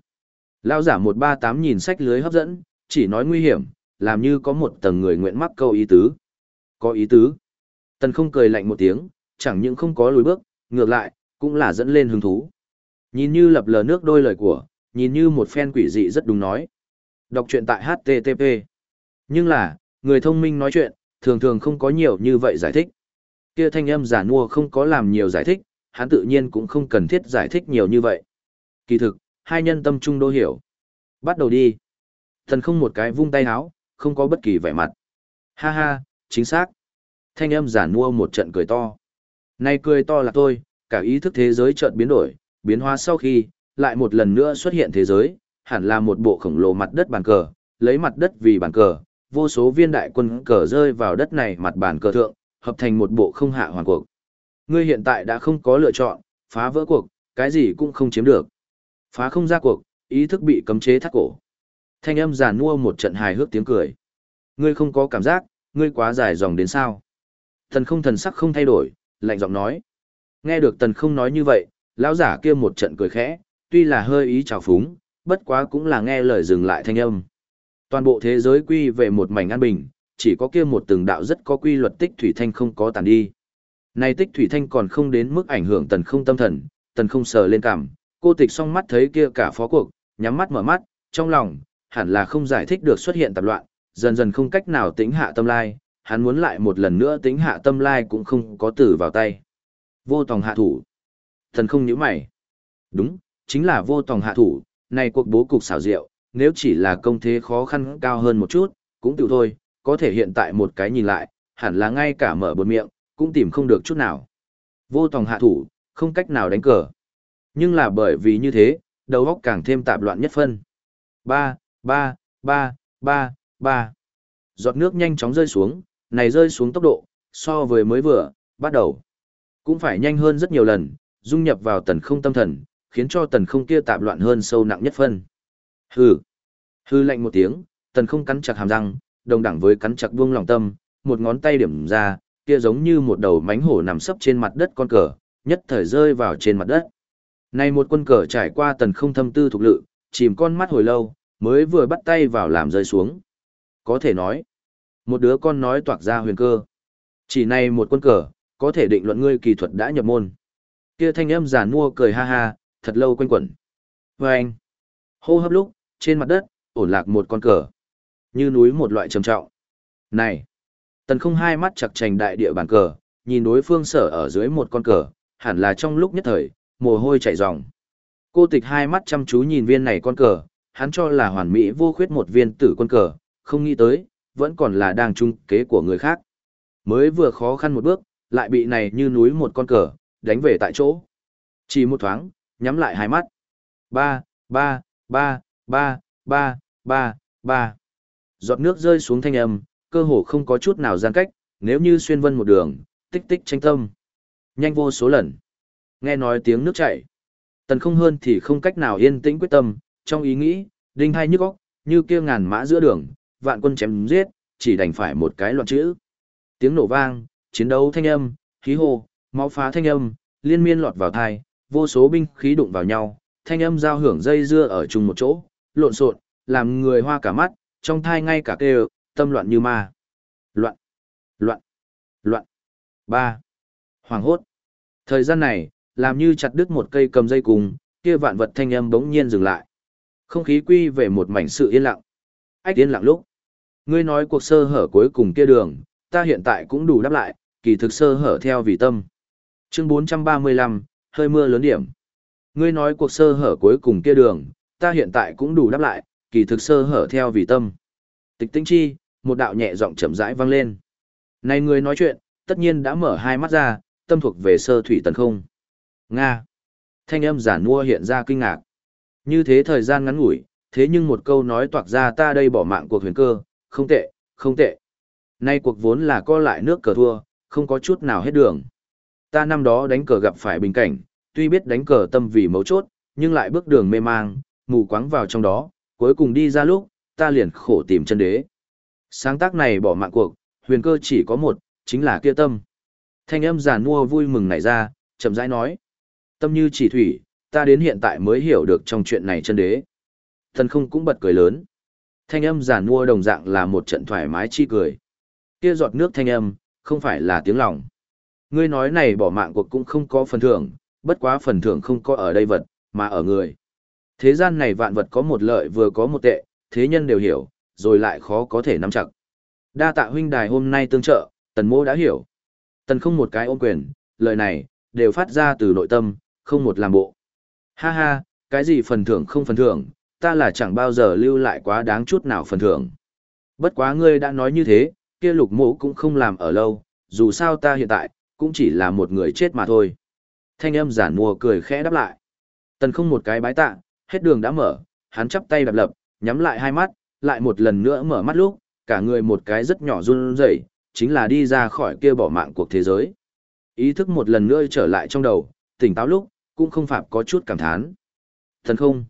Lao giả 138 nhìn sách lưới hấp dẫn, chỉ nói nguy hiểm, làm như có một tầng người nguyện mắc câu ý tứ. Có ý tứ. Tần không cười lạnh một tiếng, chẳng những không có lùi bước, ngược lại, cũng là dẫn lên hứng thú. Nhìn như lập lờ nước đôi lời của, nhìn như một phen quỷ dị rất đúng nói. Đọc truyện tại HTTP. Nhưng là, người thông minh nói chuyện, thường thường không có nhiều như vậy giải thích. Kia thanh âm giả nua không có làm nhiều giải thích, hắn tự nhiên cũng không cần thiết giải thích nhiều như vậy. Kỳ thực, hai nhân tâm trung đô hiểu. Bắt đầu đi. Thần không một cái vung tay háo, không có bất kỳ vẻ mặt. Ha ha, chính xác. Thanh âm giả mua một trận cười to. Này cười to là tôi, cả ý thức thế giới chợt biến đổi, biến hóa sau khi, lại một lần nữa xuất hiện thế giới, hẳn là một bộ khổng lồ mặt đất bàn cờ, lấy mặt đất vì bàn cờ, vô số viên đại quân cờ rơi vào đất này mặt bàn cờ thượng, hợp thành một bộ không hạ hoàn cuộc. Ngươi hiện tại đã không có lựa chọn, phá vỡ cuộc, cái gì cũng không chiếm được. Phá không ra cuộc, ý thức bị cấm chế thắt cổ. Thanh âm giàn mua một trận hài hước tiếng cười. Ngươi không có cảm giác, ngươi quá dài dòng đến sao? Thần không thần sắc không thay đổi, lạnh giọng nói. Nghe được tần không nói như vậy, lão giả kia một trận cười khẽ, tuy là hơi ý trào phúng, bất quá cũng là nghe lời dừng lại thanh âm. Toàn bộ thế giới quy về một mảnh an bình, chỉ có kia một từng đạo rất có quy luật tích thủy thanh không có tàn đi. Này tích thủy thanh còn không đến mức ảnh hưởng tần không tâm thần, tần không sờ lên cảm, cô tịch song mắt thấy kia cả phó cuộc, nhắm mắt mở mắt, trong lòng, hẳn là không giải thích được xuất hiện tạp loạn, dần dần không cách nào tính hạ tâm lai, hắn muốn lại một lần nữa tính hạ tâm lai cũng không có tử vào tay. Vô tòng hạ thủ. Thần không nhíu mày. Đúng, chính là vô tòng hạ thủ, này cuộc bố cục xảo diệu, nếu chỉ là công thế khó khăn cao hơn một chút, cũng tiểu thôi, có thể hiện tại một cái nhìn lại, hẳn là ngay cả mở bốn miệng, cũng tìm không được chút nào. Vô tòng hạ thủ, không cách nào đánh cờ. Nhưng là bởi vì như thế, đầu óc càng thêm tạp loạn nhất phân. Ba, ba, ba, ba, ba. Giọt nước nhanh chóng rơi xuống, này rơi xuống tốc độ, so với mới vừa, bắt đầu. Cũng phải nhanh hơn rất nhiều lần, dung nhập vào tần không tâm thần, khiến cho tần không kia tạp loạn hơn sâu nặng nhất phân. Hừ. Hừ lạnh một tiếng, tần không cắn chặt hàm răng, đồng đẳng với cắn chặt buông lòng tâm, một ngón tay điểm ra, kia giống như một đầu mánh hổ nằm sấp trên mặt đất con cờ, nhất thời rơi vào trên mặt đất. Này một quân cờ trải qua tần không thâm tư thuộc lự, chìm con mắt hồi lâu, mới vừa bắt tay vào làm rơi xuống. Có thể nói, một đứa con nói toạc ra huyền cơ. Chỉ này một quân cờ, có thể định luận ngươi kỳ thuật đã nhập môn. Kia thanh âm giàn mua cười ha ha, thật lâu quanh quẩn. Và anh, hô hấp lúc, trên mặt đất, ổn lạc một con cờ. Như núi một loại trầm trọng. Này, tần không hai mắt chặt chành đại địa bàn cờ, nhìn đối phương sở ở dưới một con cờ, hẳn là trong lúc nhất thời, mồ hôi chảy ròng. Cô tịch hai mắt chăm chú nhìn viên này con cờ, hắn cho là hoàn mỹ vô khuyết một viên tử quân cờ, không nghĩ tới, vẫn còn là đang trung kế của người khác. Mới vừa khó khăn một bước, lại bị này như núi một con cờ, đánh về tại chỗ. Chỉ một thoáng, nhắm lại hai mắt. Ba, ba, ba, ba, ba, ba, ba. Giọt nước rơi xuống thanh âm, cơ hồ không có chút nào gian cách, nếu như xuyên vân một đường, tích tích tranh tâm. Nhanh vô số lần. Nghe nói tiếng nước chảy. Tần không hơn thì không cách nào yên tĩnh quyết tâm, trong ý nghĩ, đinh hai nhức óc, như kia ngàn mã giữa đường, vạn quân chém giết, chỉ đành phải một cái loạn chữ. Tiếng nổ vang, chiến đấu thanh âm, khí hồ, máu phá thanh âm, liên miên lọt vào thai, vô số binh khí đụng vào nhau, thanh âm giao hưởng dây dưa ở chung một chỗ, lộn xộn, làm người hoa cả mắt, trong thai ngay cả kêu, tâm loạn như ma. Loạn, loạn, loạn. ba Hoàng hốt. Thời gian này, làm như chặt đứt một cây cầm dây cùng, kia vạn vật thanh âm bỗng nhiên dừng lại. Không khí quy về một mảnh sự yên lặng. Ách yên lặng lúc. Ngươi nói cuộc sơ hở cuối cùng kia đường, ta hiện tại cũng đủ đáp lại, kỳ thực sơ hở theo vì tâm. Chương 435, hơi mưa lớn điểm. Ngươi nói cuộc sơ hở cuối cùng kia đường, ta hiện tại cũng đủ đáp lại, kỳ thực sơ hở theo vì tâm. Tịch tinh chi, một đạo nhẹ giọng chậm rãi vang lên. Này người nói chuyện, tất nhiên đã mở hai mắt ra, tâm thuộc về sơ thủy tần không. Nga. Thanh âm giả nua hiện ra kinh ngạc. Như thế thời gian ngắn ngủi, thế nhưng một câu nói toạc ra ta đây bỏ mạng cuộc huyền cơ, không tệ, không tệ. Nay cuộc vốn là co lại nước cờ thua, không có chút nào hết đường. Ta năm đó đánh cờ gặp phải bình cảnh, tuy biết đánh cờ tâm vì mấu chốt, nhưng lại bước đường mê mang, mù quáng vào trong đó, cuối cùng đi ra lúc, ta liền khổ tìm chân đế. Sáng tác này bỏ mạng cuộc, huyền cơ chỉ có một, chính là kia tâm. Thanh âm giàn mua vui mừng nảy ra, chậm rãi nói. Tâm như chỉ thủy, ta đến hiện tại mới hiểu được trong chuyện này chân đế. Thần không cũng bật cười lớn. Thanh âm giàn mua đồng dạng là một trận thoải mái chi cười. Kia giọt nước thanh âm, không phải là tiếng lòng. Ngươi nói này bỏ mạng cuộc cũng không có phần thưởng, bất quá phần thưởng không có ở đây vật, mà ở người. Thế gian này vạn vật có một lợi vừa có một tệ, thế nhân đều hiểu, rồi lại khó có thể nắm chặt. Đa tạ huynh đài hôm nay tương trợ, tần mô đã hiểu. Tần không một cái ôm quyền, lời này, đều phát ra từ nội tâm, không một làm bộ. Ha ha, cái gì phần thưởng không phần thưởng, ta là chẳng bao giờ lưu lại quá đáng chút nào phần thưởng. Bất quá ngươi đã nói như thế, kia lục mộ cũng không làm ở lâu, dù sao ta hiện tại, cũng chỉ là một người chết mà thôi. Thanh âm giản mùa cười khẽ đáp lại. Tần không một cái bái tạ, hết đường đã mở, hắn chắp tay đập lập, nhắm lại hai mắt, lại một lần nữa mở mắt lúc, cả người một cái rất nhỏ run rẩy, chính là đi ra khỏi kia bỏ mạng cuộc thế giới. Ý thức một lần nữa trở lại trong đầu, tỉnh táo lúc, cũng không phạm có chút cảm thán. Thần không.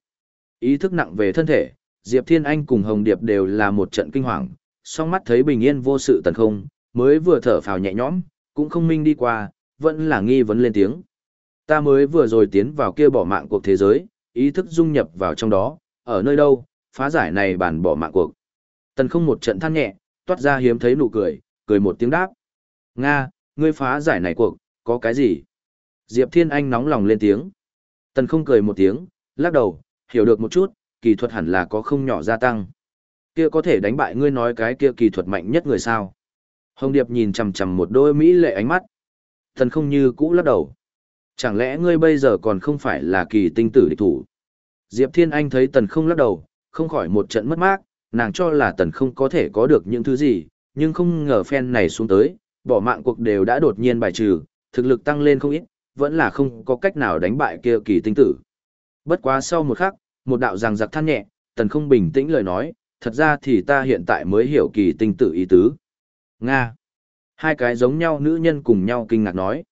Ý thức nặng về thân thể, Diệp Thiên Anh cùng Hồng Điệp đều là một trận kinh hoàng, song mắt thấy bình yên vô sự tần không, mới vừa thở phào nhẹ nhõm, cũng không minh đi qua, vẫn là nghi vấn lên tiếng. Ta mới vừa rồi tiến vào kia bỏ mạng cuộc thế giới, ý thức dung nhập vào trong đó, ở nơi đâu, phá giải này bản bỏ mạng cuộc. Tần không một trận than nhẹ, toát ra hiếm thấy nụ cười, cười một tiếng đáp. Nga, ngươi phá giải này cuộc, có cái gì? Diệp Thiên Anh nóng lòng lên tiếng. Tần không cười một tiếng, lắc đầu, hiểu được một chút, kỳ thuật hẳn là có không nhỏ gia tăng. Kia có thể đánh bại ngươi nói cái kia kỳ thuật mạnh nhất người sao? Hồng Điệp nhìn chầm chầm một đôi mỹ lệ ánh mắt. Tần không như cũ lắc đầu. Chẳng lẽ ngươi bây giờ còn không phải là kỳ tinh tử địch thủ? Diệp Thiên Anh thấy tần không lắc đầu, không khỏi một trận mất mát, nàng cho là tần không có thể có được những thứ gì, nhưng không ngờ phen này xuống tới, bỏ mạng cuộc đều đã đột nhiên bài trừ, thực lực tăng lên không ít, vẫn là không có cách nào đánh bại kia kỳ tinh tử. Bất quá sau một khắc, một đạo ràng giặc than nhẹ, tần không bình tĩnh lời nói, thật ra thì ta hiện tại mới hiểu kỳ tinh tử ý tứ. Nga. Hai cái giống nhau nữ nhân cùng nhau kinh ngạc nói.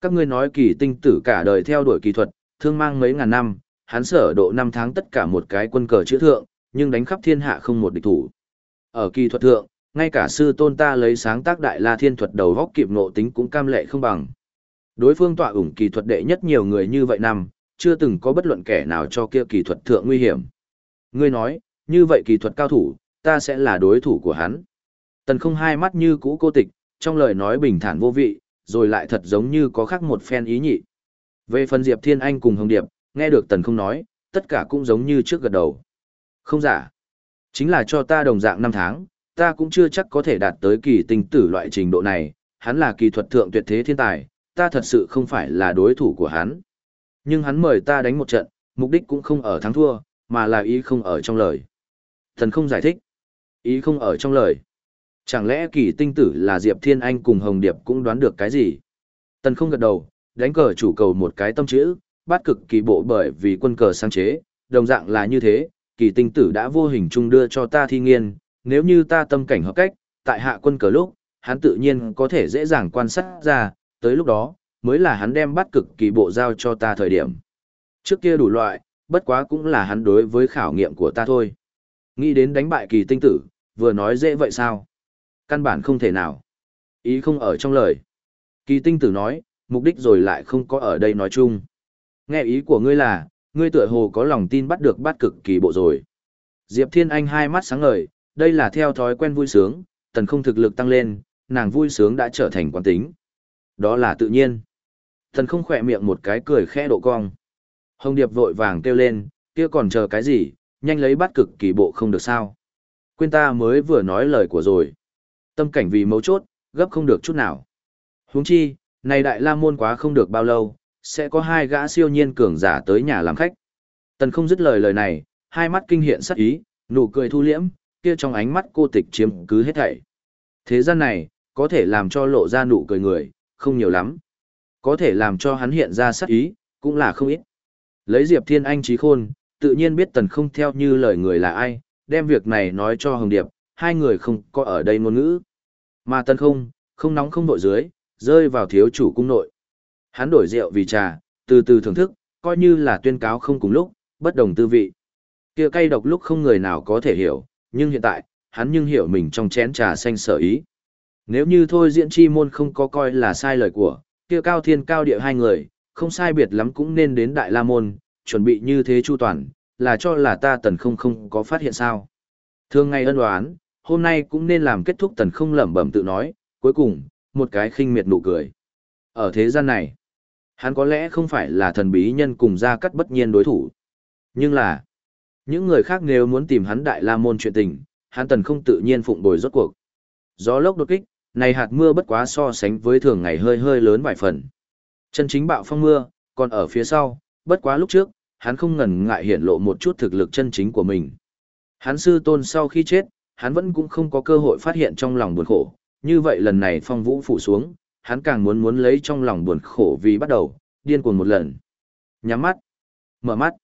Các ngươi nói kỳ tinh tử cả đời theo đuổi kỳ thuật, thương mang mấy ngàn năm, hắn sở độ năm tháng tất cả một cái quân cờ chữ thượng, nhưng đánh khắp thiên hạ không một địch thủ. Ở kỳ thuật thượng, ngay cả sư tôn ta lấy sáng tác đại la thiên thuật đầu góc kịp ngộ tính cũng cam lệ không bằng. Đối phương tọa ủng kỳ thuật đệ nhất nhiều người như vậy năm, chưa từng có bất luận kẻ nào cho kia kỳ thuật thượng nguy hiểm. Ngươi nói, như vậy kỳ thuật cao thủ, ta sẽ là đối thủ của hắn. Tần không hai mắt như cũ cô tịch, trong lời nói bình thản vô vị, rồi lại thật giống như có khác một phen ý nhị. Về phần Diệp Thiên Anh cùng Hồng Điệp, nghe được Tần không nói, tất cả cũng giống như trước gật đầu. Không giả. Chính là cho ta đồng dạng năm tháng, ta cũng chưa chắc có thể đạt tới kỳ tinh tử loại trình độ này, hắn là kỳ thuật thượng tuyệt thế thiên tài, ta thật sự không phải là đối thủ của hắn. Nhưng hắn mời ta đánh một trận, mục đích cũng không ở thắng thua, mà là ý không ở trong lời. Thần không giải thích. Ý không ở trong lời. Chẳng lẽ kỳ tinh tử là Diệp Thiên Anh cùng Hồng Điệp cũng đoán được cái gì? Tần không gật đầu, đánh cờ chủ cầu một cái tâm chữ, bát cực kỳ bộ bởi vì quân cờ sáng chế, đồng dạng là như thế, kỳ tinh tử đã vô hình chung đưa cho ta thi nghiên, nếu như ta tâm cảnh hợp cách, tại hạ quân cờ lúc, hắn tự nhiên có thể dễ dàng quan sát ra, tới lúc đó, mới là hắn đem bắt cực kỳ bộ giao cho ta thời điểm. Trước kia đủ loại, bất quá cũng là hắn đối với khảo nghiệm của ta thôi. Nghĩ đến đánh bại kỳ tinh tử, vừa nói dễ vậy sao? Căn bản không thể nào. Ý không ở trong lời. Kỳ tinh tử nói, mục đích rồi lại không có ở đây nói chung. Nghe ý của ngươi là, ngươi tựa hồ có lòng tin bắt được bắt cực kỳ bộ rồi. Diệp Thiên Anh hai mắt sáng ngời, đây là theo thói quen vui sướng, tần không thực lực tăng lên, nàng vui sướng đã trở thành quán tính. Đó là tự nhiên. thần không khỏe miệng một cái cười khẽ độ cong. Hồng Điệp vội vàng kêu lên, kia còn chờ cái gì, nhanh lấy bắt cực kỳ bộ không được sao. Quên ta mới vừa nói lời của rồi. Tâm cảnh vì mấu chốt, gấp không được chút nào. huống chi, này đại la môn quá không được bao lâu, sẽ có hai gã siêu nhiên cường giả tới nhà làm khách. Tần không dứt lời lời này, hai mắt kinh hiện sắc ý, nụ cười thu liễm, kia trong ánh mắt cô tịch chiếm cứ hết thảy. Thế gian này, có thể làm cho lộ ra nụ cười người, không nhiều lắm. Có thể làm cho hắn hiện ra sắc ý, cũng là không ít. Lấy Diệp Thiên Anh trí khôn, tự nhiên biết tần không theo như lời người là ai, đem việc này nói cho Hồng Điệp, hai người không có ở đây ngôn ngữ. Mà tần không, không nóng không nội dưới, rơi vào thiếu chủ cung nội. Hắn đổi rượu vì trà, từ từ thưởng thức, coi như là tuyên cáo không cùng lúc, bất đồng tư vị. Kia cay độc lúc không người nào có thể hiểu, nhưng hiện tại, hắn nhưng hiểu mình trong chén trà xanh sở ý. Nếu như thôi diễn chi môn không có coi là sai lời của, kia cao thiên cao địa hai người, không sai biệt lắm cũng nên đến đại la môn, chuẩn bị như thế chu toàn, là cho là ta tần không không có phát hiện sao. Thường ngày ân đoán, hôm nay cũng nên làm kết thúc tần không lẩm bẩm tự nói, cuối cùng, một cái khinh miệt nụ cười. Ở thế gian này, hắn có lẽ không phải là thần bí nhân cùng gia cắt bất nhiên đối thủ. Nhưng là, những người khác nếu muốn tìm hắn đại la môn chuyện tình, hắn tần không tự nhiên phụng bồi rốt cuộc. Gió lốc đột kích, này hạt mưa bất quá so sánh với thường ngày hơi hơi lớn vài phần. Chân chính bạo phong mưa, còn ở phía sau, bất quá lúc trước, hắn không ngần ngại hiển lộ một chút thực lực chân chính của mình. Hắn sư tôn sau khi chết, hắn vẫn cũng không có cơ hội phát hiện trong lòng buồn khổ, như vậy lần này phong vũ phủ xuống, hắn càng muốn muốn lấy trong lòng buồn khổ vì bắt đầu, điên cuồng một lần. Nhắm mắt, mở mắt,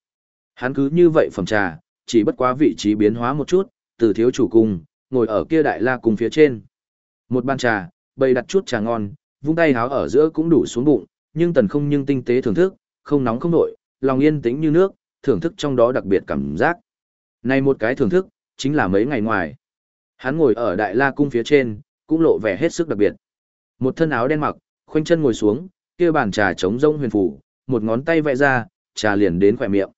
hắn cứ như vậy phẩm trà, chỉ bất quá vị trí biến hóa một chút, từ thiếu chủ cung, ngồi ở kia đại la cung phía trên. Một bàn trà, bày đặt chút trà ngon, vung tay háo ở giữa cũng đủ xuống bụng, nhưng tần không nhưng tinh tế thưởng thức, không nóng không nổi, lòng yên tĩnh như nước, thưởng thức trong đó đặc biệt cảm giác. Này một cái thưởng thức, chính là mấy ngày ngoài. Hắn ngồi ở đại la cung phía trên, cũng lộ vẻ hết sức đặc biệt. Một thân áo đen mặc, khoanh chân ngồi xuống, kia bàn trà trống rông huyền phủ, một ngón tay vẽ ra, trà liền đến khỏe miệng.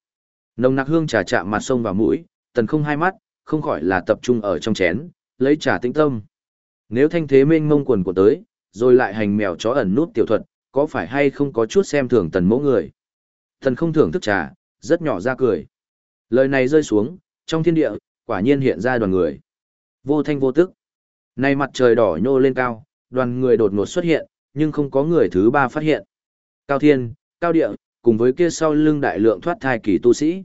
Nồng nặc hương trà chạm mặt sông vào mũi, tần không hai mắt, không khỏi là tập trung ở trong chén, lấy trà tĩnh tâm. Nếu thanh thế mênh mông quần của tới, rồi lại hành mèo chó ẩn nút tiểu thuật, có phải hay không có chút xem thường tần mẫu người. Tần không thưởng thức trà, rất nhỏ ra cười. Lời này rơi xuống, trong thiên địa, quả nhiên hiện ra đoàn người. Vô thanh vô tức. Nay mặt trời đỏ nhô lên cao, đoàn người đột ngột xuất hiện, nhưng không có người thứ ba phát hiện. Cao Thiên, Cao Địa, cùng với kia sau lưng đại lượng thoát thai kỳ tu sĩ.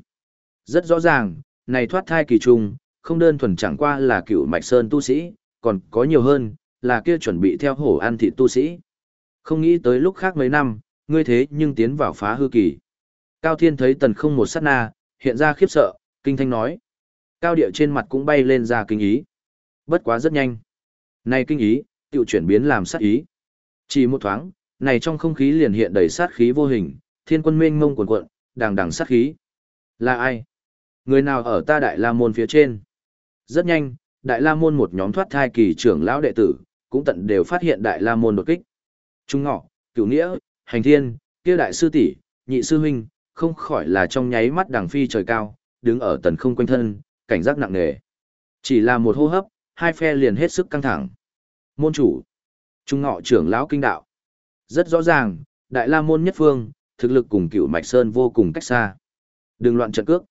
Rất rõ ràng, này thoát thai kỳ trùng, không đơn thuần chẳng qua là cựu mạch sơn tu sĩ, còn có nhiều hơn, là kia chuẩn bị theo hổ ăn thịt tu sĩ. Không nghĩ tới lúc khác mấy năm, ngươi thế nhưng tiến vào phá hư kỳ. Cao Thiên thấy tần không một sát na, hiện ra khiếp sợ, kinh thanh nói. Cao địa trên mặt cũng bay lên ra kinh ý. Bất quá rất nhanh. Này kinh ý, tự chuyển biến làm sát ý. Chỉ một thoáng, này trong không khí liền hiện đầy sát khí vô hình, thiên quân mênh mông cuồn cuộn, đàng đằng sát khí. Là ai? Người nào ở ta Đại La Môn phía trên? Rất nhanh, Đại La Môn một nhóm thoát thai kỳ trưởng lão đệ tử, cũng tận đều phát hiện Đại La Môn đột kích. Trung ngọ, cửu nghĩa, hành thiên, kia đại sư tỷ, nhị sư huynh, không khỏi là trong nháy mắt đằng phi trời cao, đứng ở tần không quanh thân, cảnh giác nặng nề. Chỉ là một hô hấp, hai phe liền hết sức căng thẳng. Môn chủ, trung ngọ trưởng lão kinh đạo. Rất rõ ràng, Đại La Môn nhất phương, thực lực cùng cựu Mạch Sơn vô cùng cách xa. Đừng loạn trận cước.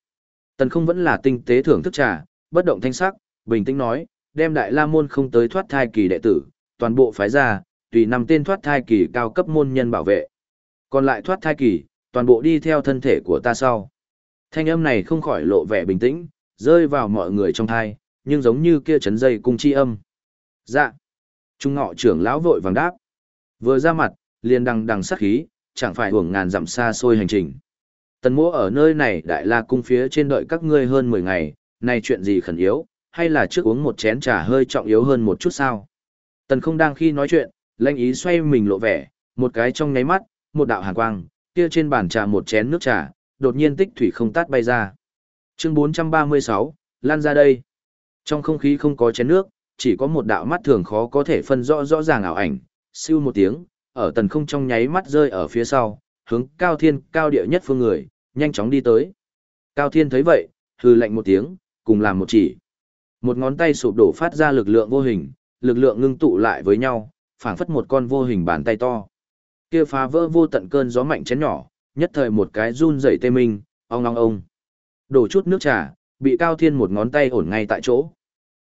Tần không vẫn là tinh tế thưởng thức trà, bất động thanh sắc, bình tĩnh nói, đem Đại La Môn không tới thoát thai kỳ đệ tử, toàn bộ phái ra, tùy năm tên thoát thai kỳ cao cấp môn nhân bảo vệ. Còn lại thoát thai kỳ, toàn bộ đi theo thân thể của ta sau. Thanh âm này không khỏi lộ vẻ bình tĩnh, rơi vào mọi người trong thai, nhưng giống như kia chấn dây cung chi âm. Dạ. Trung ngọ trưởng lão vội vàng đáp. Vừa ra mặt, liền đằng đằng sát khí, chẳng phải hưởng ngàn dặm xa xôi hành trình. Tần mỗ ở nơi này đại la cung phía trên đợi các ngươi hơn 10 ngày, này chuyện gì khẩn yếu, hay là trước uống một chén trà hơi trọng yếu hơn một chút sao? Tần không đang khi nói chuyện, lãnh ý xoay mình lộ vẻ, một cái trong nháy mắt, một đạo hàn quang, kia trên bàn trà một chén nước trà, đột nhiên tích thủy không tát bay ra. Chương 436, lan ra đây. Trong không khí không có chén nước, chỉ có một đạo mắt thường khó có thể phân rõ rõ ràng ảo ảnh, siêu một tiếng, ở tần không trong nháy mắt rơi ở phía sau, hướng cao thiên cao địa nhất phương người, nhanh chóng đi tới. Cao thiên thấy vậy, hư lạnh một tiếng, cùng làm một chỉ. Một ngón tay sụp đổ phát ra lực lượng vô hình, lực lượng ngưng tụ lại với nhau, phảng phất một con vô hình bàn tay to. Kia phá vỡ vô tận cơn gió mạnh chén nhỏ, nhất thời một cái run rẩy tê minh, ong ong ong. Đổ chút nước trà, bị Cao Thiên một ngón tay ổn ngay tại chỗ.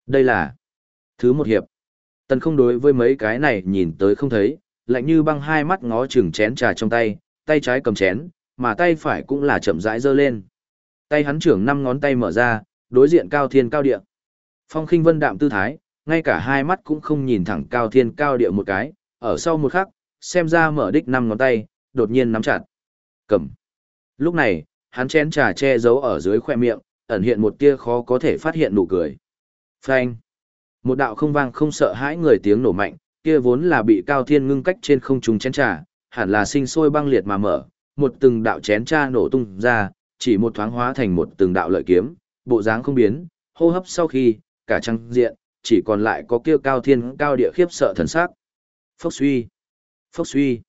Đây là thứ một hiệp. Tần không đối với mấy cái này nhìn tới không thấy, lạnh như băng hai mắt ngó chừng chén trà trong tay, tay trái cầm chén, mà tay phải cũng là chậm rãi giơ lên. Tay hắn trưởng năm ngón tay mở ra, đối diện Cao Thiên cao địa. Phong khinh vân đạm tư thái, ngay cả hai mắt cũng không nhìn thẳng Cao Thiên cao địa một cái, ở sau một khắc, xem ra mở đích năm ngón tay, đột nhiên nắm chặt. Cầm. Lúc này, hắn chén trà che giấu ở dưới khoe miệng, ẩn hiện một tia khó có thể phát hiện nụ cười. Phanh. Một đạo không vang không sợ hãi người tiếng nổ mạnh, kia vốn là bị Cao Thiên ngưng cách trên không trung chén trà, hẳn là sinh sôi băng liệt mà mở, một từng đạo chén trà nổ tung ra, chỉ một thoáng hóa thành một từng đạo lợi kiếm, bộ dáng không biến, hô hấp sau khi, cả trăng diện, chỉ còn lại có kia Cao Thiên cao địa khiếp sợ thần sắc. Phốc suy. Phốc suy.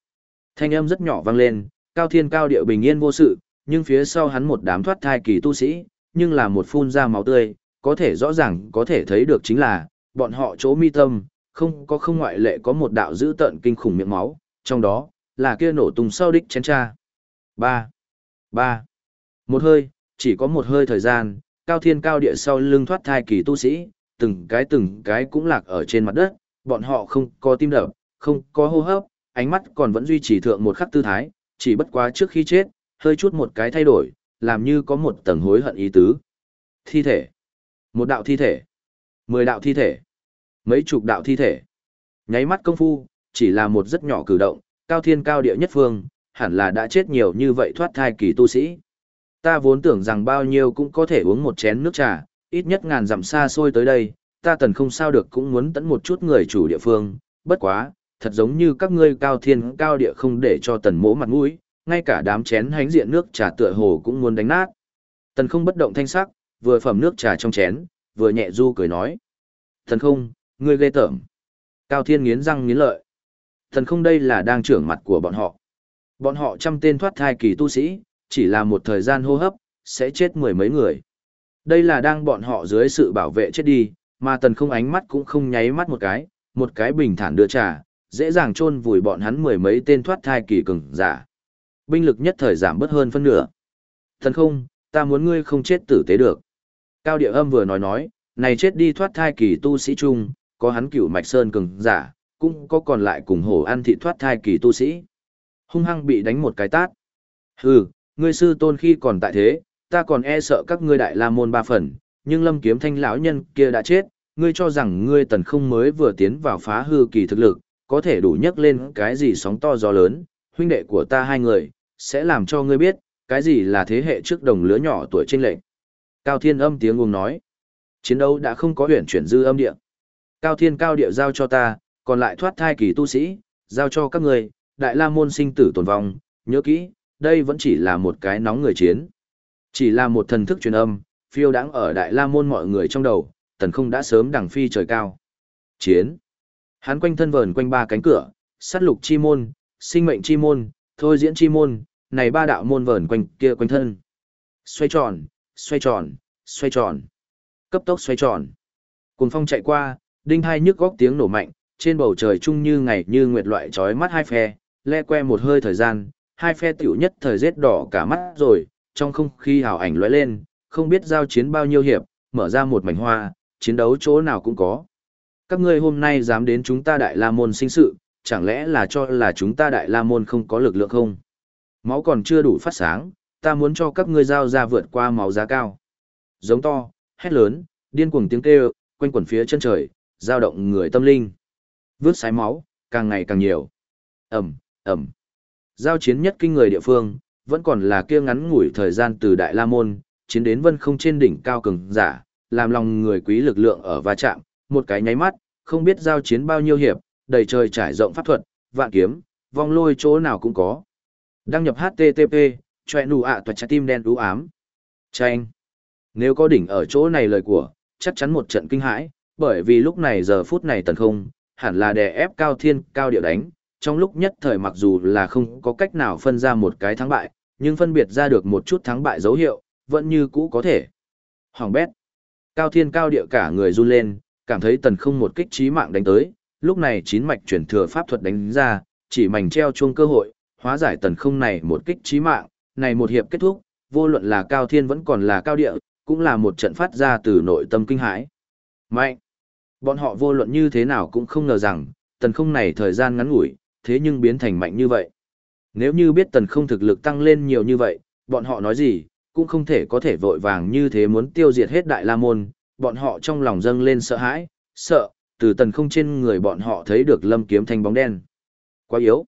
Thanh âm rất nhỏ vang lên, Cao Thiên cao địa bình yên vô sự, nhưng phía sau hắn một đám thoát thai kỳ tu sĩ, nhưng là một phun ra máu tươi, có thể rõ ràng có thể thấy được chính là, bọn họ chỗ mi tâm, không có không ngoại lệ có một đạo dữ tận kinh khủng miệng máu, trong đó, là kia nổ tung sau đích chén cha. ba ba Một hơi, chỉ có một hơi thời gian, cao thiên cao địa sau lưng thoát thai kỳ tu sĩ, từng cái từng cái cũng lạc ở trên mặt đất, bọn họ không có tim đập, không có hô hấp, ánh mắt còn vẫn duy trì thượng một khắc tư thái, chỉ bất quá trước khi chết, hơi chút một cái thay đổi, làm như có một tầng hối hận ý tứ. Thi thể. Một đạo thi thể. Mười đạo thi thể. Mấy chục đạo thi thể. Nháy mắt công phu, chỉ là một rất nhỏ cử động, cao thiên cao địa nhất phương, hẳn là đã chết nhiều như vậy thoát thai kỳ tu sĩ. Ta vốn tưởng rằng bao nhiêu cũng có thể uống một chén nước trà, ít nhất ngàn dặm xa xôi tới đây, ta tần không sao được cũng muốn tận một chút người chủ địa phương, bất quá, thật giống như các ngươi cao thiên cao địa không để cho tần mỗ mặt mũi, ngay cả đám chén hánh diện nước trà tựa hồ cũng muốn đánh nát. Tần không bất động thanh sắc, vừa phẩm nước trà trong chén, vừa nhẹ du cười nói. Tần không, ngươi ghê tởm. Cao Thiên nghiến răng nghiến lợi. Tần không đây là đang trưởng mặt của bọn họ. Bọn họ trăm tên thoát thai kỳ tu sĩ, chỉ là một thời gian hô hấp, sẽ chết mười mấy người. Đây là đang bọn họ dưới sự bảo vệ chết đi, mà tần không ánh mắt cũng không nháy mắt một cái, một cái bình thản đưa trà, dễ dàng chôn vùi bọn hắn mười mấy tên thoát thai kỳ cường giả. Binh lực nhất thời giảm bớt hơn phân nửa. Tần không, ta muốn ngươi không chết tử tế được. Cao địa âm vừa nói nói, này chết đi thoát thai kỳ tu sĩ chung, có hắn cửu mạch sơn cường giả, cũng có còn lại cùng hổ ăn thị thoát thai kỳ tu sĩ. Hung hăng bị đánh một cái tát. Hừ, ngươi sư tôn khi còn tại thế, ta còn e sợ các ngươi đại la môn ba phần, nhưng lâm kiếm thanh lão nhân kia đã chết, ngươi cho rằng ngươi tần không mới vừa tiến vào phá hư kỳ thực lực, có thể đủ nhấc lên cái gì sóng to gió lớn, huynh đệ của ta hai người, sẽ làm cho ngươi biết, cái gì là thế hệ trước đồng lứa nhỏ tuổi trên lệnh. Cao Thiên âm tiếng uống nói, chiến đấu đã không có huyền chuyển dư âm địa. Cao Thiên cao địa giao cho ta, còn lại thoát thai kỳ tu sĩ, giao cho các người, đại la môn sinh tử tồn vong, nhớ kỹ, đây vẫn chỉ là một cái nóng người chiến. Chỉ là một thần thức truyền âm, phiêu đáng ở đại la môn mọi người trong đầu, tần không đã sớm đằng phi trời cao. Chiến. Hắn quanh thân vờn quanh ba cánh cửa, sát lục chi môn, sinh mệnh chi môn, thôi diễn chi môn, này ba đạo môn vờn quanh kia quanh thân. Xoay tròn, xoay tròn, xoay tròn. Cấp tốc xoay tròn. Cùng phong chạy qua, đinh hai nhức góc tiếng nổ mạnh, trên bầu trời chung như ngày như nguyệt loại trói mắt hai phe, le que một hơi thời gian, hai phe tiểu nhất thời rết đỏ cả mắt rồi, trong không khí hào ảnh lóe lên, không biết giao chiến bao nhiêu hiệp, mở ra một mảnh hoa, chiến đấu chỗ nào cũng có. Các ngươi hôm nay dám đến chúng ta Đại La Môn sinh sự, chẳng lẽ là cho là chúng ta Đại La Môn không có lực lượng không? Máu còn chưa đủ phát sáng, ta muốn cho các ngươi giao ra vượt qua máu giá cao. Giống to, hét lớn, điên cuồng tiếng kêu, quanh quẩn phía chân trời, giao động người tâm linh. Vướt sái máu, càng ngày càng nhiều. Ẩm, Ẩm. Giao chiến nhất kinh người địa phương, vẫn còn là kia ngắn ngủi thời gian từ Đại La Môn, chiến đến vân không trên đỉnh cao cường giả, làm lòng người quý lực lượng ở va chạm, một cái nháy mắt, không biết giao chiến bao nhiêu hiệp, đầy trời trải rộng pháp thuật, vạn kiếm, vong lôi chỗ nào cũng có. Đăng nhập HTTP, choẹ nụ ạ toạt trái tim đen đú ám. Chanh. Nếu có đỉnh ở chỗ này lời của, chắc chắn một trận kinh hãi, bởi vì lúc này giờ phút này tần không, hẳn là đè ép cao thiên, cao địa đánh, trong lúc nhất thời mặc dù là không có cách nào phân ra một cái thắng bại, nhưng phân biệt ra được một chút thắng bại dấu hiệu, vẫn như cũ có thể. Hoàng bét. Cao thiên cao địa cả người run lên, cảm thấy tần không một kích trí mạng đánh tới, lúc này chín mạch chuyển thừa pháp thuật đánh ra, chỉ mảnh treo chuông cơ hội, hóa giải tần không này một kích trí mạng, này một hiệp kết thúc, vô luận là cao thiên vẫn còn là cao địa, cũng là một trận phát ra từ nội tâm kinh hãi. Mạnh! Bọn họ vô luận như thế nào cũng không ngờ rằng, tần không này thời gian ngắn ngủi, thế nhưng biến thành mạnh như vậy. Nếu như biết tần không thực lực tăng lên nhiều như vậy, bọn họ nói gì, cũng không thể có thể vội vàng như thế muốn tiêu diệt hết Đại La Môn, bọn họ trong lòng dâng lên sợ hãi, sợ, từ tần không trên người bọn họ thấy được lâm kiếm thanh bóng đen. Quá yếu.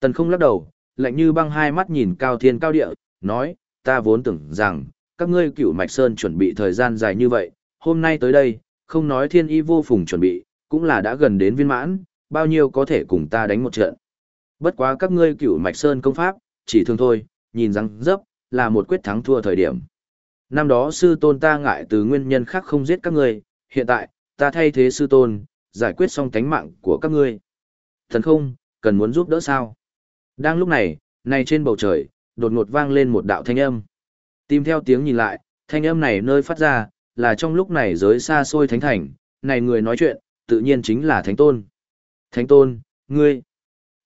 Tần không lắc đầu, lạnh như băng hai mắt nhìn cao thiên cao địa, nói, ta vốn tưởng rằng, các ngươi cửu mạch sơn chuẩn bị thời gian dài như vậy, hôm nay tới đây, không nói thiên y vô phùng chuẩn bị, cũng là đã gần đến viên mãn, bao nhiêu có thể cùng ta đánh một trận. Bất quá các ngươi cửu mạch sơn công pháp, chỉ thương thôi, nhìn răng dấp, là một quyết thắng thua thời điểm. Năm đó sư tôn ta ngại từ nguyên nhân khác không giết các ngươi, hiện tại, ta thay thế sư tôn, giải quyết xong tánh mạng của các ngươi. Thần không, cần muốn giúp đỡ sao? Đang lúc này, này trên bầu trời, đột ngột vang lên một đạo thanh âm. Tìm theo tiếng nhìn lại, thanh âm này nơi phát ra, là trong lúc này giới xa xôi thánh thành, này người nói chuyện, tự nhiên chính là thánh tôn. Thánh tôn, ngươi.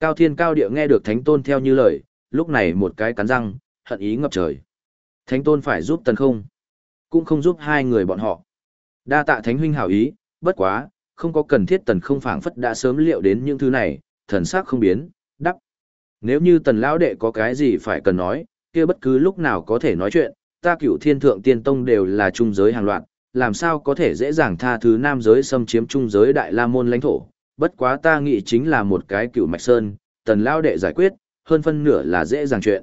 Cao thiên cao địa nghe được thánh tôn theo như lời, lúc này một cái cắn răng, hận ý ngập trời. Thánh tôn phải giúp tần không, cũng không giúp hai người bọn họ. Đa tạ thánh huynh hảo ý, bất quá, không có cần thiết tần không phảng phất đã sớm liệu đến những thứ này, thần sắc không biến, đắp. Nếu như tần lão đệ có cái gì phải cần nói, kia bất cứ lúc nào có thể nói chuyện, ta cửu thiên thượng tiên tông đều là trung giới hàng loạt, làm sao có thể dễ dàng tha thứ nam giới xâm chiếm trung giới đại la môn lãnh thổ, bất quá ta nghĩ chính là một cái cửu mạch sơn, tần lao đệ giải quyết, hơn phân nửa là dễ dàng chuyện.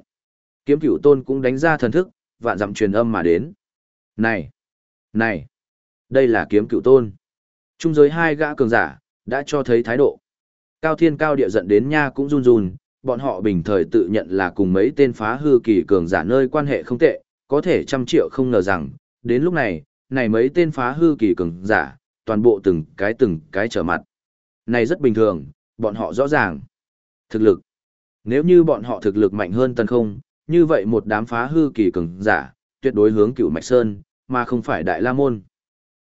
Kiếm cửu tôn cũng đánh ra thần thức, vạn dặm truyền âm mà đến. Này! Này! Đây là kiếm cửu tôn. Trung giới hai gã cường giả, đã cho thấy thái độ. Cao thiên cao địa giận đến nha cũng run run, bọn họ bình thời tự nhận là cùng mấy tên phá hư kỳ cường giả nơi quan hệ không tệ, có thể trăm triệu không ngờ rằng, đến lúc này, này mấy tên phá hư kỳ cường giả, toàn bộ từng cái từng cái trở mặt. Này rất bình thường, bọn họ rõ ràng. Thực lực. Nếu như bọn họ thực lực mạnh hơn tần không, như vậy một đám phá hư kỳ cường giả, tuyệt đối hướng cửu Mạch Sơn, mà không phải Đại La Môn.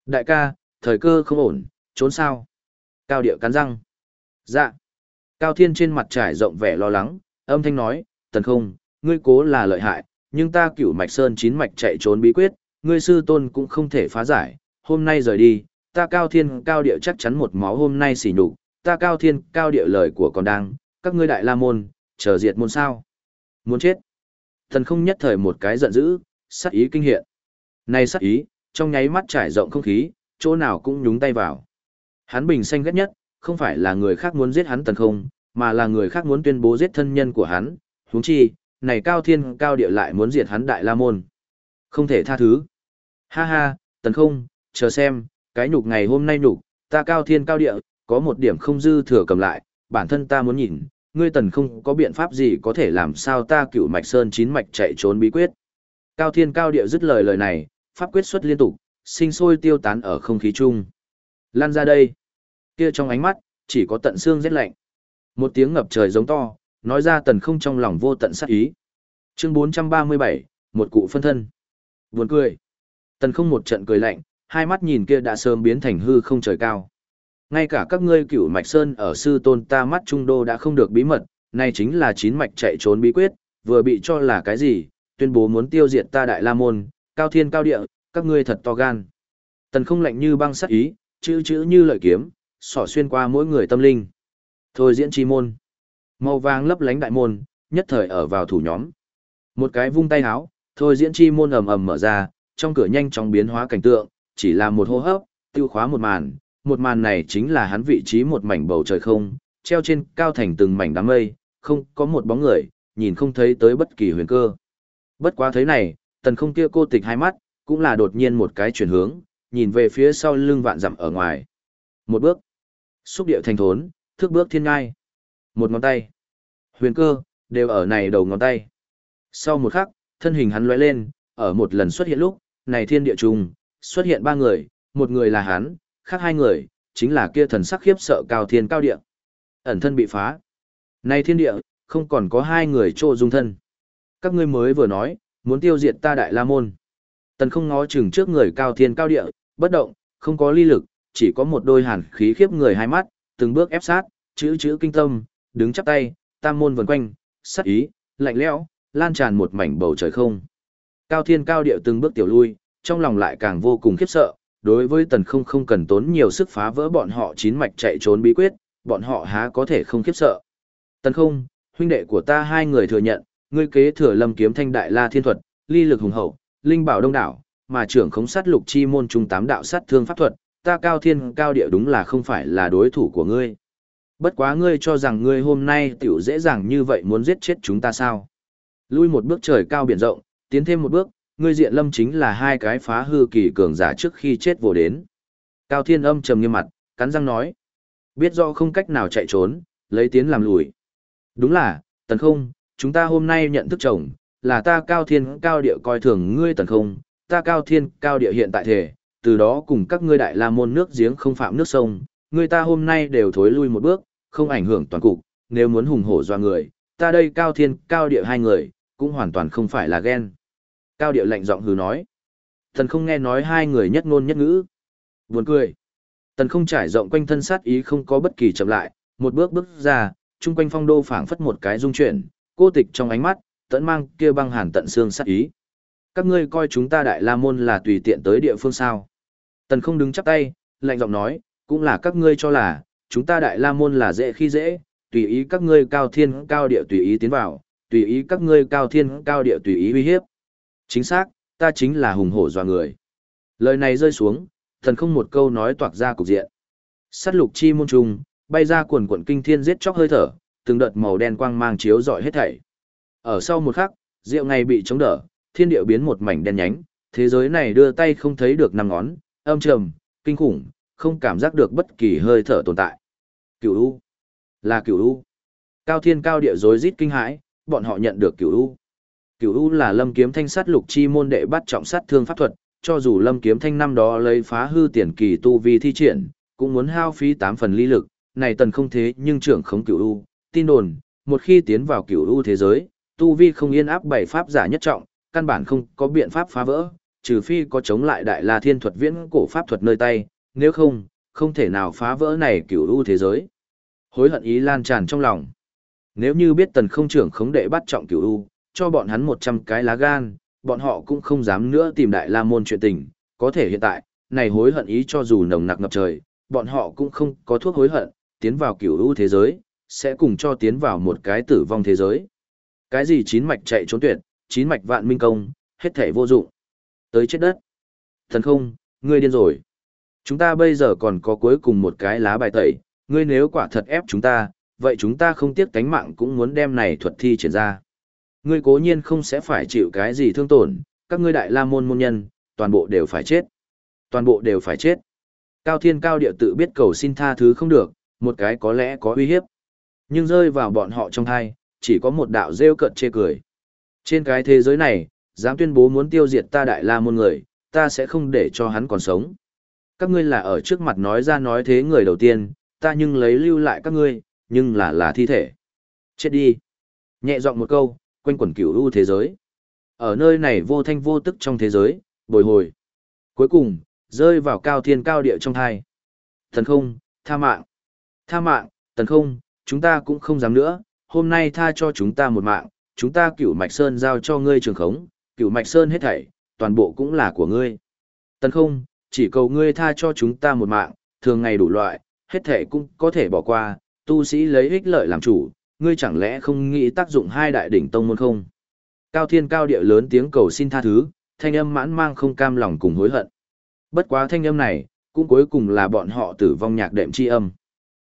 Đại ca, thời cơ không ổn, trốn sao? Cao điệu cắn răng. Dạ. Cao Thiên trên mặt trải rộng vẻ lo lắng, âm thanh nói, tần không, ngươi cố là lợi hại, nhưng ta cửu Mạch Sơn chín mạch chạy trốn bí quyết, ngươi sư tôn cũng không thể phá giải, hôm nay rời đi, ta cao thiên cao địa chắc chắn một máu hôm nay xỉ nhục, ta cao thiên cao địa lời của còn đang, các ngươi đại la môn, chờ diệt môn sao. Muốn chết. Thần không nhất thời một cái giận dữ, sắc ý kinh hiện. Này sắc ý, trong nháy mắt trải rộng không khí, chỗ nào cũng nhúng tay vào. Hắn bình xanh ghét nhất, không phải là người khác muốn giết hắn tần không, mà là người khác muốn tuyên bố giết thân nhân của hắn, huống chi, này cao thiên cao địa lại muốn diệt hắn đại la môn. Không thể tha thứ. Ha ha, tần không, chờ xem, cái nhục ngày hôm nay nhục, ta cao thiên cao địa, có một điểm không dư thừa cầm lại, bản thân ta muốn nhìn, ngươi tần không có biện pháp gì có thể làm sao ta cựu mạch sơn chín mạch chạy trốn bí quyết. Cao thiên cao địa dứt lời lời này, pháp quyết xuất liên tục, sinh sôi tiêu tán ở không khí chung. Lan ra đây. Kia trong ánh mắt, chỉ có tận xương rét lạnh. Một tiếng ngập trời giống to, nói ra tần không trong lòng vô tận sát ý. Chương 437, một cụ phân thân. Buồn cười. Tần không một trận cười lạnh, hai mắt nhìn kia đã sớm biến thành hư không trời cao. Ngay cả các ngươi cửu mạch sơn ở sư tôn ta mắt trung đô đã không được bí mật, này chính là chín mạch chạy trốn bí quyết, vừa bị cho là cái gì, tuyên bố muốn tiêu diệt ta đại la môn, cao thiên cao địa, các ngươi thật to gan. Tần không lạnh như băng sắt ý, chữ chữ như lợi kiếm, xỏ xuyên qua mỗi người tâm linh. Thôi diễn chi môn. Màu vàng lấp lánh đại môn, nhất thời ở vào thủ nhóm. Một cái vung tay háo, thôi diễn chi môn ầm ầm mở ra, trong cửa nhanh chóng biến hóa cảnh tượng, chỉ là một hô hấp, tiêu khóa một màn, một màn này chính là hắn vị trí một mảnh bầu trời không, treo trên cao thành từng mảnh đám mây, không có một bóng người, nhìn không thấy tới bất kỳ huyền cơ. Bất quá thấy này, tần không kia cô tịch hai mắt, cũng là đột nhiên một cái chuyển hướng, nhìn về phía sau lưng vạn dặm ở ngoài. Một bước, xúc điệu thành thốn, thước bước thiên ngai. Một ngón tay, huyền cơ, đều ở này đầu ngón tay. Sau một khắc, thân hình hắn lóe lên, ở một lần xuất hiện lúc, này thiên địa trùng, xuất hiện ba người, một người là hắn, khác hai người, chính là kia thần sắc khiếp sợ cao thiên cao địa. Ẩn thân bị phá. nay thiên địa, không còn có hai người trô dung thân. Các ngươi mới vừa nói, muốn tiêu diệt ta đại la môn. Tần không ngó chừng trước người cao thiên cao địa, bất động, không có ly lực, chỉ có một đôi hàn khí khiếp người hai mắt, từng bước ép sát, chữ chữ kinh tâm, đứng chắp tay, tam môn vần quanh, sắc ý, lạnh lẽo, lan tràn một mảnh bầu trời không. Cao thiên cao địa từng bước tiểu lui, trong lòng lại càng vô cùng khiếp sợ, đối với tần không không cần tốn nhiều sức phá vỡ bọn họ chín mạch chạy trốn bí quyết, bọn họ há có thể không khiếp sợ. Tần không, huynh đệ của ta hai người thừa nhận, ngươi kế thừa lâm kiếm thanh đại la thiên thuật, ly lực hùng hậu, linh bảo đông đảo, mà trưởng khống sát lục chi môn trung tám đạo sát thương pháp thuật, ta cao thiên cao địa đúng là không phải là đối thủ của ngươi. Bất quá ngươi cho rằng ngươi hôm nay tiểu dễ dàng như vậy muốn giết chết chúng ta sao? Lui một bước trời cao biển rộng, tiến thêm một bước, ngươi diện lâm chính là hai cái phá hư kỳ cường giả trước khi chết vô đến. Cao Thiên âm trầm nghiêm mặt, cắn răng nói. Biết do không cách nào chạy trốn, lấy tiến làm lùi. Đúng là, tần không, chúng ta hôm nay nhận thức chồng, là ta Cao Thiên cao địa coi thường ngươi tần không, ta Cao Thiên cao địa hiện tại thể, từ đó cùng các ngươi đại la môn nước giếng không phạm nước sông, ngươi ta hôm nay đều thối lui một bước, không ảnh hưởng toàn cục, nếu muốn hùng hổ doa người, ta đây Cao Thiên cao địa hai người, cũng hoàn toàn không phải là ghen. Cao điệu lạnh giọng hừ nói. Tần không nghe nói hai người nhất ngôn nhất ngữ. Buồn cười. Tần không trải rộng quanh thân sát ý không có bất kỳ chậm lại, một bước bước ra, chung quanh phong đô phảng phất một cái dung chuyển, cô tịch trong ánh mắt, tận mang kia băng hàn tận xương sát ý. Các ngươi coi chúng ta đại la môn là tùy tiện tới địa phương sao. Tần không đứng chắp tay, lạnh giọng nói, cũng là các ngươi cho là, chúng ta đại la môn là dễ khi dễ, tùy ý các ngươi cao thiên cao địa tùy ý tiến vào, tùy ý các ngươi cao thiên cao địa tùy ý uy hiếp. Chính xác, ta chính là hùng hổ dọa người. Lời này rơi xuống, thần không một câu nói toạc ra cục diện. Sát lục chi môn trùng, bay ra cuồn cuộn kinh thiên giết chóc hơi thở, từng đợt màu đen quang mang chiếu rọi hết thảy. Ở sau một khắc, rượu ngày bị chống đỡ, thiên địa biến một mảnh đen nhánh, thế giới này đưa tay không thấy được năm ngón, âm trầm, kinh khủng, không cảm giác được bất kỳ hơi thở tồn tại. Cửu U, là Cửu U. Cao thiên cao địa rối rít kinh hãi, bọn họ nhận được Cửu U. Cửu U là Lâm Kiếm Thanh sát lục chi môn đệ bắt trọng sát thương pháp thuật, cho dù lâm kiếm thanh năm đó lấy phá hư tiền kỳ tu vi thi triển, cũng muốn hao phí 8 phần ly lực, này tần không thế nhưng trưởng không cửu u, tin đồn, một khi tiến vào cửu u thế giới, tu vi không yên áp bảy pháp giả nhất trọng, căn bản không có biện pháp phá vỡ, trừ phi có chống lại đại la thiên thuật viễn cổ pháp thuật nơi tay, nếu không, không thể nào phá vỡ này cửu u thế giới. Hối hận ý lan tràn trong lòng. Nếu như biết tần không trưởng khống đệ bắt trọng cửu u, cho bọn hắn 100 cái lá gan, bọn họ cũng không dám nữa tìm đại la môn chuyện tình, có thể hiện tại, này hối hận ý cho dù nồng nặc ngập trời, bọn họ cũng không có thuốc hối hận, tiến vào cửu u thế giới, sẽ cùng cho tiến vào một cái tử vong thế giới. Cái gì chín mạch chạy trốn tuyệt, chín mạch vạn minh công, hết thể vô dụng. Tới chết đất. Thần không, ngươi điên rồi. Chúng ta bây giờ còn có cuối cùng một cái lá bài tẩy, ngươi nếu quả thật ép chúng ta, vậy chúng ta không tiếc tánh mạng cũng muốn đem này thuật thi triển ra. Ngươi cố nhiên không sẽ phải chịu cái gì thương tổn, các ngươi đại la môn môn nhân, toàn bộ đều phải chết. Toàn bộ đều phải chết. Cao thiên cao địa tự biết cầu xin tha thứ không được, một cái có lẽ có uy hiếp. Nhưng rơi vào bọn họ trong thai, chỉ có một đạo rêu cận chê cười. Trên cái thế giới này, dám tuyên bố muốn tiêu diệt ta đại la môn người, ta sẽ không để cho hắn còn sống. Các ngươi là ở trước mặt nói ra nói thế người đầu tiên, ta nhưng lấy lưu lại các ngươi, nhưng là là thi thể. Chết đi. Nhẹ giọng một câu, quanh quẩn cửu u thế giới. Ở nơi này vô thanh vô tức trong thế giới, bồi hồi. Cuối cùng, rơi vào cao thiên cao địa trong thai. Thần không, tha mạng. Tha mạng, tần không, chúng ta cũng không dám nữa, hôm nay tha cho chúng ta một mạng, chúng ta cửu mạch sơn giao cho ngươi trường khống, cửu mạch sơn hết thảy, toàn bộ cũng là của ngươi. Tần không, chỉ cầu ngươi tha cho chúng ta một mạng, thường ngày đủ loại, hết thảy cũng có thể bỏ qua, tu sĩ lấy ích lợi làm chủ, ngươi chẳng lẽ không nghĩ tác dụng hai đại đỉnh tông môn không? Cao thiên cao địa lớn tiếng cầu xin tha thứ, thanh âm mãn mang không cam lòng cùng hối hận. Bất quá thanh âm này, cũng cuối cùng là bọn họ tử vong nhạc đệm chi âm.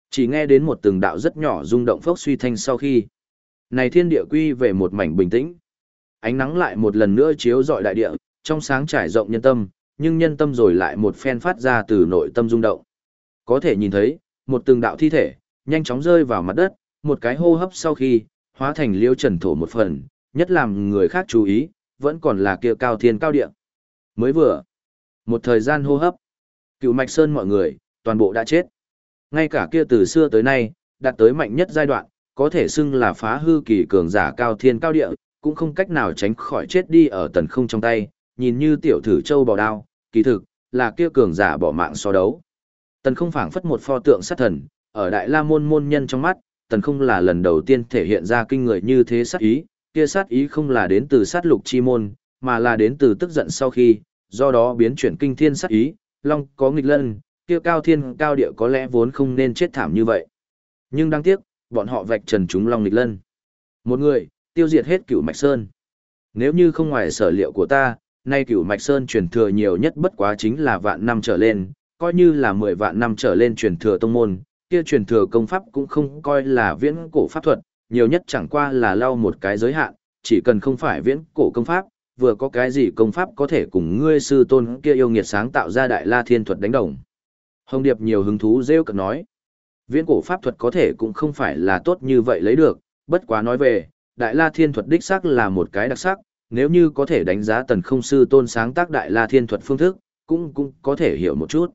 Chỉ nghe đến một từng đạo rất nhỏ rung động phốc suy thanh sau khi. Này thiên địa quy về một mảnh bình tĩnh. Ánh nắng lại một lần nữa chiếu rọi đại địa, trong sáng trải rộng nhân tâm, nhưng nhân tâm rồi lại một phen phát ra từ nội tâm rung động. Có thể nhìn thấy, một từng đạo thi thể, nhanh chóng rơi vào mặt đất, một cái hô hấp sau khi, hóa thành liêu trần thổ một phần, nhất làm người khác chú ý, vẫn còn là kia cao thiên cao địa. Mới vừa, một thời gian hô hấp, cựu mạch sơn mọi người, toàn bộ đã chết. Ngay cả kia từ xưa tới nay, đạt tới mạnh nhất giai đoạn, có thể xưng là phá hư kỳ cường giả cao thiên cao địa, cũng không cách nào tránh khỏi chết đi ở tần không trong tay, nhìn như tiểu thử châu bò đao, kỳ thực, là kia cường giả bỏ mạng so đấu. Tần không phảng phất một pho tượng sát thần, ở đại la môn môn nhân trong mắt, tần không là lần đầu tiên thể hiện ra kinh người như thế sát ý, kia sát ý không là đến từ sát lục chi môn, mà là đến từ tức giận sau khi, do đó biến chuyển kinh thiên sát ý, long có nghịch lân, kia cao thiên cao địa có lẽ vốn không nên chết thảm như vậy. Nhưng đáng tiếc, bọn họ vạch trần chúng long nghịch lân. Một người, tiêu diệt hết cửu mạch sơn. Nếu như không ngoài sở liệu của ta, nay cửu mạch sơn truyền thừa nhiều nhất bất quá chính là vạn năm trở lên, coi như là mười vạn năm trở lên truyền thừa tông môn, kia truyền thừa công pháp cũng không coi là viễn cổ pháp thuật, nhiều nhất chẳng qua là lau một cái giới hạn, chỉ cần không phải viễn cổ công pháp, vừa có cái gì công pháp có thể cùng ngươi sư tôn kia yêu nghiệt sáng tạo ra đại la thiên thuật đánh đồng. Hồng Điệp nhiều hứng thú rêu cực nói. Viễn cổ pháp thuật có thể cũng không phải là tốt như vậy lấy được, bất quá nói về, đại la thiên thuật đích xác là một cái đặc sắc, nếu như có thể đánh giá tần không sư tôn sáng tác đại la thiên thuật phương thức, cũng cũng có thể hiểu một chút.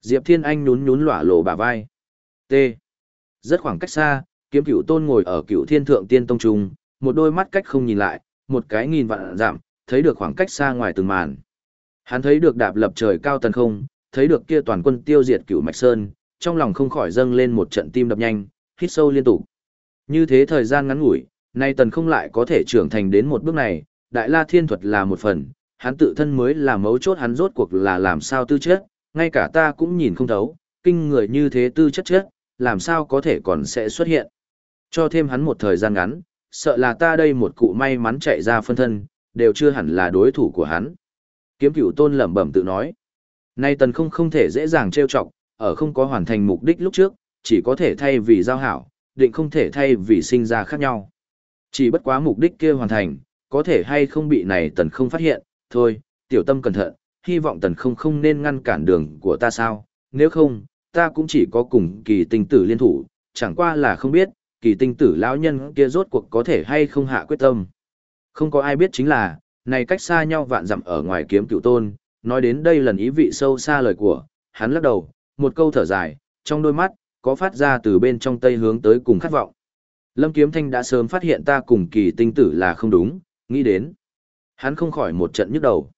Diệp Thiên Anh nhún nhún lỏa lộ bả vai. T. Rất khoảng cách xa, kiếm cửu tôn ngồi ở cửu thiên thượng tiên tông trung, một đôi mắt cách không nhìn lại, một cái nghìn vạn giảm, thấy được khoảng cách xa ngoài từng màn. Hắn thấy được đạp lập trời cao tần không, thấy được kia toàn quân tiêu diệt cửu mạch sơn, trong lòng không khỏi dâng lên một trận tim đập nhanh, hít sâu liên tục. Như thế thời gian ngắn ngủi, nay tần không lại có thể trưởng thành đến một bước này, đại la thiên thuật là một phần, hắn tự thân mới là mấu chốt hắn rốt cuộc là làm sao tư chất, ngay cả ta cũng nhìn không thấu, kinh người như thế tư chất chết, làm sao có thể còn sẽ xuất hiện. Cho thêm hắn một thời gian ngắn, sợ là ta đây một cụ may mắn chạy ra phân thân, đều chưa hẳn là đối thủ của hắn. Kiếm cửu tôn lẩm bẩm tự nói. Nay tần không không thể dễ dàng trêu chọc, ở không có hoàn thành mục đích lúc trước, chỉ có thể thay vì giao hảo, định không thể thay vì sinh ra khác nhau. Chỉ bất quá mục đích kia hoàn thành, có thể hay không bị này tần không phát hiện, thôi, tiểu tâm cẩn thận, hy vọng tần không không nên ngăn cản đường của ta sao, nếu không, ta cũng chỉ có cùng kỳ tinh tử liên thủ, chẳng qua là không biết, kỳ tinh tử lão nhân kia rốt cuộc có thể hay không hạ quyết tâm. Không có ai biết chính là, này cách xa nhau vạn dặm ở ngoài kiếm cựu tôn, nói đến đây lần ý vị sâu xa lời của, hắn lắc đầu, một câu thở dài, trong đôi mắt, có phát ra từ bên trong tây hướng tới cùng khát vọng. Lâm Kiếm Thanh đã sớm phát hiện ta cùng kỳ tinh tử là không đúng, nghĩ đến. Hắn không khỏi một trận nhức đầu.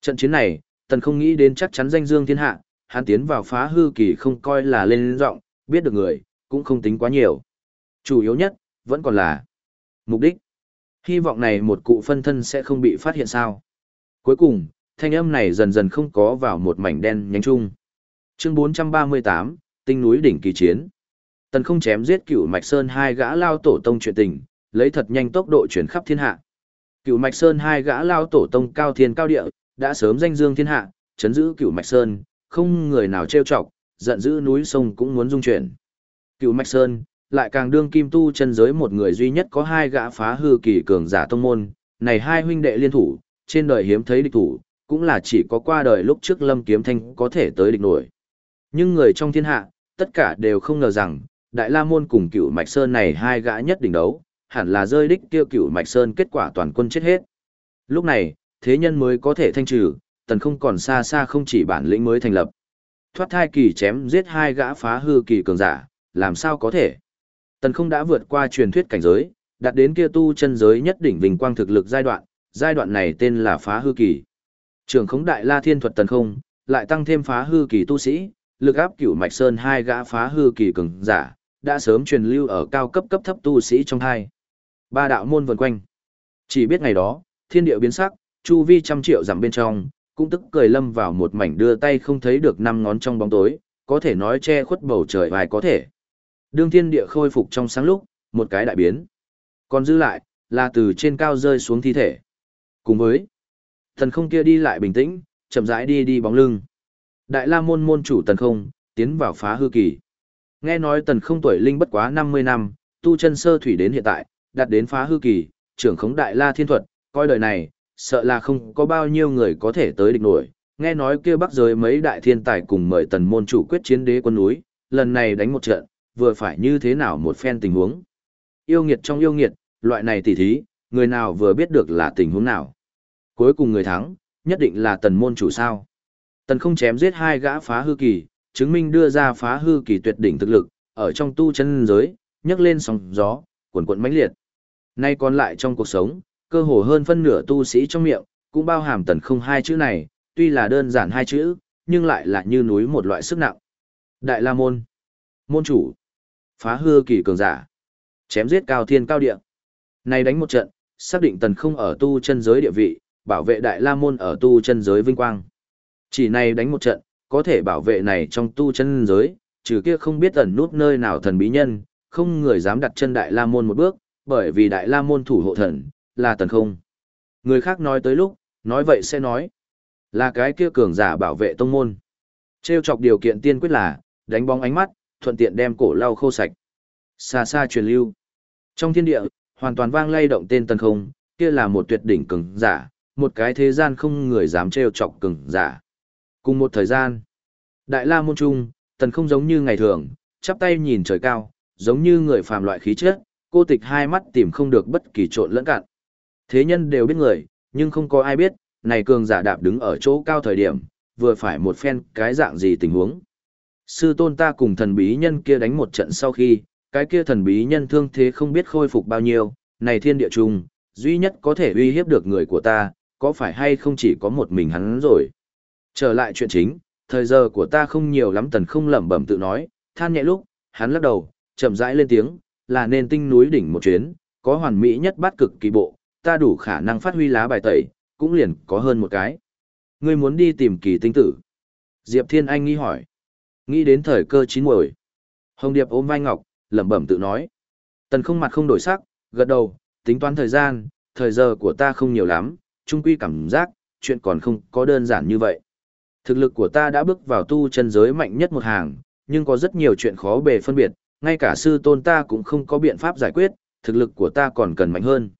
Trận chiến này, tần không nghĩ đến chắc chắn danh dương thiên hạ, hắn tiến vào phá hư kỳ không coi là lên rộng, biết được người, cũng không tính quá nhiều. Chủ yếu nhất, vẫn còn là mục đích. Hy vọng này một cụ phân thân sẽ không bị phát hiện sao. Cuối cùng, thanh âm này dần dần không có vào một mảnh đen nhánh chung. Chương 438, Tinh núi đỉnh kỳ chiến. Tần không chém giết cửu Mạch Sơn hai gã lao tổ tông chuyện tình, lấy thật nhanh tốc độ chuyển khắp thiên hạ. Cửu Mạch Sơn hai gã lao tổ tông cao thiên cao địa, đã sớm danh dương thiên hạ, chấn giữ cửu Mạch Sơn, không người nào trêu chọc, giận dữ núi sông cũng muốn dung chuyển. Cửu Mạch Sơn, lại càng đương kim tu chân giới một người duy nhất có hai gã phá hư kỳ cường giả tông môn, này hai huynh đệ liên thủ, trên đời hiếm thấy địch thủ, cũng là chỉ có qua đời lúc trước Lâm Kiếm Thanh có thể tới địch nổi. Nhưng người trong thiên hạ, tất cả đều không ngờ rằng, Đại La Môn cùng cựu Mạch Sơn này hai gã nhất đỉnh đấu, hẳn là rơi đích tiêu cựu Mạch Sơn kết quả toàn quân chết hết. Lúc này, thế nhân mới có thể thanh trừ, tần không còn xa xa không chỉ bản lĩnh mới thành lập. Thoát thai kỳ chém giết hai gã phá hư kỳ cường giả, làm sao có thể? Tần không đã vượt qua truyền thuyết cảnh giới, đạt đến kia tu chân giới nhất đỉnh vinh quang thực lực giai đoạn, giai đoạn này tên là phá hư kỳ. Trường khống đại la thiên thuật tần không, lại tăng thêm phá hư kỳ tu sĩ, lực áp cửu mạch sơn hai gã phá hư kỳ cường giả, đã sớm truyền lưu ở cao cấp cấp thấp tu sĩ trong hai. Ba đạo môn vần quanh. Chỉ biết ngày đó, thiên địa biến sắc, chu vi trăm triệu giảm bên trong, cũng tức cười lâm vào một mảnh đưa tay không thấy được năm ngón trong bóng tối, có thể nói che khuất bầu trời vài có thể. Đương thiên địa khôi phục trong sáng lúc, một cái đại biến. Còn dư lại, là từ trên cao rơi xuống thi thể. Cùng với, thần không kia đi lại bình tĩnh, chậm rãi đi đi bóng lưng. Đại la môn môn chủ tần không, tiến vào phá hư kỳ. Nghe nói tần không tuổi linh bất quá 50 năm, tu chân sơ thủy đến hiện tại, đạt đến phá hư kỳ, trưởng khống đại la thiên thuật, coi đời này, sợ là không có bao nhiêu người có thể tới địch nổi. Nghe nói kia bắc giới mấy đại thiên tài cùng mời tần môn chủ quyết chiến đế quân núi, lần này đánh một trận, vừa phải như thế nào một phen tình huống. Yêu nghiệt trong yêu nghiệt, loại này tỉ thí, người nào vừa biết được là tình huống nào. Cuối cùng người thắng, nhất định là tần môn chủ sao. Tần không chém giết hai gã phá hư kỳ, chứng minh đưa ra phá hư kỳ tuyệt đỉnh thực lực, ở trong tu chân giới, nhấc lên sóng gió, cuộn cuộn mãnh liệt. Nay còn lại trong cuộc sống, cơ hồ hơn phân nửa tu sĩ trong miệng, cũng bao hàm tần không hai chữ này, tuy là đơn giản hai chữ, nhưng lại là như núi một loại sức nặng. Đại La Môn Môn chủ Phá hư kỳ cường giả Chém giết cao thiên cao địa Này đánh một trận, xác định tần không ở tu chân giới địa vị, bảo vệ Đại La Môn ở tu chân giới vinh quang. Chỉ này đánh một trận, có thể bảo vệ này trong tu chân giới, trừ kia không biết ẩn nút nơi nào thần bí nhân, không người dám đặt chân Đại La Môn một bước, bởi vì Đại La Môn thủ hộ thần, là tần không. Người khác nói tới lúc, nói vậy sẽ nói, là cái kia cường giả bảo vệ tông môn. Trêu chọc điều kiện tiên quyết là, đánh bóng ánh mắt, thuận tiện đem cổ lau khô sạch. Xa xa truyền lưu. Trong thiên địa, hoàn toàn vang lay động tên tần không, kia là một tuyệt đỉnh cường giả, một cái thế gian không người dám trêu chọc cường giả. Cùng một thời gian, Đại La Môn Trung, tần không giống như ngày thường, chắp tay nhìn trời cao, giống như người phàm loại khí chất, cô tịch hai mắt tìm không được bất kỳ trộn lẫn cạn. Thế nhân đều biết người, nhưng không có ai biết, này cường giả đạp đứng ở chỗ cao thời điểm, vừa phải một phen cái dạng gì tình huống. Sư tôn ta cùng thần bí nhân kia đánh một trận sau khi, cái kia thần bí nhân thương thế không biết khôi phục bao nhiêu, này thiên địa trùng, duy nhất có thể uy hiếp được người của ta, có phải hay không chỉ có một mình hắn rồi. Trở lại chuyện chính, thời giờ của ta không nhiều lắm tần không lẩm bẩm tự nói, than nhẹ lúc, hắn lắc đầu, chậm rãi lên tiếng, là nên tinh núi đỉnh một chuyến, có hoàn mỹ nhất bát cực kỳ bộ, ta đủ khả năng phát huy lá bài tẩy, cũng liền có hơn một cái. Ngươi muốn đi tìm kỳ tinh tử. Diệp Thiên Anh nghi hỏi. Nghĩ đến thời cơ chín muồi. Hồng Điệp ôm vai ngọc, lẩm bẩm tự nói. Tần không mặt không đổi sắc, gật đầu, tính toán thời gian, thời giờ của ta không nhiều lắm, trung quy cảm giác, chuyện còn không có đơn giản như vậy. Thực lực của ta đã bước vào tu chân giới mạnh nhất một hàng, nhưng có rất nhiều chuyện khó bề phân biệt, ngay cả sư tôn ta cũng không có biện pháp giải quyết, thực lực của ta còn cần mạnh hơn.